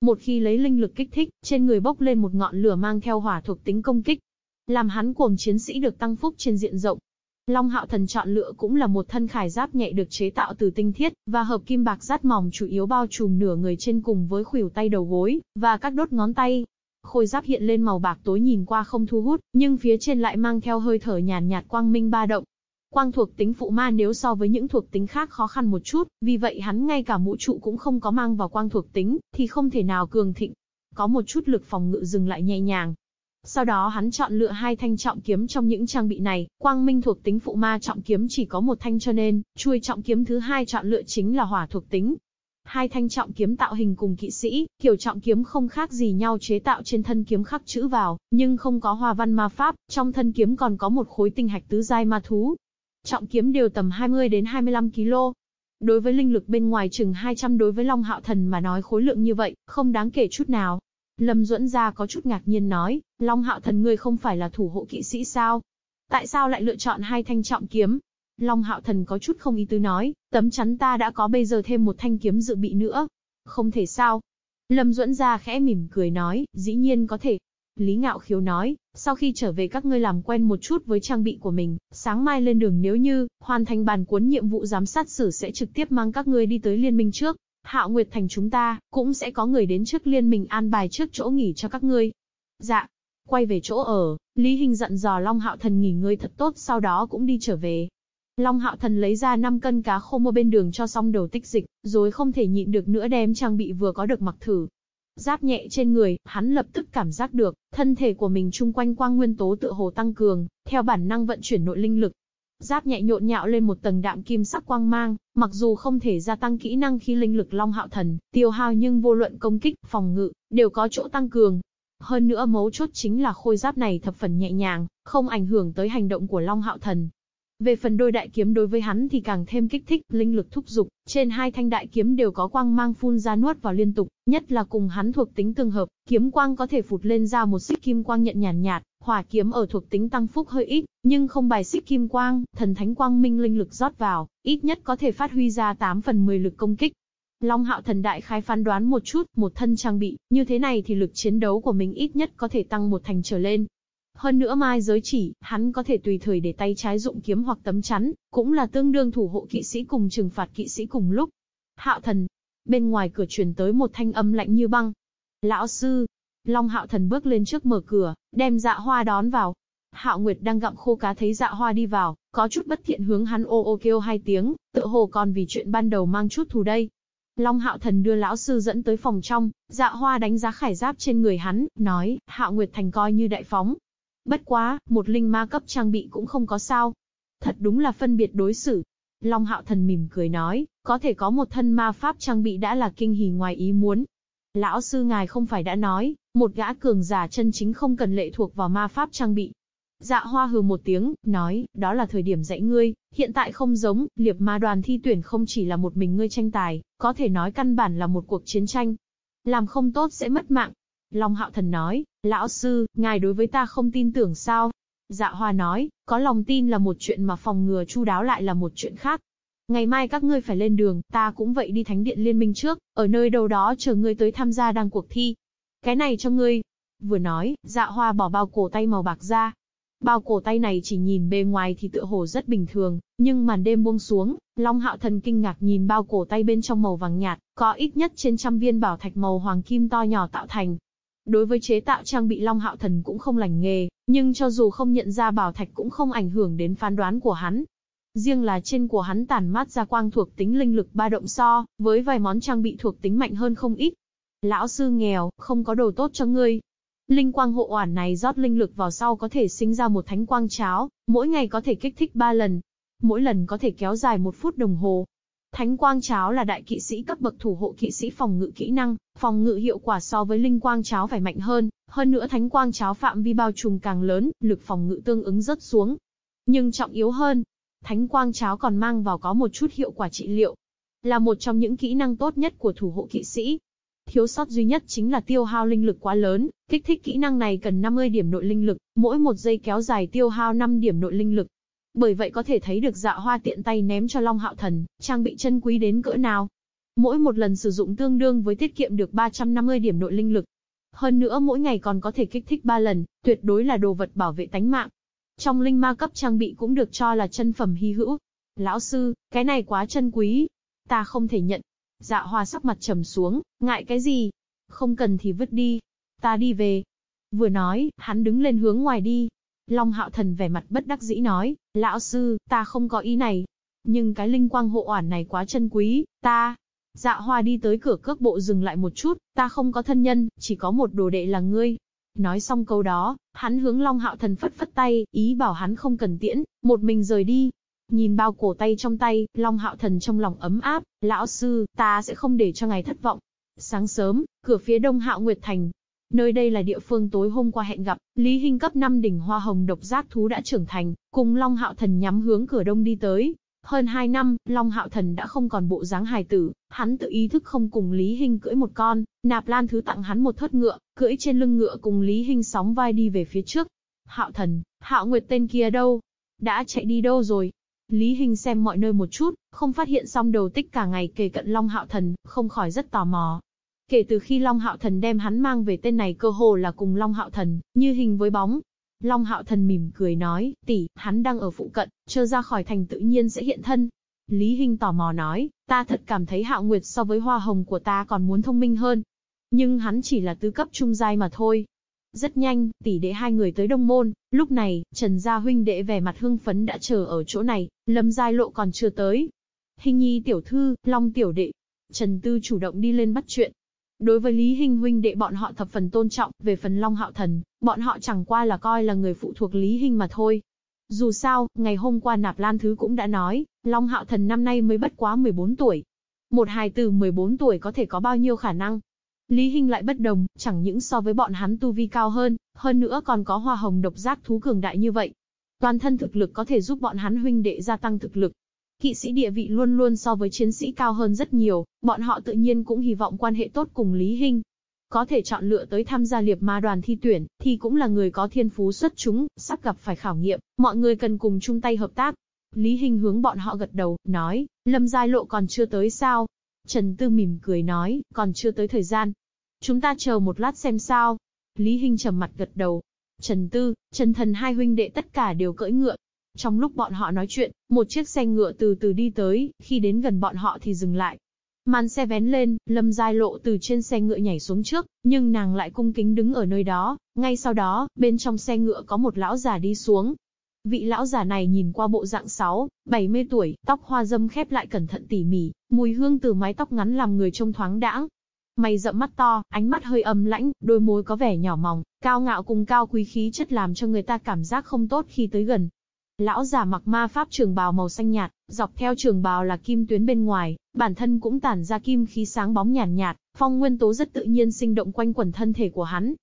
Một khi lấy linh lực kích thích, trên người bốc lên một ngọn lửa mang theo hỏa thuộc tính công kích. Làm hắn cuồng chiến sĩ được tăng phúc trên diện rộng. Long hạo thần chọn lựa cũng là một thân khải giáp nhẹ được chế tạo từ tinh thiết, và hợp kim bạc rát mỏng chủ yếu bao trùm nửa người trên cùng với khuỷu tay đầu gối, và các đốt ngón tay. Khôi giáp hiện lên màu bạc tối nhìn qua không thu hút, nhưng phía trên lại mang theo hơi thở nhàn nhạt quang minh ba động, Quang thuộc tính phụ ma nếu so với những thuộc tính khác khó khăn một chút, vì vậy hắn ngay cả mũ trụ cũng không có mang vào quang thuộc tính, thì không thể nào cường thịnh. Có một chút lực phòng ngự dừng lại nhẹ nhàng. Sau đó hắn chọn lựa hai thanh trọng kiếm trong những trang bị này, quang minh thuộc tính phụ ma trọng kiếm chỉ có một thanh cho nên, chuôi trọng kiếm thứ hai chọn lựa chính là hỏa thuộc tính. Hai thanh trọng kiếm tạo hình cùng kỵ sĩ, kiểu trọng kiếm không khác gì nhau chế tạo trên thân kiếm khắc chữ vào, nhưng không có hoa văn ma pháp, trong thân kiếm còn có một khối tinh hạch tứ giai ma thú, Trọng kiếm đều tầm 20 đến 25 kg. Đối với linh lực bên ngoài chừng 200 đối với Long Hạo Thần mà nói khối lượng như vậy, không đáng kể chút nào. Lâm Duẫn ra có chút ngạc nhiên nói, Long Hạo Thần ngươi không phải là thủ hộ kỵ sĩ sao? Tại sao lại lựa chọn hai thanh trọng kiếm? Long Hạo Thần có chút không ý tứ nói, tấm chắn ta đã có bây giờ thêm một thanh kiếm dự bị nữa. Không thể sao? Lâm Duẫn ra khẽ mỉm cười nói, dĩ nhiên có thể. Lý Ngạo Khiếu nói, sau khi trở về các ngươi làm quen một chút với trang bị của mình, sáng mai lên đường nếu như, hoàn thành bàn cuốn nhiệm vụ giám sát xử sẽ trực tiếp mang các ngươi đi tới liên minh trước. Hạo Nguyệt Thành chúng ta, cũng sẽ có người đến trước liên minh an bài trước chỗ nghỉ cho các ngươi. Dạ. Quay về chỗ ở, Lý Hình dặn dò Long Hạo Thần nghỉ ngơi thật tốt sau đó cũng đi trở về. Long Hạo Thần lấy ra 5 cân cá khô mua bên đường cho xong đầu tích dịch, rồi không thể nhịn được nữa đem trang bị vừa có được mặc thử, Giáp nhẹ trên người, hắn lập tức cảm giác được, thân thể của mình chung quanh quang nguyên tố tựa hồ tăng cường, theo bản năng vận chuyển nội linh lực. Giáp nhẹ nhộn nhạo lên một tầng đạm kim sắc quang mang, mặc dù không thể gia tăng kỹ năng khi linh lực long hạo thần, tiêu hao nhưng vô luận công kích, phòng ngự, đều có chỗ tăng cường. Hơn nữa mấu chốt chính là khôi giáp này thập phần nhẹ nhàng, không ảnh hưởng tới hành động của long hạo thần, về phần đôi đại kiếm đối với hắn thì càng thêm kích thích, linh lực thúc dục, trên hai thanh đại kiếm đều có quang mang phun ra nuốt vào liên tục, nhất là cùng hắn thuộc tính tương hợp, kiếm quang có thể phụt lên ra một xích kim quang nhận nhàn nhạt, hỏa kiếm ở thuộc tính tăng phúc hơi ít, nhưng không bài xích kim quang, thần thánh quang minh linh lực rót vào, ít nhất có thể phát huy ra 8 phần 10 lực công kích. Long hạo thần đại khai phán đoán một chút, một thân trang bị, như thế này thì lực chiến đấu của mình ít nhất có thể tăng một thành trở lên, hơn nữa mai giới chỉ, hắn có thể tùy thời để tay trái dụng kiếm hoặc tấm chắn, cũng là tương đương thủ hộ kỵ sĩ cùng trừng phạt kỵ sĩ cùng lúc. Hạo thần. Bên ngoài cửa truyền tới một thanh âm lạnh như băng. Lão sư. Long hạo thần bước lên trước mở cửa, đem dạ hoa đón vào. Hạo Nguyệt đang gặm khô cá thấy dạ hoa đi vào, có chút bất thiện hướng hắn ô ô kêu hai tiếng, tựa hồ còn vì chuyện ban đầu mang chút thù đây. Long Hạo Thần đưa lão sư dẫn tới phòng trong, dạ hoa đánh giá khải giáp trên người hắn, nói, Hạo Nguyệt Thành coi như đại phóng, Bất quá, một linh ma cấp trang bị cũng không có sao. Thật đúng là phân biệt đối xử. Long hạo thần mỉm cười nói, có thể có một thân ma pháp trang bị đã là kinh hỉ ngoài ý muốn. Lão sư ngài không phải đã nói, một gã cường giả chân chính không cần lệ thuộc vào ma pháp trang bị. Dạ hoa hừ một tiếng, nói, đó là thời điểm dạy ngươi, hiện tại không giống, liệp ma đoàn thi tuyển không chỉ là một mình ngươi tranh tài, có thể nói căn bản là một cuộc chiến tranh. Làm không tốt sẽ mất mạng, Long Hạo Thần nói, lão sư, ngài đối với ta không tin tưởng sao? Dạ Hoa nói, có lòng tin là một chuyện mà phòng ngừa chu đáo lại là một chuyện khác. Ngày mai các ngươi phải lên đường, ta cũng vậy đi thánh điện liên minh trước, ở nơi đâu đó chờ ngươi tới tham gia đăng cuộc thi. Cái này cho ngươi. Vừa nói, dạ hoa bỏ bao cổ tay màu bạc ra. Bao cổ tay này chỉ nhìn bề ngoài thì tựa hồ rất bình thường, nhưng màn đêm buông xuống, Long Hạo Thần kinh ngạc nhìn bao cổ tay bên trong màu vàng nhạt, có ít nhất trên trăm viên bảo thạch màu hoàng kim to nhỏ tạo thành, Đối với chế tạo trang bị Long Hạo Thần cũng không lành nghề, nhưng cho dù không nhận ra bảo thạch cũng không ảnh hưởng đến phán đoán của hắn. Riêng là trên của hắn tản mát ra quang thuộc tính linh lực ba động so, với vài món trang bị thuộc tính mạnh hơn không ít. Lão sư nghèo, không có đồ tốt cho ngươi. Linh quang hộ oản này rót linh lực vào sau có thể sinh ra một thánh quang cháo, mỗi ngày có thể kích thích 3 lần. Mỗi lần có thể kéo dài một phút đồng hồ, Thánh quang cháo là đại kỵ sĩ cấp bậc thủ hộ kỵ sĩ phòng ngự kỹ năng, phòng ngự hiệu quả so với linh quang cháo phải mạnh hơn, hơn nữa thánh quang cháo phạm vi bao trùm càng lớn, lực phòng ngự tương ứng rất xuống. Nhưng trọng yếu hơn, thánh quang cháo còn mang vào có một chút hiệu quả trị liệu. Là một trong những kỹ năng tốt nhất của thủ hộ kỵ sĩ. Thiếu sót duy nhất chính là tiêu hao linh lực quá lớn, kích thích kỹ năng này cần 50 điểm nội linh lực, mỗi một giây kéo dài tiêu hao 5 điểm nội linh lực. Bởi vậy có thể thấy được dạ hoa tiện tay ném cho Long Hạo Thần, trang bị chân quý đến cỡ nào. Mỗi một lần sử dụng tương đương với tiết kiệm được 350 điểm nội linh lực. Hơn nữa mỗi ngày còn có thể kích thích 3 lần, tuyệt đối là đồ vật bảo vệ tánh mạng. Trong linh ma cấp trang bị cũng được cho là chân phẩm hy hữu. Lão sư, cái này quá chân quý. Ta không thể nhận. Dạ hoa sắc mặt trầm xuống, ngại cái gì? Không cần thì vứt đi. Ta đi về. Vừa nói, hắn đứng lên hướng ngoài đi. Long hạo thần vẻ mặt bất đắc dĩ nói, lão sư, ta không có ý này. Nhưng cái linh quang hộ oản này quá chân quý, ta, Dạ hoa đi tới cửa cước bộ dừng lại một chút, ta không có thân nhân, chỉ có một đồ đệ là ngươi. Nói xong câu đó, hắn hướng Long Hạo Thần phất phất tay, ý bảo hắn không cần tiễn, một mình rời đi. Nhìn bao cổ tay trong tay, Long Hạo Thần trong lòng ấm áp, lão sư, ta sẽ không để cho ngài thất vọng. Sáng sớm, cửa phía đông Hạo Nguyệt Thành. Nơi đây là địa phương tối hôm qua hẹn gặp, Lý Hinh cấp 5 đỉnh hoa hồng độc giác thú đã trưởng thành, cùng Long Hạo Thần nhắm hướng cửa đông đi tới. Hơn 2 năm, Long Hạo Thần đã không còn bộ dáng hài tử, hắn tự ý thức không cùng Lý Hinh cưỡi một con, Nạp Lan Thứ tặng hắn một thớt ngựa, cưỡi trên lưng ngựa cùng Lý Hinh sóng vai đi về phía trước. Hạo Thần, Hạo Nguyệt tên kia đâu? Đã chạy đi đâu rồi? Lý Hinh xem mọi nơi một chút, không phát hiện xong đầu tích cả ngày kề cận Long Hạo Thần, không khỏi rất tò mò. Kể từ khi Long Hạo Thần đem hắn mang về tên này cơ hồ là cùng Long Hạo Thần, như hình với bóng, Long Hạo Thần mỉm cười nói, tỷ, hắn đang ở phụ cận, chờ ra khỏi thành tự nhiên sẽ hiện thân. Lý Hinh tò mò nói, ta thật cảm thấy Hạo Nguyệt so với hoa hồng của ta còn muốn thông minh hơn. Nhưng hắn chỉ là tứ cấp trung giai mà thôi. Rất nhanh, tỷ đệ hai người tới Đông Môn, lúc này, Trần Gia huynh đệ vẻ mặt hưng phấn đã chờ ở chỗ này, Lâm Giai Lộ còn chưa tới. Hình nhi tiểu thư, Long tiểu đệ. Trần Tư chủ động đi lên bắt chuyện, Đối với Lý Hinh huynh đệ bọn họ thập phần tôn trọng, về phần Long Hạo Thần, bọn họ chẳng qua là coi là người phụ thuộc Lý Hinh mà thôi. Dù sao, ngày hôm qua Nạp Lan Thứ cũng đã nói, Long Hạo Thần năm nay mới bất quá 14 tuổi. Một hài tử 14 tuổi có thể có bao nhiêu khả năng? Lý Hinh lại bất đồng, chẳng những so với bọn hắn tu vi cao hơn, hơn nữa còn có hoa hồng độc giác thú cường đại như vậy. Toàn thân thực lực có thể giúp bọn hắn huynh đệ gia tăng thực lực, Kỵ sĩ địa vị luôn luôn so với chiến sĩ cao hơn rất nhiều, bọn họ tự nhiên cũng hy vọng quan hệ tốt cùng Lý Hinh. Có thể chọn lựa tới tham gia liệp ma đoàn thi tuyển, thì cũng là người có thiên phú xuất chúng, sắp gặp phải khảo nghiệm, mọi người cần cùng chung tay hợp tác. Lý Hinh hướng bọn họ gật đầu, nói, Lâm Giai Lộ còn chưa tới sao? Trần Tư mỉm cười nói, còn chưa tới thời gian. Chúng ta chờ một lát xem sao. Lý Hinh trầm mặt gật đầu. Trần Tư, Trần Thần hai huynh đệ tất cả đều cưỡi ngựa, trong lúc bọn họ nói chuyện, một chiếc xe ngựa từ từ đi tới, khi đến gần bọn họ thì dừng lại. Màn xe vén lên, Lâm Giai Lộ từ trên xe ngựa nhảy xuống trước, nhưng nàng lại cung kính đứng ở nơi đó. Ngay sau đó, bên trong xe ngựa có một lão già đi xuống. Vị lão già này nhìn qua bộ dạng 6, 70 tuổi, tóc hoa dâm khép lại cẩn thận tỉ mỉ, mùi hương từ mái tóc ngắn làm người trông thoáng đãng. Mày rậm mắt to, ánh mắt hơi âm lãnh, đôi môi có vẻ nhỏ mỏng, cao ngạo cùng cao quý khí chất làm cho người ta cảm giác không tốt khi tới gần. Lão già mặc ma pháp trường bào màu xanh nhạt, dọc theo trường bào là kim tuyến bên ngoài, bản thân cũng tản ra kim khí sáng bóng nhàn nhạt, nhạt, phong nguyên tố rất tự nhiên sinh động quanh quần thân thể của hắn.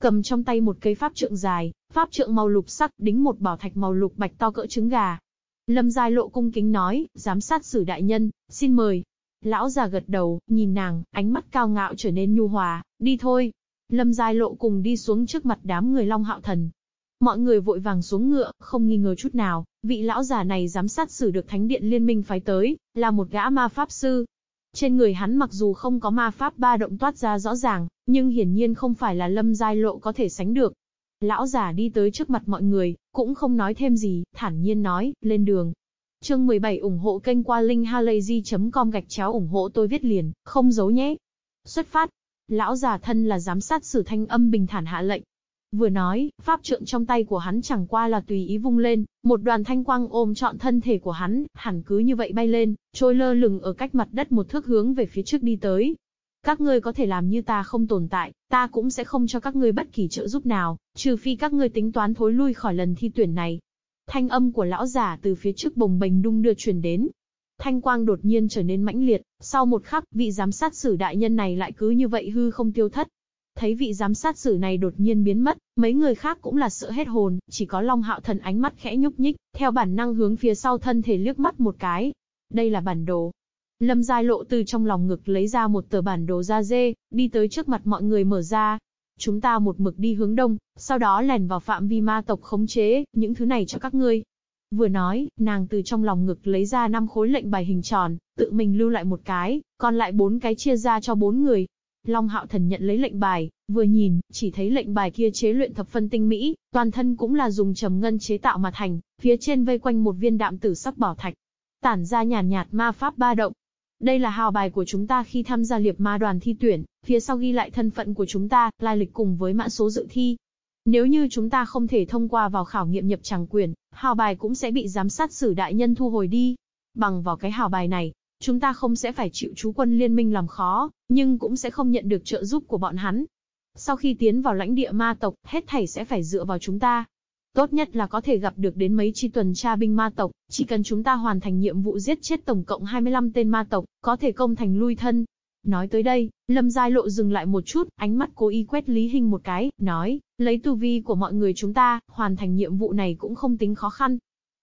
Cầm trong tay một cây pháp trượng dài, pháp trượng màu lục sắc, đính một bảo thạch màu lục bạch to cỡ trứng gà. Lâm Giai Lộ cung kính nói, giám sát sử đại nhân, xin mời. Lão già gật đầu, nhìn nàng, ánh mắt cao ngạo trở nên nhu hòa, đi thôi. Lâm Giai Lộ cùng đi xuống trước mặt đám người Long Hạo Thần, Mọi người vội vàng xuống ngựa, không nghi ngờ chút nào, vị lão già này giám sát xử được thánh điện liên minh phái tới, là một gã ma pháp sư. Trên người hắn mặc dù không có ma pháp ba động toát ra rõ ràng, nhưng hiển nhiên không phải là lâm giai lộ có thể sánh được. Lão già đi tới trước mặt mọi người, cũng không nói thêm gì, thản nhiên nói, lên đường. Chương 17 ủng hộ kênh qua linkhalazy.com gạch chéo ủng hộ tôi viết liền, không giấu nhé. Xuất phát. Lão già thân là giám sát sử thanh âm bình thản hạ lệnh, Vừa nói, pháp trượng trong tay của hắn chẳng qua là tùy ý vung lên, một đoàn thanh quang ôm trọn thân thể của hắn, hẳn cứ như vậy bay lên, trôi lơ lửng ở cách mặt đất một thước hướng về phía trước đi tới. Các ngươi có thể làm như ta không tồn tại, ta cũng sẽ không cho các ngươi bất kỳ trợ giúp nào, trừ phi các ngươi tính toán thối lui khỏi lần thi tuyển này. Thanh âm của lão giả từ phía trước bồng bềnh đung đưa truyền đến. Thanh quang đột nhiên trở nên mãnh liệt, sau một khắc, vị giám sát sử đại nhân này lại cứ như vậy hư không tiêu thất, Thấy vị giám sát sử này đột nhiên biến mất, mấy người khác cũng là sợ hết hồn, chỉ có Long Hạo Thần ánh mắt khẽ nhúc nhích, theo bản năng hướng phía sau thân thể liếc mắt một cái. Đây là bản đồ. Lâm Giai Lộ từ trong lòng ngực lấy ra một tờ bản đồ da dê, đi tới trước mặt mọi người mở ra. Chúng ta một mực đi hướng đông, sau đó lèn vào phạm vi ma tộc khống chế, những thứ này cho các ngươi. Vừa nói, nàng từ trong lòng ngực lấy ra năm khối lệnh bài hình tròn, tự mình lưu lại một cái, còn lại bốn cái chia ra cho bốn người. Long Hạo Thần nhận lấy lệnh bài, vừa nhìn, chỉ thấy lệnh bài kia chế luyện thập phân tinh mỹ, toàn thân cũng là dùng trầm ngân chế tạo mà thành, phía trên vây quanh một viên đạm tử sắc bảo thạch, tản ra nhàn nhạt, nhạt ma pháp ba động. Đây là hào bài của chúng ta khi tham gia liệp ma đoàn thi tuyển, phía sau ghi lại thân phận của chúng ta, lai lịch cùng với mã số dự thi. Nếu như chúng ta không thể thông qua vào khảo nghiệm nhập tràng quyền, hào bài cũng sẽ bị giám sát xử đại nhân thu hồi đi. Bằng vào cái hào bài này, chúng ta không sẽ phải chịu chú quân liên minh làm khó, nhưng cũng sẽ không nhận được trợ giúp của bọn hắn. Sau khi tiến vào lãnh địa ma tộc, hết thảy sẽ phải dựa vào chúng ta. Tốt nhất là có thể gặp được đến mấy chi tuần tra binh ma tộc, chỉ cần chúng ta hoàn thành nhiệm vụ giết chết tổng cộng 25 tên ma tộc, có thể công thành lui thân. Nói tới đây, Lâm Giai Lộ dừng lại một chút, ánh mắt cố ý quét Lý Hinh một cái, nói, lấy tu vi của mọi người chúng ta, hoàn thành nhiệm vụ này cũng không tính khó khăn.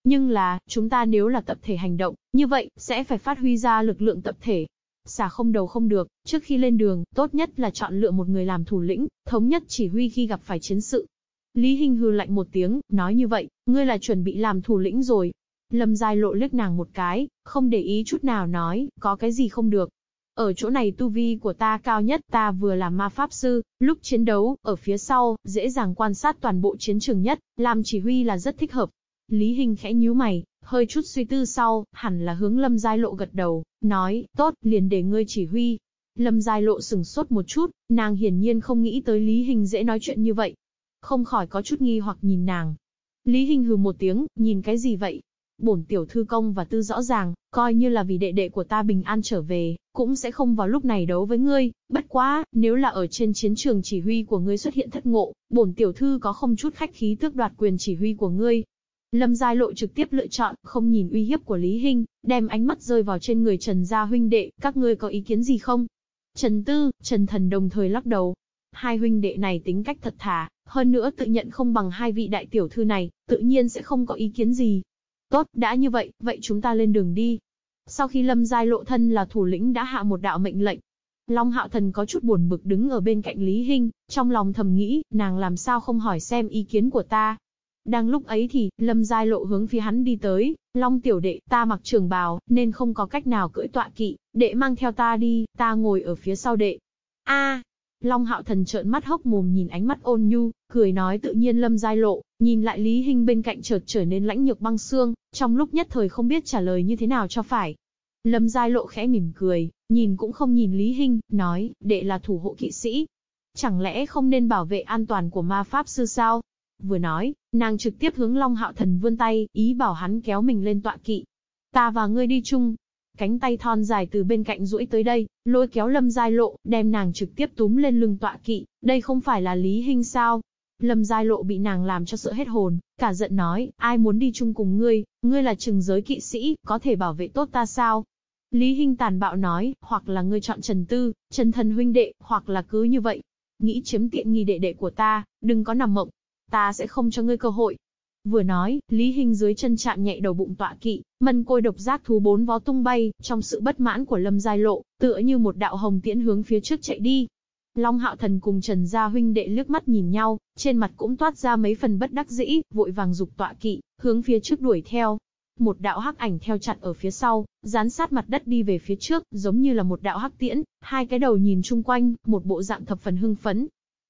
Nhưng là, chúng ta nếu là tập thể hành động, như vậy, sẽ phải phát huy ra lực lượng tập thể. Xả không đầu không được, trước khi lên đường, tốt nhất là chọn lựa một người làm thủ lĩnh, thống nhất chỉ huy khi gặp phải chiến sự, Lý Hinh hư lạnh một tiếng, nói như vậy, ngươi là chuẩn bị làm thủ lĩnh rồi. Lâm Giai lộ liếc nàng một cái, không để ý chút nào nói, có cái gì không được. Ở chỗ này tu vi của ta cao nhất, ta vừa là ma pháp sư, lúc chiến đấu, ở phía sau, dễ dàng quan sát toàn bộ chiến trường nhất, làm chỉ huy là rất thích hợp. Lý Hinh khẽ nhíu mày, hơi chút suy tư sau, hẳn là hướng Lâm Giai Lộ gật đầu, nói, tốt, liền để ngươi chỉ huy. Lâm Giai Lộ sừng sốt một chút, nàng hiển nhiên không nghĩ tới Lý Hình dễ nói chuyện như vậy, không khỏi có chút nghi hoặc nhìn nàng. Lý Hinh hừ một tiếng, nhìn cái gì vậy? Bổn tiểu thư công và tư rõ ràng, coi như là vì đệ đệ của ta bình an trở về, cũng sẽ không vào lúc này đấu với ngươi, bất quá, nếu là ở trên chiến trường chỉ huy của ngươi xuất hiện thất ngộ, bổn tiểu thư có không chút khách khí tước đoạt quyền chỉ huy của ngươi. Lâm Giai Lộ trực tiếp lựa chọn, không nhìn uy hiếp của Lý Hinh, đem ánh mắt rơi vào trên người Trần Gia huynh đệ, các ngươi có ý kiến gì không? Trần Tư, Trần Thần đồng thời lắc đầu. Hai huynh đệ này tính cách thật thà, hơn nữa tự nhận không bằng hai vị đại tiểu thư này, tự nhiên sẽ không có ý kiến gì. Tốt, đã như vậy, vậy chúng ta lên đường đi. Sau khi Lâm Giai lộ thân là thủ lĩnh đã hạ một đạo mệnh lệnh. Long Hạo Thần có chút buồn bực đứng ở bên cạnh Lý Hinh, trong lòng thầm nghĩ, nàng làm sao không hỏi xem ý kiến của ta. Đang lúc ấy thì, Lâm Giai lộ hướng phía hắn đi tới, Long tiểu đệ, ta mặc trường bào, nên không có cách nào cưỡi tọa kỵ, đệ mang theo ta đi, ta ngồi ở phía sau đệ. A, Long Hạo Thần trợn mắt hốc mồm nhìn ánh mắt ôn nhu, cười nói tự nhiên lâm giai lộ, nhìn lại Lý Hinh bên cạnh chợt trở nên lãnh nhược băng xương, trong lúc nhất thời không biết trả lời như thế nào cho phải. Lâm giai lộ khẽ mỉm cười, nhìn cũng không nhìn Lý Hinh, nói, đệ là thủ hộ kỵ sĩ. Chẳng lẽ không nên bảo vệ an toàn của ma pháp sư sao? Vừa nói, nàng trực tiếp hướng Long Hạo Thần vươn tay, ý bảo hắn kéo mình lên tọa kỵ. Ta và ngươi đi chung, Cánh tay thon dài từ bên cạnh duỗi tới đây, lôi kéo Lâm Giai Lộ, đem nàng trực tiếp túm lên lưng tọa kỵ, đây không phải là Lý Hinh sao? Lâm Giai Lộ bị nàng làm cho sợ hết hồn, cả giận nói, ai muốn đi chung cùng ngươi, ngươi là trừng giới kỵ sĩ, có thể bảo vệ tốt ta sao? Lý Hinh tàn bạo nói, hoặc là ngươi chọn Trần Tư, Trần Thần huynh đệ, hoặc là cứ như vậy. Nghĩ chiếm tiện nghi đệ đệ của ta, đừng có nằm mộng. Ta sẽ không cho ngươi cơ hội, Vừa nói, Lý Hình dưới chân chạm nhẹ đầu bụng tọa kỵ, mân côi độc giác thú bốn vó tung bay, trong sự bất mãn của Lâm Giai Lộ, tựa như một đạo hồng tiễn hướng phía trước chạy đi. Long Hạo Thần cùng Trần Gia huynh đệ liếc mắt nhìn nhau, trên mặt cũng toát ra mấy phần bất đắc dĩ, vội vàng dục tọa kỵ, hướng phía trước đuổi theo. Một đạo hắc ảnh theo chặt ở phía sau, dán sát mặt đất đi về phía trước, giống như là một đạo hắc tiễn, hai cái đầu nhìn chung quanh, một bộ dạng thập phần hưng phấn,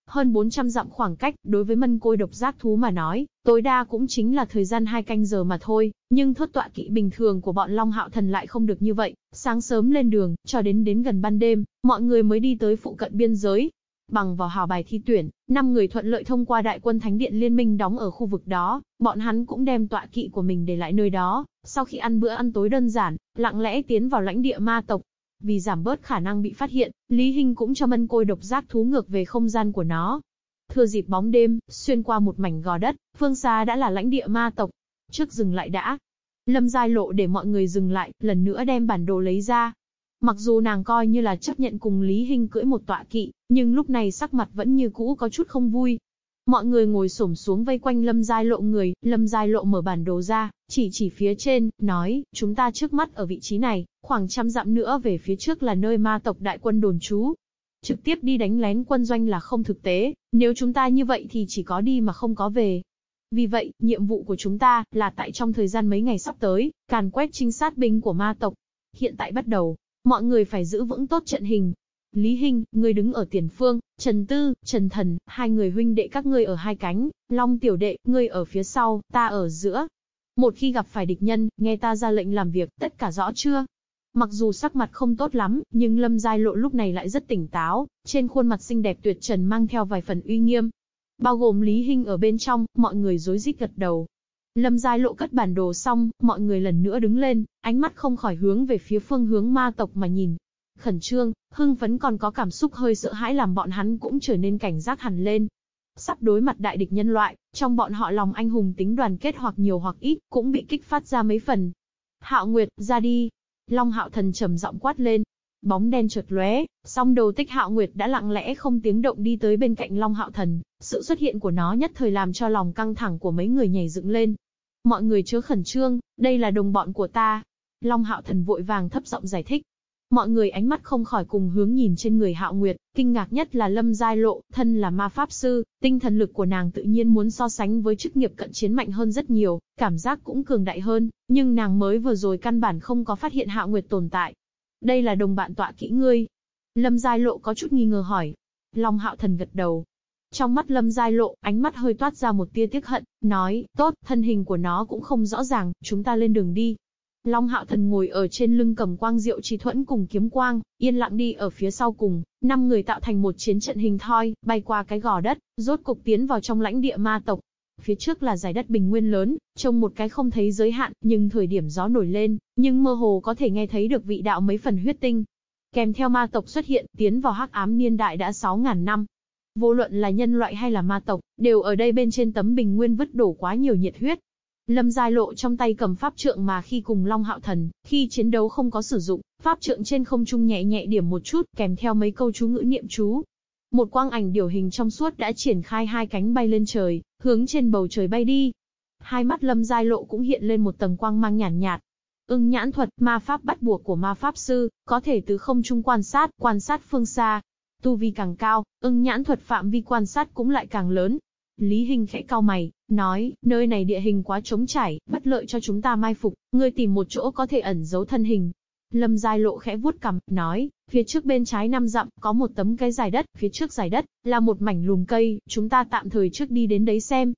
hơn 400 dặm khoảng cách, đối với mân côi độc giác thú mà nói, tối đa cũng chính là thời gian hai canh giờ mà thôi, nhưng thất tọa kỵ bình thường của bọn Long Hạo Thần lại không được như vậy, sáng sớm lên đường, cho đến đến gần ban đêm, mọi người mới đi tới phụ cận biên giới. Bằng vào hào bài thi tuyển, năm người thuận lợi thông qua đại quân Thánh Điện Liên minh đóng ở khu vực đó, bọn hắn cũng đem tọa kỵ của mình để lại nơi đó, sau khi ăn bữa ăn tối đơn giản, lặng lẽ tiến vào lãnh địa ma tộc, vì giảm bớt khả năng bị phát hiện, Lý Hinh cũng cho mân côi độc giác thú ngược về không gian của nó. Thừa dịp bóng đêm, xuyên qua một mảnh gò đất, phương xa đã là lãnh địa ma tộc. Trước dừng lại đã. Lâm Giai Lộ để mọi người dừng lại, lần nữa đem bản đồ lấy ra. Mặc dù nàng coi như là chấp nhận cùng Lý Hinh cưỡi một tọa kỵ, nhưng lúc này sắc mặt vẫn như cũ có chút không vui. Mọi người ngồi xổm xuống vây quanh Lâm Giai Lộ người, Lâm Giai Lộ mở bản đồ ra, chỉ chỉ phía trên, nói, chúng ta trước mắt ở vị trí này, khoảng trăm dặm nữa về phía trước là nơi ma tộc đại quân đồn trú. Trực tiếp đi đánh lén quân doanh là không thực tế, nếu chúng ta như vậy thì chỉ có đi mà không có về. Vì vậy, nhiệm vụ của chúng ta là tại trong thời gian mấy ngày sắp tới, càn quét trinh sát binh của ma tộc. Hiện tại bắt đầu, mọi người phải giữ vững tốt trận hình. Lý Hinh, ngươi đứng ở tiền phương, Trần Tư, Trần Thần, hai người huynh đệ các ngươi ở hai cánh, Long tiểu đệ, ngươi ở phía sau, ta ở giữa. Một khi gặp phải địch nhân, nghe ta ra lệnh làm việc, tất cả rõ chưa? Mặc dù sắc mặt không tốt lắm, nhưng Lâm Giai Lộ lúc này lại rất tỉnh táo, trên khuôn mặt xinh đẹp tuyệt trần mang theo vài phần uy nghiêm. Bao gồm Lý Hinh ở bên trong, mọi người rối rít gật đầu. Lâm Giai Lộ cất bản đồ xong, mọi người lần nữa đứng lên, ánh mắt không khỏi hướng về phía phương hướng ma tộc mà nhìn. Khẩn trương, hưng phấn còn có cảm xúc hơi sợ hãi làm bọn hắn cũng trở nên cảnh giác hẳn lên. Sắp đối mặt đại địch nhân loại, trong bọn họ lòng anh hùng tính đoàn kết hoặc nhiều hoặc ít, cũng bị kích phát ra mấy phần. Hạo Nguyệt, ra đi, Long Hạo Thần trầm giọng quát lên. Bóng đen chợt lóe, song đầu tích Hạo Nguyệt đã lặng lẽ không tiếng động đi tới bên cạnh Long Hạo Thần, sự xuất hiện của nó nhất thời làm cho lòng căng thẳng của mấy người nhảy dựng lên. Mọi người chớ khẩn trương, đây là đồng bọn của ta. Long Hạo Thần vội vàng thấp giọng giải thích. Mọi người ánh mắt không khỏi cùng hướng nhìn trên người Hạo Nguyệt, kinh ngạc nhất là Lâm Giai Lộ, thân là ma pháp sư, tinh thần lực của nàng tự nhiên muốn so sánh với chức nghiệp cận chiến mạnh hơn rất nhiều, cảm giác cũng cường đại hơn, nhưng nàng mới vừa rồi căn bản không có phát hiện Hạo Nguyệt tồn tại. Đây là đồng bạn tọa kỹ ngươi. Lâm Giai Lộ có chút nghi ngờ hỏi. Long Hạo Thần gật đầu, trong mắt Lâm Giai Lộ, ánh mắt hơi toát ra một tia tiếc hận, nói, tốt, thân hình của nó cũng không rõ ràng, chúng ta lên đường đi. Long Hạo Thần ngồi ở trên lưng cầm quang diệu chi thuẫn cùng kiếm quang, yên lặng đi ở phía sau cùng, năm người tạo thành một chiến trận hình thoi, bay qua cái gò đất, rốt cục tiến vào trong lãnh địa ma tộc. Phía trước là giải đất bình nguyên lớn, trông một cái không thấy giới hạn, nhưng thời điểm gió nổi lên, nhưng mơ hồ có thể nghe thấy được vị đạo mấy phần huyết tinh. Kèm theo ma tộc xuất hiện, tiến vào hắc ám niên đại đã 6.000 năm, Vô luận là nhân loại hay là ma tộc, đều ở đây bên trên tấm bình nguyên vứt đổ quá nhiều nhiệt huyết. Lâm Giai Lộ trong tay cầm pháp trượng mà khi cùng Long Hạo Thần, khi chiến đấu không có sử dụng, pháp trượng trên không trung nhẹ nhẹ điểm một chút, kèm theo mấy câu chú ngữ niệm chú. Một quang ảnh điều hình trong suốt đã triển khai hai cánh bay lên trời, hướng trên bầu trời bay đi. Hai mắt Lâm Giai Lộ cũng hiện lên một tầng quang mang nhàn nhạt, nhạt. Ưng nhãn thuật, ma pháp bắt buộc của ma pháp sư, có thể từ không trung quan sát, quan sát phương xa, Tu vi càng cao, ưng nhãn thuật phạm vi quan sát cũng lại càng lớn. Lý Hình khẽ cao mày, nói, nơi này địa hình quá trống trải, bất lợi cho chúng ta mai phục, ngươi tìm một chỗ có thể ẩn giấu thân hình. Lâm Giai Lộ khẽ vuốt cằm, nói, phía trước bên trái năm dặm, có một tấm cái dài đất, phía trước dài đất, là một mảnh lùm cây, chúng ta tạm thời trước đi đến đấy xem.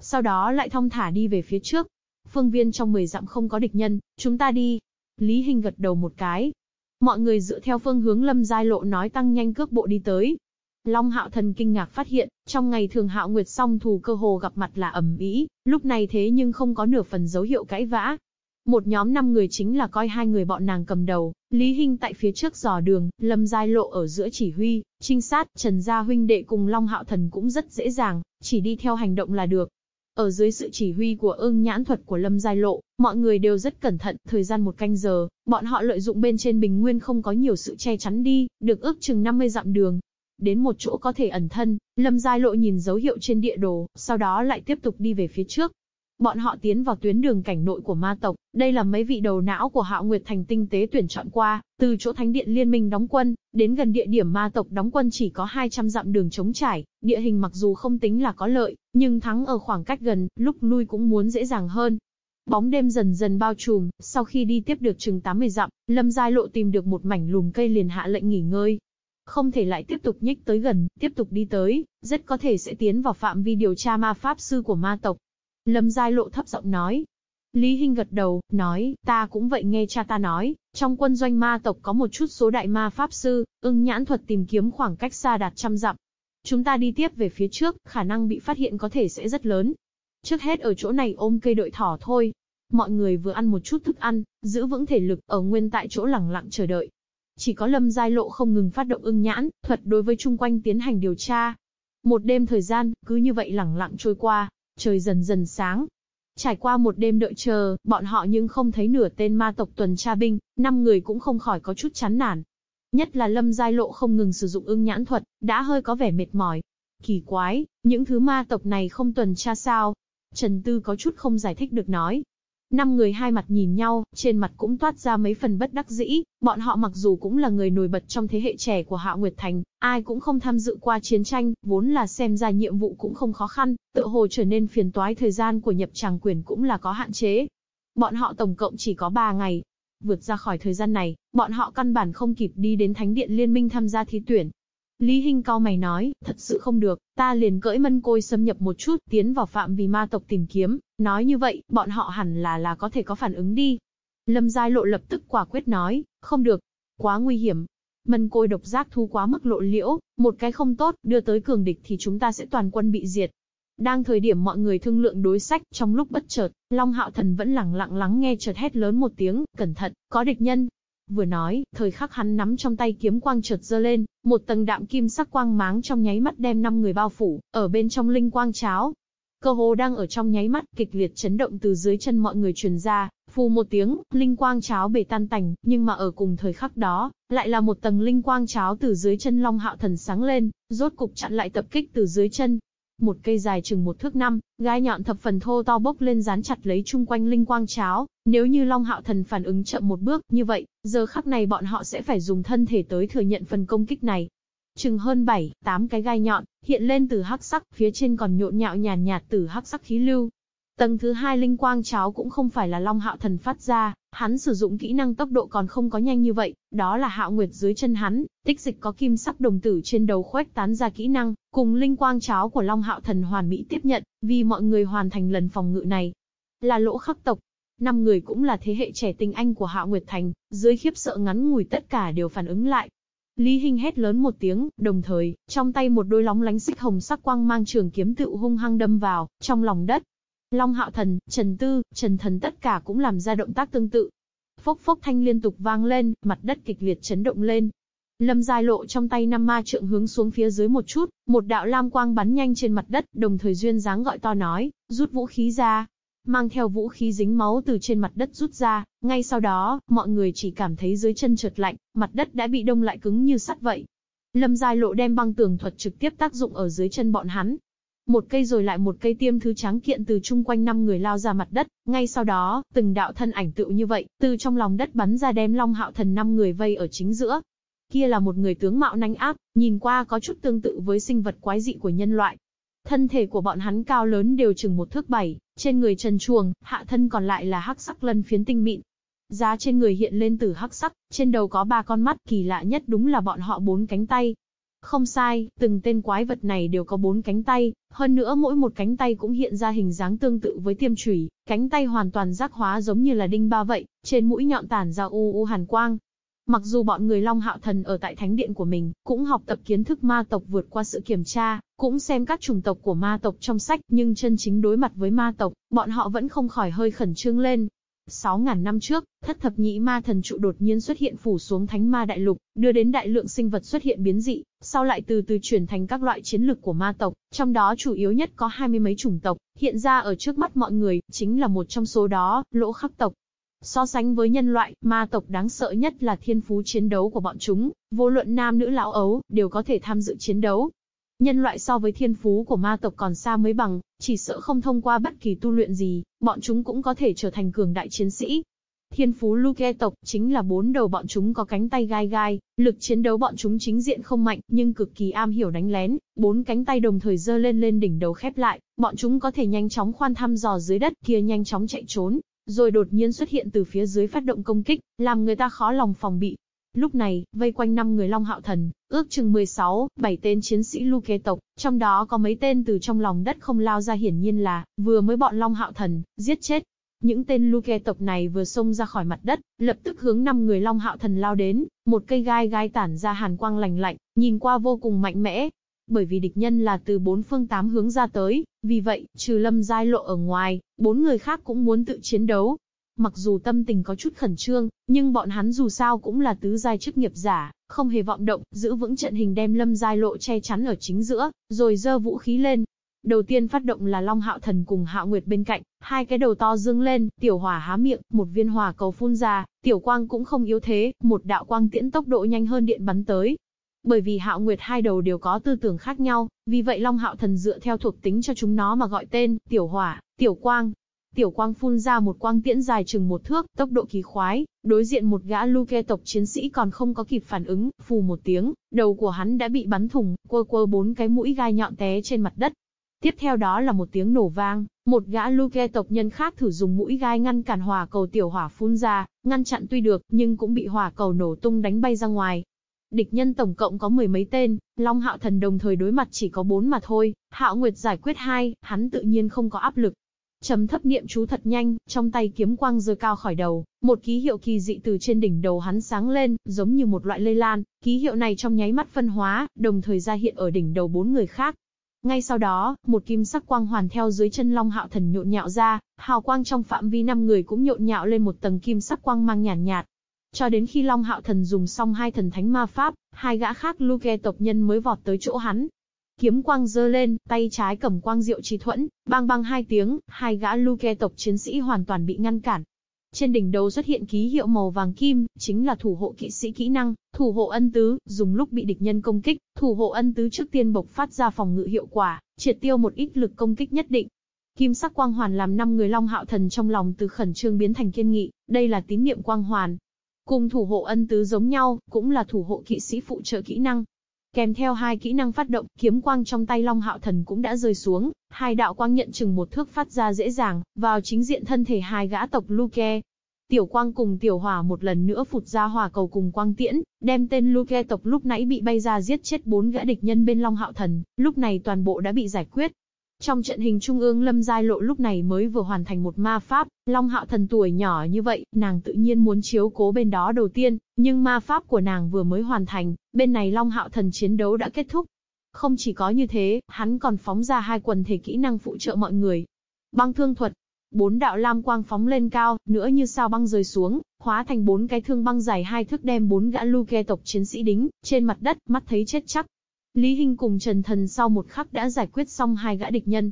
Sau đó lại thong thả đi về phía trước. Phương viên trong 10 dặm không có địch nhân, chúng ta đi. Lý Hình gật đầu một cái, Mọi người dựa theo phương hướng Lâm Giai Lộ nói tăng nhanh cước bộ đi tới. Long Hạo Thần kinh ngạc phát hiện, trong ngày thường Hạo Nguyệt song thù cơ hồ gặp mặt là ẩm ý, lúc này thế nhưng không có nửa phần dấu hiệu cãi vã. Một nhóm năm người chính là coi hai người bọn nàng cầm đầu, Lý Hinh tại phía trước dò đường, Lâm Giai Lộ ở giữa chỉ huy, trinh sát, Trần Gia huynh đệ cùng Long Hạo Thần cũng rất dễ dàng, chỉ đi theo hành động là được. Ở dưới sự chỉ huy của ưng nhãn thuật của Lâm Giai Lộ, mọi người đều rất cẩn thận, thời gian một canh giờ, bọn họ lợi dụng bên trên bình nguyên không có nhiều sự che chắn đi, được ước chừng 50 dặm đường. Đến một chỗ có thể ẩn thân, Lâm Giai Lộ nhìn dấu hiệu trên địa đồ, sau đó lại tiếp tục đi về phía trước. Bọn họ tiến vào tuyến đường cảnh nội của ma tộc, đây là mấy vị đầu não của Hạo Nguyệt Thành tinh tế tuyển chọn qua, từ chỗ Thánh điện Liên minh đóng quân, đến gần địa điểm ma tộc đóng quân chỉ có 200 dặm đường chống trải, địa hình mặc dù không tính là có lợi, nhưng thắng ở khoảng cách gần, lúc lui cũng muốn dễ dàng hơn. Bóng đêm dần dần bao trùm, sau khi đi tiếp được chừng 80 dặm, Lâm Giai Lộ tìm được một mảnh lùm cây liền hạ lệnh nghỉ ngơi. Không thể lại tiếp tục nhích tới gần, tiếp tục đi tới, rất có thể sẽ tiến vào phạm vi điều tra ma pháp sư của ma tộc. Lâm Giai Lộ thấp giọng nói. Lý Hinh gật đầu, nói, ta cũng vậy nghe cha ta nói, trong quân doanh ma tộc có một chút số đại ma pháp sư, ưng nhãn thuật tìm kiếm khoảng cách xa đạt trăm dặm. Chúng ta đi tiếp về phía trước, khả năng bị phát hiện có thể sẽ rất lớn. Trước hết ở chỗ này ôm cây đợi thỏ thôi. Mọi người vừa ăn một chút thức ăn, giữ vững thể lực, ở nguyên tại chỗ lặng lặng chờ đợi. Chỉ có Lâm Giai Lộ không ngừng phát động ưng nhãn, thuật đối với chung quanh tiến hành điều tra. Một đêm thời gian, cứ như vậy lẳng lặng trôi qua, trời dần dần sáng. Trải qua một đêm đợi chờ, bọn họ nhưng không thấy nửa tên ma tộc tuần tra binh, năm người cũng không khỏi có chút chán nản. Nhất là Lâm Giai Lộ không ngừng sử dụng ưng nhãn thuật, đã hơi có vẻ mệt mỏi. Kỳ quái, những thứ ma tộc này không tuần tra sao? Trần Tư có chút không giải thích được nói. Năm người hai mặt nhìn nhau, trên mặt cũng toát ra mấy phần bất đắc dĩ, bọn họ mặc dù cũng là người nổi bật trong thế hệ trẻ của Hạo Nguyệt Thành, ai cũng không tham dự qua chiến tranh, vốn là xem ra nhiệm vụ cũng không khó khăn, tự hồ trở nên phiền toái thời gian của nhập tràng quyền cũng là có hạn chế. Bọn họ tổng cộng chỉ có 3 ngày. Vượt ra khỏi thời gian này, bọn họ căn bản không kịp đi đến Thánh điện Liên minh tham gia thi tuyển, Lý Hinh cao mày nói, thật sự không được, ta liền cưỡi mân côi xâm nhập một chút, tiến vào phạm vì ma tộc tìm kiếm, nói như vậy, bọn họ hẳn là là có thể có phản ứng đi. Lâm Giai Lộ lập tức quả quyết nói, không được, quá nguy hiểm. Mân côi độc giác thu quá mức lộ liễu, một cái không tốt, đưa tới cường địch thì chúng ta sẽ toàn quân bị diệt. Đang thời điểm mọi người thương lượng đối sách, trong lúc bất chợt, Long Hạo Thần vẫn lặng lặng lắng nghe chợt hét lớn một tiếng, cẩn thận, có địch nhân. Vừa nói, thời khắc hắn nắm trong tay kiếm quang chợt giơ lên, một tầng đạm kim sắc quang máng trong nháy mắt đem năm người bao phủ, ở bên trong linh quang cháo. Cơ hồ đang ở trong nháy mắt, kịch liệt chấn động từ dưới chân mọi người truyền ra, phù một tiếng, linh quang cháo bể tan tành, nhưng mà ở cùng thời khắc đó, lại là một tầng linh quang cháo từ dưới chân Long Hạo Thần sáng lên, rốt cục chặn lại tập kích từ dưới chân. Một cây dài chừng một thước năm, gai nhọn thập phần thô to bốc lên dán chặt lấy chung quanh linh quang cháo, nếu như Long Hạo Thần phản ứng chậm một bước, như vậy, giờ khắc này bọn họ sẽ phải dùng thân thể tới thừa nhận phần công kích này. Chừng hơn 7, 8 cái gai nhọn, hiện lên từ hắc sắc, phía trên còn nhộn nhạo nhàn nhạt, từ hắc sắc khí lưu. Tầng thứ hai linh quang cháo cũng không phải là Long Hạo Thần phát ra, hắn sử dụng kỹ năng tốc độ còn không có nhanh như vậy, đó là Hạo Nguyệt dưới chân hắn, tích dịch có kim sắc đồng tử trên đầu khuếch tán ra kỹ năng, cùng linh quang cháo của Long Hạo Thần hoàn mỹ tiếp nhận, vì mọi người hoàn thành lần phòng ngự này. Là lỗ khắc tộc, Năm người cũng là thế hệ trẻ tinh anh của Hạo Nguyệt Thành, dưới khiếp sợ ngắn ngủi tất cả đều phản ứng lại. Lý Hinh hét lớn một tiếng, đồng thời, trong tay một đôi lóng lánh xích hồng sắc quang mang trường kiếm tự hung hăng đâm vào, trong lòng đất. Long Hạo Thần, Trần Tư, Trần Thần tất cả cũng làm ra động tác tương tự. Phốc phốc thanh liên tục vang lên, mặt đất kịch liệt chấn động lên. Lâm Giai Lộ trong tay năm ma trượng hướng xuống phía dưới một chút, một đạo lam quang bắn nhanh trên mặt đất, đồng thời duyên dáng gọi to nói, rút vũ khí ra mang theo vũ khí dính máu từ trên mặt đất rút ra, ngay sau đó, mọi người chỉ cảm thấy dưới chân trượt lạnh, mặt đất đã bị đông lại cứng như sắt vậy. Lâm Giai Lộ đem băng tường thuật trực tiếp tác dụng ở dưới chân bọn hắn. Một cây rồi lại một cây tiêm thứ tráng kiện từ chung quanh năm người lao ra mặt đất, ngay sau đó, từng đạo thân ảnh tựu như vậy, từ trong lòng đất bắn ra đem Long Hạo Thần năm người vây ở chính giữa. Kia là một người tướng mạo nanh áp, nhìn qua có chút tương tự với sinh vật quái dị của nhân loại, Thân thể của bọn hắn cao lớn đều chừng một thước bảy, trên người trần chuồng, hạ thân còn lại là hắc sắc lân phiến tinh mịn. Giá trên người hiện lên từ hắc sắc, trên đầu có ba con mắt, kỳ lạ nhất đúng là bọn họ bốn cánh tay. Không sai, từng tên quái vật này đều có bốn cánh tay, hơn nữa mỗi một cánh tay cũng hiện ra hình dáng tương tự với tiêm chủy, cánh tay hoàn toàn giác hóa giống như là đinh ba vậy, trên mũi nhọn tản ra u u hàn quang, Mặc dù bọn người Long Hạo Thần ở tại thánh điện của mình, cũng học tập kiến thức ma tộc vượt qua sự kiểm tra, cũng xem các chủng tộc của ma tộc trong sách, nhưng chân chính đối mặt với ma tộc, bọn họ vẫn không khỏi hơi khẩn trương lên. 6.000 năm trước, thất thập nhị ma thần trụ đột nhiên xuất hiện phủ xuống thánh ma đại lục, đưa đến đại lượng sinh vật xuất hiện biến dị, sau lại từ từ chuyển thành các loại chiến lực của ma tộc, trong đó chủ yếu nhất có hai mươi mấy chủng tộc, hiện ra ở trước mắt mọi người, chính là một trong số đó, lỗ khắc tộc. So sánh với nhân loại, ma tộc đáng sợ nhất là thiên phú chiến đấu của bọn chúng, vô luận nam nữ lão ấu, đều có thể tham dự chiến đấu. Nhân loại so với thiên phú của ma tộc còn xa mới bằng, chỉ sợ không thông qua bất kỳ tu luyện gì, bọn chúng cũng có thể trở thành cường đại chiến sĩ. Thiên phú Luke tộc chính là bốn đầu bọn chúng có cánh tay gai gai, lực chiến đấu bọn chúng chính diện không mạnh, nhưng cực kỳ am hiểu đánh lén, bốn cánh tay đồng thời dơ lên lên đỉnh đầu khép lại, bọn chúng có thể nhanh chóng khoan thăm dò dưới đất kia nhanh chóng chạy trốn, rồi đột nhiên xuất hiện từ phía dưới phát động công kích, làm người ta khó lòng phòng bị. Lúc này, vây quanh năm người Long Hạo Thần, ước chừng 16, 7 tên chiến sĩ Luke tộc, trong đó có mấy tên từ trong lòng đất không lao ra hiển nhiên là, vừa mới bọn Long Hạo Thần, giết chết. Những tên Luke tộc này vừa xông ra khỏi mặt đất, lập tức hướng năm người Long Hạo Thần lao đến, một cây gai gai tản ra hàn quang lành lạnh, nhìn qua vô cùng mạnh mẽ, bởi vì địch nhân là từ bốn phương tám hướng ra tới, vì vậy, trừ lâm giai lộ ở ngoài, bốn người khác cũng muốn tự chiến đấu. Mặc dù tâm tình có chút khẩn trương, nhưng bọn hắn dù sao cũng là tứ giai chức nghiệp giả, không hề vọng động, giữ vững trận hình đem lâm giai lộ che chắn ở chính giữa, rồi dơ vũ khí lên. Đầu tiên phát động là Long Hạo Thần cùng Hạo Nguyệt bên cạnh, hai cái đầu to dương lên, tiểu hỏa há miệng, một viên hỏa cầu phun ra, tiểu quang cũng không yếu thế, một đạo quang tiễn tốc độ nhanh hơn điện bắn tới, bởi vì Hạo Nguyệt hai đầu đều có tư tưởng khác nhau, vì vậy Long Hạo Thần dựa theo thuộc tính cho chúng nó mà gọi tên, Tiểu Hỏa, Tiểu Quang. Tiểu quang phun ra một quang tiễn dài chừng một thước, tốc độ kỳ khoái, đối diện một gã Luke tộc chiến sĩ còn không có kịp phản ứng, phù một tiếng, đầu của hắn đã bị bắn thủng, quơ quơ bốn cái mũi gai nhọn té trên mặt đất. Tiếp theo đó là một tiếng nổ vang, một gã Luke tộc nhân khác thử dùng mũi gai ngăn cản hỏa cầu tiểu hỏa phun ra, ngăn chặn tuy được, nhưng cũng bị hỏa cầu nổ tung đánh bay ra ngoài. Địch nhân tổng cộng có mười mấy tên, Long Hạo Thần đồng thời đối mặt chỉ có bốn mà thôi, Hạo Nguyệt giải quyết hai, hắn tự nhiên không có áp lực, Trầm thấp niệm chú thật nhanh, trong tay kiếm quang dơ cao khỏi đầu, một ký hiệu kỳ dị từ trên đỉnh đầu hắn sáng lên, giống như một loại lây lan, ký hiệu này trong nháy mắt phân hóa, đồng thời ra hiện ở đỉnh đầu bốn người khác. Ngay sau đó, một kim sắc quang hoàn theo dưới chân Long Hạo Thần nhộn nhạo ra, hào quang trong phạm vi năm người cũng nhộn nhạo lên một tầng kim sắc quang mang nhàn nhạt, nhạt. Cho đến khi Long Hạo Thần dùng xong hai thần thánh ma pháp, hai gã khác Luke tộc nhân mới vọt tới chỗ hắn, Kiếm quang dơ lên, tay trái cầm quang diệu trì thuẫn, bang bang hai tiếng, hai gã Luke tộc chiến sĩ hoàn toàn bị ngăn cản. Trên đỉnh đầu xuất hiện ký hiệu màu vàng kim, chính là thủ hộ kỵ sĩ kỹ năng, thủ hộ ân tứ, dùng lúc bị địch nhân công kích, thủ hộ ân tứ trước tiên bộc phát ra phòng ngự hiệu quả, triệt tiêu một ít lực công kích nhất định. Kim sắc quang hoàn làm năm người Long Hạo Thần trong lòng từ khẩn trương biến thành kiên nghị, đây là tín niệm quang hoàn. Cùng thủ hộ ân tứ giống nhau, cũng là thủ hộ kỵ sĩ phụ trợ kỹ năng, Kèm theo hai kỹ năng phát động, kiếm quang trong tay Long Hạo Thần cũng đã rơi xuống, hai đạo quang nhận chừng một thước phát ra dễ dàng, vào chính diện thân thể hai gã tộc Luke. Tiểu quang cùng tiểu hỏa một lần nữa phụt ra hỏa cầu cùng quang tiễn, đem tên Luke tộc lúc nãy bị bay ra giết chết bốn gã địch nhân bên Long Hạo Thần, lúc này toàn bộ đã bị giải quyết. Trong trận hình trung ương Lâm Giai Lộ lúc này mới vừa hoàn thành một ma pháp, Long Hạo Thần tuổi nhỏ như vậy, nàng tự nhiên muốn chiếu cố bên đó đầu tiên, nhưng ma pháp của nàng vừa mới hoàn thành, bên này Long Hạo Thần chiến đấu đã kết thúc. Không chỉ có như thế, hắn còn phóng ra hai quần thể kỹ năng phụ trợ mọi người. Băng thương thuật, bốn đạo lam quang phóng lên cao, nữa như sao băng rơi xuống, hóa thành bốn cái thương băng dài hai thước đem bốn gã Luke tộc chiến sĩ đính, trên mặt đất, mắt thấy chết chắc. Lý Hinh cùng Trần Thần sau một khắc đã giải quyết xong hai gã địch nhân.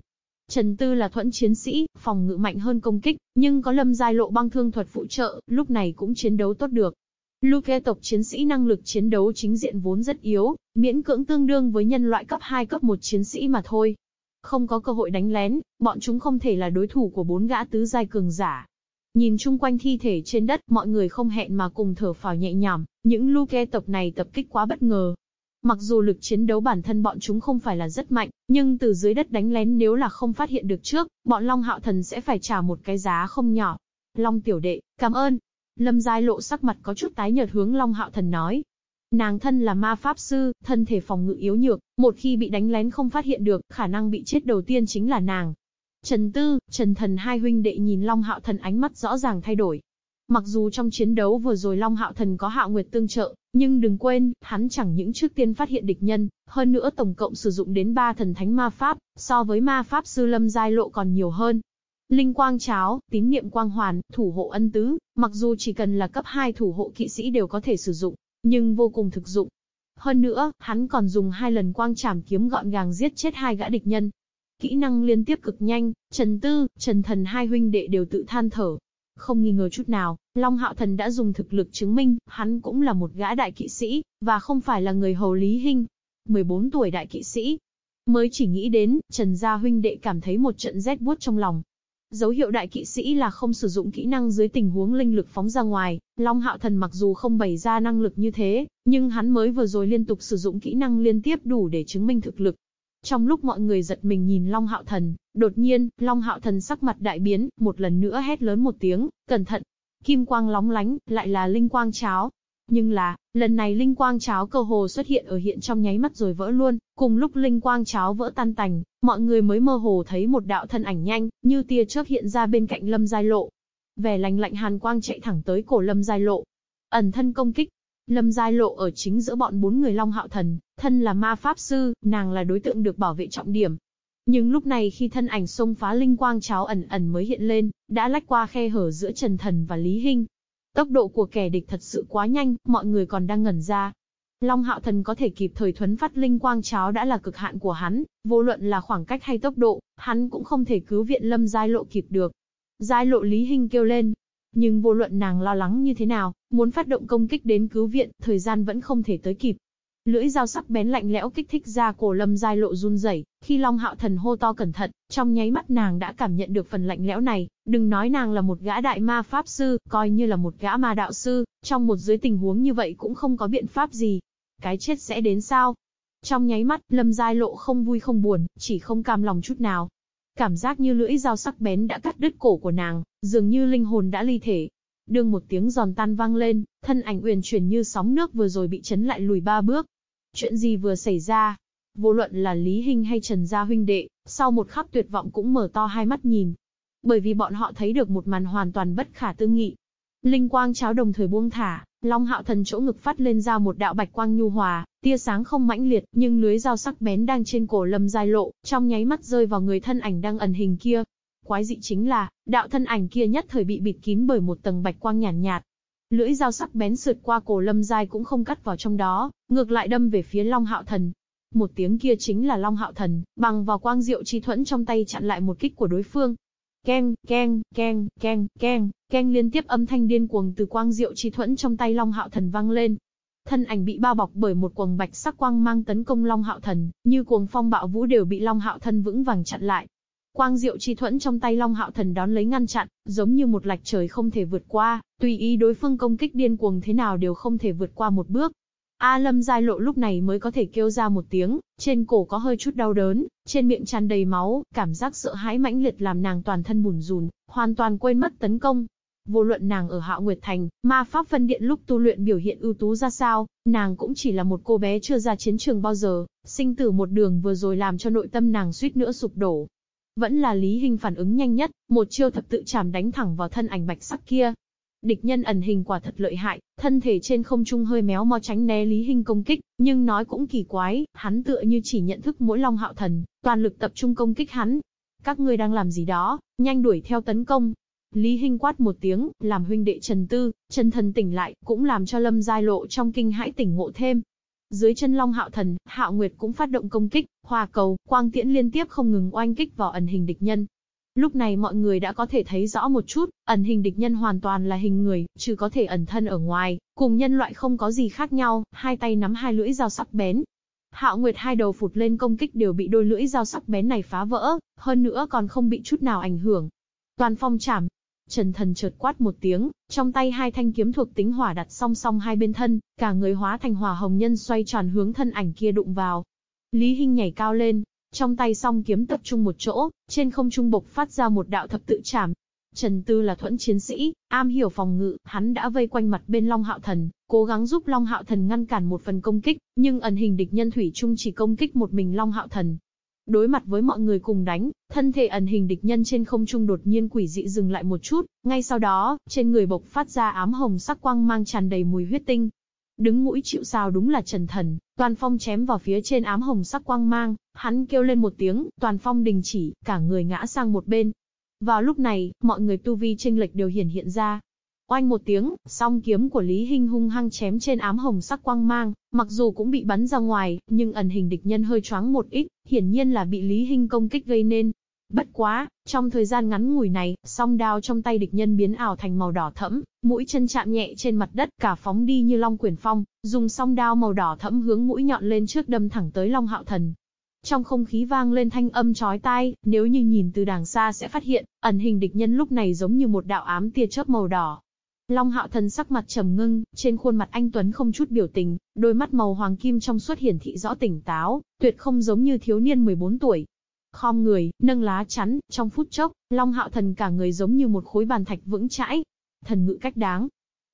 Trần Tư là thuẫn chiến sĩ, phòng ngự mạnh hơn công kích, nhưng có lâm giai lộ băng thương thuật phụ trợ, lúc này cũng chiến đấu tốt được. Luke tộc chiến sĩ năng lực chiến đấu chính diện vốn rất yếu, miễn cưỡng tương đương với nhân loại cấp 2 cấp 1 chiến sĩ mà thôi. Không có cơ hội đánh lén, bọn chúng không thể là đối thủ của bốn gã tứ giai cường giả. Nhìn chung quanh thi thể trên đất, mọi người không hẹn mà cùng thở phào nhẹ nhõm, những Luke tộc này tập kích quá bất ngờ, Mặc dù lực chiến đấu bản thân bọn chúng không phải là rất mạnh, nhưng từ dưới đất đánh lén nếu là không phát hiện được trước, bọn Long Hạo Thần sẽ phải trả một cái giá không nhỏ. Long tiểu đệ, cảm ơn. Lâm Giai lộ sắc mặt có chút tái nhợt hướng Long Hạo Thần nói. Nàng thân là ma pháp sư, thân thể phòng ngự yếu nhược, một khi bị đánh lén không phát hiện được, khả năng bị chết đầu tiên chính là nàng. Trần Tư, Trần Thần hai huynh đệ nhìn Long Hạo Thần ánh mắt rõ ràng thay đổi, Mặc dù trong chiến đấu vừa rồi Long Hạo Thần có Hạo Nguyệt tương trợ, nhưng đừng quên, hắn chẳng những trước tiên phát hiện địch nhân, hơn nữa tổng cộng sử dụng đến 3 thần thánh ma pháp, so với ma pháp sư Lâm Giai Lộ còn nhiều hơn. Linh quang cháo, tín niệm quang hoàn, thủ hộ ân tứ, mặc dù chỉ cần là cấp 2 thủ hộ kỵ sĩ đều có thể sử dụng, nhưng vô cùng thực dụng. Hơn nữa, hắn còn dùng hai lần quang trảm kiếm gọn gàng giết chết hai gã địch nhân. Kỹ năng liên tiếp cực nhanh, Trần Tư, Trần Thần hai huynh đệ đều tự than thở, không nghi ngờ chút nào, Long Hạo Thần đã dùng thực lực chứng minh, hắn cũng là một gã đại kỵ sĩ, và không phải là người hầu Lý Hinh. 14 tuổi đại kỵ sĩ. Mới chỉ nghĩ đến, Trần Gia huynh đệ cảm thấy một trận rét buốt trong lòng. Dấu hiệu đại kỵ sĩ là không sử dụng kỹ năng dưới tình huống linh lực phóng ra ngoài, Long Hạo Thần mặc dù không bày ra năng lực như thế, nhưng hắn mới vừa rồi liên tục sử dụng kỹ năng liên tiếp đủ để chứng minh thực lực. Trong lúc mọi người giật mình nhìn Long Hạo Thần, đột nhiên, Long Hạo Thần sắc mặt đại biến, một lần nữa hét lớn một tiếng, cẩn thận. Kim quang lóng lánh, lại là linh quang cháo. Nhưng là, lần này linh quang cháo cơ hồ xuất hiện ở hiện trong nháy mắt rồi vỡ luôn, cùng lúc linh quang cháo vỡ tan tành, mọi người mới mơ hồ thấy một đạo thân ảnh nhanh, như tia chớp hiện ra bên cạnh Lâm Giai Lộ. Vẻ lạnh lạnh hàn quang chạy thẳng tới cổ Lâm Giai Lộ. Ẩn thân công kích, Lâm Giai Lộ ở chính giữa bọn bốn người Long Hạo Thần, thân là ma pháp sư, nàng là đối tượng được bảo vệ trọng điểm. Nhưng lúc này khi thân ảnh xông phá linh quang cháo ẩn ẩn mới hiện lên, đã lách qua khe hở giữa Trần Thần và Lý Hinh. Tốc độ của kẻ địch thật sự quá nhanh, mọi người còn đang ngẩn ra. Long Hạo Thần có thể kịp thời thuấn phát linh quang cháo đã là cực hạn của hắn, vô luận là khoảng cách hay tốc độ, hắn cũng không thể cứu viện Lâm Giai Lộ kịp được. Giai Lộ Lý Hinh kêu lên, nhưng vô luận nàng lo lắng như thế nào, muốn phát động công kích đến cứu viện, thời gian vẫn không thể tới kịp. Lưỡi dao sắc bén lạnh lẽo kích thích ra cổ lâm giai lộ run rẩy, khi Long Hạo Thần hô to cẩn thận, trong nháy mắt nàng đã cảm nhận được phần lạnh lẽo này, đừng nói nàng là một gã đại ma pháp sư, coi như là một gã ma đạo sư, trong một dưới tình huống như vậy cũng không có biện pháp gì. Cái chết sẽ đến sao? Trong nháy mắt, lâm giai lộ không vui không buồn, chỉ không cam lòng chút nào. Cảm giác như lưỡi dao sắc bén đã cắt đứt cổ của nàng, dường như linh hồn đã ly thể, đương một tiếng giòn tan vang lên, thân ảnh uyển chuyển như sóng nước vừa rồi bị chấn lại lùi ba bước. Chuyện gì vừa xảy ra? Vô luận là Lý Hinh hay Trần Gia huynh đệ, sau một khắc tuyệt vọng cũng mở to hai mắt nhìn. Bởi vì bọn họ thấy được một màn hoàn toàn bất khả tư nghị. Linh quang cháo đồng thời buông thả, Long Hạo Thần chỗ ngực phát lên ra một đạo bạch quang nhu hòa, tia sáng không mãnh liệt, nhưng lưới dao sắc bén đang trên cổ Lâm Giai Lộ, trong nháy mắt rơi vào người thân ảnh đang ẩn hình kia. Quái dị chính là, đạo thân ảnh kia nhất thời bị bịt kín bởi một tầng bạch quang nhàn nhạt, nhạt, Lưỡi dao sắc bén sượt qua cổ lâm giai cũng không cắt vào trong đó, ngược lại đâm về phía Long Hạo Thần. Một tiếng kia chính là Long Hạo Thần, bằng vào quang diệu chi thuẫn trong tay chặn lại một kích của đối phương. Keng, keng, keng, keng, keng, keng liên tiếp âm thanh điên cuồng từ quang diệu chi thuẫn trong tay Long Hạo Thần vang lên. Thân ảnh bị bao bọc bởi một quầng bạch sắc quang mang tấn công Long Hạo Thần, như cuồng phong bạo vũ đều bị Long Hạo Thần vững vàng chặn lại. Quang diệu chi thuẫn trong tay Long Hạo Thần đón lấy ngăn chặn, giống như một lạch trời không thể vượt qua, tùy ý đối phương công kích điên cuồng thế nào đều không thể vượt qua một bước. A Lâm Giai Lộ lúc này mới có thể kêu ra một tiếng, trên cổ có hơi chút đau đớn, trên miệng tràn đầy máu, cảm giác sợ hãi mãnh liệt làm nàng toàn thân bùn rùn, hoàn toàn quên mất tấn công. Vô luận nàng ở Hạo Nguyệt Thành, ma pháp phân điện lúc tu luyện biểu hiện ưu tú ra sao, nàng cũng chỉ là một cô bé chưa ra chiến trường bao giờ, sinh tử một đường vừa rồi làm cho nội tâm nàng suýt nữa sụp đổ, vẫn là Lý Hinh phản ứng nhanh nhất, một chiêu thập tự chảm đánh thẳng vào thân ảnh bạch sắc kia. Địch nhân ẩn hình quả thật lợi hại, thân thể trên không trung hơi méo mó tránh né Lý Hinh công kích, nhưng nói cũng kỳ quái, hắn tựa như chỉ nhận thức mỗi Long Hạo Thần, toàn lực tập trung công kích hắn. Các ngươi đang làm gì đó, nhanh đuổi theo tấn công. Lý Hinh quát một tiếng, làm huynh đệ Trần Tư, Trần Thần tỉnh lại, cũng làm cho Lâm Giai Lộ trong kinh hãi tỉnh ngộ thêm, dưới chân Long Hạo Thần, Hạo Nguyệt cũng phát động công kích, hòa cầu, quang tiễn liên tiếp không ngừng oanh kích vào ẩn hình địch nhân. Lúc này mọi người đã có thể thấy rõ một chút, ẩn hình địch nhân hoàn toàn là hình người, trừ có thể ẩn thân ở ngoài, cùng nhân loại không có gì khác nhau, hai tay nắm hai lưỡi dao sắc bén. Hạo Nguyệt hai đầu phụt lên công kích đều bị đôi lưỡi dao sắc bén này phá vỡ, hơn nữa còn không bị chút nào ảnh hưởng. Toàn phong chảm, Trần Thần chợt quát một tiếng, trong tay hai thanh kiếm thuộc tính hỏa đặt song song hai bên thân, cả người hóa thành hỏa hồng nhân xoay tròn hướng thân ảnh kia đụng vào. Lý Hinh nhảy cao lên, trong tay song kiếm tập trung một chỗ, trên không trung bộc phát ra một đạo thập tự chảm. Trần Tư là thuẫn chiến sĩ, am hiểu phòng ngự, hắn đã vây quanh mặt bên Long Hạo Thần, cố gắng giúp Long Hạo Thần ngăn cản một phần công kích, nhưng ẩn hình địch nhân thủy chung chỉ công kích một mình Long Hạo Thần, Đối mặt với mọi người cùng đánh, thân thể ẩn hình địch nhân trên không trung đột nhiên quỷ dị dừng lại một chút, ngay sau đó, trên người bộc phát ra ám hồng sắc quang mang tràn đầy mùi huyết tinh. Đứng mũi chịu sao đúng là Trần Thần, toàn phong chém vào phía trên ám hồng sắc quang mang, hắn kêu lên một tiếng, toàn phong đình chỉ, cả người ngã sang một bên. Vào lúc này, mọi người tu vi chênh lệch đều hiển hiện ra, Oanh một tiếng, song kiếm của Lý Hinh hung hăng chém trên ám hồng sắc quang mang, mặc dù cũng bị bắn ra ngoài, nhưng ẩn hình địch nhân hơi choáng một ít, hiển nhiên là bị Lý Hinh công kích gây nên. Bất quá, trong thời gian ngắn ngủi này, song đao trong tay địch nhân biến ảo thành màu đỏ thẫm, mũi chân chạm nhẹ trên mặt đất, cả phóng đi như long quyển phong, dùng song đao màu đỏ thẫm hướng mũi nhọn lên trước đâm thẳng tới Long Hạo Thần. Trong không khí vang lên thanh âm chói tai, nếu như nhìn từ đàng xa sẽ phát hiện, ẩn hình địch nhân lúc này giống như một đạo ám tia chớp màu đỏ, Long hạo thần sắc mặt trầm ngưng, trên khuôn mặt anh Tuấn không chút biểu tình, đôi mắt màu hoàng kim trong suốt hiển thị rõ tỉnh táo, tuyệt không giống như thiếu niên 14 tuổi. Khom người, nâng lá chắn, trong phút chốc, Long hạo thần cả người giống như một khối bàn thạch vững chãi. Thần ngự cách đáng.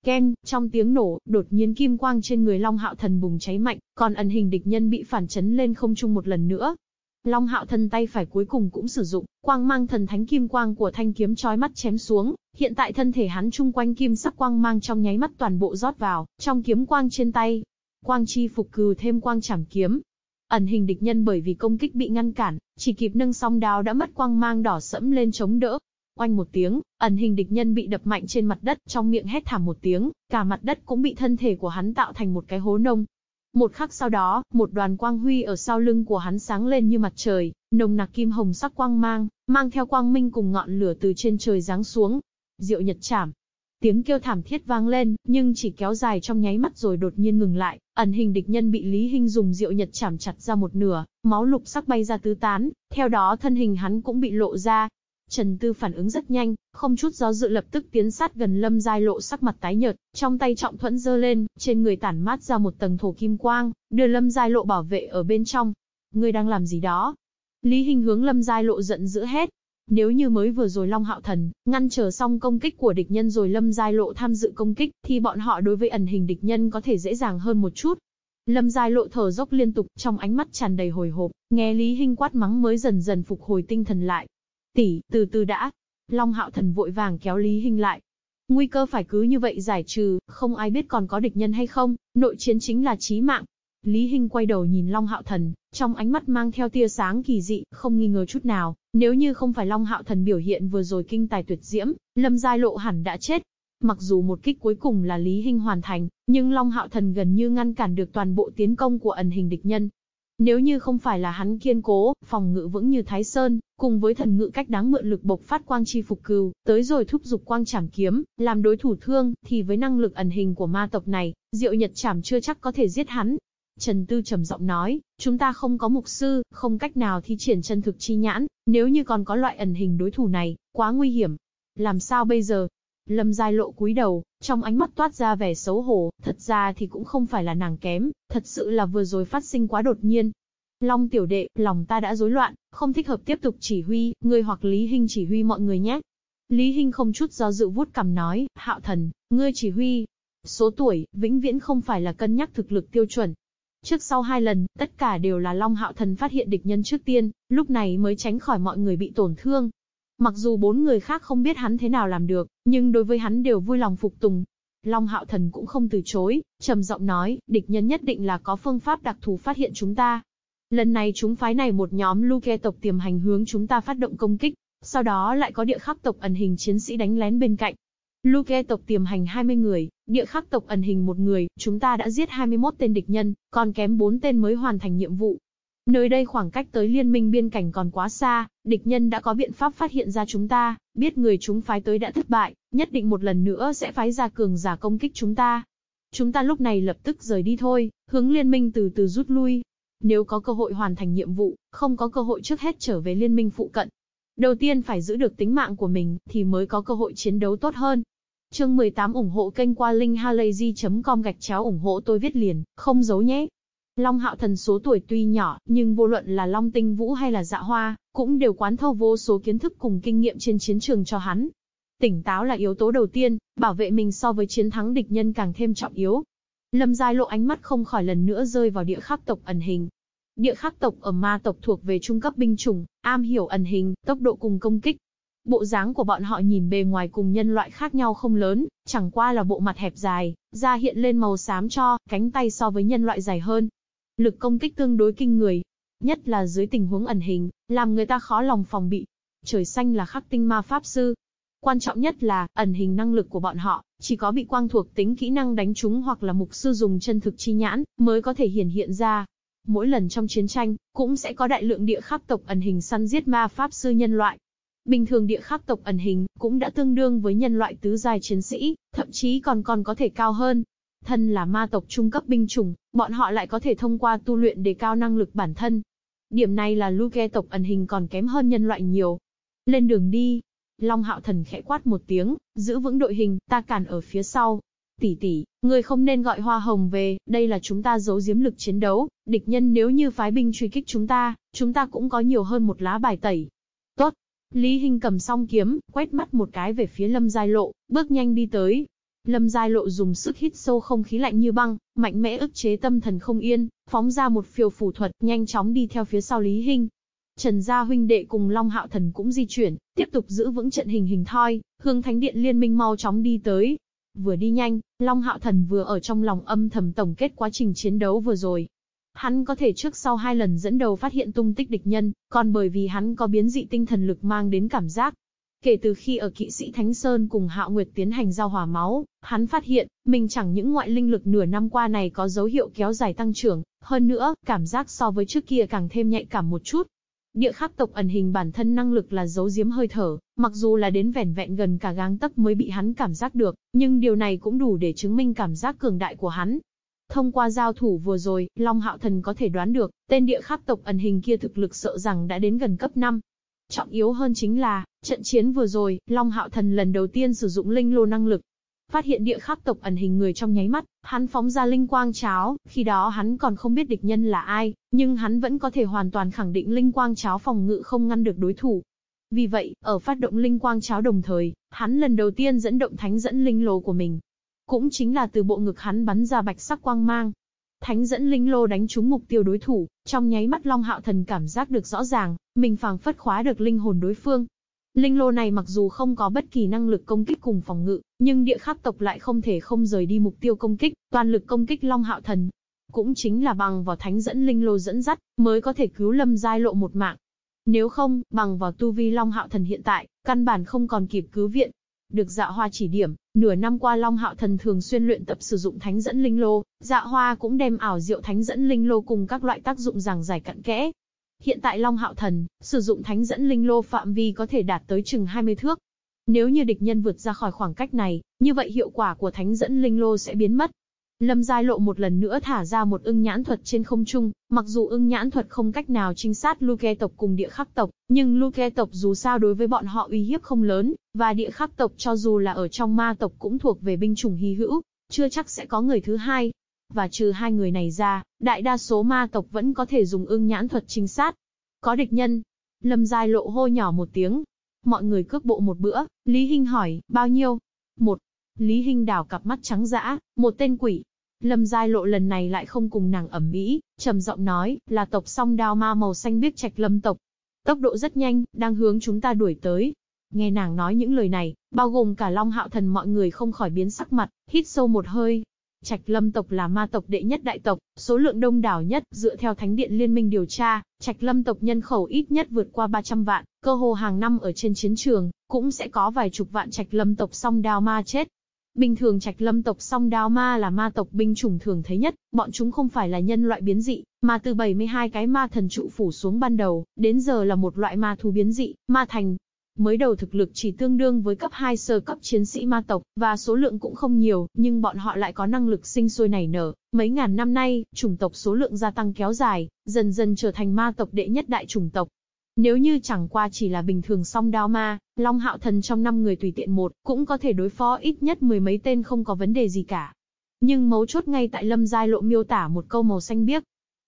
Ken, trong tiếng nổ, đột nhiên kim quang trên người Long hạo thần bùng cháy mạnh, còn ẩn hình địch nhân bị phản chấn lên không trung một lần nữa, Long hạo thần tay phải cuối cùng cũng sử dụng, quang mang thần thánh kim quang của thanh kiếm chói mắt chém xuống, hiện tại thân thể hắn chung quanh kim sắc quang mang trong nháy mắt toàn bộ rót vào, trong kiếm quang trên tay. Quang chi phục cừ thêm quang chảm kiếm. Ẩn hình địch nhân bởi vì công kích bị ngăn cản, chỉ kịp nâng song đao đã mất quang mang đỏ sẫm lên chống đỡ. Oanh một tiếng, ẩn hình địch nhân bị đập mạnh trên mặt đất, trong miệng hét thảm một tiếng, cả mặt đất cũng bị thân thể của hắn tạo thành một cái hố nông, một khắc sau đó, một đoàn quang huy ở sau lưng của hắn sáng lên như mặt trời, nồng nặc kim hồng sắc quang mang, mang theo quang minh cùng ngọn lửa từ trên trời giáng xuống. Diệu nhật chảm. Tiếng kêu thảm thiết vang lên, nhưng chỉ kéo dài trong nháy mắt rồi đột nhiên ngừng lại, ẩn hình địch nhân bị Lý Hinh dùng rượu nhật chảm chặt ra một nửa, máu lục sắc bay ra tứ tán, theo đó thân hình hắn cũng bị lộ ra. Trần Tư phản ứng rất nhanh, không chút do dự lập tức tiến sát gần Lâm Giai Lộ sắc mặt tái nhợt, trong tay trọng thuẫn giơ lên, trên người tản mát ra một tầng thổ kim quang, đưa Lâm Giai Lộ bảo vệ ở bên trong. Ngươi đang làm gì đó? Lý Hinh hướng Lâm Giai Lộ giận dữ hét, nếu như mới vừa rồi Long Hạo Thần, ngăn trở xong công kích của địch nhân rồi Lâm Giai Lộ tham dự công kích, thì bọn họ đối với ẩn hình địch nhân có thể dễ dàng hơn một chút. Lâm Giai Lộ thở dốc liên tục, trong ánh mắt tràn đầy hồi hộp, nghe Lý Hinh quát mắng mới dần dần phục hồi tinh thần lại. Tỷ, từ từ đã. Long Hạo Thần vội vàng kéo Lý Hinh lại. Nguy cơ phải cứ như vậy giải trừ, không ai biết còn có địch nhân hay không, nội chiến chính là chí mạng, Lý Hinh quay đầu nhìn Long Hạo Thần, trong ánh mắt mang theo tia sáng kỳ dị, không nghi ngờ chút nào, nếu như không phải Long Hạo Thần biểu hiện vừa rồi kinh tài tuyệt diễm, Lâm Giai Lộ hẳn đã chết. Mặc dù một kích cuối cùng là Lý Hinh hoàn thành, nhưng Long Hạo Thần gần như ngăn cản được toàn bộ tiến công của ẩn hình địch nhân. Nếu như không phải là hắn kiên cố, phòng ngự vững như Thái Sơn, cùng với thần ngự cách đáng mượn lực bộc phát quang chi phục cừu, tới rồi thúc dục quang chảm kiếm, làm đối thủ thương, thì với năng lực ẩn hình của ma tộc này, Diệu Nhật chảm chưa chắc có thể giết hắn, Trần Tư trầm giọng nói, chúng ta không có mục sư, không cách nào thi triển chân thực chi nhãn, nếu như còn có loại ẩn hình đối thủ này, quá nguy hiểm. Làm sao bây giờ? Lâm Giai Lộ cúi đầu, trong ánh mắt toát ra vẻ xấu hổ, thật ra thì cũng không phải là nàng kém, thật sự là vừa rồi phát sinh quá đột nhiên. Long tiểu đệ, lòng ta đã rối loạn, không thích hợp tiếp tục chỉ huy, ngươi hoặc Lý Hinh chỉ huy mọi người nhé. Lý Hinh không chút do dự vuốt cằm nói, hạo thần, ngươi chỉ huy. Số tuổi, vĩnh viễn không phải là cân nhắc thực lực tiêu chuẩn, Trước sau hai lần, tất cả đều là Long Hạo Thần phát hiện địch nhân trước tiên, lúc này mới tránh khỏi mọi người bị tổn thương. Mặc dù bốn người khác không biết hắn thế nào làm được, nhưng đối với hắn đều vui lòng phục tùng. Long Hạo Thần cũng không từ chối, trầm giọng nói, địch nhân nhất định là có phương pháp đặc thù phát hiện chúng ta. Lần này chúng phái này một nhóm Luke tộc tiềm hành hướng chúng ta phát động công kích, sau đó lại có địa khắc tộc ẩn hình chiến sĩ đánh lén bên cạnh, Luke tộc tiềm hành 20 người, địa khắc tộc ẩn hình một người, chúng ta đã giết 21 tên địch nhân, còn kém 4 tên mới hoàn thành nhiệm vụ. Nơi đây khoảng cách tới liên minh biên cảnh còn quá xa, địch nhân đã có biện pháp phát hiện ra chúng ta, biết người chúng phái tới đã thất bại, nhất định một lần nữa sẽ phái ra cường giả công kích chúng ta. Chúng ta lúc này lập tức rời đi thôi, hướng liên minh từ từ rút lui. Nếu có cơ hội hoàn thành nhiệm vụ, không có cơ hội trước hết trở về liên minh phụ cận. Đầu tiên phải giữ được tính mạng của mình, thì mới có cơ hội chiến đấu tốt hơn. Chương 18 ủng hộ kênh qua linkhalazy.com gạch chéo ủng hộ tôi viết liền, không giấu nhé. Long hạo thần số tuổi tuy nhỏ, nhưng vô luận là Long tinh vũ hay là dạ hoa, cũng đều quán thâu vô số kiến thức cùng kinh nghiệm trên chiến trường cho hắn. Tỉnh táo là yếu tố đầu tiên, bảo vệ mình so với chiến thắng địch nhân càng thêm trọng yếu. Lâm Giai lộ ánh mắt không khỏi lần nữa rơi vào địa khắc tộc ẩn hình. Địa khắc tộc ở ma tộc thuộc về trung cấp binh chủng, am hiểu ẩn hình, tốc độ cùng công kích, Bộ dáng của bọn họ nhìn bề ngoài cùng nhân loại khác nhau không lớn, chẳng qua là bộ mặt hẹp dài, da hiện lên màu xám cho, cánh tay so với nhân loại dài hơn. Lực công kích tương đối kinh người, nhất là dưới tình huống ẩn hình, làm người ta khó lòng phòng bị. Trời xanh là khắc tinh ma pháp sư. Quan trọng nhất là, ẩn hình năng lực của bọn họ, chỉ có bị quang thuộc tính kỹ năng đánh trúng hoặc là mục sư dùng chân thực chi nhãn, mới có thể hiển hiện ra. Mỗi lần trong chiến tranh, cũng sẽ có đại lượng địa khắc tộc ẩn hình săn giết ma pháp sư nhân loại, Bình thường địa khắc tộc ẩn hình, cũng đã tương đương với nhân loại tứ giai chiến sĩ, thậm chí còn còn có thể cao hơn. Thân là ma tộc trung cấp binh chủng, bọn họ lại có thể thông qua tu luyện để cao năng lực bản thân. Điểm này là Luke tộc ẩn hình còn kém hơn nhân loại nhiều. Lên đường đi. Long hạo thần khẽ quát một tiếng, giữ vững đội hình, ta cản ở phía sau. Tỷ tỷ, người không nên gọi hoa hồng về, đây là chúng ta giấu giếm lực chiến đấu, địch nhân nếu như phái binh truy kích chúng ta, chúng ta cũng có nhiều hơn một lá bài tẩy. Tốt, Lý Hinh cầm song kiếm, quét mắt một cái về phía Lâm Giai Lộ, bước nhanh đi tới. Lâm Giai Lộ dùng sức hít sâu không khí lạnh như băng, mạnh mẽ ức chế tâm thần không yên, phóng ra một phiêu phủ thuật, nhanh chóng đi theo phía sau Lý Hinh. Trần Gia huynh đệ cùng Long Hạo Thần cũng di chuyển, tiếp tục giữ vững trận hình hình thoi, Hương Thánh Điện liên minh mau chóng đi tới. Vừa đi nhanh, Long Hạo Thần vừa ở trong lòng âm thầm tổng kết quá trình chiến đấu vừa rồi, Hắn có thể trước sau hai lần dẫn đầu phát hiện tung tích địch nhân, còn bởi vì hắn có biến dị tinh thần lực mang đến cảm giác. Kể từ khi ở kỵ sĩ Thánh Sơn cùng Hạo Nguyệt tiến hành giao hòa máu, hắn phát hiện, mình chẳng những ngoại linh lực nửa năm qua này có dấu hiệu kéo dài tăng trưởng, hơn nữa, cảm giác so với trước kia càng thêm nhạy cảm một chút. Địa khắc tộc ẩn hình bản thân năng lực là giấu giếm hơi thở, mặc dù là đến vẻn vẹn gần cả gang tấc mới bị hắn cảm giác được, nhưng điều này cũng đủ để chứng minh cảm giác cường đại của hắn. Thông qua giao thủ vừa rồi, Long Hạo Thần có thể đoán được, tên địa khắc tộc ẩn hình kia thực lực sợ rằng đã đến gần cấp 5. Trọng yếu hơn chính là, trận chiến vừa rồi, Long Hạo Thần lần đầu tiên sử dụng linh lô năng lực, Phát hiện địa khắc tộc ẩn hình người trong nháy mắt, hắn phóng ra linh quang cháo, khi đó hắn còn không biết địch nhân là ai, nhưng hắn vẫn có thể hoàn toàn khẳng định linh quang cháo phòng ngự không ngăn được đối thủ. Vì vậy, ở phát động linh quang cháo đồng thời, hắn lần đầu tiên dẫn động thánh dẫn linh lô của mình. Cũng chính là từ bộ ngực hắn bắn ra bạch sắc quang mang. Thánh dẫn linh lô đánh trúng mục tiêu đối thủ, trong nháy mắt Long Hạo Thần cảm giác được rõ ràng, mình phảng phất khóa được linh hồn đối phương, Linh lô này mặc dù không có bất kỳ năng lực công kích cùng phòng ngự, nhưng địa khắc tộc lại không thể không rời đi mục tiêu công kích, toàn lực công kích Long Hạo Thần. Cũng chính là bằng vào thánh dẫn linh lô dẫn dắt, mới có thể cứu Lâm Giai Lộ một mạng. Nếu không, bằng vào tu vi Long Hạo Thần hiện tại, căn bản không còn kịp cứu viện. Được dạ hoa chỉ điểm, nửa năm qua Long Hạo Thần thường xuyên luyện tập sử dụng thánh dẫn linh lô, dạ hoa cũng đem ảo diệu thánh dẫn linh lô cùng các loại tác dụng giảng giải cặn kẽ, Hiện tại Long Hạo Thần, sử dụng thánh dẫn linh lô phạm vi có thể đạt tới chừng 20 thước. Nếu như địch nhân vượt ra khỏi khoảng cách này, như vậy hiệu quả của thánh dẫn linh lô sẽ biến mất. Lâm Giai Lộ một lần nữa thả ra một ưng nhãn thuật trên không trung, mặc dù ưng nhãn thuật không cách nào trinh sát Luke tộc cùng địa khắc tộc, nhưng Luke tộc dù sao đối với bọn họ uy hiếp không lớn, và địa khắc tộc cho dù là ở trong ma tộc cũng thuộc về binh chủng hy hữu, chưa chắc sẽ có người thứ hai. Và trừ hai người này ra, đại đa số ma tộc vẫn có thể dùng ưng nhãn thuật trinh sát. Có địch nhân. Lâm Giai lộ hô nhỏ một tiếng. Mọi người cước bộ một bữa, Lý Hinh hỏi, bao nhiêu? Một. Lý Hinh đảo cặp mắt trắng dã, một tên quỷ. Lâm Giai lộ lần này lại không cùng nàng ẩm mỹ, trầm giọng nói, là tộc song đao ma màu xanh biếc trạch lâm tộc. Tốc độ rất nhanh, đang hướng chúng ta đuổi tới. Nghe nàng nói những lời này, bao gồm cả Long Hạo Thần mọi người không khỏi biến sắc mặt, hít sâu một hơi, Trạch Lâm tộc là ma tộc đệ nhất đại tộc, số lượng đông đảo nhất, dựa theo Thánh điện Liên minh điều tra, Trạch Lâm tộc nhân khẩu ít nhất vượt qua 300 vạn, cơ hồ hàng năm ở trên chiến trường, cũng sẽ có vài chục vạn Trạch Lâm tộc song đao ma chết. Bình thường Trạch Lâm tộc song đao ma là ma tộc binh chủng thường thấy nhất, bọn chúng không phải là nhân loại biến dị, mà từ 72 cái ma thần trụ phủ xuống ban đầu, đến giờ là một loại ma thú biến dị, ma thành, Mới đầu thực lực chỉ tương đương với cấp 2 sơ cấp chiến sĩ ma tộc, và số lượng cũng không nhiều, nhưng bọn họ lại có năng lực sinh sôi nảy nở. Mấy ngàn năm nay, chủng tộc số lượng gia tăng kéo dài, dần dần trở thành ma tộc đệ nhất đại chủng tộc. Nếu như chẳng qua chỉ là bình thường song đao ma, Long Hạo Thần trong năm người tùy tiện một, cũng có thể đối phó ít nhất mười mấy tên không có vấn đề gì cả. Nhưng mấu chốt ngay tại Lâm Giai Lộ miêu tả một câu màu xanh biếc,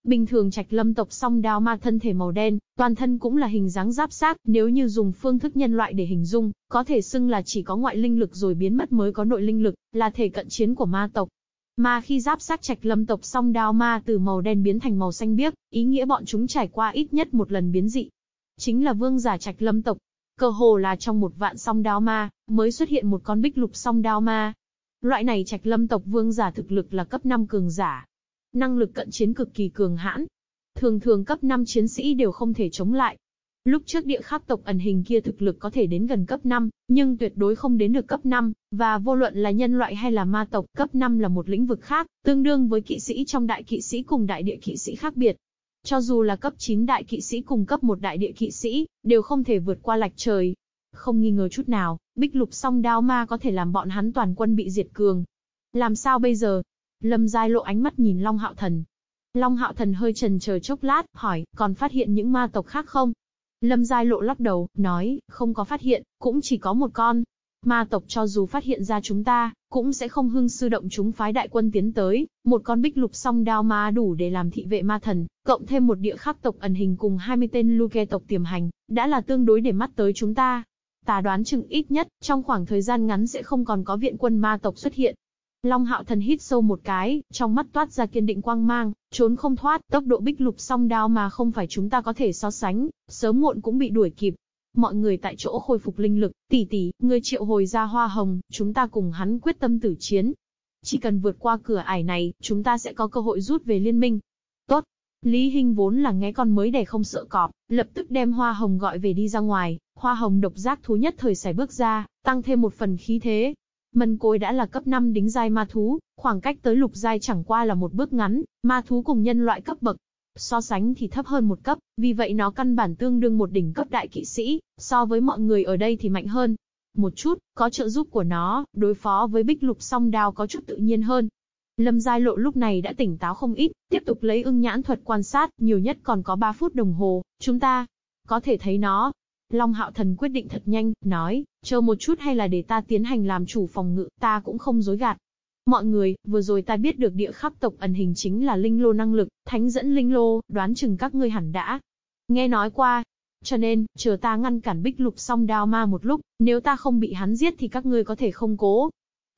Bình thường trạch lâm tộc song đao ma thân thể màu đen, toàn thân cũng là hình dáng giáp xác, nếu như dùng phương thức nhân loại để hình dung, có thể xưng là chỉ có ngoại linh lực rồi biến mất mới có nội linh lực, là thể cận chiến của ma tộc. Mà khi giáp xác trạch lâm tộc song đao ma từ màu đen biến thành màu xanh biếc, ý nghĩa bọn chúng trải qua ít nhất một lần biến dị. Chính là vương giả trạch lâm tộc. Cơ hồ là trong một vạn song đao ma, mới xuất hiện một con bích lục song đao ma. Loại này trạch lâm tộc vương giả thực lực là cấp 5 cường giả, Năng lực cận chiến cực kỳ cường hãn. Thường thường cấp 5 chiến sĩ đều không thể chống lại. Lúc trước địa khắc tộc ẩn hình kia thực lực có thể đến gần cấp 5, nhưng tuyệt đối không đến được cấp 5, và vô luận là nhân loại hay là ma tộc, cấp 5 là một lĩnh vực khác, tương đương với kỵ sĩ trong đại kỵ sĩ cùng đại địa kỵ sĩ khác biệt. Cho dù là cấp 9 đại kỵ sĩ cùng cấp 1 đại địa kỵ sĩ, đều không thể vượt qua lạch trời. Không nghi ngờ chút nào, bích lục song đao ma có thể làm bọn hắn toàn quân bị diệt cường. Làm sao bây giờ? Lâm Giai lộ ánh mắt nhìn Long Hạo Thần. Long Hạo Thần hơi trần chờ chốc lát, hỏi, còn phát hiện những ma tộc khác không? Lâm Giai lộ lắc đầu, nói, không có phát hiện, cũng chỉ có một con. Ma tộc cho dù phát hiện ra chúng ta, cũng sẽ không hưng sư động chúng phái đại quân tiến tới, một con bích lục song đao ma đủ để làm thị vệ ma thần, cộng thêm một địa khắc tộc ẩn hình cùng 20 tên Luke tộc tiềm hành, đã là tương đối để mắt tới chúng ta. Ta đoán chừng ít nhất, trong khoảng thời gian ngắn sẽ không còn có viện quân ma tộc xuất hiện. Long hạo thần hít sâu một cái, trong mắt toát ra kiên định quang mang, trốn không thoát, tốc độ bích lục song đao mà không phải chúng ta có thể so sánh, sớm muộn cũng bị đuổi kịp. Mọi người tại chỗ khôi phục linh lực, tỷ tỷ, người triệu hồi ra hoa hồng, chúng ta cùng hắn quyết tâm tử chiến. Chỉ cần vượt qua cửa ải này, chúng ta sẽ có cơ hội rút về liên minh. Tốt. Lý Hinh vốn là nghe con mới đẻ không sợ cọp, lập tức đem hoa hồng gọi về đi ra ngoài, hoa hồng độc giác thú nhất thời xài bước ra, tăng thêm một phần khí thế, Mân cối đã là cấp 5 đính giai ma thú, khoảng cách tới lục giai chẳng qua là một bước ngắn, ma thú cùng nhân loại cấp bậc so sánh thì thấp hơn một cấp, vì vậy nó căn bản tương đương một đỉnh cấp đại kỵ sĩ, so với mọi người ở đây thì mạnh hơn. Một chút, có trợ giúp của nó, đối phó với bích lục song đao có chút tự nhiên hơn. Lâm Giai Lộ lúc này đã tỉnh táo không ít, tiếp tục lấy ưng nhãn thuật quan sát, nhiều nhất còn có 3 phút đồng hồ, chúng ta có thể thấy nó. Long Hạo Thần quyết định thật nhanh, nói, chờ một chút hay là để ta tiến hành làm chủ phòng ngự, ta cũng không dối gạt. Mọi người, vừa rồi ta biết được địa khắp tộc ẩn hình chính là linh lô năng lực, thánh dẫn linh lô, đoán chừng các ngươi hẳn đã. Nghe nói qua. Cho nên, chờ ta ngăn cản bích lục song đao ma một lúc, nếu ta không bị hắn giết thì các ngươi có thể không cố.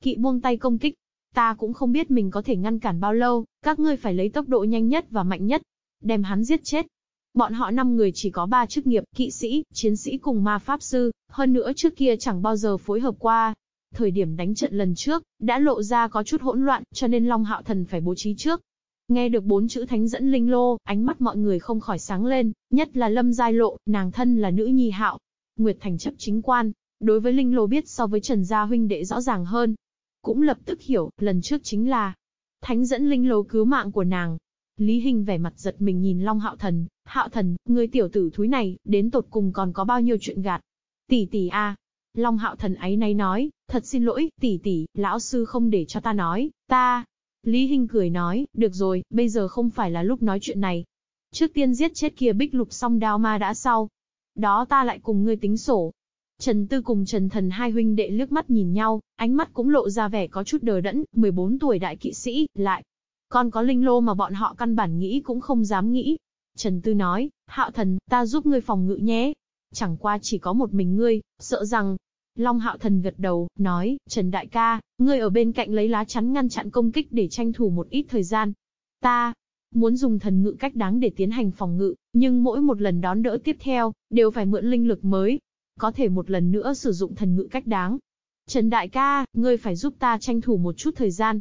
Kỵ buông tay công kích. Ta cũng không biết mình có thể ngăn cản bao lâu, các ngươi phải lấy tốc độ nhanh nhất và mạnh nhất. Đem hắn giết chết. Bọn họ năm người chỉ có ba chức nghiệp, kỵ sĩ, chiến sĩ cùng ma pháp sư, hơn nữa trước kia chẳng bao giờ phối hợp qua, Thời điểm đánh trận lần trước, đã lộ ra có chút hỗn loạn, cho nên Long Hạo Thần phải bố trí trước. Nghe được bốn chữ thánh dẫn linh lô, ánh mắt mọi người không khỏi sáng lên, nhất là Lâm Giai Lộ, nàng thân là nữ nhi hạo. Nguyệt Thành chấp chính quan, đối với linh lô biết so với Trần Gia huynh đệ rõ ràng hơn. Cũng lập tức hiểu, lần trước chính là thánh dẫn linh lô cứu mạng của nàng. Lý Hình vẻ mặt giật mình nhìn Long Hạo Thần, Hạo Thần, người tiểu tử thúi này, đến tột cùng còn có bao nhiêu chuyện gạt. Tỷ tỷ a, Long hạo thần ấy nay nói, thật xin lỗi, tỷ tỷ, lão sư không để cho ta nói, ta. Lý Hinh cười nói, được rồi, bây giờ không phải là lúc nói chuyện này. Trước tiên giết chết kia bích lục song đao ma đã sau. Đó ta lại cùng ngươi tính sổ. Trần Tư cùng Trần Thần hai huynh đệ liếc mắt nhìn nhau, ánh mắt cũng lộ ra vẻ có chút đờ đẫn, 14 tuổi đại kỵ sĩ, lại. Còn có linh lô mà bọn họ căn bản nghĩ cũng không dám nghĩ. Trần Tư nói, Hạo Thần, ta giúp ngươi phòng ngự nhé. Chẳng qua chỉ có một mình ngươi, sợ rằng, Long Hạo Thần gật đầu, nói, Trần Đại ca, ngươi ở bên cạnh lấy lá chắn ngăn chặn công kích để tranh thủ một ít thời gian. Ta, muốn dùng thần ngự cách đáng để tiến hành phòng ngự, nhưng mỗi một lần đón đỡ tiếp theo, đều phải mượn linh lực mới. Có thể một lần nữa sử dụng thần ngự cách đáng. Trần Đại ca, ngươi phải giúp ta tranh thủ một chút thời gian.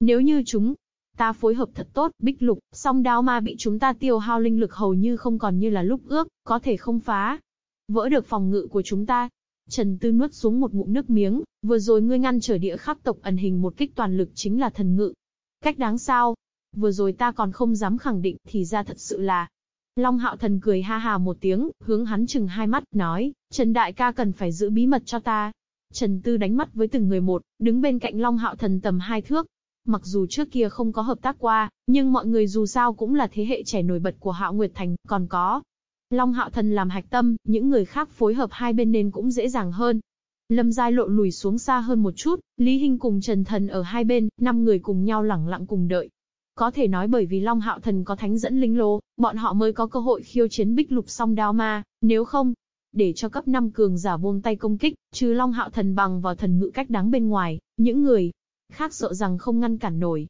Nếu như chúng, ta phối hợp thật tốt, bích lục, song đao ma bị chúng ta tiêu hao linh lực hầu như không còn như là lúc ước, có thể không phá. Vỡ được phòng ngự của chúng ta, Trần Tư nuốt xuống một ngụm nước miếng, vừa rồi ngươi ngăn trở địa khắc tộc ẩn hình một kích toàn lực chính là thần ngự. Cách đáng sao? Vừa rồi ta còn không dám khẳng định, thì ra thật sự là. Long hạo thần cười ha hà một tiếng, hướng hắn chừng hai mắt, nói, Trần Đại ca cần phải giữ bí mật cho ta. Trần Tư đánh mắt với từng người một, đứng bên cạnh Long hạo thần tầm hai thước. Mặc dù trước kia không có hợp tác qua, nhưng mọi người dù sao cũng là thế hệ trẻ nổi bật của Hạo Nguyệt Thành, còn có, Long Hạo Thần làm hạch tâm, những người khác phối hợp hai bên nên cũng dễ dàng hơn. Lâm Giai Lộ lùi xuống xa hơn một chút, Lý Hinh cùng Trần Thần ở hai bên, năm người cùng nhau lẳng lặng cùng đợi. Có thể nói bởi vì Long Hạo Thần có thánh dẫn linh lô, bọn họ mới có cơ hội khiêu chiến bích lục song đao ma, nếu không, để cho cấp 5 cường giả buông tay công kích, trừ Long Hạo Thần bằng vào thần ngự cách đáng bên ngoài, những người khác sợ rằng không ngăn cản nổi.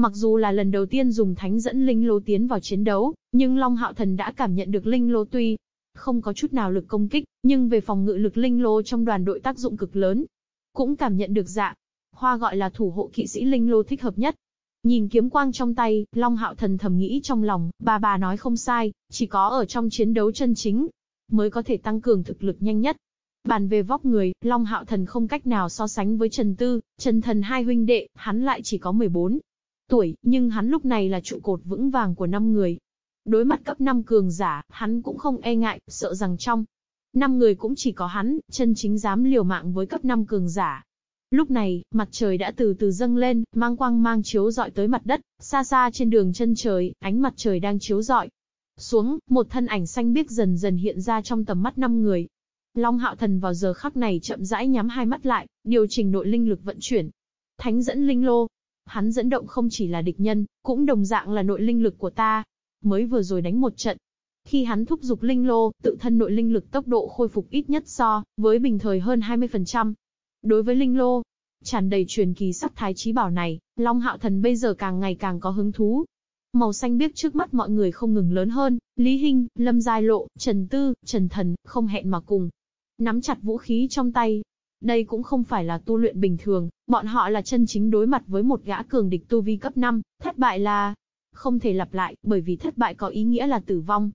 Mặc dù là lần đầu tiên dùng thánh dẫn linh lô tiến vào chiến đấu, nhưng Long Hạo Thần đã cảm nhận được linh lô tuy không có chút nào lực công kích, nhưng về phòng ngự lực linh lô trong đoàn đội tác dụng cực lớn. Cũng cảm nhận được dạ. Hoa gọi là thủ hộ kỵ sĩ linh lô thích hợp nhất. Nhìn kiếm quang trong tay, Long Hạo Thần thầm nghĩ trong lòng, bà bà nói không sai, chỉ có ở trong chiến đấu chân chính, mới có thể tăng cường thực lực nhanh nhất. Bàn về vóc người, Long Hạo Thần không cách nào so sánh với Trần Tư, Trần Thần hai huynh đệ, hắn lại chỉ có 14 tuổi, nhưng hắn lúc này là trụ cột vững vàng của năm người. Đối mặt cấp 5 cường giả, hắn cũng không e ngại, sợ rằng trong năm người cũng chỉ có hắn, chân chính dám liều mạng với cấp 5 cường giả. Lúc này, mặt trời đã từ từ dâng lên, mang quang mang chiếu dọi tới mặt đất, xa xa trên đường chân trời, ánh mặt trời đang chiếu dọi. Xuống, một thân ảnh xanh biếc dần dần hiện ra trong tầm mắt năm người. Long Hạo Thần vào giờ khắc này chậm rãi nhắm hai mắt lại, điều chỉnh nội linh lực vận chuyển. Thánh dẫn linh lô, Hắn dẫn động không chỉ là địch nhân, cũng đồng dạng là nội linh lực của ta. Mới vừa rồi đánh một trận. Khi hắn thúc giục linh lô, tự thân nội linh lực tốc độ khôi phục ít nhất so với bình thời hơn 20%. Đối với linh lô, tràn đầy truyền kỳ sắc thái trí bảo này, Long Hạo Thần bây giờ càng ngày càng có hứng thú. Màu xanh biếc trước mắt mọi người không ngừng lớn hơn, Lý Hinh, Lâm Giai Lộ, Trần Tư, Trần Thần, không hẹn mà cùng. Nắm chặt vũ khí trong tay, đây cũng không phải là tu luyện bình thường, bọn họ là chân chính đối mặt với một gã cường địch tu vi cấp 5, thất bại là không thể lặp lại, bởi vì thất bại có ý nghĩa là tử vong.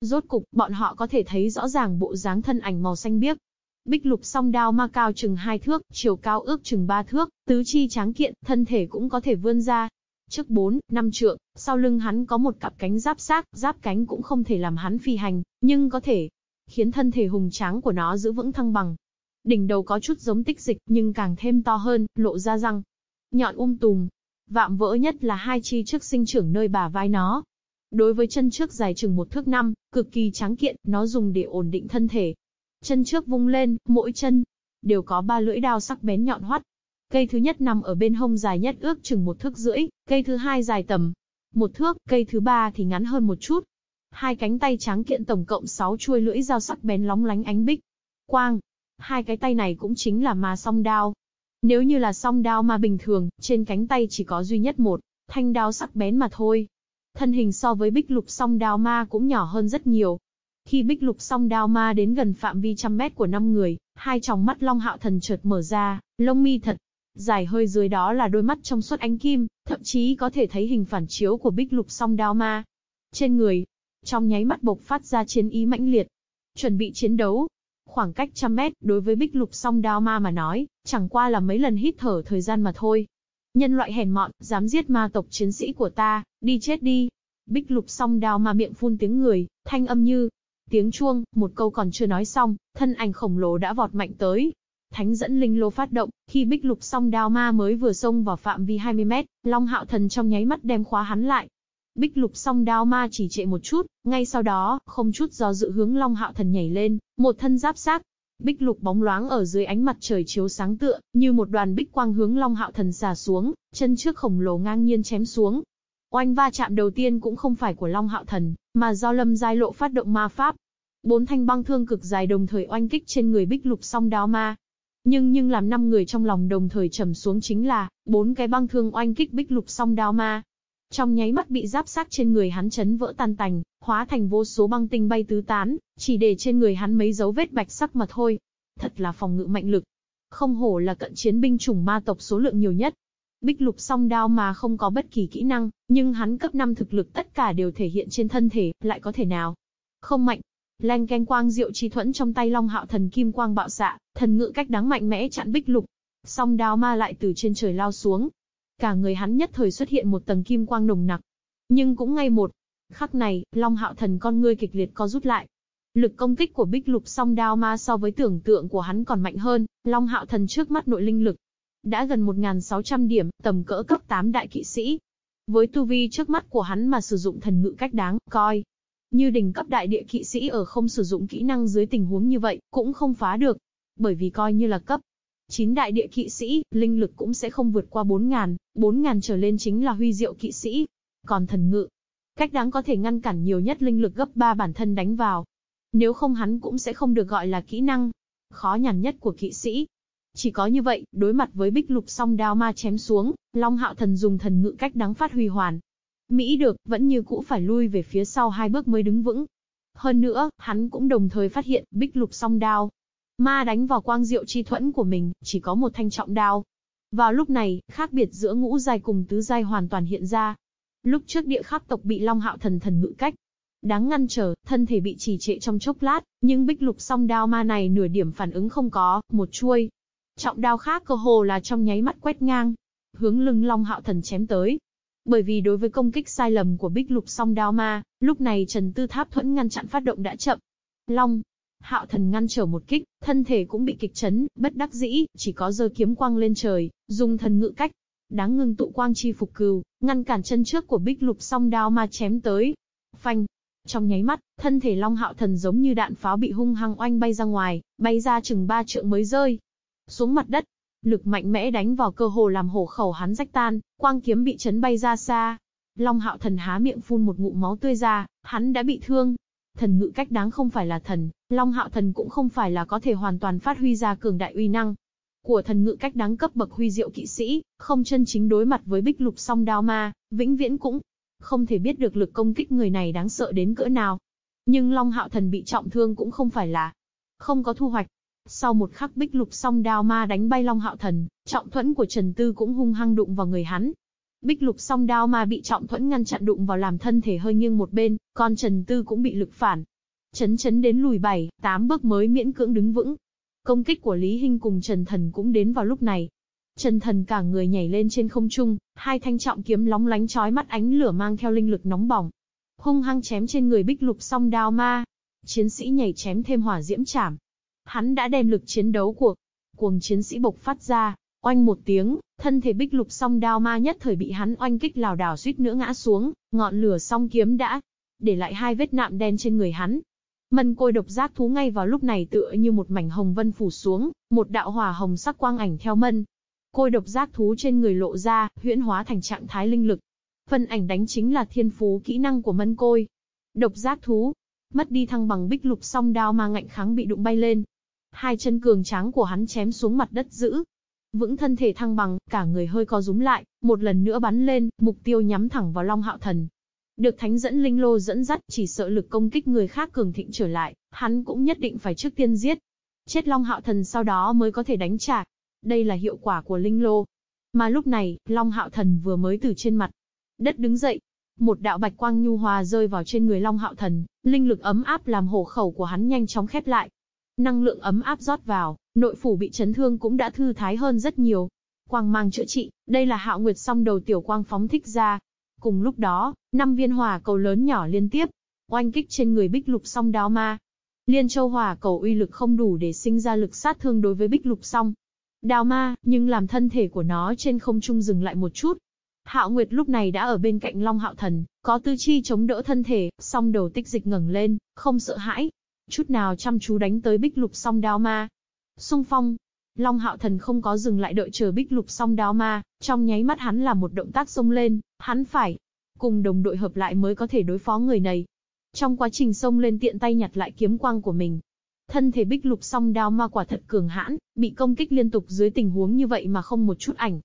Rốt cục, bọn họ có thể thấy rõ ràng bộ dáng thân ảnh màu xanh biếc. Bích lục song đao ma cao chừng hai thước, chiều cao ước chừng ba thước, tứ chi tráng kiện, thân thể cũng có thể vươn ra. Trước 4, năm trượng, sau lưng hắn có một cặp cánh giáp xác, giáp cánh cũng không thể làm hắn phi hành, nhưng có thể khiến thân thể hùng tráng của nó giữ vững thăng bằng. Đỉnh đầu có chút giống tích dịch, nhưng càng thêm to hơn, lộ ra răng. Nhọn um tùm. Vạm vỡ nhất là hai chi trước sinh trưởng nơi bả vai nó. Đối với chân trước dài chừng một thước năm, cực kỳ tráng kiện, nó dùng để ổn định thân thể. Chân trước vung lên, mỗi chân đều có ba lưỡi đao sắc bén nhọn hoắt. Cây thứ nhất nằm ở bên hông dài nhất ước chừng một thước rưỡi, cây thứ hai dài tầm một thước, cây thứ ba thì ngắn hơn một chút. Hai cánh tay tráng kiện tổng cộng sáu chuôi lưỡi dao sắc bén lóng lánh ánh bích. Quang, Hai cái tay này cũng chính là ma song đao. Nếu như là song đao ma bình thường, trên cánh tay chỉ có duy nhất một, thanh đao sắc bén mà thôi. Thân hình so với bích lục song đao ma cũng nhỏ hơn rất nhiều. Khi bích lục song đao ma đến gần phạm vi trăm mét của năm người, hai tròng mắt long hạo thần chợt mở ra, lông mi thật. Dài hơi dưới đó là đôi mắt trong suốt ánh kim, thậm chí có thể thấy hình phản chiếu của bích lục song đao ma. Trên người, trong nháy mắt bộc phát ra chiến ý mãnh liệt. Chuẩn bị chiến đấu, Khoảng cách trăm mét, đối với bích lục song đao ma mà nói, chẳng qua là mấy lần hít thở thời gian mà thôi. Nhân loại hèn mọn, dám giết ma tộc chiến sĩ của ta, đi chết đi. Bích lục song đao ma miệng phun tiếng người, thanh âm như tiếng chuông, một câu còn chưa nói xong, thân ảnh khổng lồ đã vọt mạnh tới. Thánh dẫn linh lô phát động, khi bích lục song đao ma mới vừa xông vào phạm vi 20 mét, Long Hạo Thần trong nháy mắt đem khóa hắn lại, Bích lục song đao ma chỉ trệ một chút, ngay sau đó, không chút do dự hướng Long Hạo Thần nhảy lên, một thân giáp sát. Bích lục bóng loáng ở dưới ánh mặt trời chiếu sáng tựa, như một đoàn bích quang hướng Long Hạo Thần xà xuống, chân trước khổng lồ ngang nhiên chém xuống. Oanh va chạm đầu tiên cũng không phải của Long Hạo Thần, mà do Lâm Giai Lộ phát động ma pháp. Bốn thanh băng thương cực dài đồng thời oanh kích trên người Bích lục song đao ma, nhưng nhưng làm năm người trong lòng đồng thời trầm xuống chính là, bốn cái băng thương oanh kích bích lục song đao ma. Trong nháy mắt bị giáp xác trên người hắn chấn vỡ tan tành, hóa thành vô số băng tinh bay tứ tán, chỉ để trên người hắn mấy dấu vết bạch sắc mà thôi. Thật là phòng ngự mạnh lực. Không hổ là cận chiến binh chủng ma tộc số lượng nhiều nhất. Bích lục song đao mà không có bất kỳ kỹ năng, nhưng hắn cấp 5 thực lực tất cả đều thể hiện trên thân thể, lại có thể nào? Không mạnh. Lanh canh quang diệu chi thuẫn trong tay Long Hạo thần kim quang bạo xạ, thần ngự cách đáng mạnh mẽ chặn bích lục. Song đao ma lại từ trên trời lao xuống, Cả người hắn nhất thời xuất hiện một tầng kim quang nồng nặc. Nhưng cũng ngay một khắc này, Long Hạo Thần con ngươi kịch liệt co rút lại. Lực công kích của Bích Lục song đao ma so với tưởng tượng của hắn còn mạnh hơn, Long Hạo Thần trước mắt nội linh lực đã gần 1600 điểm, tầm cỡ cấp 8 đại kỵ sĩ. Với tu vi trước mắt của hắn mà sử dụng thần ngự cách đáng coi, như đỉnh cấp đại địa kỵ sĩ ở không sử dụng kỹ năng dưới tình huống như vậy, cũng không phá được. Bởi vì coi như là cấp Chín đại địa kỵ sĩ, linh lực cũng sẽ không vượt qua 4.000, 4.000 trở lên chính là huy diệu kỵ sĩ. Còn thần ngự, cách đáng có thể ngăn cản nhiều nhất linh lực gấp 3 bản thân đánh vào. Nếu không hắn cũng sẽ không được gọi là kỹ năng. Khó nhằn nhất của kỵ sĩ. Chỉ có như vậy, đối mặt với bích lục song đao ma chém xuống, Long Hạo Thần dùng thần ngự cách đáng phát huy hoàn. Mỹ được, vẫn như cũ phải lui về phía sau hai bước mới đứng vững. Hơn nữa, hắn cũng đồng thời phát hiện, bích lục song đao, Ma đánh vào quang diệu chi thuẫn của mình, chỉ có một thanh trọng đao. Vào lúc này, khác biệt giữa ngũ giai cùng tứ giai hoàn toàn hiện ra. Lúc trước địa khắc tộc bị Long Hạo thần thần ngự cách, đáng ngăn trở, thân thể bị trì trệ trong chốc lát, nhưng bích lục song đao ma này nửa điểm phản ứng không có, một chuôi. Trọng đao khác cơ hồ là trong nháy mắt quét ngang, hướng lưng Long Hạo thần chém tới. Bởi vì đối với công kích sai lầm của bích lục song đao ma, lúc này Trần Tư Tháp thuẫn ngăn chặn phát động đã chậm. Long, Hạo thần ngăn trở một kích, thân thể cũng bị kịch chấn, bất đắc dĩ, chỉ có giơ kiếm quang lên trời, dùng thần ngự cách. Đáng ngưng tụ quang chi phục cừu, ngăn cản chân trước của bích lục song đao ma chém tới. Phanh. Trong nháy mắt, thân thể long hạo thần giống như đạn pháo bị hung hăng oanh bay ra ngoài, bay ra chừng ba trượng mới rơi. Xuống mặt đất, lực mạnh mẽ đánh vào cơ hồ làm hổ khẩu hắn rách tan, quang kiếm bị chấn bay ra xa. Long hạo thần há miệng phun một ngụm máu tươi ra, hắn đã bị thương, Thần ngự cách đáng không phải là thần, Long Hạo thần cũng không phải là có thể hoàn toàn phát huy ra cường đại uy năng của thần ngự cách đáng cấp bậc huy diệu kỵ sĩ, không chân chính đối mặt với bích lục song đao ma, vĩnh viễn cũng không thể biết được lực công kích người này đáng sợ đến cỡ nào. Nhưng Long Hạo thần bị trọng thương cũng không phải là không có thu hoạch. Sau một khắc bích lục song đao ma đánh bay Long Hạo thần, trọng thuẫn của Trần Tư cũng hung hăng đụng vào người hắn, Bích lục song đao Ma bị trọng thuẫn ngăn chặn đụng vào làm thân thể hơi nghiêng một bên, còn Trần Tư cũng bị lực phản. Chấn chấn đến lùi bảy, tám bước mới miễn cưỡng đứng vững. Công kích của Lý Hinh cùng Trần Thần cũng đến vào lúc này. Trần Thần cả người nhảy lên trên không trung, hai thanh trọng kiếm lóng lánh chói mắt ánh lửa mang theo linh lực nóng bỏng. Hung hăng chém trên người Bích Lục song đao ma. Chiến sĩ nhảy chém thêm hỏa diễm chảm. Hắn đã đem lực chiến đấu của cuồng chiến sĩ bộc phát ra, oanh một tiếng, thân thể Bích Lục song đao ma nhất thời bị hắn oanh kích lảo đảo suýt nữa ngã xuống, ngọn lửa song kiếm đã để lại hai vết nạm đen trên người hắn. Mân côi độc giác thú ngay vào lúc này tựa như một mảnh hồng vân phủ xuống, một đạo hỏa hồng sắc quang ảnh theo mân. Côi độc giác thú trên người lộ ra, huyễn hóa thành trạng thái linh lực. Phân ảnh đánh chính là thiên phú kỹ năng của mân côi. Độc giác thú, mất đi thăng bằng bích lục song đao ma ngạnh kháng bị đụng bay lên. Hai chân cường tráng của hắn chém xuống mặt đất giữ. Vững thân thể thăng bằng, cả người hơi co rúm lại, một lần nữa bắn lên, mục tiêu nhắm thẳng vào Long Hạo Thần. Được thánh dẫn linh lô dẫn dắt, chỉ sợ lực công kích người khác cường thịnh trở lại, hắn cũng nhất định phải trước tiên giết. Chết Long Hạo Thần sau đó mới có thể đánh trả. Đây là hiệu quả của linh lô. Mà lúc này, Long Hạo Thần vừa mới từ trên mặt đất đứng dậy. Một đạo bạch quang nhu hòa rơi vào trên người Long Hạo Thần, linh lực ấm áp làm hổ khẩu của hắn nhanh chóng khép lại. Năng lượng ấm áp rót vào, nội phủ bị chấn thương cũng đã thư thái hơn rất nhiều. Quang mang chữa trị, đây là Hạo Nguyệt song đầu tiểu quang phóng thích ra, Cùng lúc đó, năm viên hỏa cầu lớn nhỏ liên tiếp, oanh kích trên người bích lục song đao ma. Liên châu hỏa cầu uy lực không đủ để sinh ra lực sát thương đối với bích lục song. Đao ma, nhưng làm thân thể của nó trên không trung dừng lại một chút. Hạo Nguyệt lúc này đã ở bên cạnh Long Hạo Thần, có tư chi chống đỡ thân thể, song đầu tích dịch ngẩng lên, không sợ hãi. Chút nào chăm chú đánh tới bích lục song đao ma. Xung phong, Long Hạo Thần không có dừng lại đợi chờ Bích Lục song đao ma, trong nháy mắt hắn làm một động tác xông lên, hắn phải cùng đồng đội hợp lại mới có thể đối phó người này. Trong quá trình xông lên tiện tay nhặt lại kiếm quang của mình. Thân thể Bích Lục song đao ma quả thật cường hãn, bị công kích liên tục dưới tình huống như vậy mà không một chút ảnh.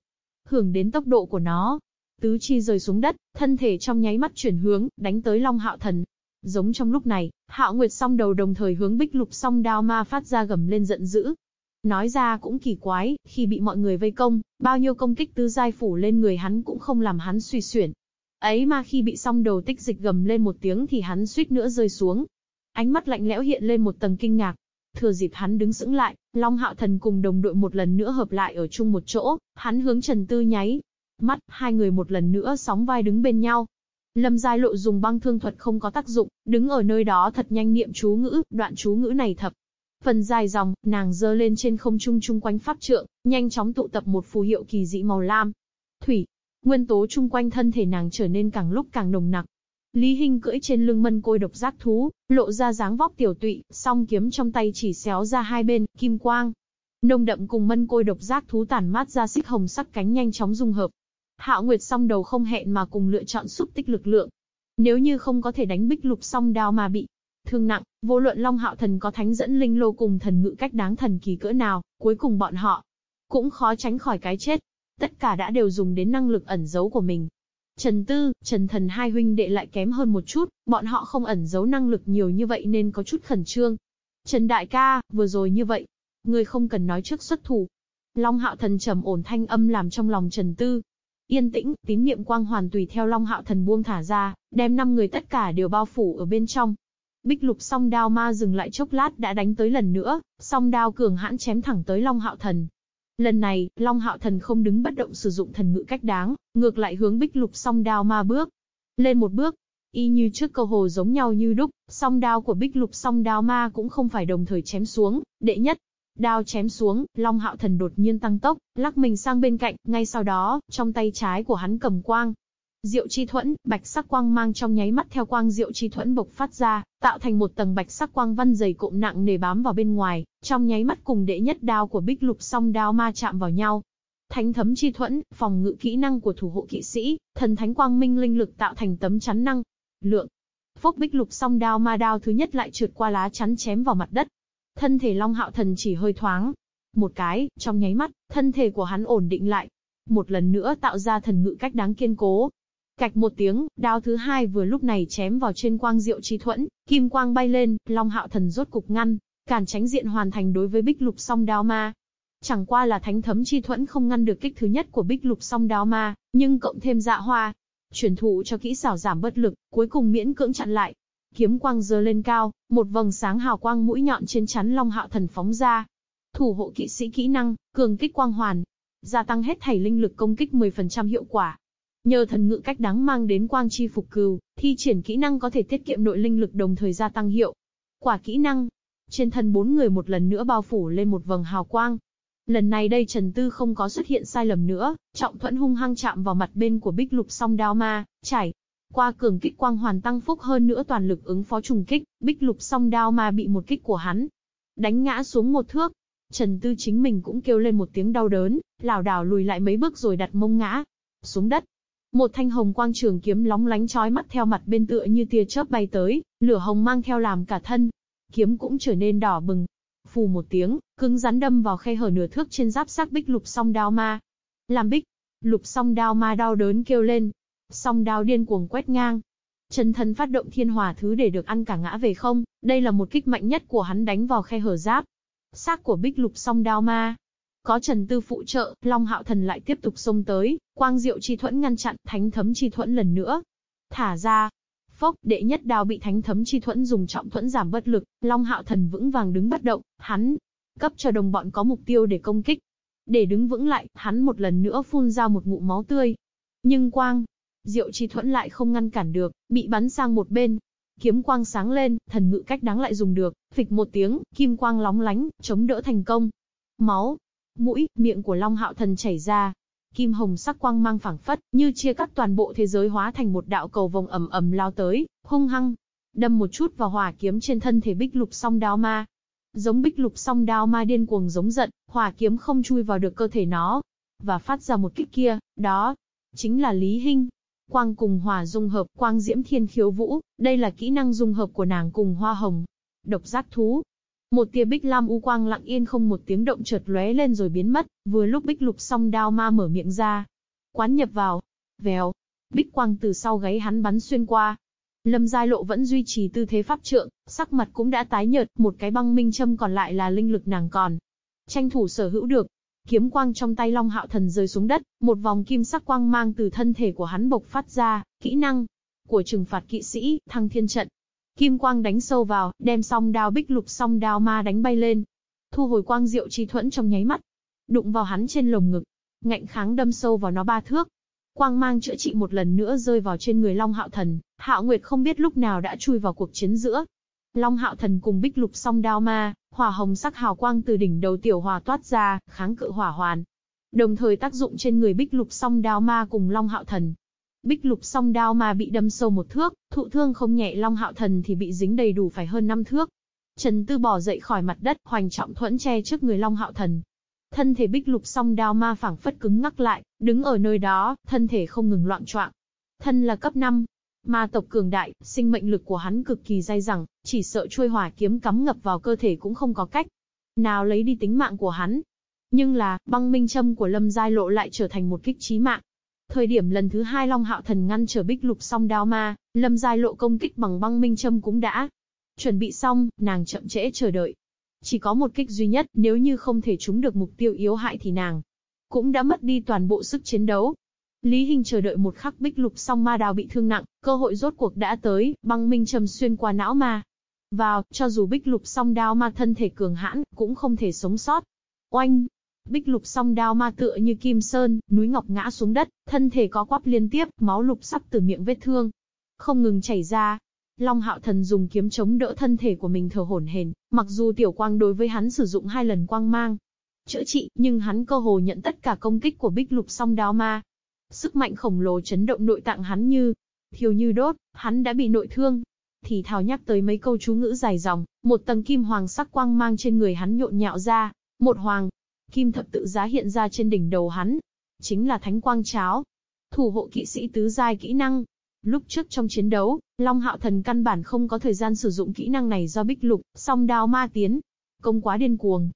Hưởng đến tốc độ của nó. Tứ chi rơi xuống đất, thân thể trong nháy mắt chuyển hướng, đánh tới Long Hạo Thần. Giống trong lúc này, Hạo Nguyệt song đầu đồng thời hướng Bích Lục song đao ma phát ra gầm lên giận dữ, Nói ra cũng kỳ quái, khi bị mọi người vây công, bao nhiêu công kích tứ giai phủ lên người hắn cũng không làm hắn suy xuyển. Ấy mà khi bị song đầu tích dịch gầm lên một tiếng thì hắn suýt nữa rơi xuống. Ánh mắt lạnh lẽo hiện lên một tầng kinh ngạc. Thừa dịp hắn đứng sững lại, Long Hạo Thần cùng đồng đội một lần nữa hợp lại ở chung một chỗ, hắn hướng Trần Tư nháy. Mắt, hai người một lần nữa sóng vai đứng bên nhau. Lâm Giai Lộ dùng băng thương thuật không có tác dụng, đứng ở nơi đó thật nhanh niệm chú ngữ, đoạn chú ngữ này thập Phần dài dòng, nàng dơ lên trên không trung chung quanh pháp trượng, nhanh chóng tụ tập một phù hiệu kỳ dị màu lam. Thủy, nguyên tố chung quanh thân thể nàng trở nên càng lúc càng nồng nặc. Lý Hinh cưỡi trên lưng mân côi độc giác thú, lộ ra dáng vóc tiểu tụy, song kiếm trong tay chỉ xéo ra hai bên, kim quang. Nông đậm cùng mân côi độc giác thú tản mát ra xích hồng sắc cánh nhanh chóng dung hợp. Hạo Nguyệt song đầu không hẹn mà cùng lựa chọn xúc tích lực lượng. Nếu như không có thể đánh bích lục song đao mà bị thương nặng, vô luận Long Hạo Thần có thánh dẫn linh lô cùng thần ngự cách đáng thần kỳ cỡ nào, cuối cùng bọn họ cũng khó tránh khỏi cái chết. Tất cả đã đều dùng đến năng lực ẩn giấu của mình. Trần Tư, Trần Thần hai huynh đệ lại kém hơn một chút, bọn họ không ẩn giấu năng lực nhiều như vậy nên có chút khẩn trương. Trần Đại ca, vừa rồi như vậy, người không cần nói trước xuất thủ. Long Hạo Thần trầm ổn thanh âm làm trong lòng Trần Tư. Yên tĩnh, tín niệm quang hoàn tùy theo Long Hạo Thần buông thả ra, đem năm người tất cả đều bao phủ ở bên trong. Bích lục song đao ma dừng lại chốc lát đã đánh tới lần nữa, song đao cường hãn chém thẳng tới Long Hạo Thần. Lần này, Long Hạo Thần không đứng bất động sử dụng thần ngự cách đáng, ngược lại hướng bích lục song đao ma bước. Lên một bước, y như trước cơ hồ giống nhau như đúc, song đao của bích lục song đao ma cũng không phải đồng thời chém xuống, đệ nhất. Đao chém xuống, Long Hạo Thần đột nhiên tăng tốc, lắc mình sang bên cạnh, ngay sau đó, trong tay trái của hắn cầm quang, Diệu chi thuẫn, bạch sắc quang mang trong nháy mắt theo quang diệu chi thuẫn bộc phát ra, tạo thành một tầng bạch sắc quang văn dày cộm nặng nề bám vào bên ngoài, trong nháy mắt cùng đệ nhất đao của bích lục song đao ma chạm vào nhau. Thánh thấm chi thuẫn, phòng ngự kỹ năng của thủ hộ kỵ sĩ, thần thánh quang minh linh lực tạo thành tấm chắn năng. Lượng. Phốc bích lục song đao ma đao thứ nhất lại trượt qua lá chắn chém vào mặt đất. Thân thể Long Hạo Thần chỉ hơi thoáng. Một cái, trong nháy mắt, thân thể của hắn ổn định lại, một lần nữa tạo ra thần ngự cách đáng kiên cố, Cạch một tiếng, đao thứ hai vừa lúc này chém vào trên quang diệu chi thuẫn, kim quang bay lên, Long Hạo Thần rốt cục ngăn, cản tránh diện hoàn thành đối với Bích Lục Song Đao Ma. Chẳng qua là thánh thấm chi thuẫn không ngăn được kích thứ nhất của Bích Lục Song Đao Ma, nhưng cộng thêm dạ hoa, chuyển thụ cho kỹ xảo giảm bất lực, cuối cùng miễn cưỡng chặn lại. Kiếm quang giơ lên cao, một vầng sáng hào quang mũi nhọn trên chắn Long Hạo Thần phóng ra. Thủ hộ kỵ sĩ kỹ năng, cường kích quang hoàn. gia tăng hết thảy linh lực công kích 10% hiệu quả. Nhờ thần ngự cách đáng mang đến quang chi phục cừu, thi triển kỹ năng có thể tiết kiệm nội linh lực đồng thời gia tăng hiệu. Quả kỹ năng. Trên thân bốn người một lần nữa bao phủ lên một vầng hào quang. Lần này đây Trần Tư không có xuất hiện sai lầm nữa, trọng thuẫn hung hăng chạm vào mặt bên của bích lục song đao ma, chảy. Qua cường kích quang hoàn tăng phúc hơn nữa toàn lực ứng phó trùng kích, bích lục song đao ma bị một kích của hắn. Đánh ngã xuống một thước, Trần Tư chính mình cũng kêu lên một tiếng đau đớn, lảo đảo lùi lại mấy bước rồi đặt mông ngã xuống đất. Một thanh hồng quang trường kiếm lóng lánh chói mắt theo mặt bên tựa như tia chớp bay tới, lửa hồng mang theo làm cả thân. Kiếm cũng trở nên đỏ bừng. Phù một tiếng, cứng rắn đâm vào khe hở nửa thước trên giáp xác bích lục song đao ma. Làm bích, lục song đao ma đau đớn kêu lên. Song đao điên cuồng quét ngang, chân thân phát động thiên hòa thứ để được ăn cả ngã về không, đây là một kích mạnh nhất của hắn đánh vào khe hở giáp. Xác của bích lục song đao ma, có Trần Tư phụ trợ, Long Hạo Thần lại tiếp tục xông tới, quang diệu chi thuẫn ngăn chặn, thánh thấm chi thuẫn lần nữa. Thả ra. Phốc, đệ nhất đao bị thánh thấm chi thuẫn dùng trọng thuẫn giảm bất lực, Long Hạo Thần vững vàng đứng bất động, hắn cấp cho đồng bọn có mục tiêu để công kích. Để đứng vững lại, hắn một lần nữa phun ra một ngụm máu tươi. Nhưng quang, diệu chi thuẫn lại không ngăn cản được, bị bắn sang một bên. Kiếm quang sáng lên, thần ngự cách đáng lại dùng được, phịch một tiếng, kim quang lóng lánh, chống đỡ thành công. Máu, mũi, miệng của Long Hạo Thần chảy ra. Kim hồng sắc quang mang phảng phất, như chia cắt toàn bộ thế giới hóa thành một đạo cầu vòng ầm ầm lao tới, hung hăng, đâm một chút vào hỏa kiếm trên thân thể Bích Lục Song Đao Ma. Giống Bích Lục Song Đao Ma điên cuồng giống giận, hỏa kiếm không chui vào được cơ thể nó, và phát ra một kích kia, đó chính là Lý Hinh. Quang cùng hòa dung hợp, quang diễm thiên khiếu vũ, đây là kỹ năng dung hợp của nàng cùng hoa hồng. Độc giác thú, một tia bích lam u quang lặng yên không một tiếng động chợt lóe lên rồi biến mất, vừa lúc bích lục song đao ma mở miệng ra. Quán nhập vào. Vèo. Bích quang từ sau gáy hắn bắn xuyên qua. Lâm Giai Lộ vẫn duy trì tư thế pháp trượng, sắc mặt cũng đã tái nhợt, một cái băng minh châm còn lại là linh lực nàng còn. Tranh thủ sở hữu được. Kiếm quang trong tay Long Hạo Thần rơi xuống đất, một vòng kim sắc quang mang từ thân thể của hắn bộc phát ra, kỹ năng của trừng phạt kỵ sĩ, thăng thiên trận. Kim quang đánh sâu vào, đem song đao bích lục song đao ma đánh bay lên. Thu hồi quang diệu chi thuẫn trong nháy mắt. Đụng vào hắn trên lồng ngực. Ngạnh kháng đâm sâu vào nó ba thước. Quang mang chữa trị một lần nữa rơi vào trên người Long Hạo Thần. Hạo Nguyệt không biết lúc nào đã chui vào cuộc chiến giữa. Long Hạo Thần cùng bích lục song đao ma, hỏa hồng sắc hào quang từ đỉnh đầu tiểu hòa toát ra, kháng cự hỏa hoàn. Đồng thời tác dụng trên người bích lục song đao ma cùng Long Hạo Thần, Bích lục song đao Ma bị đâm sâu một thước, thụ thương không nhẹ Long Hạo Thần thì bị dính đầy đủ phải hơn năm thước. Trần Tư bỏ dậy khỏi mặt đất, hoành trọng thuẫn che trước người Long Hạo Thần. Thân thể bích lục song đao ma phảng phất cứng ngắc lại, đứng ở nơi đó, thân thể không ngừng loạn choạng. Thân là cấp 5, ma tộc cường đại, sinh mệnh lực của hắn cực kỳ dai dẳng, chỉ sợ trôi hỏa kiếm cắm ngập vào cơ thể cũng không có cách. Nào lấy đi tính mạng của hắn. Nhưng là, băng minh châm của Lâm Giai Lộ lại trở thành một kích chí mạng. Thời điểm lần thứ hai Long Hạo Thần ngăn trở bích lục song đao ma, lâm giai lộ công kích bằng băng minh châm cũng đã. Chuẩn bị xong, nàng chậm trễ chờ đợi. Chỉ có một kích duy nhất, nếu như không thể trúng được mục tiêu yếu hại thì nàng cũng đã mất đi toàn bộ sức chiến đấu. Lý Hinh chờ đợi một khắc bích lục song ma đao bị thương nặng, cơ hội rốt cuộc đã tới, băng minh châm xuyên qua não ma. Vào, cho dù bích lục song đao ma thân thể cường hãn, cũng không thể sống sót. Oanh, Bích lục song đao ma tựa như kim sơn, núi ngọc ngã xuống đất, thân thể có quắp liên tiếp, máu lục sắc từ miệng vết thương. Không ngừng chảy ra. Long hạo thần dùng kiếm chống đỡ thân thể của mình thở hổn hển, mặc dù tiểu quang đối với hắn sử dụng hai lần quang mang. Chữa trị, nhưng hắn cơ hồ nhận tất cả công kích của bích lục song đao ma. Sức mạnh khổng lồ chấn động nội tạng hắn như, thiêu như đốt, hắn đã bị nội thương, thì thào nhắc tới mấy câu chú ngữ dài dòng, một tầng kim hoàng sắc quang mang trên người hắn nhộn nhạo ra, một hoàng, Kim thập tự giá hiện ra trên đỉnh đầu hắn. Chính là thánh quang cháo. Thủ hộ kỵ sĩ tứ giai kỹ năng. Lúc trước trong chiến đấu, Long Hạo Thần căn bản không có thời gian sử dụng kỹ năng này do bích lục, song đao ma tiến. Công quá điên cuồng.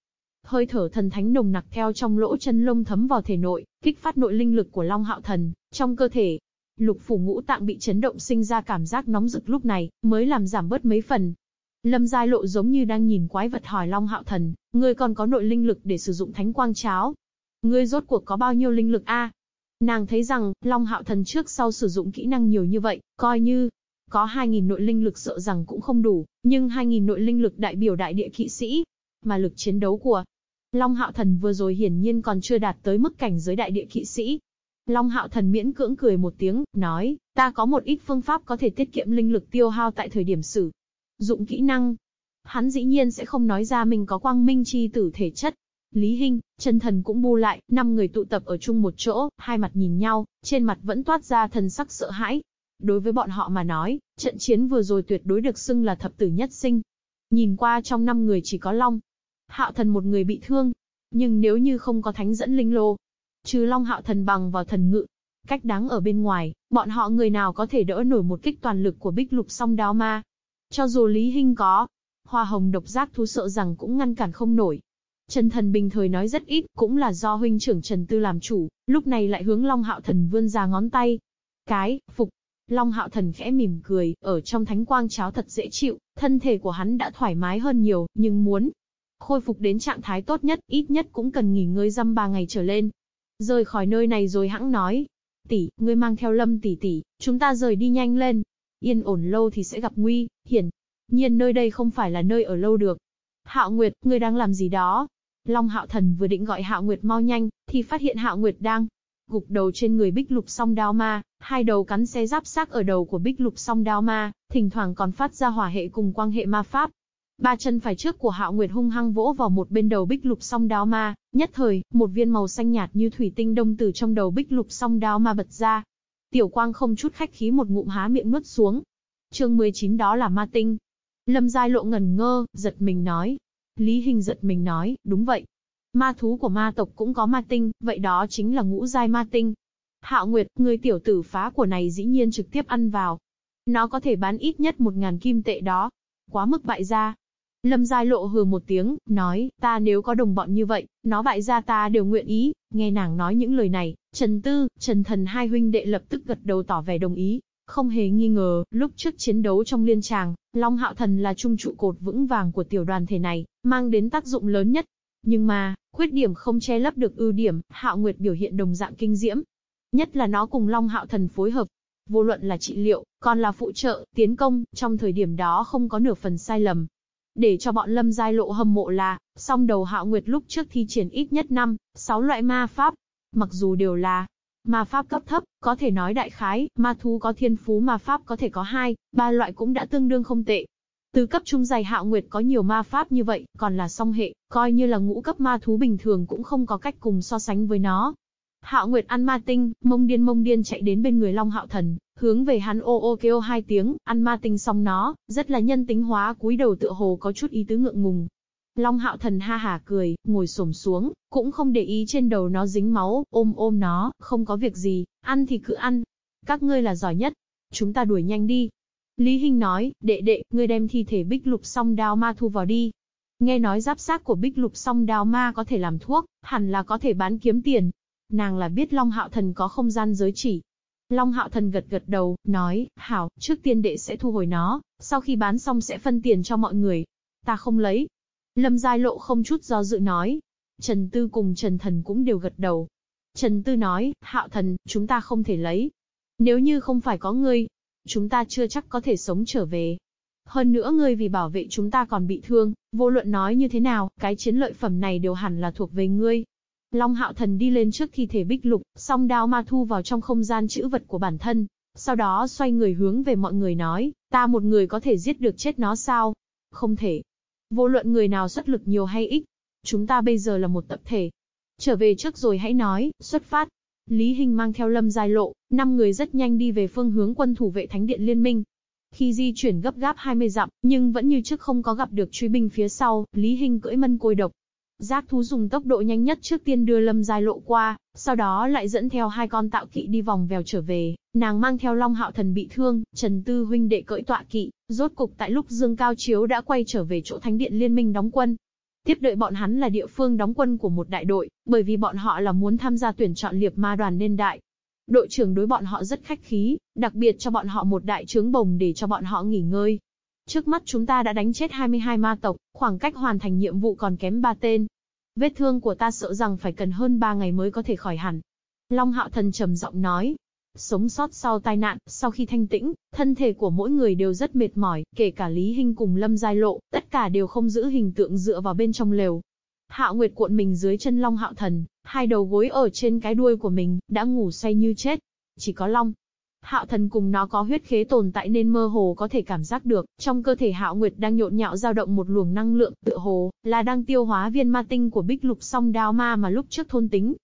Hơi thở thần thánh nồng nặc theo trong lỗ chân lông thấm vào thể nội, kích phát nội linh lực của Long Hạo Thần, trong cơ thể. Lục phủ ngũ tạng bị chấn động sinh ra cảm giác nóng rực lúc này, mới làm giảm bớt mấy phần, Lâm Giai Lộ giống như đang nhìn quái vật hỏi Long Hạo Thần, ngươi còn có nội linh lực để sử dụng thánh quang cháo. Ngươi rốt cuộc có bao nhiêu linh lực a? Nàng thấy rằng, Long Hạo Thần trước sau sử dụng kỹ năng nhiều như vậy, coi như có 2.000 nội linh lực sợ rằng cũng không đủ, nhưng 2.000 nội linh lực đại biểu đại địa kỵ sĩ, mà lực chiến đấu của Long Hạo Thần vừa rồi hiển nhiên còn chưa đạt tới mức cảnh giới đại địa kỵ sĩ. Long Hạo Thần miễn cưỡng cười một tiếng, nói, ta có một ít phương pháp có thể tiết kiệm linh lực tiêu hao tại thời điểm sử. Dụng kỹ năng. Hắn dĩ nhiên sẽ không nói ra mình có quang minh chi tử thể chất. Lý Hinh, chân thần cũng bu lại, năm người tụ tập ở chung một chỗ, hai mặt nhìn nhau, trên mặt vẫn toát ra thần sắc sợ hãi. Đối với bọn họ mà nói, trận chiến vừa rồi tuyệt đối được xưng là thập tử nhất sinh. Nhìn qua trong năm người chỉ có Long, Hạo thần một người bị thương. Nhưng nếu như không có thánh dẫn linh lô, trừ Long Hạo thần bằng vào thần ngự, cách đáng ở bên ngoài, bọn họ người nào có thể đỡ nổi một kích toàn lực của bích lục song đao ma. Cho dù Lý Hinh có, hoa hồng độc giác thú sợ rằng cũng ngăn cản không nổi. Trần Thần bình thời nói rất ít, cũng là do huynh trưởng Trần Tư làm chủ, lúc này lại hướng Long Hạo Thần vươn ra ngón tay. Cái, phục. Long Hạo Thần khẽ mỉm cười, ở trong thánh quang cháo thật dễ chịu, thân thể của hắn đã thoải mái hơn nhiều, nhưng muốn, Khôi phục đến trạng thái tốt nhất, ít nhất cũng cần nghỉ ngơi dăm ba ngày trở lên. Rời khỏi nơi này rồi hãng nói. Tỷ, ngươi mang theo lâm tỷ tỷ, chúng ta rời đi nhanh lên. Yên ổn lâu thì sẽ gặp nguy, hiển. Nhiên nơi đây không phải là nơi ở lâu được. Hạo Nguyệt, ngươi đang làm gì đó? Long Hạo Thần vừa định gọi Hạo Nguyệt mau nhanh, thì phát hiện Hạo Nguyệt đang gục đầu trên người Bích Lục Song Đao Ma, hai đầu cắn xé giáp xác ở đầu của Bích Lục Song Đao Ma, thỉnh thoảng còn phát ra hỏa hệ cùng quang hệ ma pháp. Ba chân phải trước của Hạo Nguyệt hung hăng vỗ vào một bên đầu bích lục song đao ma, nhất thời, một viên màu xanh nhạt như thủy tinh đông từ trong đầu bích lục song đao ma bật ra. Tiểu Quang không chút khách khí một ngụm há miệng nuốt xuống. Chương 19 đó là ma tinh. Lâm Giai lộ ngần ngơ, giật mình nói. Lý Hình giật mình nói, đúng vậy. Ma thú của ma tộc cũng có ma tinh, vậy đó chính là ngũ giai ma tinh. Hạo Nguyệt, người tiểu tử phá của này dĩ nhiên trực tiếp ăn vào. Nó có thể bán ít nhất một ngàn kim tệ đó. Quá mức bại gia, Lâm Giai Lộ hừ một tiếng, nói, ta nếu có đồng bọn như vậy, nó bại ra ta đều nguyện ý. Nghe nàng nói những lời này, Trần Tư, Trần Thần hai huynh đệ lập tức gật đầu tỏ vẻ đồng ý. Không hề nghi ngờ, lúc trước chiến đấu trong liên tràng, Long Hạo Thần là trung trụ cột vững vàng của tiểu đoàn thể này, mang đến tác dụng lớn nhất. Nhưng mà, khuyết điểm không che lấp được ưu điểm, Hạo Nguyệt biểu hiện đồng dạng kinh diễm. Nhất là nó cùng Long Hạo Thần phối hợp. Vô luận là trị liệu, còn là phụ trợ, tiến công, trong thời điểm đó không có nửa phần sai lầm, để cho bọn lâm giai lộ hâm mộ là, song đầu hạo nguyệt lúc trước thi triển ít nhất năm, sáu loại ma pháp. Mặc dù đều là ma pháp cấp thấp, có thể nói đại khái, ma thú có thiên phú ma pháp có thể có hai, ba loại cũng đã tương đương không tệ. Từ cấp trung dày hạo nguyệt có nhiều ma pháp như vậy, còn là song hệ, coi như là ngũ cấp ma thú bình thường cũng không có cách cùng so sánh với nó. Hạo Nguyệt ăn ma tinh, mông điên mông điên chạy đến bên người Long Hạo Thần, hướng về hắn ô ô kêu hai tiếng, ăn ma tinh xong nó, rất là nhân tính hóa cúi đầu tựa hồ có chút ý tứ ngượng ngùng. Long Hạo Thần ha hả cười, ngồi xổm xuống, cũng không để ý trên đầu nó dính máu, ôm ôm nó, không có việc gì, ăn thì cứ ăn. Các ngươi là giỏi nhất, chúng ta đuổi nhanh đi. Lý Hinh nói, đệ đệ, ngươi đem thi thể bích lục song đao ma thu vào đi. Nghe nói giáp xác của bích lục song đao ma có thể làm thuốc, hẳn là có thể bán kiếm tiền. Nàng là biết Long Hạo Thần có không gian giới chỉ. Long Hạo Thần gật gật đầu, nói, hảo, trước tiên đệ sẽ thu hồi nó, sau khi bán xong sẽ phân tiền cho mọi người. Ta không lấy. Lâm Giai Lộ không chút do dự nói. Trần Tư cùng Trần Thần cũng đều gật đầu. Trần Tư nói, Hạo Thần, chúng ta không thể lấy. Nếu như không phải có ngươi, chúng ta chưa chắc có thể sống trở về. Hơn nữa ngươi vì bảo vệ chúng ta còn bị thương, vô luận nói như thế nào, cái chiến lợi phẩm này đều hẳn là thuộc về ngươi. Long Hạo Thần đi lên trước thi thể Bích Lục, song đao ma thu vào trong không gian chữ vật của bản thân. Sau đó xoay người hướng về mọi người nói, ta một người có thể giết được chết nó sao? Không thể. Vô luận người nào xuất lực nhiều hay ít, chúng ta bây giờ là một tập thể. Trở về trước rồi hãy nói, xuất phát. Lý Hình mang theo lâm giai lộ, năm người rất nhanh đi về phương hướng quân thủ vệ thánh điện liên minh. Khi di chuyển gấp gáp 20 dặm, nhưng vẫn như trước không có gặp được truy binh phía sau, Lý Hình cưỡi mân côi độc, Giác thú dùng tốc độ nhanh nhất trước tiên đưa Lâm Giai Lộ qua, sau đó lại dẫn theo hai con tạo kỵ đi vòng vèo trở về, nàng mang theo Long Hạo Thần bị thương, Trần Tư huynh đệ cưỡi tọa kỵ, rốt cục tại lúc Dương Cao Chiếu đã quay trở về chỗ Thánh điện Liên minh đóng quân. Tiếp đợi bọn hắn là địa phương đóng quân của một đại đội, bởi vì bọn họ là muốn tham gia tuyển chọn liệp ma đoàn nên đại. Đội trưởng đối bọn họ rất khách khí, đặc biệt cho bọn họ một đại trướng bồng để cho bọn họ nghỉ ngơi. Trước mắt chúng ta đã đánh chết 22 ma tộc, khoảng cách hoàn thành nhiệm vụ còn kém 3 tên. Vết thương của ta sợ rằng phải cần hơn 3 ngày mới có thể khỏi hẳn. Long hạo thần trầm giọng nói. Sống sót sau tai nạn, sau khi thanh tĩnh, thân thể của mỗi người đều rất mệt mỏi, kể cả Lý Hinh cùng Lâm Giai Lộ, tất cả đều không giữ hình tượng dựa vào bên trong lều. Hạo Nguyệt cuộn mình dưới chân Long Hạo Thần, hai đầu gối ở trên cái đuôi của mình, đã ngủ say như chết. Chỉ có Long, Hạo thần cùng nó có huyết khế tồn tại nên mơ hồ có thể cảm giác được, trong cơ thể Hạo Nguyệt đang nhộn nhạo dao động một luồng năng lượng, tựa hồ là đang tiêu hóa viên ma tinh của Bích Lục Song Đao Ma mà lúc trước thôn tính.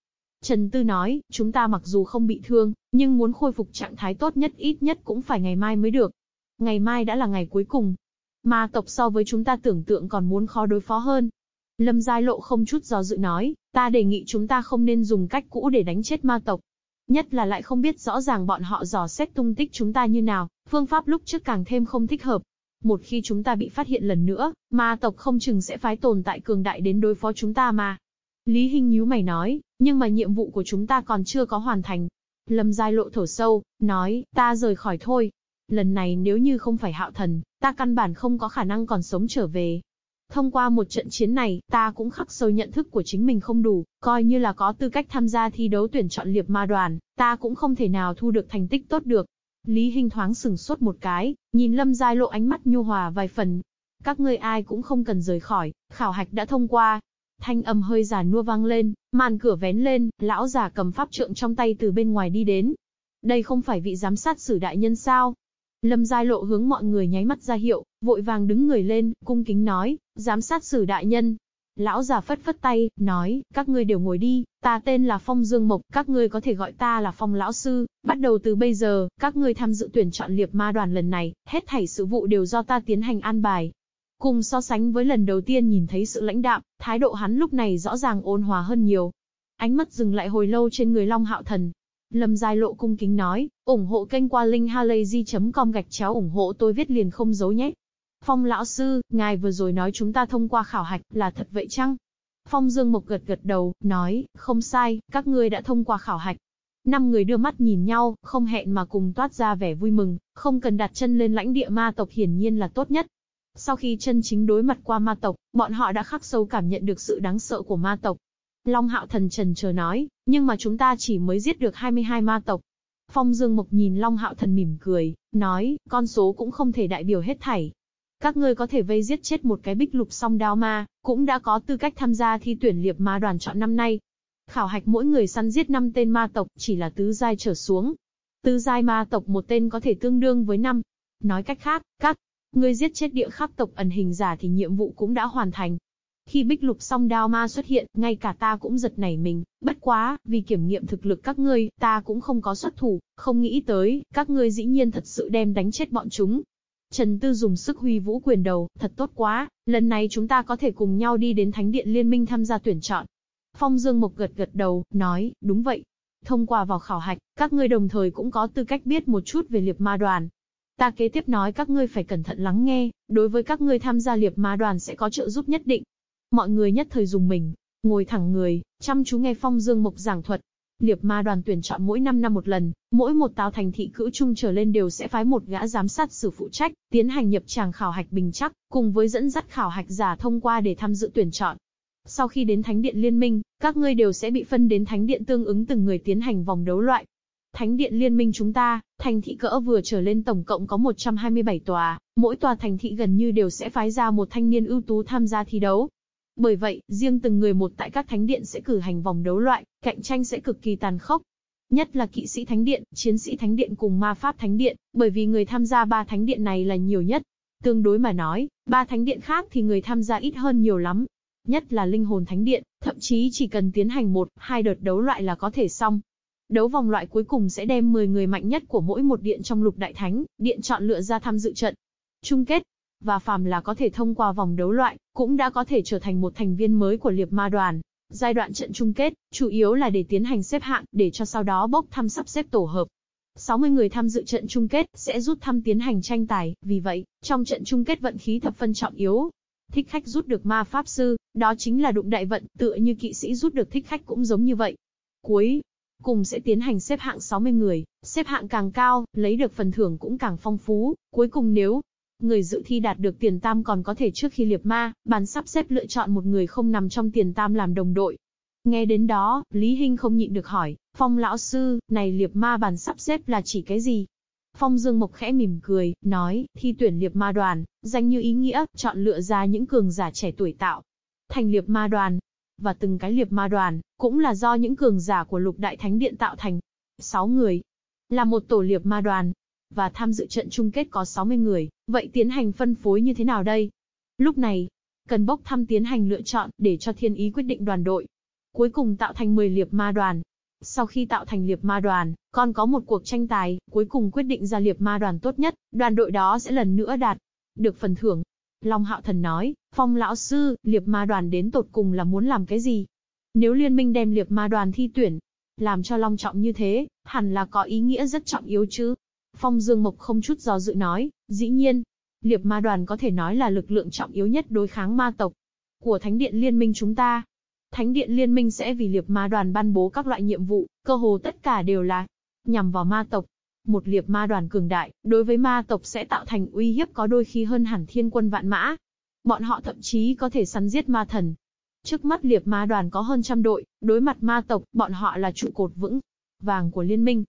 Trần Tư nói, chúng ta mặc dù không bị thương, nhưng muốn khôi phục trạng thái tốt nhất ít nhất cũng phải ngày mai mới được. Ngày mai đã là ngày cuối cùng. Ma tộc so với chúng ta tưởng tượng còn muốn khó đối phó hơn. Lâm Giai Lộ không chút do dự nói, ta đề nghị chúng ta không nên dùng cách cũ để đánh chết ma tộc, Nhất là lại không biết rõ ràng bọn họ dò xét tung tích chúng ta như nào, phương pháp lúc trước càng thêm không thích hợp. Một khi chúng ta bị phát hiện lần nữa, ma tộc không chừng sẽ phái tồn tại cường đại đến đối phó chúng ta mà. Lý Hinh nhíu mày nói, nhưng mà nhiệm vụ của chúng ta còn chưa có hoàn thành. Lâm Giai lộ thổ sâu, nói, ta rời khỏi thôi. Lần này nếu như không phải hạo thần, ta căn bản không có khả năng còn sống trở về. Thông qua một trận chiến này, ta cũng khắc sâu nhận thức của chính mình không đủ, coi như là có tư cách tham gia thi đấu tuyển chọn liệp ma đoàn, ta cũng không thể nào thu được thành tích tốt được. Lý Hinh thoáng sừng sốt một cái, nhìn Lâm Giai lộ ánh mắt nhu hòa vài phần. Các ngươi ai cũng không cần rời khỏi, khảo hạch đã thông qua. Thanh âm hơi giả nua vang lên, màn cửa vén lên, lão già cầm pháp trượng trong tay từ bên ngoài đi đến. Đây không phải vị giám sát sử đại nhân sao? Lâm Giai Lộ hướng mọi người nháy mắt ra hiệu, vội vàng đứng người lên, cung kính nói, giám sát sử đại nhân. Lão già phất phất tay, nói, các ngươi đều ngồi đi, ta tên là Phong Dương Mộc, các ngươi có thể gọi ta là Phong Lão Sư, bắt đầu từ bây giờ, các ngươi tham dự tuyển chọn liệp ma đoàn lần này, hết thảy sự vụ đều do ta tiến hành an bài. Cùng so sánh với lần đầu tiên nhìn thấy sự lãnh đạm, thái độ hắn lúc này rõ ràng ôn hòa hơn nhiều. Ánh mắt dừng lại hồi lâu trên người Long Hạo Thần, Lâm Giai Lộ cung kính nói, ủng hộ kênh qua linkhalazy.com gạch chéo ủng hộ tôi viết liền không giấu nhé. Phong lão sư, ngài vừa rồi nói chúng ta thông qua khảo hạch, là thật vậy chăng? Phong Dương Mộc gật gật đầu, nói, không sai, các ngươi đã thông qua khảo hạch. Năm người đưa mắt nhìn nhau, không hẹn mà cùng toát ra vẻ vui mừng, không cần đặt chân lên lãnh địa ma tộc hiển nhiên là tốt nhất. Sau khi chân chính đối mặt qua ma tộc, bọn họ đã khắc sâu cảm nhận được sự đáng sợ của ma tộc. Long hạo thần trần chờ nói, nhưng mà chúng ta chỉ mới giết được 22 ma tộc. Phong Dương Mộc nhìn Long hạo thần mỉm cười, nói, con số cũng không thể đại biểu hết thảy. Các ngươi có thể vây giết chết một cái bích lục song đao ma, cũng đã có tư cách tham gia thi tuyển liệp ma đoàn chọn năm nay. Khảo hạch mỗi người săn giết 5 tên ma tộc, chỉ là tứ giai trở xuống. Tứ giai ma tộc một tên có thể tương đương với 5. Nói cách khác, các ngươi giết chết địa khắc tộc ẩn hình giả thì nhiệm vụ cũng đã hoàn thành. Khi bích lục song đao ma xuất hiện, ngay cả ta cũng giật nảy mình, bất quá, vì kiểm nghiệm thực lực các ngươi, ta cũng không có xuất thủ, không nghĩ tới, các ngươi dĩ nhiên thật sự đem đánh chết bọn chúng. Trần Tư dùng sức huy vũ quyền đầu, thật tốt quá, lần này chúng ta có thể cùng nhau đi đến Thánh điện Liên minh tham gia tuyển chọn. Phong Dương Mộc gật gật đầu, nói, đúng vậy. Thông qua vào khảo hạch, các ngươi đồng thời cũng có tư cách biết một chút về liệp ma đoàn, Ta kế tiếp nói các ngươi phải cẩn thận lắng nghe, đối với các ngươi tham gia liệp ma đoàn sẽ có trợ giúp nhất định. Mọi người nhất thời dùng mình, ngồi thẳng người, chăm chú nghe Phong Dương Mộc giảng thuật. Liệp ma đoàn tuyển chọn mỗi 5 năm một lần, mỗi một tàu thành thị cữ trung trở lên đều sẽ phái một gã giám sát sử phụ trách, tiến hành nhập tràng khảo hạch bình chắc, cùng với dẫn dắt khảo hạch giả thông qua để tham dự tuyển chọn. Sau khi đến Thánh điện Liên minh, các ngươi đều sẽ bị phân đến Thánh điện tương ứng từng người tiến hành vòng đấu loại. Thánh điện Liên minh chúng ta, thành thị cỡ vừa trở lên tổng cộng có 127 tòa, mỗi tòa thành thị gần như đều sẽ phái ra một thanh niên ưu tú tham gia thi đấu, bởi vậy, riêng từng người một tại các thánh điện sẽ cử hành vòng đấu loại, cạnh tranh sẽ cực kỳ tàn khốc. Nhất là kỵ sĩ thánh điện, chiến sĩ thánh điện cùng ma pháp thánh điện, bởi vì người tham gia ba thánh điện này là nhiều nhất. Tương đối mà nói, ba thánh điện khác thì người tham gia ít hơn nhiều lắm. Nhất là linh hồn thánh điện, thậm chí chỉ cần tiến hành một, hai đợt đấu loại là có thể xong. Đấu vòng loại cuối cùng sẽ đem 10 người mạnh nhất của mỗi một điện trong lục đại thánh, điện chọn lựa ra tham dự trận. Chung kết, và phàm là có thể thông qua vòng đấu loại, cũng đã có thể trở thành một thành viên mới của liệp ma đoàn. Giai đoạn trận chung kết, chủ yếu là để tiến hành xếp hạng, để cho sau đó bốc thăm sắp xếp tổ hợp. 60 người tham dự trận chung kết, sẽ rút thăm tiến hành tranh tài, vì vậy, trong trận chung kết vận khí thập phân trọng yếu. Thích khách rút được ma pháp sư, đó chính là đụng đại vận, tựa như kỵ sĩ rút được thích khách cũng giống như vậy. Cuối, cùng sẽ tiến hành xếp hạng 60 người, xếp hạng càng cao, lấy được phần thưởng cũng càng phong phú. Cuối cùng nếu Người dự thi đạt được tiền tam còn có thể trước khi liệp ma, bàn sắp xếp lựa chọn một người không nằm trong tiền tam làm đồng đội. Nghe đến đó, Lý Hinh không nhịn được hỏi, Phong lão sư, này liệp ma bàn sắp xếp là chỉ cái gì? Phong Dương Mộc khẽ mỉm cười, nói, thi tuyển liệp ma đoàn, danh như ý nghĩa, chọn lựa ra những cường giả trẻ tuổi tạo. Thành liệp ma đoàn, Và từng cái liệp ma đoàn, cũng là do những cường giả của lục đại thánh điện tạo thành. sáu người. Là một tổ liệp ma đoàn. Và tham dự trận chung kết có 60 người, vậy tiến hành phân phối như thế nào đây? Lúc này, cần bốc thăm tiến hành lựa chọn, để cho thiên ý quyết định đoàn đội. Cuối cùng tạo thành 10 liệp ma đoàn. Sau khi tạo thành liệp ma đoàn, còn có một cuộc tranh tài, cuối cùng quyết định ra liệp ma đoàn tốt nhất, đoàn đội đó sẽ lần nữa đạt được phần thưởng. Long Hạo Thần nói, Phong lão sư, liệp ma đoàn đến tột cùng là muốn làm cái gì? Nếu liên minh đem liệp ma đoàn thi tuyển, làm cho long trọng như thế, hẳn là có ý nghĩa rất trọng yếu chứ. Phong Dương Mộc không chút do dự nói, dĩ nhiên, liệp ma đoàn có thể nói là lực lượng trọng yếu nhất đối kháng ma tộc của Thánh điện Liên minh chúng ta. Thánh điện Liên minh sẽ vì liệp ma đoàn ban bố các loại nhiệm vụ, cơ hồ tất cả đều là nhằm vào ma tộc. Một liệp ma đoàn cường đại, đối với ma tộc sẽ tạo thành uy hiếp có đôi khi hơn hẳn thiên quân vạn mã. Bọn họ thậm chí có thể săn giết ma thần. Trước mắt liệp ma đoàn có hơn trăm đội, đối mặt ma tộc, bọn họ là trụ cột vững, vàng của liên minh.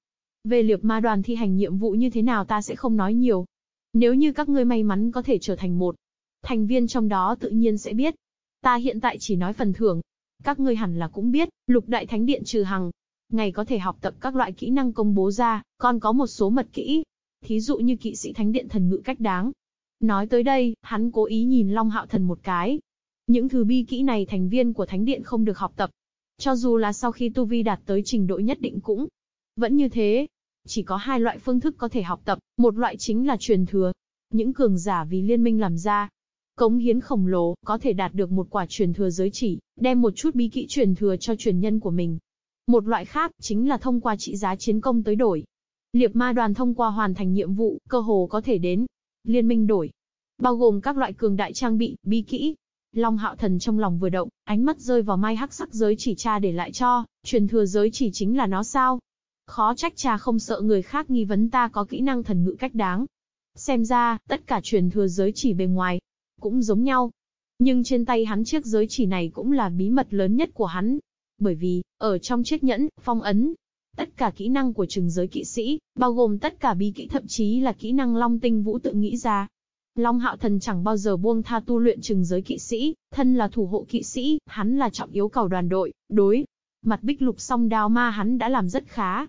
Về liệp ma đoàn thi hành nhiệm vụ như thế nào ta sẽ không nói nhiều. Nếu như các ngươi may mắn có thể trở thành một thành viên trong đó tự nhiên sẽ biết. Ta hiện tại chỉ nói phần thưởng. Các ngươi hẳn là cũng biết, lục đại thánh điện trừ hằng. Ngày có thể học tập các loại kỹ năng công bố ra, còn có một số mật kỹ. Thí dụ như kỵ sĩ thánh điện thần ngự cách đáng. Nói tới đây, hắn cố ý nhìn Long Hạo Thần một cái. Những thứ bi kỹ này thành viên của thánh điện không được học tập. Cho dù là sau khi tu vi đạt tới trình độ nhất định cũng vẫn như thế. Chỉ có hai loại phương thức có thể học tập, một loại chính là truyền thừa. Những cường giả vì liên minh làm ra, cống hiến khổng lồ, có thể đạt được một quả truyền thừa giới chỉ, đem một chút bí kỹ truyền thừa cho truyền nhân của mình. Một loại khác, chính là thông qua trị giá chiến công tới đổi. Liệp ma đoàn thông qua hoàn thành nhiệm vụ, cơ hồ có thể đến. Liên minh đổi. Bao gồm các loại cường đại trang bị, bí kỹ. Long hạo thần trong lòng vừa động, ánh mắt rơi vào mai hắc sắc giới chỉ cha để lại cho, truyền thừa giới chỉ chính là nó sao. Khó trách cha không sợ người khác nghi vấn ta có kỹ năng thần ngự cách đáng. Xem ra, tất cả truyền thừa giới chỉ bề ngoài, cũng giống nhau. Nhưng trên tay hắn chiếc giới chỉ này cũng là bí mật lớn nhất của hắn. Bởi vì, ở trong chiếc nhẫn, phong ấn, tất cả kỹ năng của trừng giới kỵ sĩ, bao gồm tất cả bí kỹ thậm chí là kỹ năng long tinh vũ tự nghĩ ra. Long hạo thần chẳng bao giờ buông tha tu luyện trừng giới kỵ sĩ, thân là thủ hộ kỵ sĩ, hắn là trọng yếu cầu đoàn đội, đối. Mặt bích lục song đao ma hắn đã làm rất khá.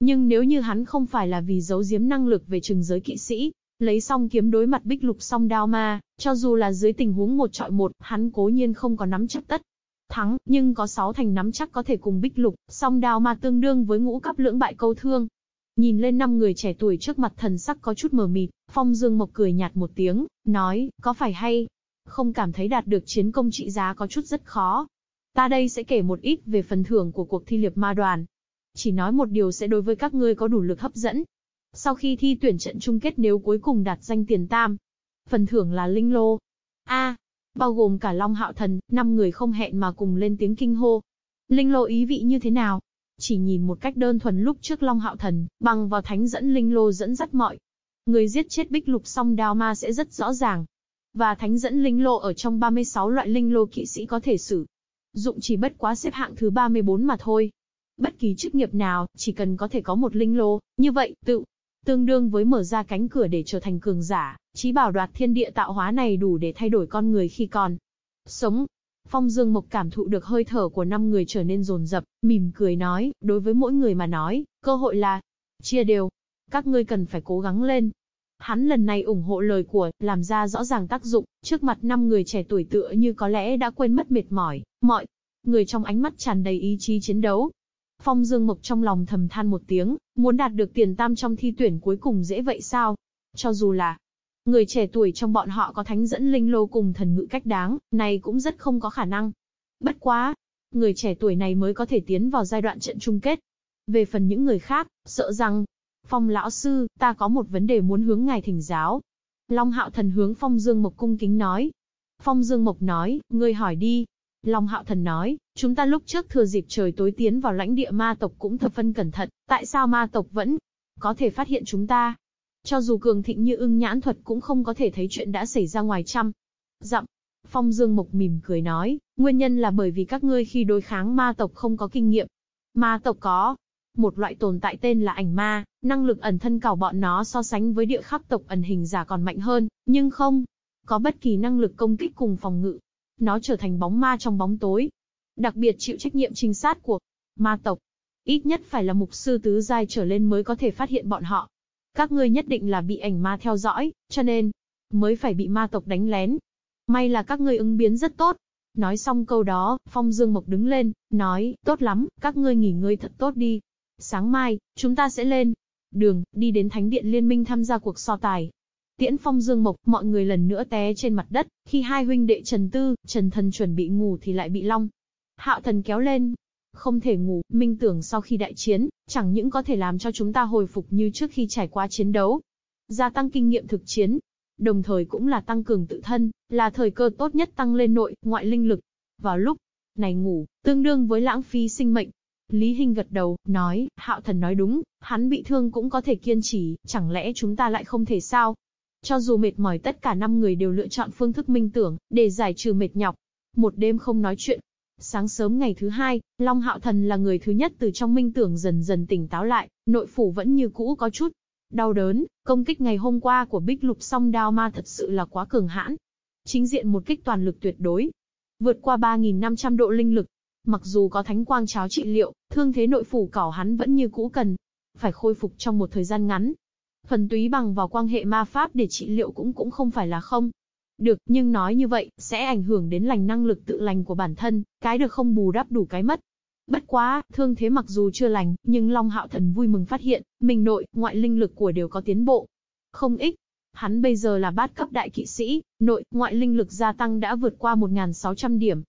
Nhưng nếu như hắn không phải là vì giấu giếm năng lực về trừng giới kỵ sĩ, Lấy song kiếm đối mặt bích lục song đao ma, cho dù là dưới tình huống một trọi một, hắn cố nhiên không có nắm chắc tất. Thắng, nhưng có sáu thành nắm chắc có thể cùng bích lục, song đao ma tương đương với ngũ cấp lưỡng bại câu thương. Nhìn lên năm người trẻ tuổi trước mặt thần sắc có chút mờ mịt, Phong Dương Mộc cười nhạt một tiếng, nói, có phải hay? Không cảm thấy đạt được chiến công trị giá có chút rất khó. Ta đây sẽ kể một ít về phần thưởng của cuộc thi liệp ma đoàn. Chỉ nói một điều sẽ đối với các ngươi có đủ lực hấp dẫn, sau khi thi tuyển trận chung kết nếu cuối cùng đạt danh tiền tam, phần thưởng là linh lô. A, bao gồm cả Long Hạo Thần, năm người không hẹn mà cùng lên tiếng kinh hô. Linh lô ý vị như thế nào? Chỉ nhìn một cách đơn thuần lúc trước Long Hạo Thần, bằng vào thánh dẫn linh lô dẫn dắt mọi. Người giết chết bích lục song đao ma sẽ rất rõ ràng. Và thánh dẫn linh lô ở trong 36 loại linh lô kỵ sĩ có thể sử. Dụng chỉ bất quá xếp hạng thứ 34 mà thôi. Bất kỳ chức nghiệp nào, chỉ cần có thể có một linh lô, như vậy, tự Tương đương với mở ra cánh cửa để trở thành cường giả, trí bảo đoạt thiên địa tạo hóa này đủ để thay đổi con người khi còn sống. Phong Dương Mộc cảm thụ được hơi thở của năm người trở nên rồn rập, mỉm cười nói, đối với mỗi người mà nói, cơ hội là chia đều. Các ngươi cần phải cố gắng lên. Hắn lần này ủng hộ lời của, làm ra rõ ràng tác dụng, trước mặt năm người trẻ tuổi tựa như có lẽ đã quên mất mệt mỏi, mọi người trong ánh mắt tràn đầy ý chí chiến đấu, Phong Dương Mộc trong lòng thầm than một tiếng, muốn đạt được tiền tam trong thi tuyển cuối cùng dễ vậy sao? Cho dù là người trẻ tuổi trong bọn họ có thánh dẫn linh lô cùng thần ngự cách đáng, này cũng rất không có khả năng. Bất quá, người trẻ tuổi này mới có thể tiến vào giai đoạn trận chung kết. Về phần những người khác, sợ rằng, Phong lão sư, ta có một vấn đề muốn hướng ngài thỉnh giáo. Long hạo thần hướng Phong Dương Mộc cung kính nói. Phong Dương Mộc nói, ngươi hỏi đi, Long Hạo Thần nói, chúng ta lúc trước thừa dịp trời tối tiến vào lãnh địa ma tộc cũng thập phân cẩn thận, tại sao ma tộc vẫn có thể phát hiện chúng ta? Cho dù cường thịnh như ưng nhãn thuật cũng không có thể thấy chuyện đã xảy ra ngoài trăm. Dặm. Phong Dương Mộc mỉm cười nói, nguyên nhân là bởi vì các ngươi khi đối kháng ma tộc không có kinh nghiệm. Ma tộc có một loại tồn tại tên là ảnh ma, năng lực ẩn thân cảo bọn nó so sánh với địa khắc tộc ẩn hình giả còn mạnh hơn, nhưng không có bất kỳ năng lực công kích cùng phòng ngự, nó trở thành bóng ma trong bóng tối. đặc biệt chịu trách nhiệm trinh sát của ma tộc. Ít nhất phải là mục sư tứ giai trở lên mới có thể phát hiện bọn họ. Các ngươi nhất định là bị ảnh ma theo dõi, cho nên mới phải bị ma tộc đánh lén. May là các ngươi ứng biến rất tốt. Nói xong câu đó, Phong Dương Mộc đứng lên, nói, tốt lắm, các ngươi nghỉ ngơi thật tốt đi. Sáng mai, chúng ta sẽ lên đường, đi đến Thánh điện Liên minh tham gia cuộc so tài. Tiễn Phong Dương Mộc, mọi người lần nữa té trên mặt đất, khi hai huynh đệ Trần Tư, Trần Thần chuẩn bị ngủ thì lại bị Long. Hạo Thần kéo lên. Không thể ngủ, minh tưởng sau khi đại chiến, chẳng những có thể làm cho chúng ta hồi phục như trước khi trải qua chiến đấu. Gia tăng kinh nghiệm thực chiến, đồng thời cũng là tăng cường tự thân, là thời cơ tốt nhất tăng lên nội, ngoại linh lực. Vào lúc này ngủ, tương đương với lãng phí sinh mệnh. Lý Hinh gật đầu, nói, Hạo Thần nói đúng, hắn bị thương cũng có thể kiên trì, chẳng lẽ chúng ta lại không thể sao? Cho dù mệt mỏi tất cả năm người đều lựa chọn phương thức minh tưởng, để giải trừ mệt nhọc. Một đêm không nói chuyện. Sáng sớm ngày thứ hai, Long Hạo Thần là người thứ nhất từ trong minh tưởng dần dần tỉnh táo lại, nội phủ vẫn như cũ có chút. Đau đớn, công kích ngày hôm qua của Bích Lục song đao ma thật sự là quá cường hãn. Chính diện một kích toàn lực tuyệt đối. Vượt qua 3.500 độ linh lực, Mặc dù có thánh quang cháo trị liệu, thương thế nội phủ cỏ hắn vẫn như cũ cần. Phải khôi phục trong một thời gian ngắn. Phần túy bằng vào quan hệ ma pháp để trị liệu cũng cũng không phải là không. Được, nhưng nói như vậy, sẽ ảnh hưởng đến lành năng lực tự lành của bản thân, cái được không bù đắp đủ cái mất. Bất quá, thương thế mặc dù chưa lành, nhưng Long Hạo Thần vui mừng phát hiện, mình nội, ngoại linh lực của đều có tiến bộ. Không ích. Hắn bây giờ là bát cấp đại kỵ sĩ, nội, ngoại linh lực gia tăng đã vượt qua 1.600 điểm,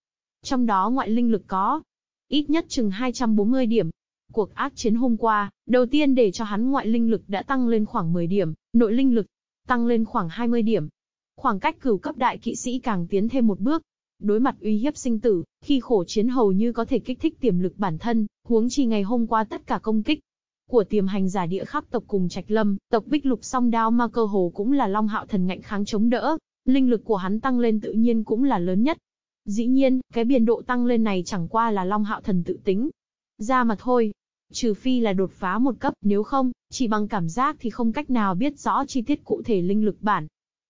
trong đó ngoại linh lực có ít nhất chừng 240 điểm. Cuộc ác chiến hôm qua, đầu tiên để cho hắn ngoại linh lực đã tăng lên khoảng 10 điểm, nội linh lực tăng lên khoảng 20 điểm. Khoảng cách cửu cấp đại kỵ sĩ càng tiến thêm một bước. Đối mặt uy hiếp sinh tử, khi khổ chiến hầu như có thể kích thích tiềm lực bản thân, huống chi ngày hôm qua tất cả công kích của tiềm hành giả địa khắc tộc cùng Trạch Lâm, tộc Bích Lục song đao ma cơ hồ cũng là Long Hạo Thần ngạnh kháng chống đỡ, linh lực của hắn tăng lên tự nhiên cũng là lớn nhất. Dĩ nhiên, cái biên độ tăng lên này chẳng qua là Long Hạo Thần tự tính. Ra mà thôi. Trừ phi là đột phá một cấp, nếu không, chỉ bằng cảm giác thì không cách nào biết rõ chi tiết cụ thể linh lực bản.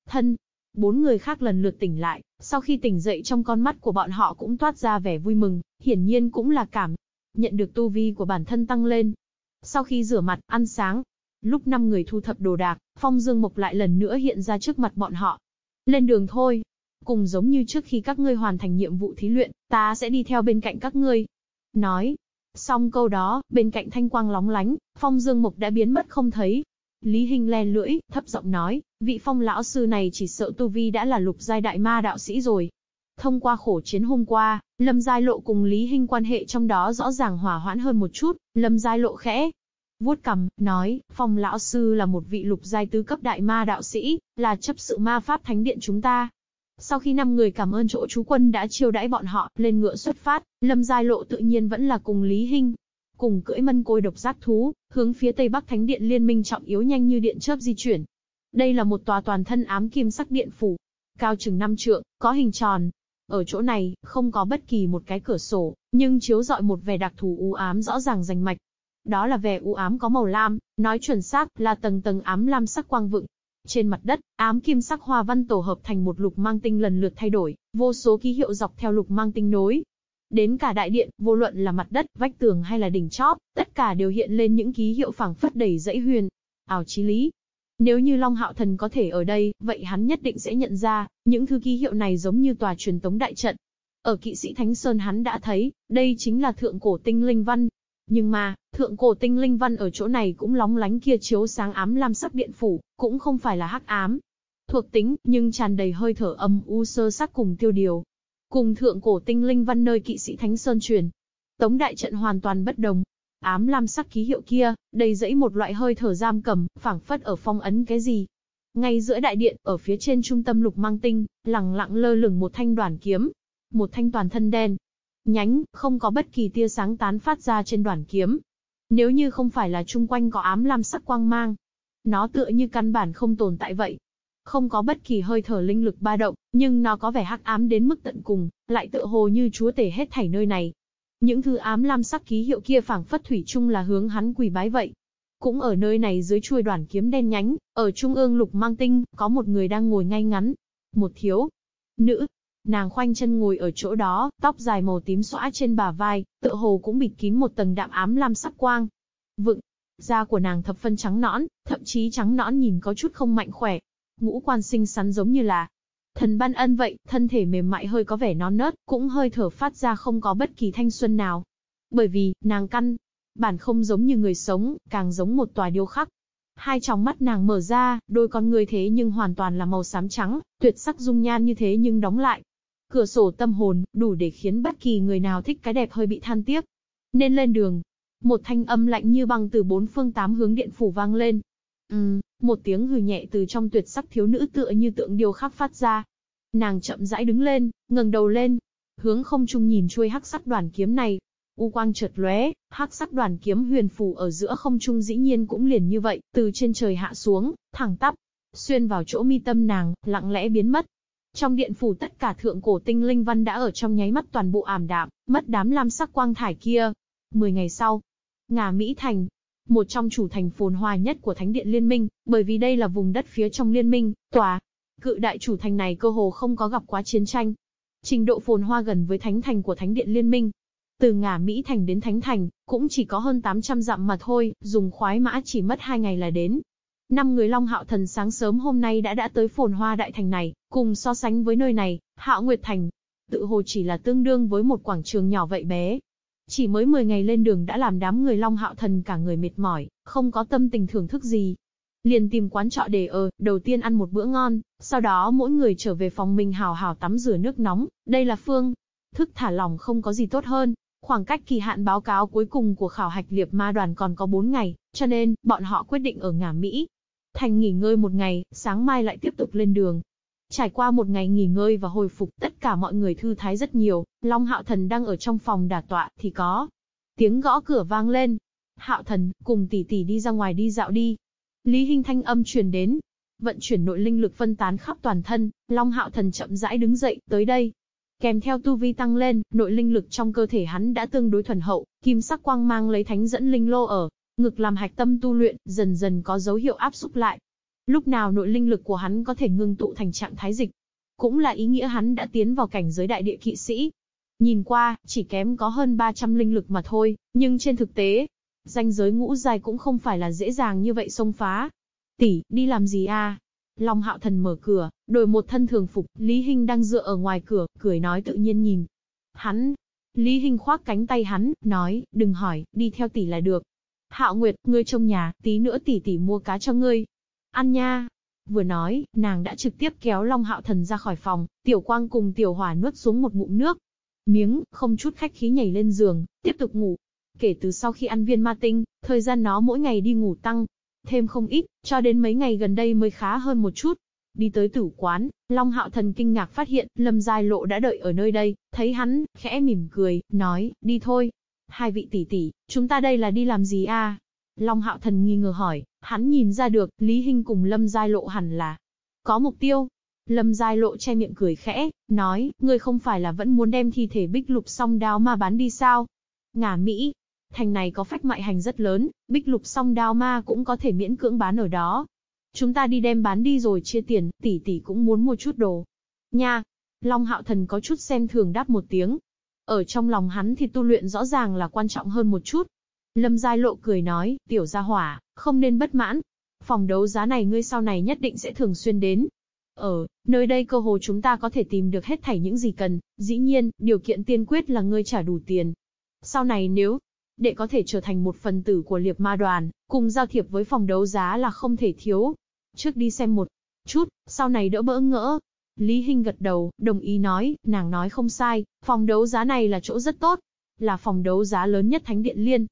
Thân. Bốn người khác lần lượt tỉnh lại, sau khi tỉnh dậy trong con mắt của bọn họ cũng toát ra vẻ vui mừng, hiển nhiên cũng là cảm. Nhận được tu vi của bản thân tăng lên. Sau khi rửa mặt, ăn sáng, lúc năm người thu thập đồ đạc, Phong Dương Mộc lại lần nữa hiện ra trước mặt bọn họ. Lên đường thôi. Cùng giống như trước khi các ngươi hoàn thành nhiệm vụ thí luyện, ta sẽ đi theo bên cạnh các ngươi. Nói. Xong câu đó, bên cạnh thanh quang lóng lánh, phong dương mục đã biến mất không thấy. Lý Hinh le lưỡi, thấp giọng nói, vị phong lão sư này chỉ sợ tu vi đã là lục giai đại ma đạo sĩ rồi. Thông qua khổ chiến hôm qua, Lâm Giai Lộ cùng Lý Hinh quan hệ trong đó rõ ràng hòa hoãn hơn một chút, Lâm Giai Lộ khẽ. Vuốt cầm, nói, phong lão sư là một vị lục giai tứ cấp đại ma đạo sĩ, là chấp sự ma pháp thánh điện chúng ta, sau khi năm người cảm ơn chỗ chú quân đã chiêu đãi bọn họ, lên ngựa xuất phát, Lâm Giai Lộ tự nhiên vẫn là cùng Lý Hinh. Cùng cưỡi mân côi độc giác thú, hướng phía Tây Bắc Thánh Điện liên minh trọng yếu nhanh như điện chớp di chuyển. Đây là một tòa toàn thân ám kim sắc điện phủ, cao chừng năm trượng, có hình tròn. Ở chỗ này, không có bất kỳ một cái cửa sổ, nhưng chiếu dọi một vẻ đặc thù u ám rõ ràng rành mạch. Đó là vẻ u ám có màu lam, nói chuẩn xác là tầng tầng ám lam sắc quang vựng, trên mặt đất, ám kim sắc hoa văn tổ hợp thành một lục mang tinh lần lượt thay đổi, vô số ký hiệu dọc theo lục mang tinh nối. Đến cả đại điện, vô luận là mặt đất, vách tường hay là đỉnh chóp, tất cả đều hiện lên những ký hiệu phảng phất đầy dãy huyền. Ảo chí lý. Nếu như Long Hạo Thần có thể ở đây, vậy hắn nhất định sẽ nhận ra, những thứ ký hiệu này giống như tòa truyền tống đại trận. Ở kỵ sĩ Thánh Sơn hắn đã thấy, đây chính là thượng cổ tinh linh văn, nhưng mà, thượng cổ tinh linh văn ở chỗ này cũng lóng lánh kia chiếu sáng ám lam sắc điện phủ, cũng không phải là hắc ám. Thuộc tính, nhưng tràn đầy hơi thở âm u sơ sắc cùng tiêu điều. Cùng thượng cổ tinh linh văn nơi kỵ sĩ Thánh Sơn truyền. Tống đại trận hoàn toàn bất đồng. Ám lam sắc ký hiệu kia, đầy dẫy một loại hơi thở giam cầm, phảng phất ở phong ấn cái gì. Ngay giữa đại điện, ở phía trên trung tâm lục mang tinh, lẳng lặng lơ lửng một thanh đoàn kiếm. Một thanh toàn thân đen, nhánh, không có bất kỳ tia sáng tán phát ra trên đoàn kiếm. Nếu như không phải là chung quanh có ám lam sắc quang mang, nó tựa như căn bản không tồn tại vậy. Không có bất kỳ hơi thở linh lực ba động, nhưng nó có vẻ hắc ám đến mức tận cùng, lại tựa hồ như chúa tể hết thảy nơi này. Những thứ ám lam sắc ký hiệu kia phảng phất thủy chung là hướng hắn quỳ bái vậy. Cũng ở nơi này dưới chuôi đoàn kiếm đen nhánh, ở trung ương lục mang tinh, có một người đang ngồi ngay ngắn. Một thiếu, nữ, Nàng khoanh chân ngồi ở chỗ đó, tóc dài màu tím xõa trên bà vai, tựa hồ cũng bịt kín một tầng đạm ám lam sắc quang. Vựng, da của nàng thập phân trắng nõn, thậm chí trắng nõn nhìn có chút không mạnh khỏe. Ngũ quan xinh xắn giống như là thần ban ân vậy, thân thể mềm mại hơi có vẻ non nớt, cũng hơi thở phát ra không có bất kỳ thanh xuân nào. Bởi vì, nàng căn, bản không giống như người sống, càng giống một tòa điêu khắc. Hai tròng mắt nàng mở ra, đôi con người thế nhưng hoàn toàn là màu xám trắng, tuyệt sắc dung nhan như thế nhưng đóng lại. Cửa sổ tâm hồn, đủ để khiến bất kỳ người nào thích cái đẹp hơi bị than tiếc. Nên lên đường. Một thanh âm lạnh như băng từ bốn phương tám hướng điện phủ vang lên. Ừm, một tiếng hừ nhẹ từ trong tuyệt sắc thiếu nữ tựa như tượng điêu khắc phát ra. Nàng chậm rãi đứng lên, ngẩng đầu lên, hướng không trung nhìn chuôi hắc sắc đoàn kiếm này, U quang chợt lóe, hắc sắc đoàn kiếm huyền phù ở giữa không trung dĩ nhiên cũng liền như vậy, từ trên trời hạ xuống, thẳng tắp, xuyên vào chỗ mi tâm nàng, lặng lẽ biến mất. Trong điện phủ tất cả thượng cổ tinh linh văn đã ở trong nháy mắt toàn bộ ảm đạm, mất đám lam sắc quang thải kia. Mười ngày sau, Ngà Mỹ Thành, một trong chủ thành phồn hoa nhất của Thánh điện Liên minh, bởi vì đây là vùng đất phía trong Liên minh, tòa. Cự đại chủ thành này cơ hồ không có gặp quá chiến tranh. Trình độ phồn hoa gần với thánh thành của Thánh điện Liên minh, từ ngả Mỹ Thành đến Thánh Thành, cũng chỉ có hơn 800 dặm mà thôi, dùng khoái mã chỉ mất 2 ngày là đến. Năm người Long Hạo Thần sáng sớm hôm nay đã đã tới phồn hoa đại thành này, cùng so sánh với nơi này, Hạo Nguyệt Thành, tự hồ chỉ là tương đương với một quảng trường nhỏ vậy bé. Chỉ mới 10 ngày lên đường đã làm đám người Long Hạo Thần cả người mệt mỏi, không có tâm tình thưởng thức gì. Liền tìm quán trọ để ở, đầu tiên ăn một bữa ngon, sau đó mỗi người trở về phòng mình hào hào tắm rửa nước nóng, đây là phương. Thức thả lòng không có gì tốt hơn, Khoảng cách kỳ hạn báo cáo cuối cùng của khảo hạch liệp ma đoàn còn có 4 ngày, cho nên, bọn họ quyết định ở ngả Mỹ. Thành nghỉ ngơi một ngày, sáng mai lại tiếp tục lên đường. Trải qua một ngày nghỉ ngơi và hồi phục, tất cả mọi người thư thái rất nhiều, Long Hạo Thần đang ở trong phòng đả tọa, thì có. Tiếng gõ cửa vang lên. Hạo Thần, cùng tỷ tỷ đi ra ngoài đi dạo đi. Lý Hinh thanh âm truyền đến. Vận chuyển nội linh lực phân tán khắp toàn thân, Long Hạo Thần chậm rãi đứng dậy, tới đây, Kèm theo tu vi tăng lên, nội linh lực trong cơ thể hắn đã tương đối thuần hậu, kim sắc quang mang lấy thánh dẫn linh lô ở, ngực làm hạch tâm tu luyện, dần dần có dấu hiệu áp xúc lại. Lúc nào nội linh lực của hắn có thể ngưng tụ thành trạng thái dịch, cũng là ý nghĩa hắn đã tiến vào cảnh giới đại địa kỵ sĩ. Nhìn qua, chỉ kém có hơn 300 linh lực mà thôi, nhưng trên thực tế, danh giới ngũ dài cũng không phải là dễ dàng như vậy xông phá. Tỷ, đi làm gì a? Long Hạo Thần mở cửa, đổi một thân thường phục, Lý Hinh đang dựa ở ngoài cửa, cười nói tự nhiên nhìn. Hắn, Lý Hinh khoác cánh tay hắn, nói, đừng hỏi, đi theo tỷ là được. Hạo Nguyệt, ngươi trong nhà, tí nữa tỷ tỷ mua cá cho ngươi. Ăn nha. Vừa nói, nàng đã trực tiếp kéo Long Hạo Thần ra khỏi phòng, Tiểu Quang cùng Tiểu Hỏa nuốt xuống một ngụm nước. Miếng, không chút khách khí nhảy lên giường, tiếp tục ngủ. Kể từ sau khi ăn viên ma tinh, thời gian nó mỗi ngày đi ngủ tăng, thêm không ít, cho đến mấy ngày gần đây mới khá hơn một chút. Đi tới tử quán, Long Hạo Thần kinh ngạc phát hiện, Lâm Giai Lộ đã đợi ở nơi đây, thấy hắn, khẽ mỉm cười, nói, đi thôi. Hai vị tỷ tỷ, chúng ta đây là đi làm gì a? Long Hạo Thần nghi ngờ hỏi, hắn nhìn ra được, Lý Hinh cùng Lâm Giai Lộ hẳn là có mục tiêu. Lâm Giai Lộ che miệng cười khẽ, nói, ngươi không phải là vẫn muốn đem thi thể bích lục song đao ma bán đi sao? Ngả Mỹ, Thành này có phách mại hành rất lớn, bích lục song đao ma cũng có thể miễn cưỡng bán ở đó. Chúng ta đi đem bán đi rồi chia tiền, tỷ tỷ cũng muốn mua chút đồ. Nha! Long hạo thần có chút xem thường đáp một tiếng. Ở trong lòng hắn thì tu luyện rõ ràng là quan trọng hơn một chút. Lâm Giai Lộ cười nói, tiểu gia hỏa, không nên bất mãn. Phòng đấu giá này ngươi sau này nhất định sẽ thường xuyên đến. Ở, nơi đây cơ hồ chúng ta có thể tìm được hết thảy những gì cần, dĩ nhiên, điều kiện tiên quyết là ngươi trả đủ tiền. Sau này nếu, để có thể trở thành một phần tử của liệp ma đoàn, cùng giao thiệp với phòng đấu giá là không thể thiếu. Trước đi xem một chút, sau này đỡ bỡ ngỡ. Lý Hinh gật đầu, đồng ý nói, nàng nói không sai, phòng đấu giá này là chỗ rất tốt, là phòng đấu giá lớn nhất Thánh Điện Liên.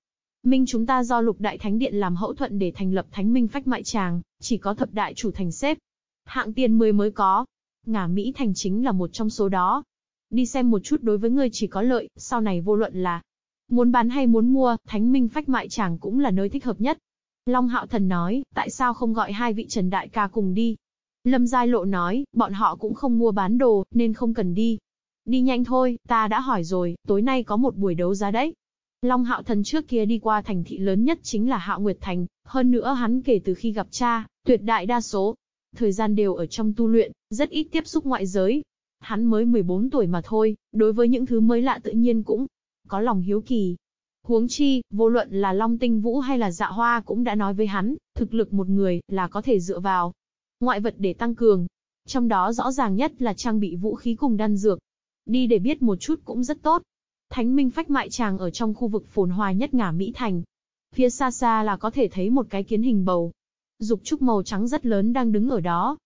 Minh chúng ta do lục đại Thánh Điện làm hậu thuận để thành lập Thánh Minh Phách Mại Tràng, chỉ có thập đại chủ thành xếp. Hạng tiền 10 mới có. Ngả Mỹ Thành chính là một trong số đó. Đi xem một chút đối với ngươi chỉ có lợi, sau này vô luận là Muốn bán hay muốn mua, Thánh Minh Phách Mại Tràng cũng là nơi thích hợp nhất. Long Hạo Thần nói, tại sao không gọi hai vị Trần Đại ca cùng đi? Lâm Giai Lộ nói, bọn họ cũng không mua bán đồ, nên không cần đi. Đi nhanh thôi, ta đã hỏi rồi, tối nay có một buổi đấu giá đấy. Long Hạo Thần trước kia đi qua thành thị lớn nhất chính là Hạo Nguyệt Thành, hơn nữa hắn kể từ khi gặp cha, tuyệt đại đa số, thời gian đều ở trong tu luyện, rất ít tiếp xúc ngoại giới. Hắn mới 14 tuổi mà thôi, đối với những thứ mới lạ tự nhiên cũng có lòng hiếu kỳ. Huống chi, vô luận là Long Tinh Vũ hay là Dạ Hoa cũng đã nói với hắn, thực lực một người là có thể dựa vào. Ngoại vật để tăng cường. Trong đó rõ ràng nhất là trang bị vũ khí cùng đan dược. Đi để biết một chút cũng rất tốt. Thánh Minh Phách Mại Tràng ở trong khu vực phồn hoa nhất ngả Mỹ Thành. Phía xa xa là có thể thấy một cái kiến hình bầu. Dục trúc màu trắng rất lớn đang đứng ở đó,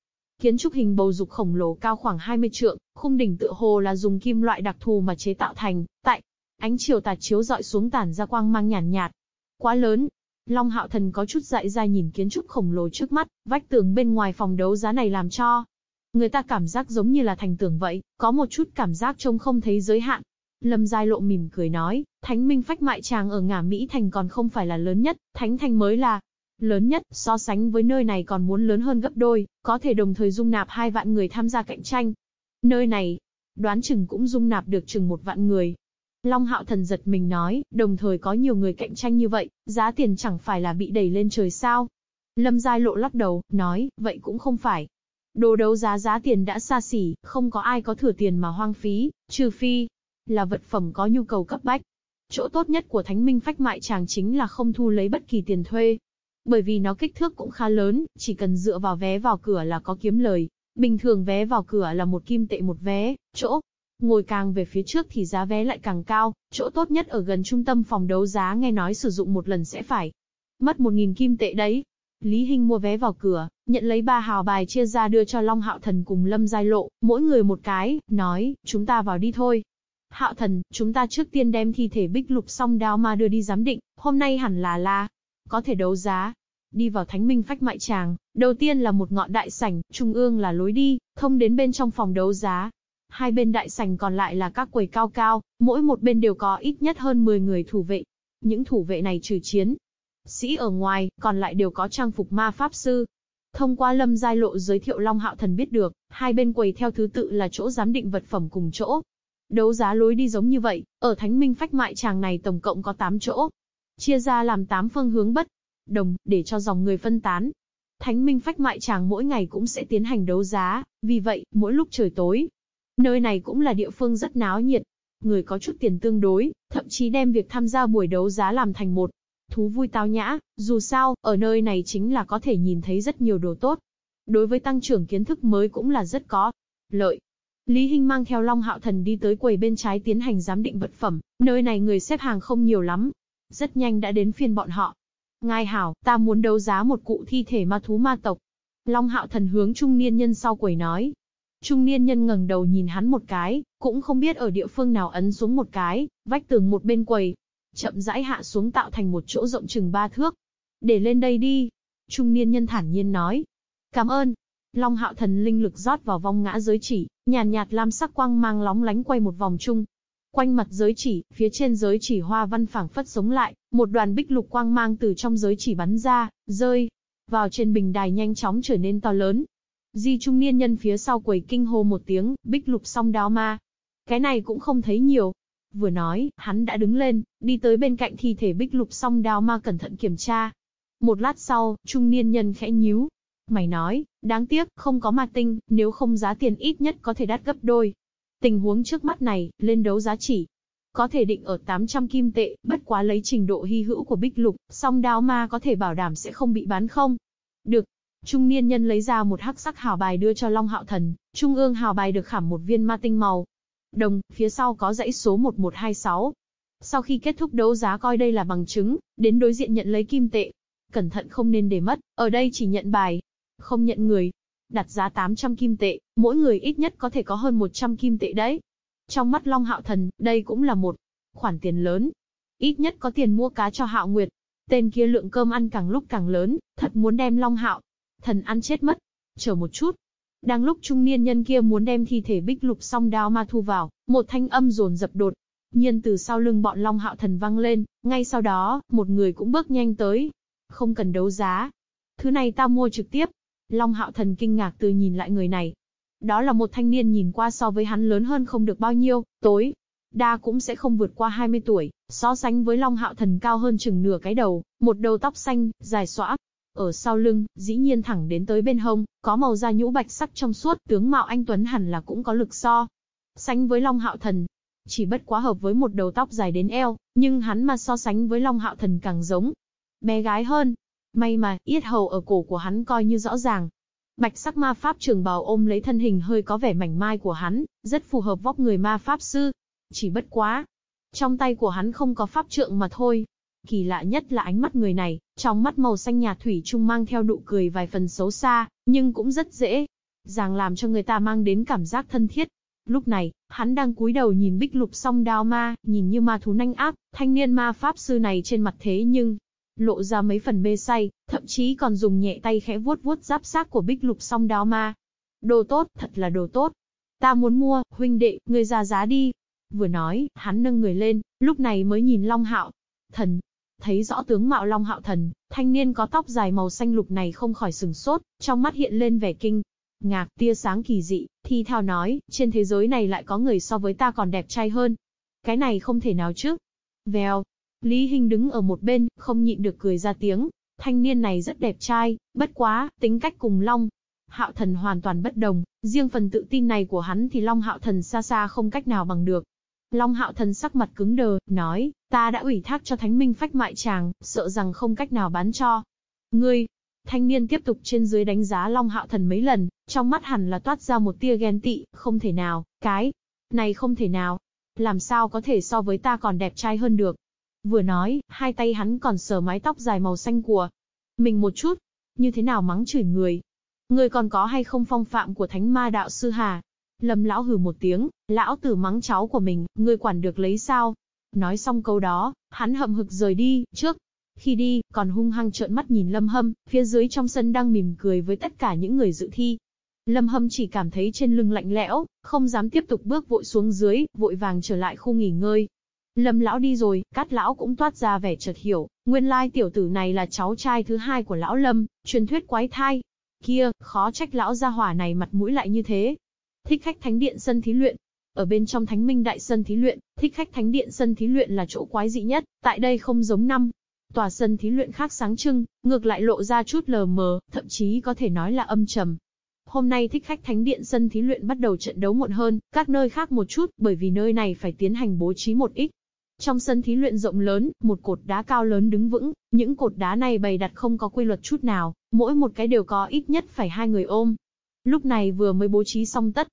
Kiến trúc hình bầu dục khổng lồ cao khoảng 20 trượng, khung đỉnh tựa hồ là dùng kim loại đặc thù mà chế tạo thành, tại ánh chiều tà chiếu dọi xuống tản ra quang mang nhàn nhạt, nhạt. Quá lớn. Long Hạo Thần có chút dại ra nhìn kiến trúc khổng lồ trước mắt, vách tường bên ngoài phòng đấu giá này làm cho người ta cảm giác giống như là thành tường vậy, có một chút cảm giác trông không thấy giới hạn. Lâm Giai Lộ mỉm cười nói, Thánh Minh Phách Mại Tràng ở ngả Mỹ Thành còn không phải là lớn nhất, Thánh Thành mới là lớn nhất, so sánh với nơi này còn muốn lớn hơn gấp đôi, có thể đồng thời dung nạp hai vạn người tham gia cạnh tranh. Nơi này, đoán chừng cũng dung nạp được chừng một vạn người. Long Hạo Thần giật mình nói, đồng thời có nhiều người cạnh tranh như vậy, giá tiền chẳng phải là bị đẩy lên trời sao. Lâm Giai Lộ lắc đầu, nói, vậy cũng không phải. Đồ đấu giá giá tiền đã xa xỉ, không có ai có thừa tiền mà hoang phí, trừ phi là vật phẩm có nhu cầu cấp bách. Chỗ tốt nhất của Thánh Minh Phách Mại Chàng chính là không thu lấy bất kỳ tiền thuê, bởi vì nó kích thước cũng khá lớn, chỉ cần dựa vào vé vào cửa là có kiếm lời. Bình thường vé vào cửa là một kim tệ một vé, chỗ ngồi càng về phía trước thì giá vé lại càng cao, chỗ tốt nhất ở gần trung tâm phòng đấu giá nghe nói sử dụng một lần sẽ phải mất một nghìn kim tệ đấy. Lý Hinh mua vé vào cửa, nhận lấy ba hào bài chia ra đưa cho Long Hạo Thần cùng Lâm Giai Lộ, mỗi người một cái, nói, chúng ta vào đi thôi. Hạo Thần, chúng ta trước tiên đem thi thể bích lục song đao ma đưa đi giám định, hôm nay hẳn là la, có thể đấu giá. Đi vào thánh minh phách mại tràng, đầu tiên là một ngọn đại sảnh, trung ương là lối đi, thông đến bên trong phòng đấu giá. Hai bên đại sảnh còn lại là các quầy cao cao, mỗi một bên đều có ít nhất hơn 10 người thủ vệ. Những thủ vệ này trừ chiến. Sĩ ở ngoài, còn lại đều có trang phục ma pháp sư. Thông qua lâm giai lộ giới thiệu Long Hạo Thần biết được, hai bên quầy theo thứ tự là chỗ giám định vật phẩm cùng chỗ. Đấu giá lối đi giống như vậy, ở Thánh Minh Phách Mại Tràng này tổng cộng có 8 chỗ, chia ra làm 8 phương hướng bất đồng, để cho dòng người phân tán. Thánh minh phách mại tràng mỗi ngày cũng sẽ tiến hành đấu giá, vì vậy, mỗi lúc trời tối, nơi này cũng là địa phương rất náo nhiệt. Người có chút tiền tương đối, thậm chí đem việc tham gia buổi đấu giá làm thành một thú vui tao nhã, dù sao, ở nơi này chính là có thể nhìn thấy rất nhiều đồ tốt. Đối với tăng trưởng kiến thức mới cũng là rất có lợi. Lý Hinh mang theo Long Hạo Thần đi tới quầy bên trái tiến hành giám định vật phẩm, nơi này người xếp hàng không nhiều lắm, rất nhanh đã đến phiên bọn họ. Ngài hảo, ta muốn đấu giá một cụ thi thể ma thú ma tộc. Long hạo thần hướng trung niên nhân sau quầy nói. Trung niên nhân ngẩng đầu nhìn hắn một cái, cũng không biết ở địa phương nào ấn xuống một cái, vách tường một bên quầy. Chậm rãi hạ xuống tạo thành một chỗ rộng chừng ba thước. Để lên đây đi. Trung niên nhân thản nhiên nói. Cảm ơn. Long hạo thần linh lực rót vào vong ngã giới chỉ, nhàn nhạt, nhạt lam sắc quang mang lóng lánh quay một vòng chung, Quanh mặt giới chỉ, phía trên giới chỉ hoa văn phảng phất sống lại, một đoàn bích lục quang mang từ trong giới chỉ bắn ra, rơi vào trên bình đài nhanh chóng trở nên to lớn. Di trung niên nhân phía sau quầy kinh hô một tiếng, bích lục song đao ma. Cái này cũng không thấy nhiều. Vừa nói, hắn đã đứng lên, đi tới bên cạnh thi thể bích lục song đao ma cẩn thận kiểm tra. Một lát sau, trung niên nhân khẽ nhíu. Mày nói, đáng tiếc, không có ma tinh, nếu không giá tiền ít nhất có thể đắt gấp đôi. Tình huống trước mắt này, lên đấu giá chỉ. Có thể định ở 800 kim tệ, bất quá lấy trình độ hy hữu của bích lục, song đao ma có thể bảo đảm sẽ không bị bán không. Được. Trung niên nhân lấy ra một hắc sắc hào bài đưa cho Long Hạo Thần, trung ương hào bài được khảm một viên ma tinh màu. Đồng, phía sau có dãy số 1126. Sau khi kết thúc đấu giá coi đây là bằng chứng, đến đối diện nhận lấy kim tệ. Cẩn thận không nên để mất, ở đây chỉ nhận bài, không nhận người, đặt giá 800 kim tệ, mỗi người ít nhất có thể có hơn 100 kim tệ đấy. Trong mắt Long Hạo Thần, đây cũng là một khoản tiền lớn. Ít nhất có tiền mua cá cho Hạo Nguyệt. Tên kia lượng cơm ăn càng lúc càng lớn, thật muốn đem Long Hạo Thần ăn chết mất. Chờ một chút. Đang lúc trung niên nhân kia muốn đem thi thể bích lục song đao ma thu vào, một thanh âm rồn dập đột. Nhiên từ sau lưng bọn Long Hạo Thần vang lên, ngay sau đó, một người cũng bước nhanh tới. Không cần đấu giá. Thứ này ta mua trực tiếp, Long Hạo Thần kinh ngạc từ nhìn lại người này. Đó là một thanh niên nhìn qua so với hắn lớn hơn không được bao nhiêu, tối. Đa cũng sẽ không vượt qua 20 tuổi, so sánh với Long Hạo Thần cao hơn chừng nửa cái đầu, một đầu tóc xanh, dài xõa. Ở sau lưng, dĩ nhiên thẳng đến tới bên hông, có màu da nhũ bạch sắc trong suốt, tướng mạo anh Tuấn hẳn là cũng có lực so. Sánh với Long Hạo Thần, chỉ bất quá hợp với một đầu tóc dài đến eo, nhưng hắn mà so sánh với Long Hạo Thần càng giống. Bé gái hơn. May mà, yết hầu ở cổ của hắn coi như rõ ràng. Bạch sắc ma pháp trường bào ôm lấy thân hình hơi có vẻ mảnh mai của hắn, rất phù hợp vóc người ma pháp sư. Chỉ bất quá. Trong tay của hắn không có pháp trượng mà thôi. Kỳ lạ nhất là ánh mắt người này, trong mắt màu xanh nhạt thủy chung mang theo nụ cười vài phần xấu xa, nhưng cũng rất dễ. Ràng làm cho người ta mang đến cảm giác thân thiết, Lúc này, hắn đang cúi đầu nhìn bích lục song đao ma, nhìn như ma thú nanh áp, thanh niên ma pháp sư này trên mặt thế nhưng, lộ ra mấy phần mê say, thậm chí còn dùng nhẹ tay khẽ vuốt vuốt giáp xác của bích lục song đao ma. Đồ tốt, thật là đồ tốt. Ta muốn mua, huynh đệ, ngươi ra giá đi. Vừa nói, hắn nâng người lên, lúc này mới nhìn Long Hạo. Thần, thấy rõ tướng mạo Long Hạo thần, thanh niên có tóc dài màu xanh lục này không khỏi sừng sốt, trong mắt hiện lên vẻ kinh, ngạc, tia sáng kỳ dị, thi thao nói, trên thế giới này lại có người so với ta còn đẹp trai hơn. Cái này không thể nào chứ. Vèo. Lý Hinh đứng ở một bên, không nhịn được cười ra tiếng. Thanh niên này rất đẹp trai, bất quá, tính cách cùng Long. Hạo thần hoàn toàn bất đồng, riêng phần tự tin này của hắn thì Long hạo thần xa xa không cách nào bằng được. Long hạo thần sắc mặt cứng đờ, nói, ta đã ủy thác cho thánh minh phách mại chàng, sợ rằng không cách nào bán cho. Ngươi, Thanh niên tiếp tục trên dưới đánh giá Long Hạo Thần mấy lần, trong mắt hẳn là toát ra một tia ghen tị, không thể nào, cái này không thể nào. Làm sao có thể so với ta còn đẹp trai hơn được. Vừa nói, hai tay hắn còn sờ mái tóc dài màu xanh của mình một chút. Như thế nào mắng chửi người. Người còn có hay không phong phạm của thánh ma đạo sư hà? Lâm lão hừ một tiếng, lão tử mắng cháu của mình, ngươi quản được lấy sao? Nói xong câu đó, hắn hậm hực rời đi, trước, khi đi, còn hung hăng trợn mắt nhìn Lâm Hâm, phía dưới trong sân đang mỉm cười với tất cả những người dự thi. Lâm Hâm chỉ cảm thấy trên lưng lạnh lẽo, không dám tiếp tục bước vội xuống dưới, vội vàng trở lại khu nghỉ ngơi. Lâm lão đi rồi, Cát lão cũng toát ra vẻ chợt hiểu, nguyên lai tiểu tử này là cháu trai thứ hai của lão Lâm, truyền thuyết quái thai. Kia, khó trách lão gia hỏa này mặt mũi lại như thế. Thích khách thánh điện sân thí luyện, ở bên trong Thánh Minh Đại Sân Thí Luyện, thích khách Thánh Điện Sân Thí Luyện là chỗ quái dị nhất, tại đây không giống năm, Tòa sân thí luyện khác sáng trưng, ngược lại lộ ra chút lờ mờ, thậm chí có thể nói là âm trầm. Hôm nay thích khách thánh điện sân thí luyện bắt đầu trận đấu muộn hơn, các nơi khác một chút, bởi vì nơi này phải tiến hành bố trí một ít. Trong sân thí luyện rộng lớn, một cột đá cao lớn đứng vững, những cột đá này bày đặt không có quy luật chút nào, mỗi một cái đều có ít nhất phải hai người ôm. Lúc này vừa mới bố trí xong tất,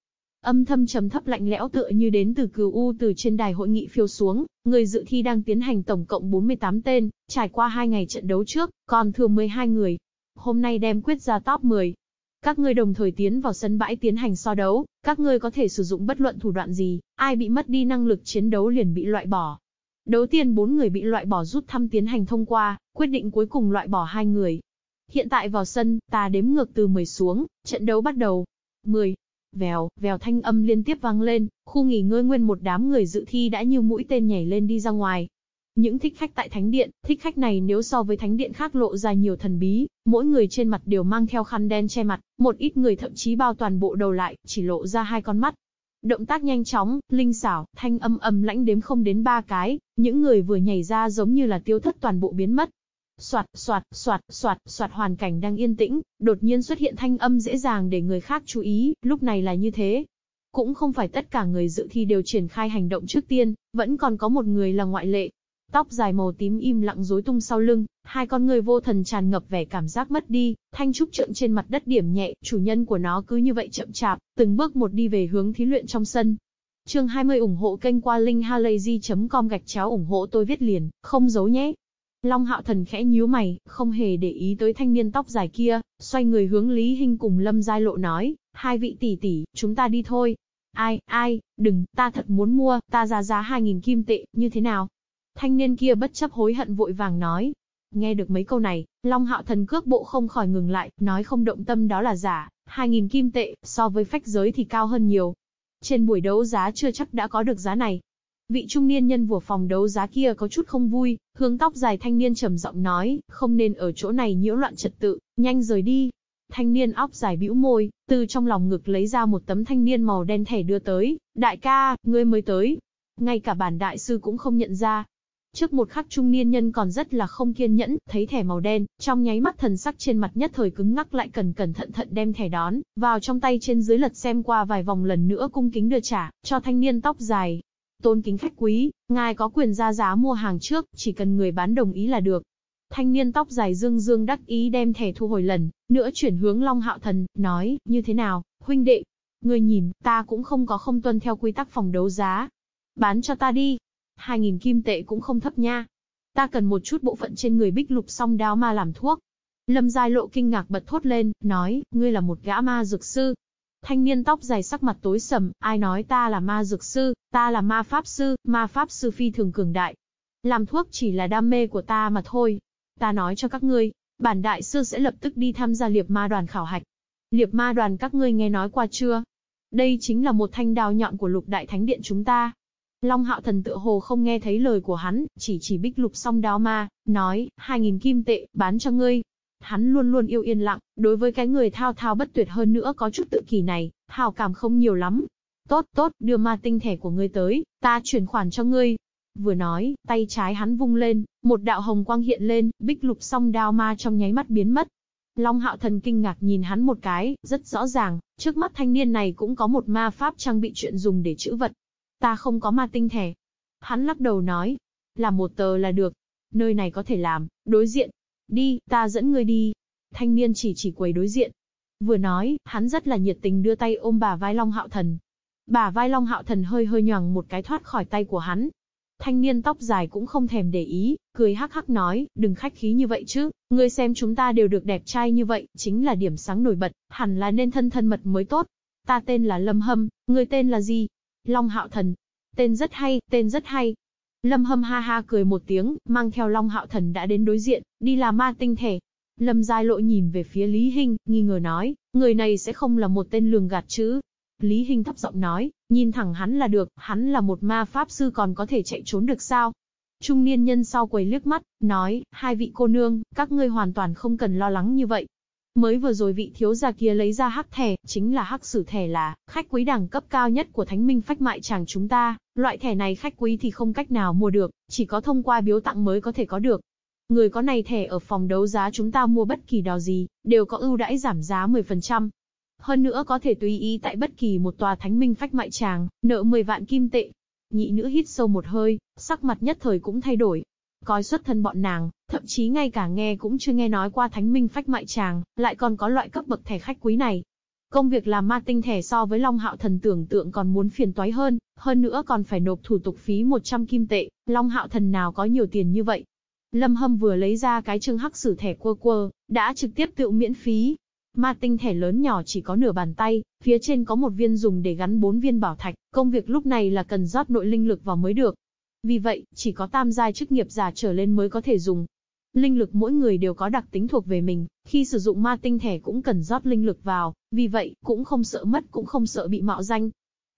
Âm thâm trầm thấp lạnh lẽo tựa như đến từ cửu u từ trên đài hội nghị phiêu xuống, người dự thi đang tiến hành tổng cộng 48 tên, trải qua 2 ngày trận đấu trước, còn thừa 12 người. Hôm nay đem quyết ra top 10. Các ngươi đồng thời tiến vào sân bãi tiến hành so đấu, các ngươi có thể sử dụng bất luận thủ đoạn gì, ai bị mất đi năng lực chiến đấu liền bị loại bỏ. Đấu tiên 4 người bị loại bỏ rút thăm tiến hành thông qua, quyết định cuối cùng loại bỏ hai người. Hiện tại vào sân, ta đếm ngược từ 10 xuống, trận đấu bắt đầu. 10, Vèo, vèo thanh âm liên tiếp vang lên, khu nghỉ ngơi nguyên một đám người dự thi đã như mũi tên nhảy lên đi ra ngoài. Những thích khách tại thánh điện, thích khách này nếu so với thánh điện khác lộ ra nhiều thần bí, mỗi người trên mặt đều mang theo khăn đen che mặt, một ít người thậm chí bao toàn bộ đầu lại, chỉ lộ ra hai con mắt. Động tác nhanh chóng, linh xảo, thanh âm âm lãnh đếm không đến ba cái, những người vừa nhảy ra giống như là tiêu thất toàn bộ biến mất. Soạt, soạt, soạt, soạt, soạt hoàn cảnh đang yên tĩnh, đột nhiên xuất hiện thanh âm dễ dàng để người khác chú ý, lúc này là như thế. Cũng không phải tất cả người dự thi đều triển khai hành động trước tiên, vẫn còn có một người là ngoại lệ. Tóc dài màu tím im lặng rối tung sau lưng, hai con người vô thần tràn ngập vẻ cảm giác mất đi, thanh trúc trượng trên mặt đất điểm nhẹ, chủ nhân của nó cứ như vậy chậm chạp, từng bước một đi về hướng thí luyện trong sân. Chương 20 ủng hộ kênh qua linkhalazy.com gạch chéo ủng hộ tôi viết liền, không giấu nhé. Long hạo thần khẽ nhíu mày, không hề để ý tới thanh niên tóc dài kia, xoay người hướng Lý Hinh cùng Lâm Giai Lộ nói, hai vị tỷ tỷ, chúng ta đi thôi. Ai, ai, đừng, ta thật muốn mua, ta ra giá 2.000 kim tệ, như thế nào? Thanh niên kia bất chấp hối hận vội vàng nói. Nghe được mấy câu này, Long hạo thần cước bộ không khỏi ngừng lại, nói không động tâm đó là giả, 2.000 kim tệ, so với phách giới thì cao hơn nhiều. Trên buổi đấu giá chưa chắc đã có được giá này, Vị trung niên nhân vừa phòng đấu giá kia có chút không vui, hướng tóc dài thanh niên trầm giọng nói, không nên ở chỗ này nhiễu loạn trật tự, nhanh rời đi. Thanh niên óc dài bĩu môi, từ trong lòng ngực lấy ra một tấm thanh niên màu đen thẻ đưa tới, đại ca, ngươi mới tới. Ngay cả bản đại sư cũng không nhận ra. Trước một khắc trung niên nhân còn rất là không kiên nhẫn, thấy thẻ màu đen, trong nháy mắt thần sắc trên mặt nhất thời cứng ngắc lại cần cẩn thận thận đem thẻ đón, vào trong tay trên dưới lật xem qua vài vòng lần nữa cung kính đưa trả, cho thanh niên tóc dài. Tôn kính khách quý, ngài có quyền ra giá mua hàng trước, chỉ cần người bán đồng ý là được. Thanh niên tóc dài dương dương đắc ý đem thẻ thu hồi lần, nữa chuyển hướng Long Hạo Thần, nói, như thế nào, huynh đệ? Ngươi nhìn, ta cũng không có không tuân theo quy tắc phòng đấu giá. Bán cho ta đi. 2.000 kim tệ cũng không thấp nha. Ta cần một chút bộ phận trên người bích lục song đao ma làm thuốc. Lâm Giai Lộ kinh ngạc bật thốt lên, nói, ngươi là một gã ma dược sư. Thanh niên tóc dài sắc mặt tối sầm, ai nói ta là ma dược sư, ta là ma pháp sư, ma pháp sư phi thường cường đại. Làm thuốc chỉ là đam mê của ta mà thôi. Ta nói cho các ngươi, bản đại sư sẽ lập tức đi tham gia liệp ma đoàn khảo hạch. Liệp ma đoàn các ngươi nghe nói qua chưa? Đây chính là một thanh đao nhọn của lục đại thánh điện chúng ta. Long hạo thần tựa hồ không nghe thấy lời của hắn, chỉ chỉ bích lục song đao ma, nói, hai nghìn kim tệ, bán cho ngươi. Hắn luôn luôn yêu yên lặng, đối với cái người thao thao bất tuyệt hơn nữa có chút tự kỳ này, hào cảm không nhiều lắm. Tốt, tốt, đưa ma tinh thể của ngươi tới, ta chuyển khoản cho ngươi. Vừa nói, tay trái hắn vung lên, một đạo hồng quang hiện lên, bích lục song đao ma trong nháy mắt biến mất. Long hạo thần kinh ngạc nhìn hắn một cái, rất rõ ràng, trước mắt thanh niên này cũng có một ma pháp trang bị chuyện dùng để chữ vật. Ta không có ma tinh thể. Hắn lắc đầu nói, làm một tờ là được. Nơi này có thể làm, đối diện. Đi, ta dẫn ngươi đi. Thanh niên chỉ chỉ quầy đối diện. Vừa nói, hắn rất là nhiệt tình đưa tay ôm bà vai Long Hạo Thần. Bà vai Long Hạo Thần hơi hơi nhoàng một cái thoát khỏi tay của hắn, Thanh niên tóc dài cũng không thèm để ý, cười hắc hắc nói, đừng khách khí như vậy chứ, ngươi xem chúng ta đều được đẹp trai như vậy, chính là điểm sáng nổi bật, hẳn là nên thân thân mật mới tốt. Ta tên là Lâm Hâm, ngươi tên là gì? Long Hạo Thần. Tên rất hay, tên rất hay. Lâm Hâm ha ha cười một tiếng, mang theo Long Hạo Thần đã đến đối diện, đi làm ma tinh thể. Lâm Giai Lộ nhìn về phía Lý Hinh, nghi ngờ nói, người này sẽ không là một tên lường gạt chứ, Lý Hinh thấp giọng nói, nhìn thẳng hắn là được, hắn là một ma pháp sư còn có thể chạy trốn được sao? Trung niên nhân sau quầy liếc mắt, nói, hai vị cô nương, các ngươi hoàn toàn không cần lo lắng như vậy. Mới vừa rồi vị thiếu gia kia lấy ra hắc thẻ, chính là hắc sử thẻ là, khách quý đẳng cấp cao nhất của thánh minh phách mại chàng chúng ta, loại thẻ này khách quý thì không cách nào mua được, chỉ có thông qua biếu tặng mới có thể có được. Người có này thẻ ở phòng đấu giá chúng ta mua bất kỳ đò gì, đều có ưu đãi giảm giá 10%. Hơn nữa có thể tùy ý tại bất kỳ một tòa thánh minh phách mại tràng, nợ 10 vạn kim tệ. Nhị nữ hít sâu một hơi, sắc mặt nhất thời cũng thay đổi. Coi xuất thân bọn nàng, thậm chí ngay cả nghe cũng chưa nghe nói qua thánh minh phách mại chàng, lại còn có loại cấp bậc thẻ khách quý này. Công việc làm ma tinh thẻ so với Long Hạo Thần tưởng tượng còn muốn phiền toái hơn, hơn nữa còn phải nộp thủ tục phí 100 kim tệ, Long Hạo Thần nào có nhiều tiền như vậy. Lâm Hâm vừa lấy ra cái trương hắc sử thẻ quơ quơ, đã trực tiếp tự miễn phí, Ma tinh thẻ lớn nhỏ chỉ có nửa bàn tay, phía trên có một viên dùng để gắn bốn viên bảo thạch, công việc lúc này là cần rót nội linh lực vào mới được. Vì vậy, chỉ có tam giai chức nghiệp giả trở lên mới có thể dùng. Linh lực mỗi người đều có đặc tính thuộc về mình, khi sử dụng ma tinh thể cũng cần rót linh lực vào, vì vậy, cũng không sợ mất cũng không sợ bị mạo danh.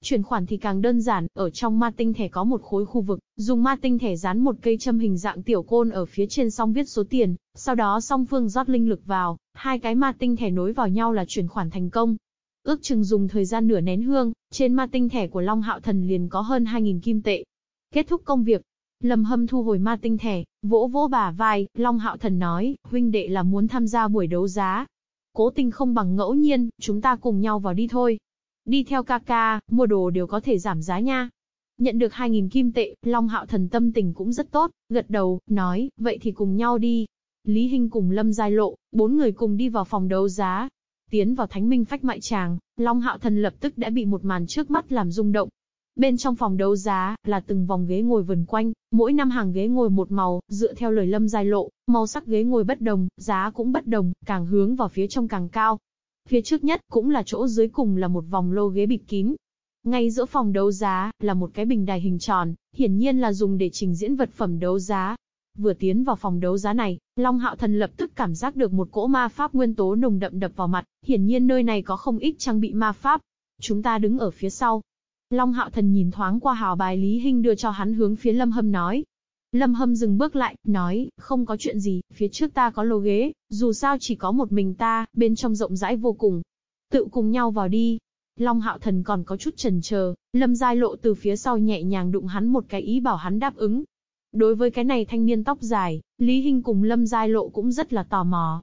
Chuyển khoản thì càng đơn giản, ở trong ma tinh thể có một khối khu vực, dùng ma tinh thể dán một cây châm hình dạng tiểu côn ở phía trên xong viết số tiền, sau đó song phương rót linh lực vào, hai cái ma tinh thể nối vào nhau là chuyển khoản thành công. Ước chừng dùng thời gian nửa nén hương, trên ma tinh thể của Long Hạo Thần liền có hơn 2.000 kim tệ. Kết thúc công việc, Lâm Hâm thu hồi ma tinh thể, vỗ vỗ bả vai, Long Hạo Thần nói, huynh đệ là muốn tham gia buổi đấu giá. Cố tình không bằng ngẫu nhiên, chúng ta cùng nhau vào đi thôi. Đi theo ca ca, mua đồ đều có thể giảm giá nha. Nhận được 2.000 kim tệ, Long Hạo Thần tâm tình cũng rất tốt, gật đầu, nói, vậy thì cùng nhau đi. Lý Hinh cùng Lâm Giai Lộ, bốn người cùng đi vào phòng đấu giá. Tiến vào Thánh Minh Phách Mại Tràng, Long Hạo Thần lập tức đã bị một màn trước mắt làm rung động. Bên trong phòng đấu giá, là từng vòng ghế ngồi vần quanh, mỗi năm hàng ghế ngồi một màu, dựa theo lời Lâm Giai Lộ, màu sắc ghế ngồi bất đồng, giá cũng bất đồng, càng hướng vào phía trong càng cao. Phía trước nhất, cũng là chỗ dưới cùng là một vòng lô ghế bịt kín, ngay giữa phòng đấu giá, là một cái bình đài hình tròn, hiển nhiên là dùng để trình diễn vật phẩm đấu giá. Vừa tiến vào phòng đấu giá này, Long Hạo Thần lập tức cảm giác được một cỗ ma pháp nguyên tố nồng đậm đập vào mặt, hiển nhiên nơi này có không ít trang bị ma pháp. Chúng ta đứng ở phía sau. Long Hạo Thần nhìn thoáng qua hào bài Lý Hinh đưa cho hắn hướng phía Lâm Hâm nói. Lâm Hâm dừng bước lại, nói, không có chuyện gì, phía trước ta có lô ghế, dù sao chỉ có một mình ta, bên trong rộng rãi vô cùng. Tự cùng nhau vào đi, Long Hạo Thần còn có chút chần chờ, Lâm Giai Lộ từ phía sau nhẹ nhàng đụng hắn một cái ý bảo hắn đáp ứng. Đối với cái này thanh niên tóc dài, Lý Hinh cùng Lâm Giai Lộ cũng rất là tò mò.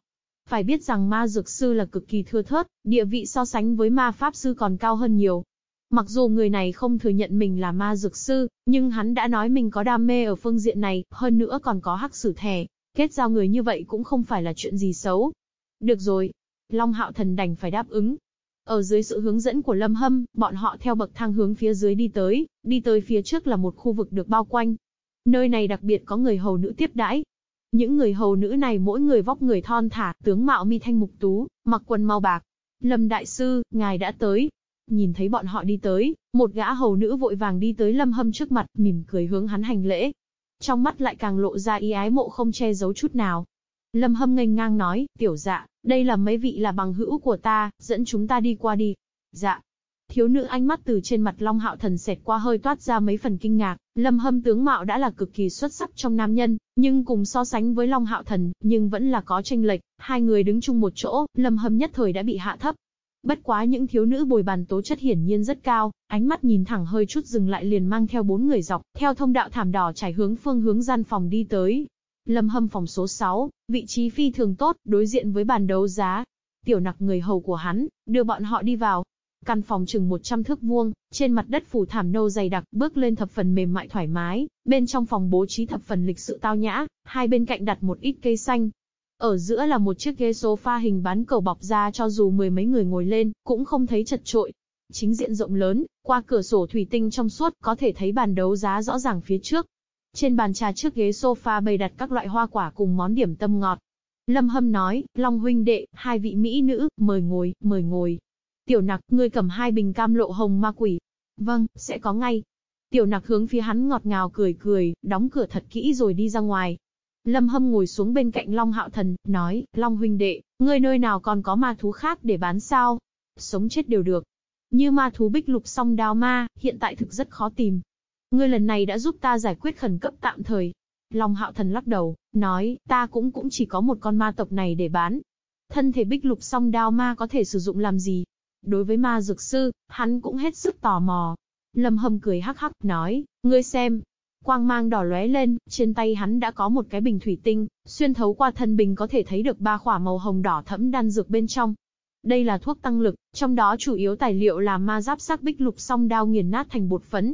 Phải biết rằng ma dược sư là cực kỳ thưa thớt, địa vị so sánh với ma pháp sư còn cao hơn nhiều. Mặc dù người này không thừa nhận mình là ma dược sư, nhưng hắn đã nói mình có đam mê ở phương diện này, hơn nữa còn có hắc sử thẻ. Kết giao người như vậy cũng không phải là chuyện gì xấu. Được rồi. Long Hạo Thần đành phải đáp ứng. Ở dưới sự hướng dẫn của Lâm Hâm, bọn họ theo bậc thang hướng phía dưới đi tới, đi tới phía trước là một khu vực được bao quanh. Nơi này đặc biệt có người hầu nữ tiếp đãi, những người hầu nữ này mỗi người vóc người thon thả, tướng mạo mi thanh mục tú, mặc quần màu bạc. Lâm đại sư, ngài đã tới. Nhìn thấy bọn họ đi tới, một gã hầu nữ vội vàng đi tới Lâm Hâm trước mặt, mỉm cười hướng hắn hành lễ. Trong mắt lại càng lộ ra ý ái mộ không che giấu chút nào. Lâm Hâm ngây ngang nói, tiểu dạ, đây là mấy vị là bằng hữu của ta, dẫn chúng ta đi qua đi. Dạ, Thiếu nữ ánh mắt từ trên mặt Long Hạo Thần xẹt qua hơi toát ra mấy phần kinh ngạc, Lâm Hâm tướng mạo đã là cực kỳ xuất sắc trong nam nhân, nhưng cùng so sánh với Long Hạo Thần, nhưng vẫn là có tranh lệch, hai người đứng chung một chỗ, Lâm Hâm nhất thời đã bị hạ thấp. Bất quá những thiếu nữ bồi bàn tố chất hiển nhiên rất cao, ánh mắt nhìn thẳng hơi chút dừng lại liền mang theo bốn người dọc, theo thông đạo thảm đỏ trải hướng phương hướng gian phòng đi tới. Lâm Hâm phòng số 6, vị trí phi thường tốt, đối diện với bàn đấu giá. Tiểu nặc người hầu của hắn, đưa bọn họ đi vào, Căn phòng chừng 100 thước vuông, trên mặt đất phủ thảm nâu dày đặc, bước lên thập phần mềm mại thoải mái, bên trong phòng bố trí thập phần lịch sự tao nhã, hai bên cạnh đặt một ít cây xanh. Ở giữa là một chiếc ghế sofa hình bán cầu bọc ra cho dù mười mấy người ngồi lên, cũng không thấy chật trội. Chính diện rộng lớn, qua cửa sổ thủy tinh trong suốt, có thể thấy bàn đấu giá rõ ràng phía trước. Trên bàn trà trước ghế sofa bày đặt các loại hoa quả cùng món điểm tâm ngọt. Lâm Hâm nói, Long huynh đệ, hai vị mỹ nữ, mời ngồi, mời ngồi. Tiểu nặc, ngươi cầm hai bình cam lộ hồng ma quỷ. Vâng, sẽ có ngay. Tiểu nặc hướng phía hắn ngọt ngào cười cười, đóng cửa thật kỹ rồi đi ra ngoài. Lâm Hâm ngồi xuống bên cạnh Long Hạo Thần, nói, Long huynh đệ, ngươi nơi nào còn có ma thú khác để bán sao? Sống chết đều được. Như ma thú bích lục song đao ma, hiện tại thực rất khó tìm. Ngươi lần này đã giúp ta giải quyết khẩn cấp tạm thời. Long Hạo Thần lắc đầu, nói, ta cũng cũng chỉ có một con ma tộc này để bán. Thân thể bích lục song đao ma có thể sử dụng làm gì? Đối với ma dược sư, hắn cũng hết sức tò mò. Lâm Hâm cười hắc hắc, nói, ngươi xem. Quang mang đỏ lóe lên, trên tay hắn đã có một cái bình thủy tinh, xuyên thấu qua thân bình có thể thấy được ba khỏa màu hồng đỏ thẫm đan dược bên trong. Đây là thuốc tăng lực, trong đó chủ yếu tài liệu là ma giáp sắc bích lục song đao nghiền nát thành bột phấn.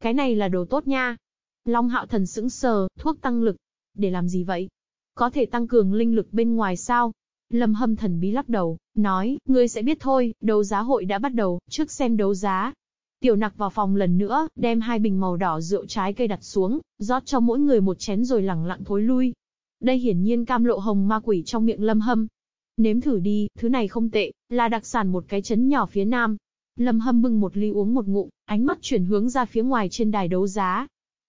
Cái này là đồ tốt nha. Long hạo thần sững sờ, thuốc tăng lực. Để làm gì vậy? Có thể tăng cường linh lực bên ngoài sao? Lâm Hâm thần bí lắc đầu, nói, ngươi sẽ biết thôi, đấu giá hội đã bắt đầu, trước xem đấu giá. Tiểu nặc vào phòng lần nữa, đem hai bình màu đỏ rượu trái cây đặt xuống, rót cho mỗi người một chén rồi lẳng lặng thối lui. Đây hiển nhiên cam lộ hồng ma quỷ trong miệng Lâm Hâm. Nếm thử đi, thứ này không tệ, là đặc sản một cái chấn nhỏ phía nam. Lâm Hâm bưng một ly uống một ngụm, ánh mắt chuyển hướng ra phía ngoài trên đài đấu giá.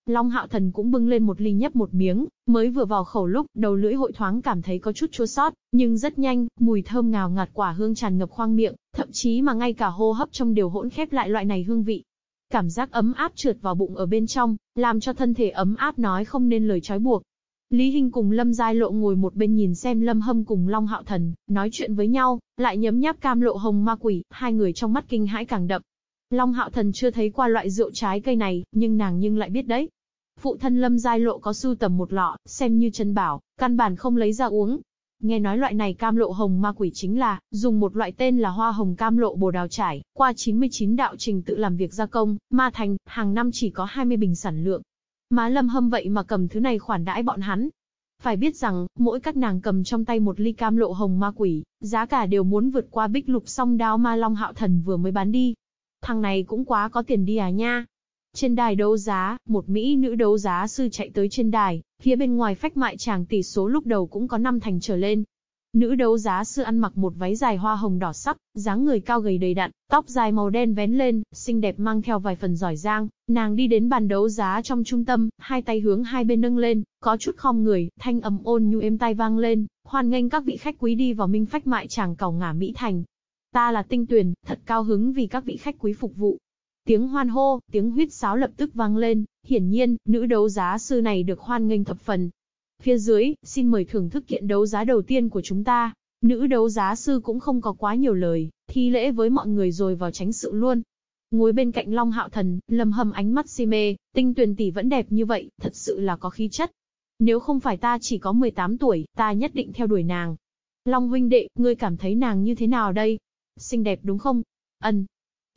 Long Hạo Thần cũng bưng lên một ly nhấp một miếng, mới vừa vào khẩu lúc, đầu lưỡi hội thoáng cảm thấy có chút chua sót, nhưng rất nhanh, mùi thơm ngào ngạt quả hương tràn ngập khoang miệng, thậm chí mà ngay cả hô hấp trong đều hỗn khép lại loại này hương vị. Cảm giác ấm áp trượt vào bụng ở bên trong, làm cho thân thể ấm áp nói không nên lời trói buộc. Lý Hinh cùng Lâm Giai Lộ ngồi một bên nhìn xem Lâm Hâm cùng Long Hạo Thần, nói chuyện với nhau, lại nhấm nháp cam lộ hồng ma quỷ, hai người trong mắt kinh hãi càng đậm. Long Hạo Thần chưa thấy qua loại rượu trái cây này, nhưng nàng nhưng lại biết đấy, Phụ thân Lâm Giai Lộ có sưu tầm một lọ, xem như chân bảo, căn bản không lấy ra uống. Nghe nói loại này cam lộ hồng ma quỷ chính là, dùng một loại tên là hoa hồng cam lộ bồ đào trải, qua 99 đạo trình tự làm việc gia công, ma thành, hàng năm chỉ có 20 bình sản lượng. Má Lâm Hâm vậy mà cầm thứ này khoản đãi bọn hắn. Phải biết rằng, mỗi các nàng cầm trong tay một ly cam lộ hồng ma quỷ, giá cả đều muốn vượt qua bích lục song đao ma long hạo thần vừa mới bán đi. Thằng này cũng quá có tiền đi à nha. Trên đài đấu giá, một Mỹ nữ đấu giá sư chạy tới trên đài, phía bên ngoài phách mại chàng tỷ số lúc đầu cũng có năm thành trở lên. Nữ đấu giá sư ăn mặc một váy dài hoa hồng đỏ sắc, dáng người cao gầy đầy đặn, tóc dài màu đen vén lên, xinh đẹp mang theo vài phần giỏi giang, nàng đi đến bàn đấu giá trong trung tâm, hai tay hướng hai bên nâng lên, có chút khom người, thanh âm ôn nhu êm tai vang lên, hoan nghênh các vị khách quý đi vào minh phách mại chàng cầu ngả Mỹ Thành. Ta là tinh tuyển, thật cao hứng vì các vị khách quý phục vụ. Tiếng hoan hô, tiếng huyết sáo lập tức vang lên, hiển nhiên, nữ đấu giá sư này được hoan nghênh thập phần. Phía dưới, xin mời thưởng thức kiện đấu giá đầu tiên của chúng ta. Nữ đấu giá sư cũng không có quá nhiều lời, thi lễ với mọi người rồi vào tránh sự luôn. Ngồi bên cạnh Long Hạo Thần, lầm hầm ánh mắt si mê, tinh tuyền tỷ vẫn đẹp như vậy, thật sự là có khí chất. Nếu không phải ta chỉ có 18 tuổi, ta nhất định theo đuổi nàng. Long huynh đệ, ngươi cảm thấy nàng như thế nào đây? Xinh đẹp đúng không? Ân.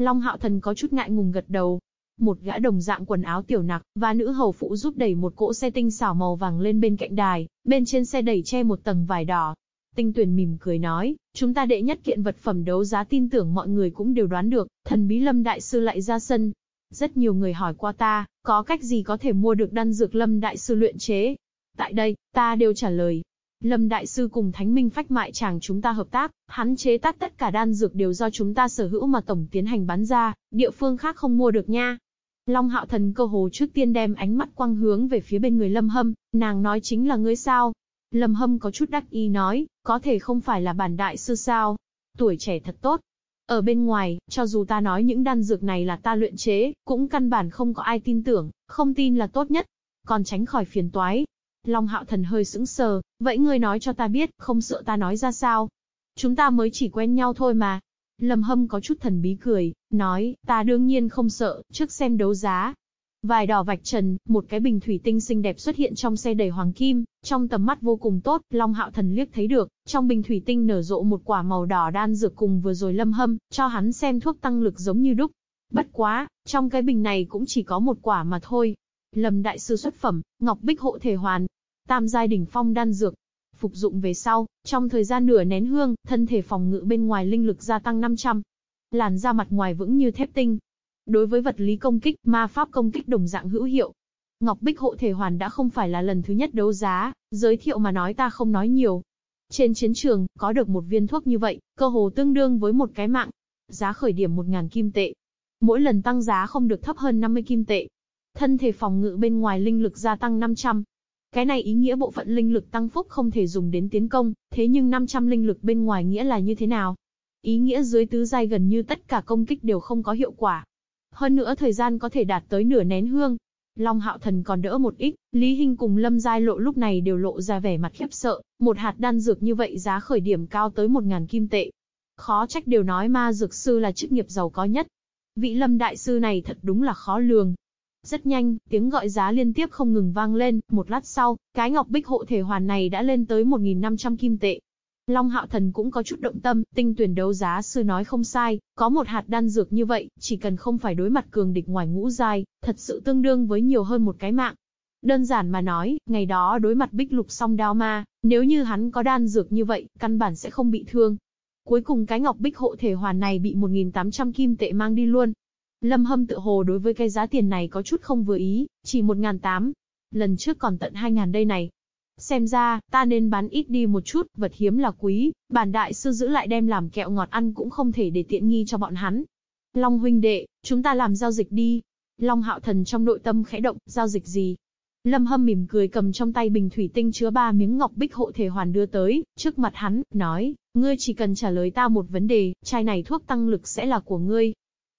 Long Hạo Thần có chút ngại ngùng gật đầu. Một gã đồng dạng quần áo tiểu nặc, và nữ hầu phụ giúp đẩy một cỗ xe tinh xảo màu vàng lên bên cạnh đài, bên trên xe đẩy che một tầng vải đỏ. Tinh Tuyền mỉm cười nói, chúng ta đệ nhất kiện vật phẩm đấu giá tin tưởng mọi người cũng đều đoán được, thần bí lâm đại sư lại ra sân. Rất nhiều người hỏi qua ta, có cách gì có thể mua được đan dược lâm đại sư luyện chế. Tại đây, ta đều trả lời, Lâm Đại Sư cùng Thánh Minh Phách Mại chàng chúng ta hợp tác, hắn chế tác tất cả đan dược đều do chúng ta sở hữu mà tổng tiến hành bán ra, địa phương khác không mua được nha. Long Hạo Thần cơ hồ trước tiên đem ánh mắt quang hướng về phía bên người Lâm Hâm, nàng nói chính là ngươi sao? Lâm Hâm có chút đắc ý nói, có thể không phải là bản đại sư sao? Tuổi trẻ thật tốt. Ở bên ngoài, cho dù ta nói những đan dược này là ta luyện chế, cũng căn bản không có ai tin tưởng, không tin là tốt nhất. Còn tránh khỏi phiền toái, Long Hạo Thần hơi sững sờ, vậy ngươi nói cho ta biết, không sợ ta nói ra sao? Chúng ta mới chỉ quen nhau thôi mà. Lâm Hâm có chút thần bí cười, nói, ta đương nhiên không sợ, trước xem đấu giá. Vài đỏ vạch trần, một cái bình thủy tinh xinh đẹp xuất hiện trong xe đầy hoàng kim, trong tầm mắt vô cùng tốt, Long Hạo Thần liếc thấy được, trong bình thủy tinh nở rộ một quả màu đỏ đan dược cùng vừa rồi Lâm Hâm, cho hắn xem thuốc tăng lực giống như đúc. Bất quá, trong cái bình này cũng chỉ có một quả mà thôi, Lâm đại sư xuất phẩm, Ngọc Bích hộ thể hoàn, tam giai đỉnh phong đan dược. Phục dụng về sau, trong thời gian nửa nén hương, thân thể phòng ngự bên ngoài linh lực gia tăng 500. Làn da mặt ngoài vững như thép tinh. Đối với vật lý công kích, ma pháp công kích đồng dạng hữu hiệu. Ngọc Bích hộ thể hoàn đã không phải là lần thứ nhất đấu giá, giới thiệu mà nói ta không nói nhiều. Trên chiến trường, có được một viên thuốc như vậy, cơ hồ tương đương với một cái mạng. Giá khởi điểm 1.000 kim tệ. Mỗi lần tăng giá không được thấp hơn 50 kim tệ. Thân thể phòng ngự bên ngoài linh lực gia tăng 500. Cái này ý nghĩa bộ phận linh lực tăng phúc không thể dùng đến tiến công, thế nhưng 500 linh lực bên ngoài nghĩa là như thế nào? Ý nghĩa dưới tứ giai gần như tất cả công kích đều không có hiệu quả. Hơn nữa thời gian có thể đạt tới nửa nén hương. Long hạo thần còn đỡ một ít, Lý Hinh cùng Lâm Giai Lộ lúc này đều lộ ra vẻ mặt khiếp sợ, một hạt đan dược như vậy giá khởi điểm cao tới 1.000 kim tệ. Khó trách đều nói ma dược sư là chức nghiệp giàu có nhất. Vị Lâm Đại Sư này thật đúng là khó lường, rất nhanh, tiếng gọi giá liên tiếp không ngừng vang lên, một lát sau, cái ngọc bích hộ thể hoàn này đã lên tới 1.500 kim tệ. Long Hạo Thần cũng có chút động tâm, tinh tuyển đấu giá sư nói không sai, có một hạt đan dược như vậy, chỉ cần không phải đối mặt cường địch ngoài ngũ giai, thật sự tương đương với nhiều hơn một cái mạng. Đơn giản mà nói, ngày đó đối mặt bích lục song đao ma, nếu như hắn có đan dược như vậy, căn bản sẽ không bị thương. Cuối cùng cái ngọc bích hộ thể hoàn này bị 1.800 kim tệ mang đi luôn, Lâm Hâm tự hồ đối với cái giá tiền này có chút không vừa ý, chỉ 1.800. Lần trước còn tận 2.000 đây này. Xem ra, ta nên bán ít đi một chút, vật hiếm là quý, bản đại sư giữ lại đem làm kẹo ngọt ăn cũng không thể để tiện nghi cho bọn hắn. Long huynh đệ, chúng ta làm giao dịch đi. Long hạo thần trong nội tâm khẽ động, giao dịch gì? Lâm Hâm mỉm cười cầm trong tay bình thủy tinh chứa ba miếng ngọc bích hộ thể hoàn đưa tới, trước mặt hắn, nói, ngươi chỉ cần trả lời ta một vấn đề, chai này thuốc tăng lực sẽ là của ngươi.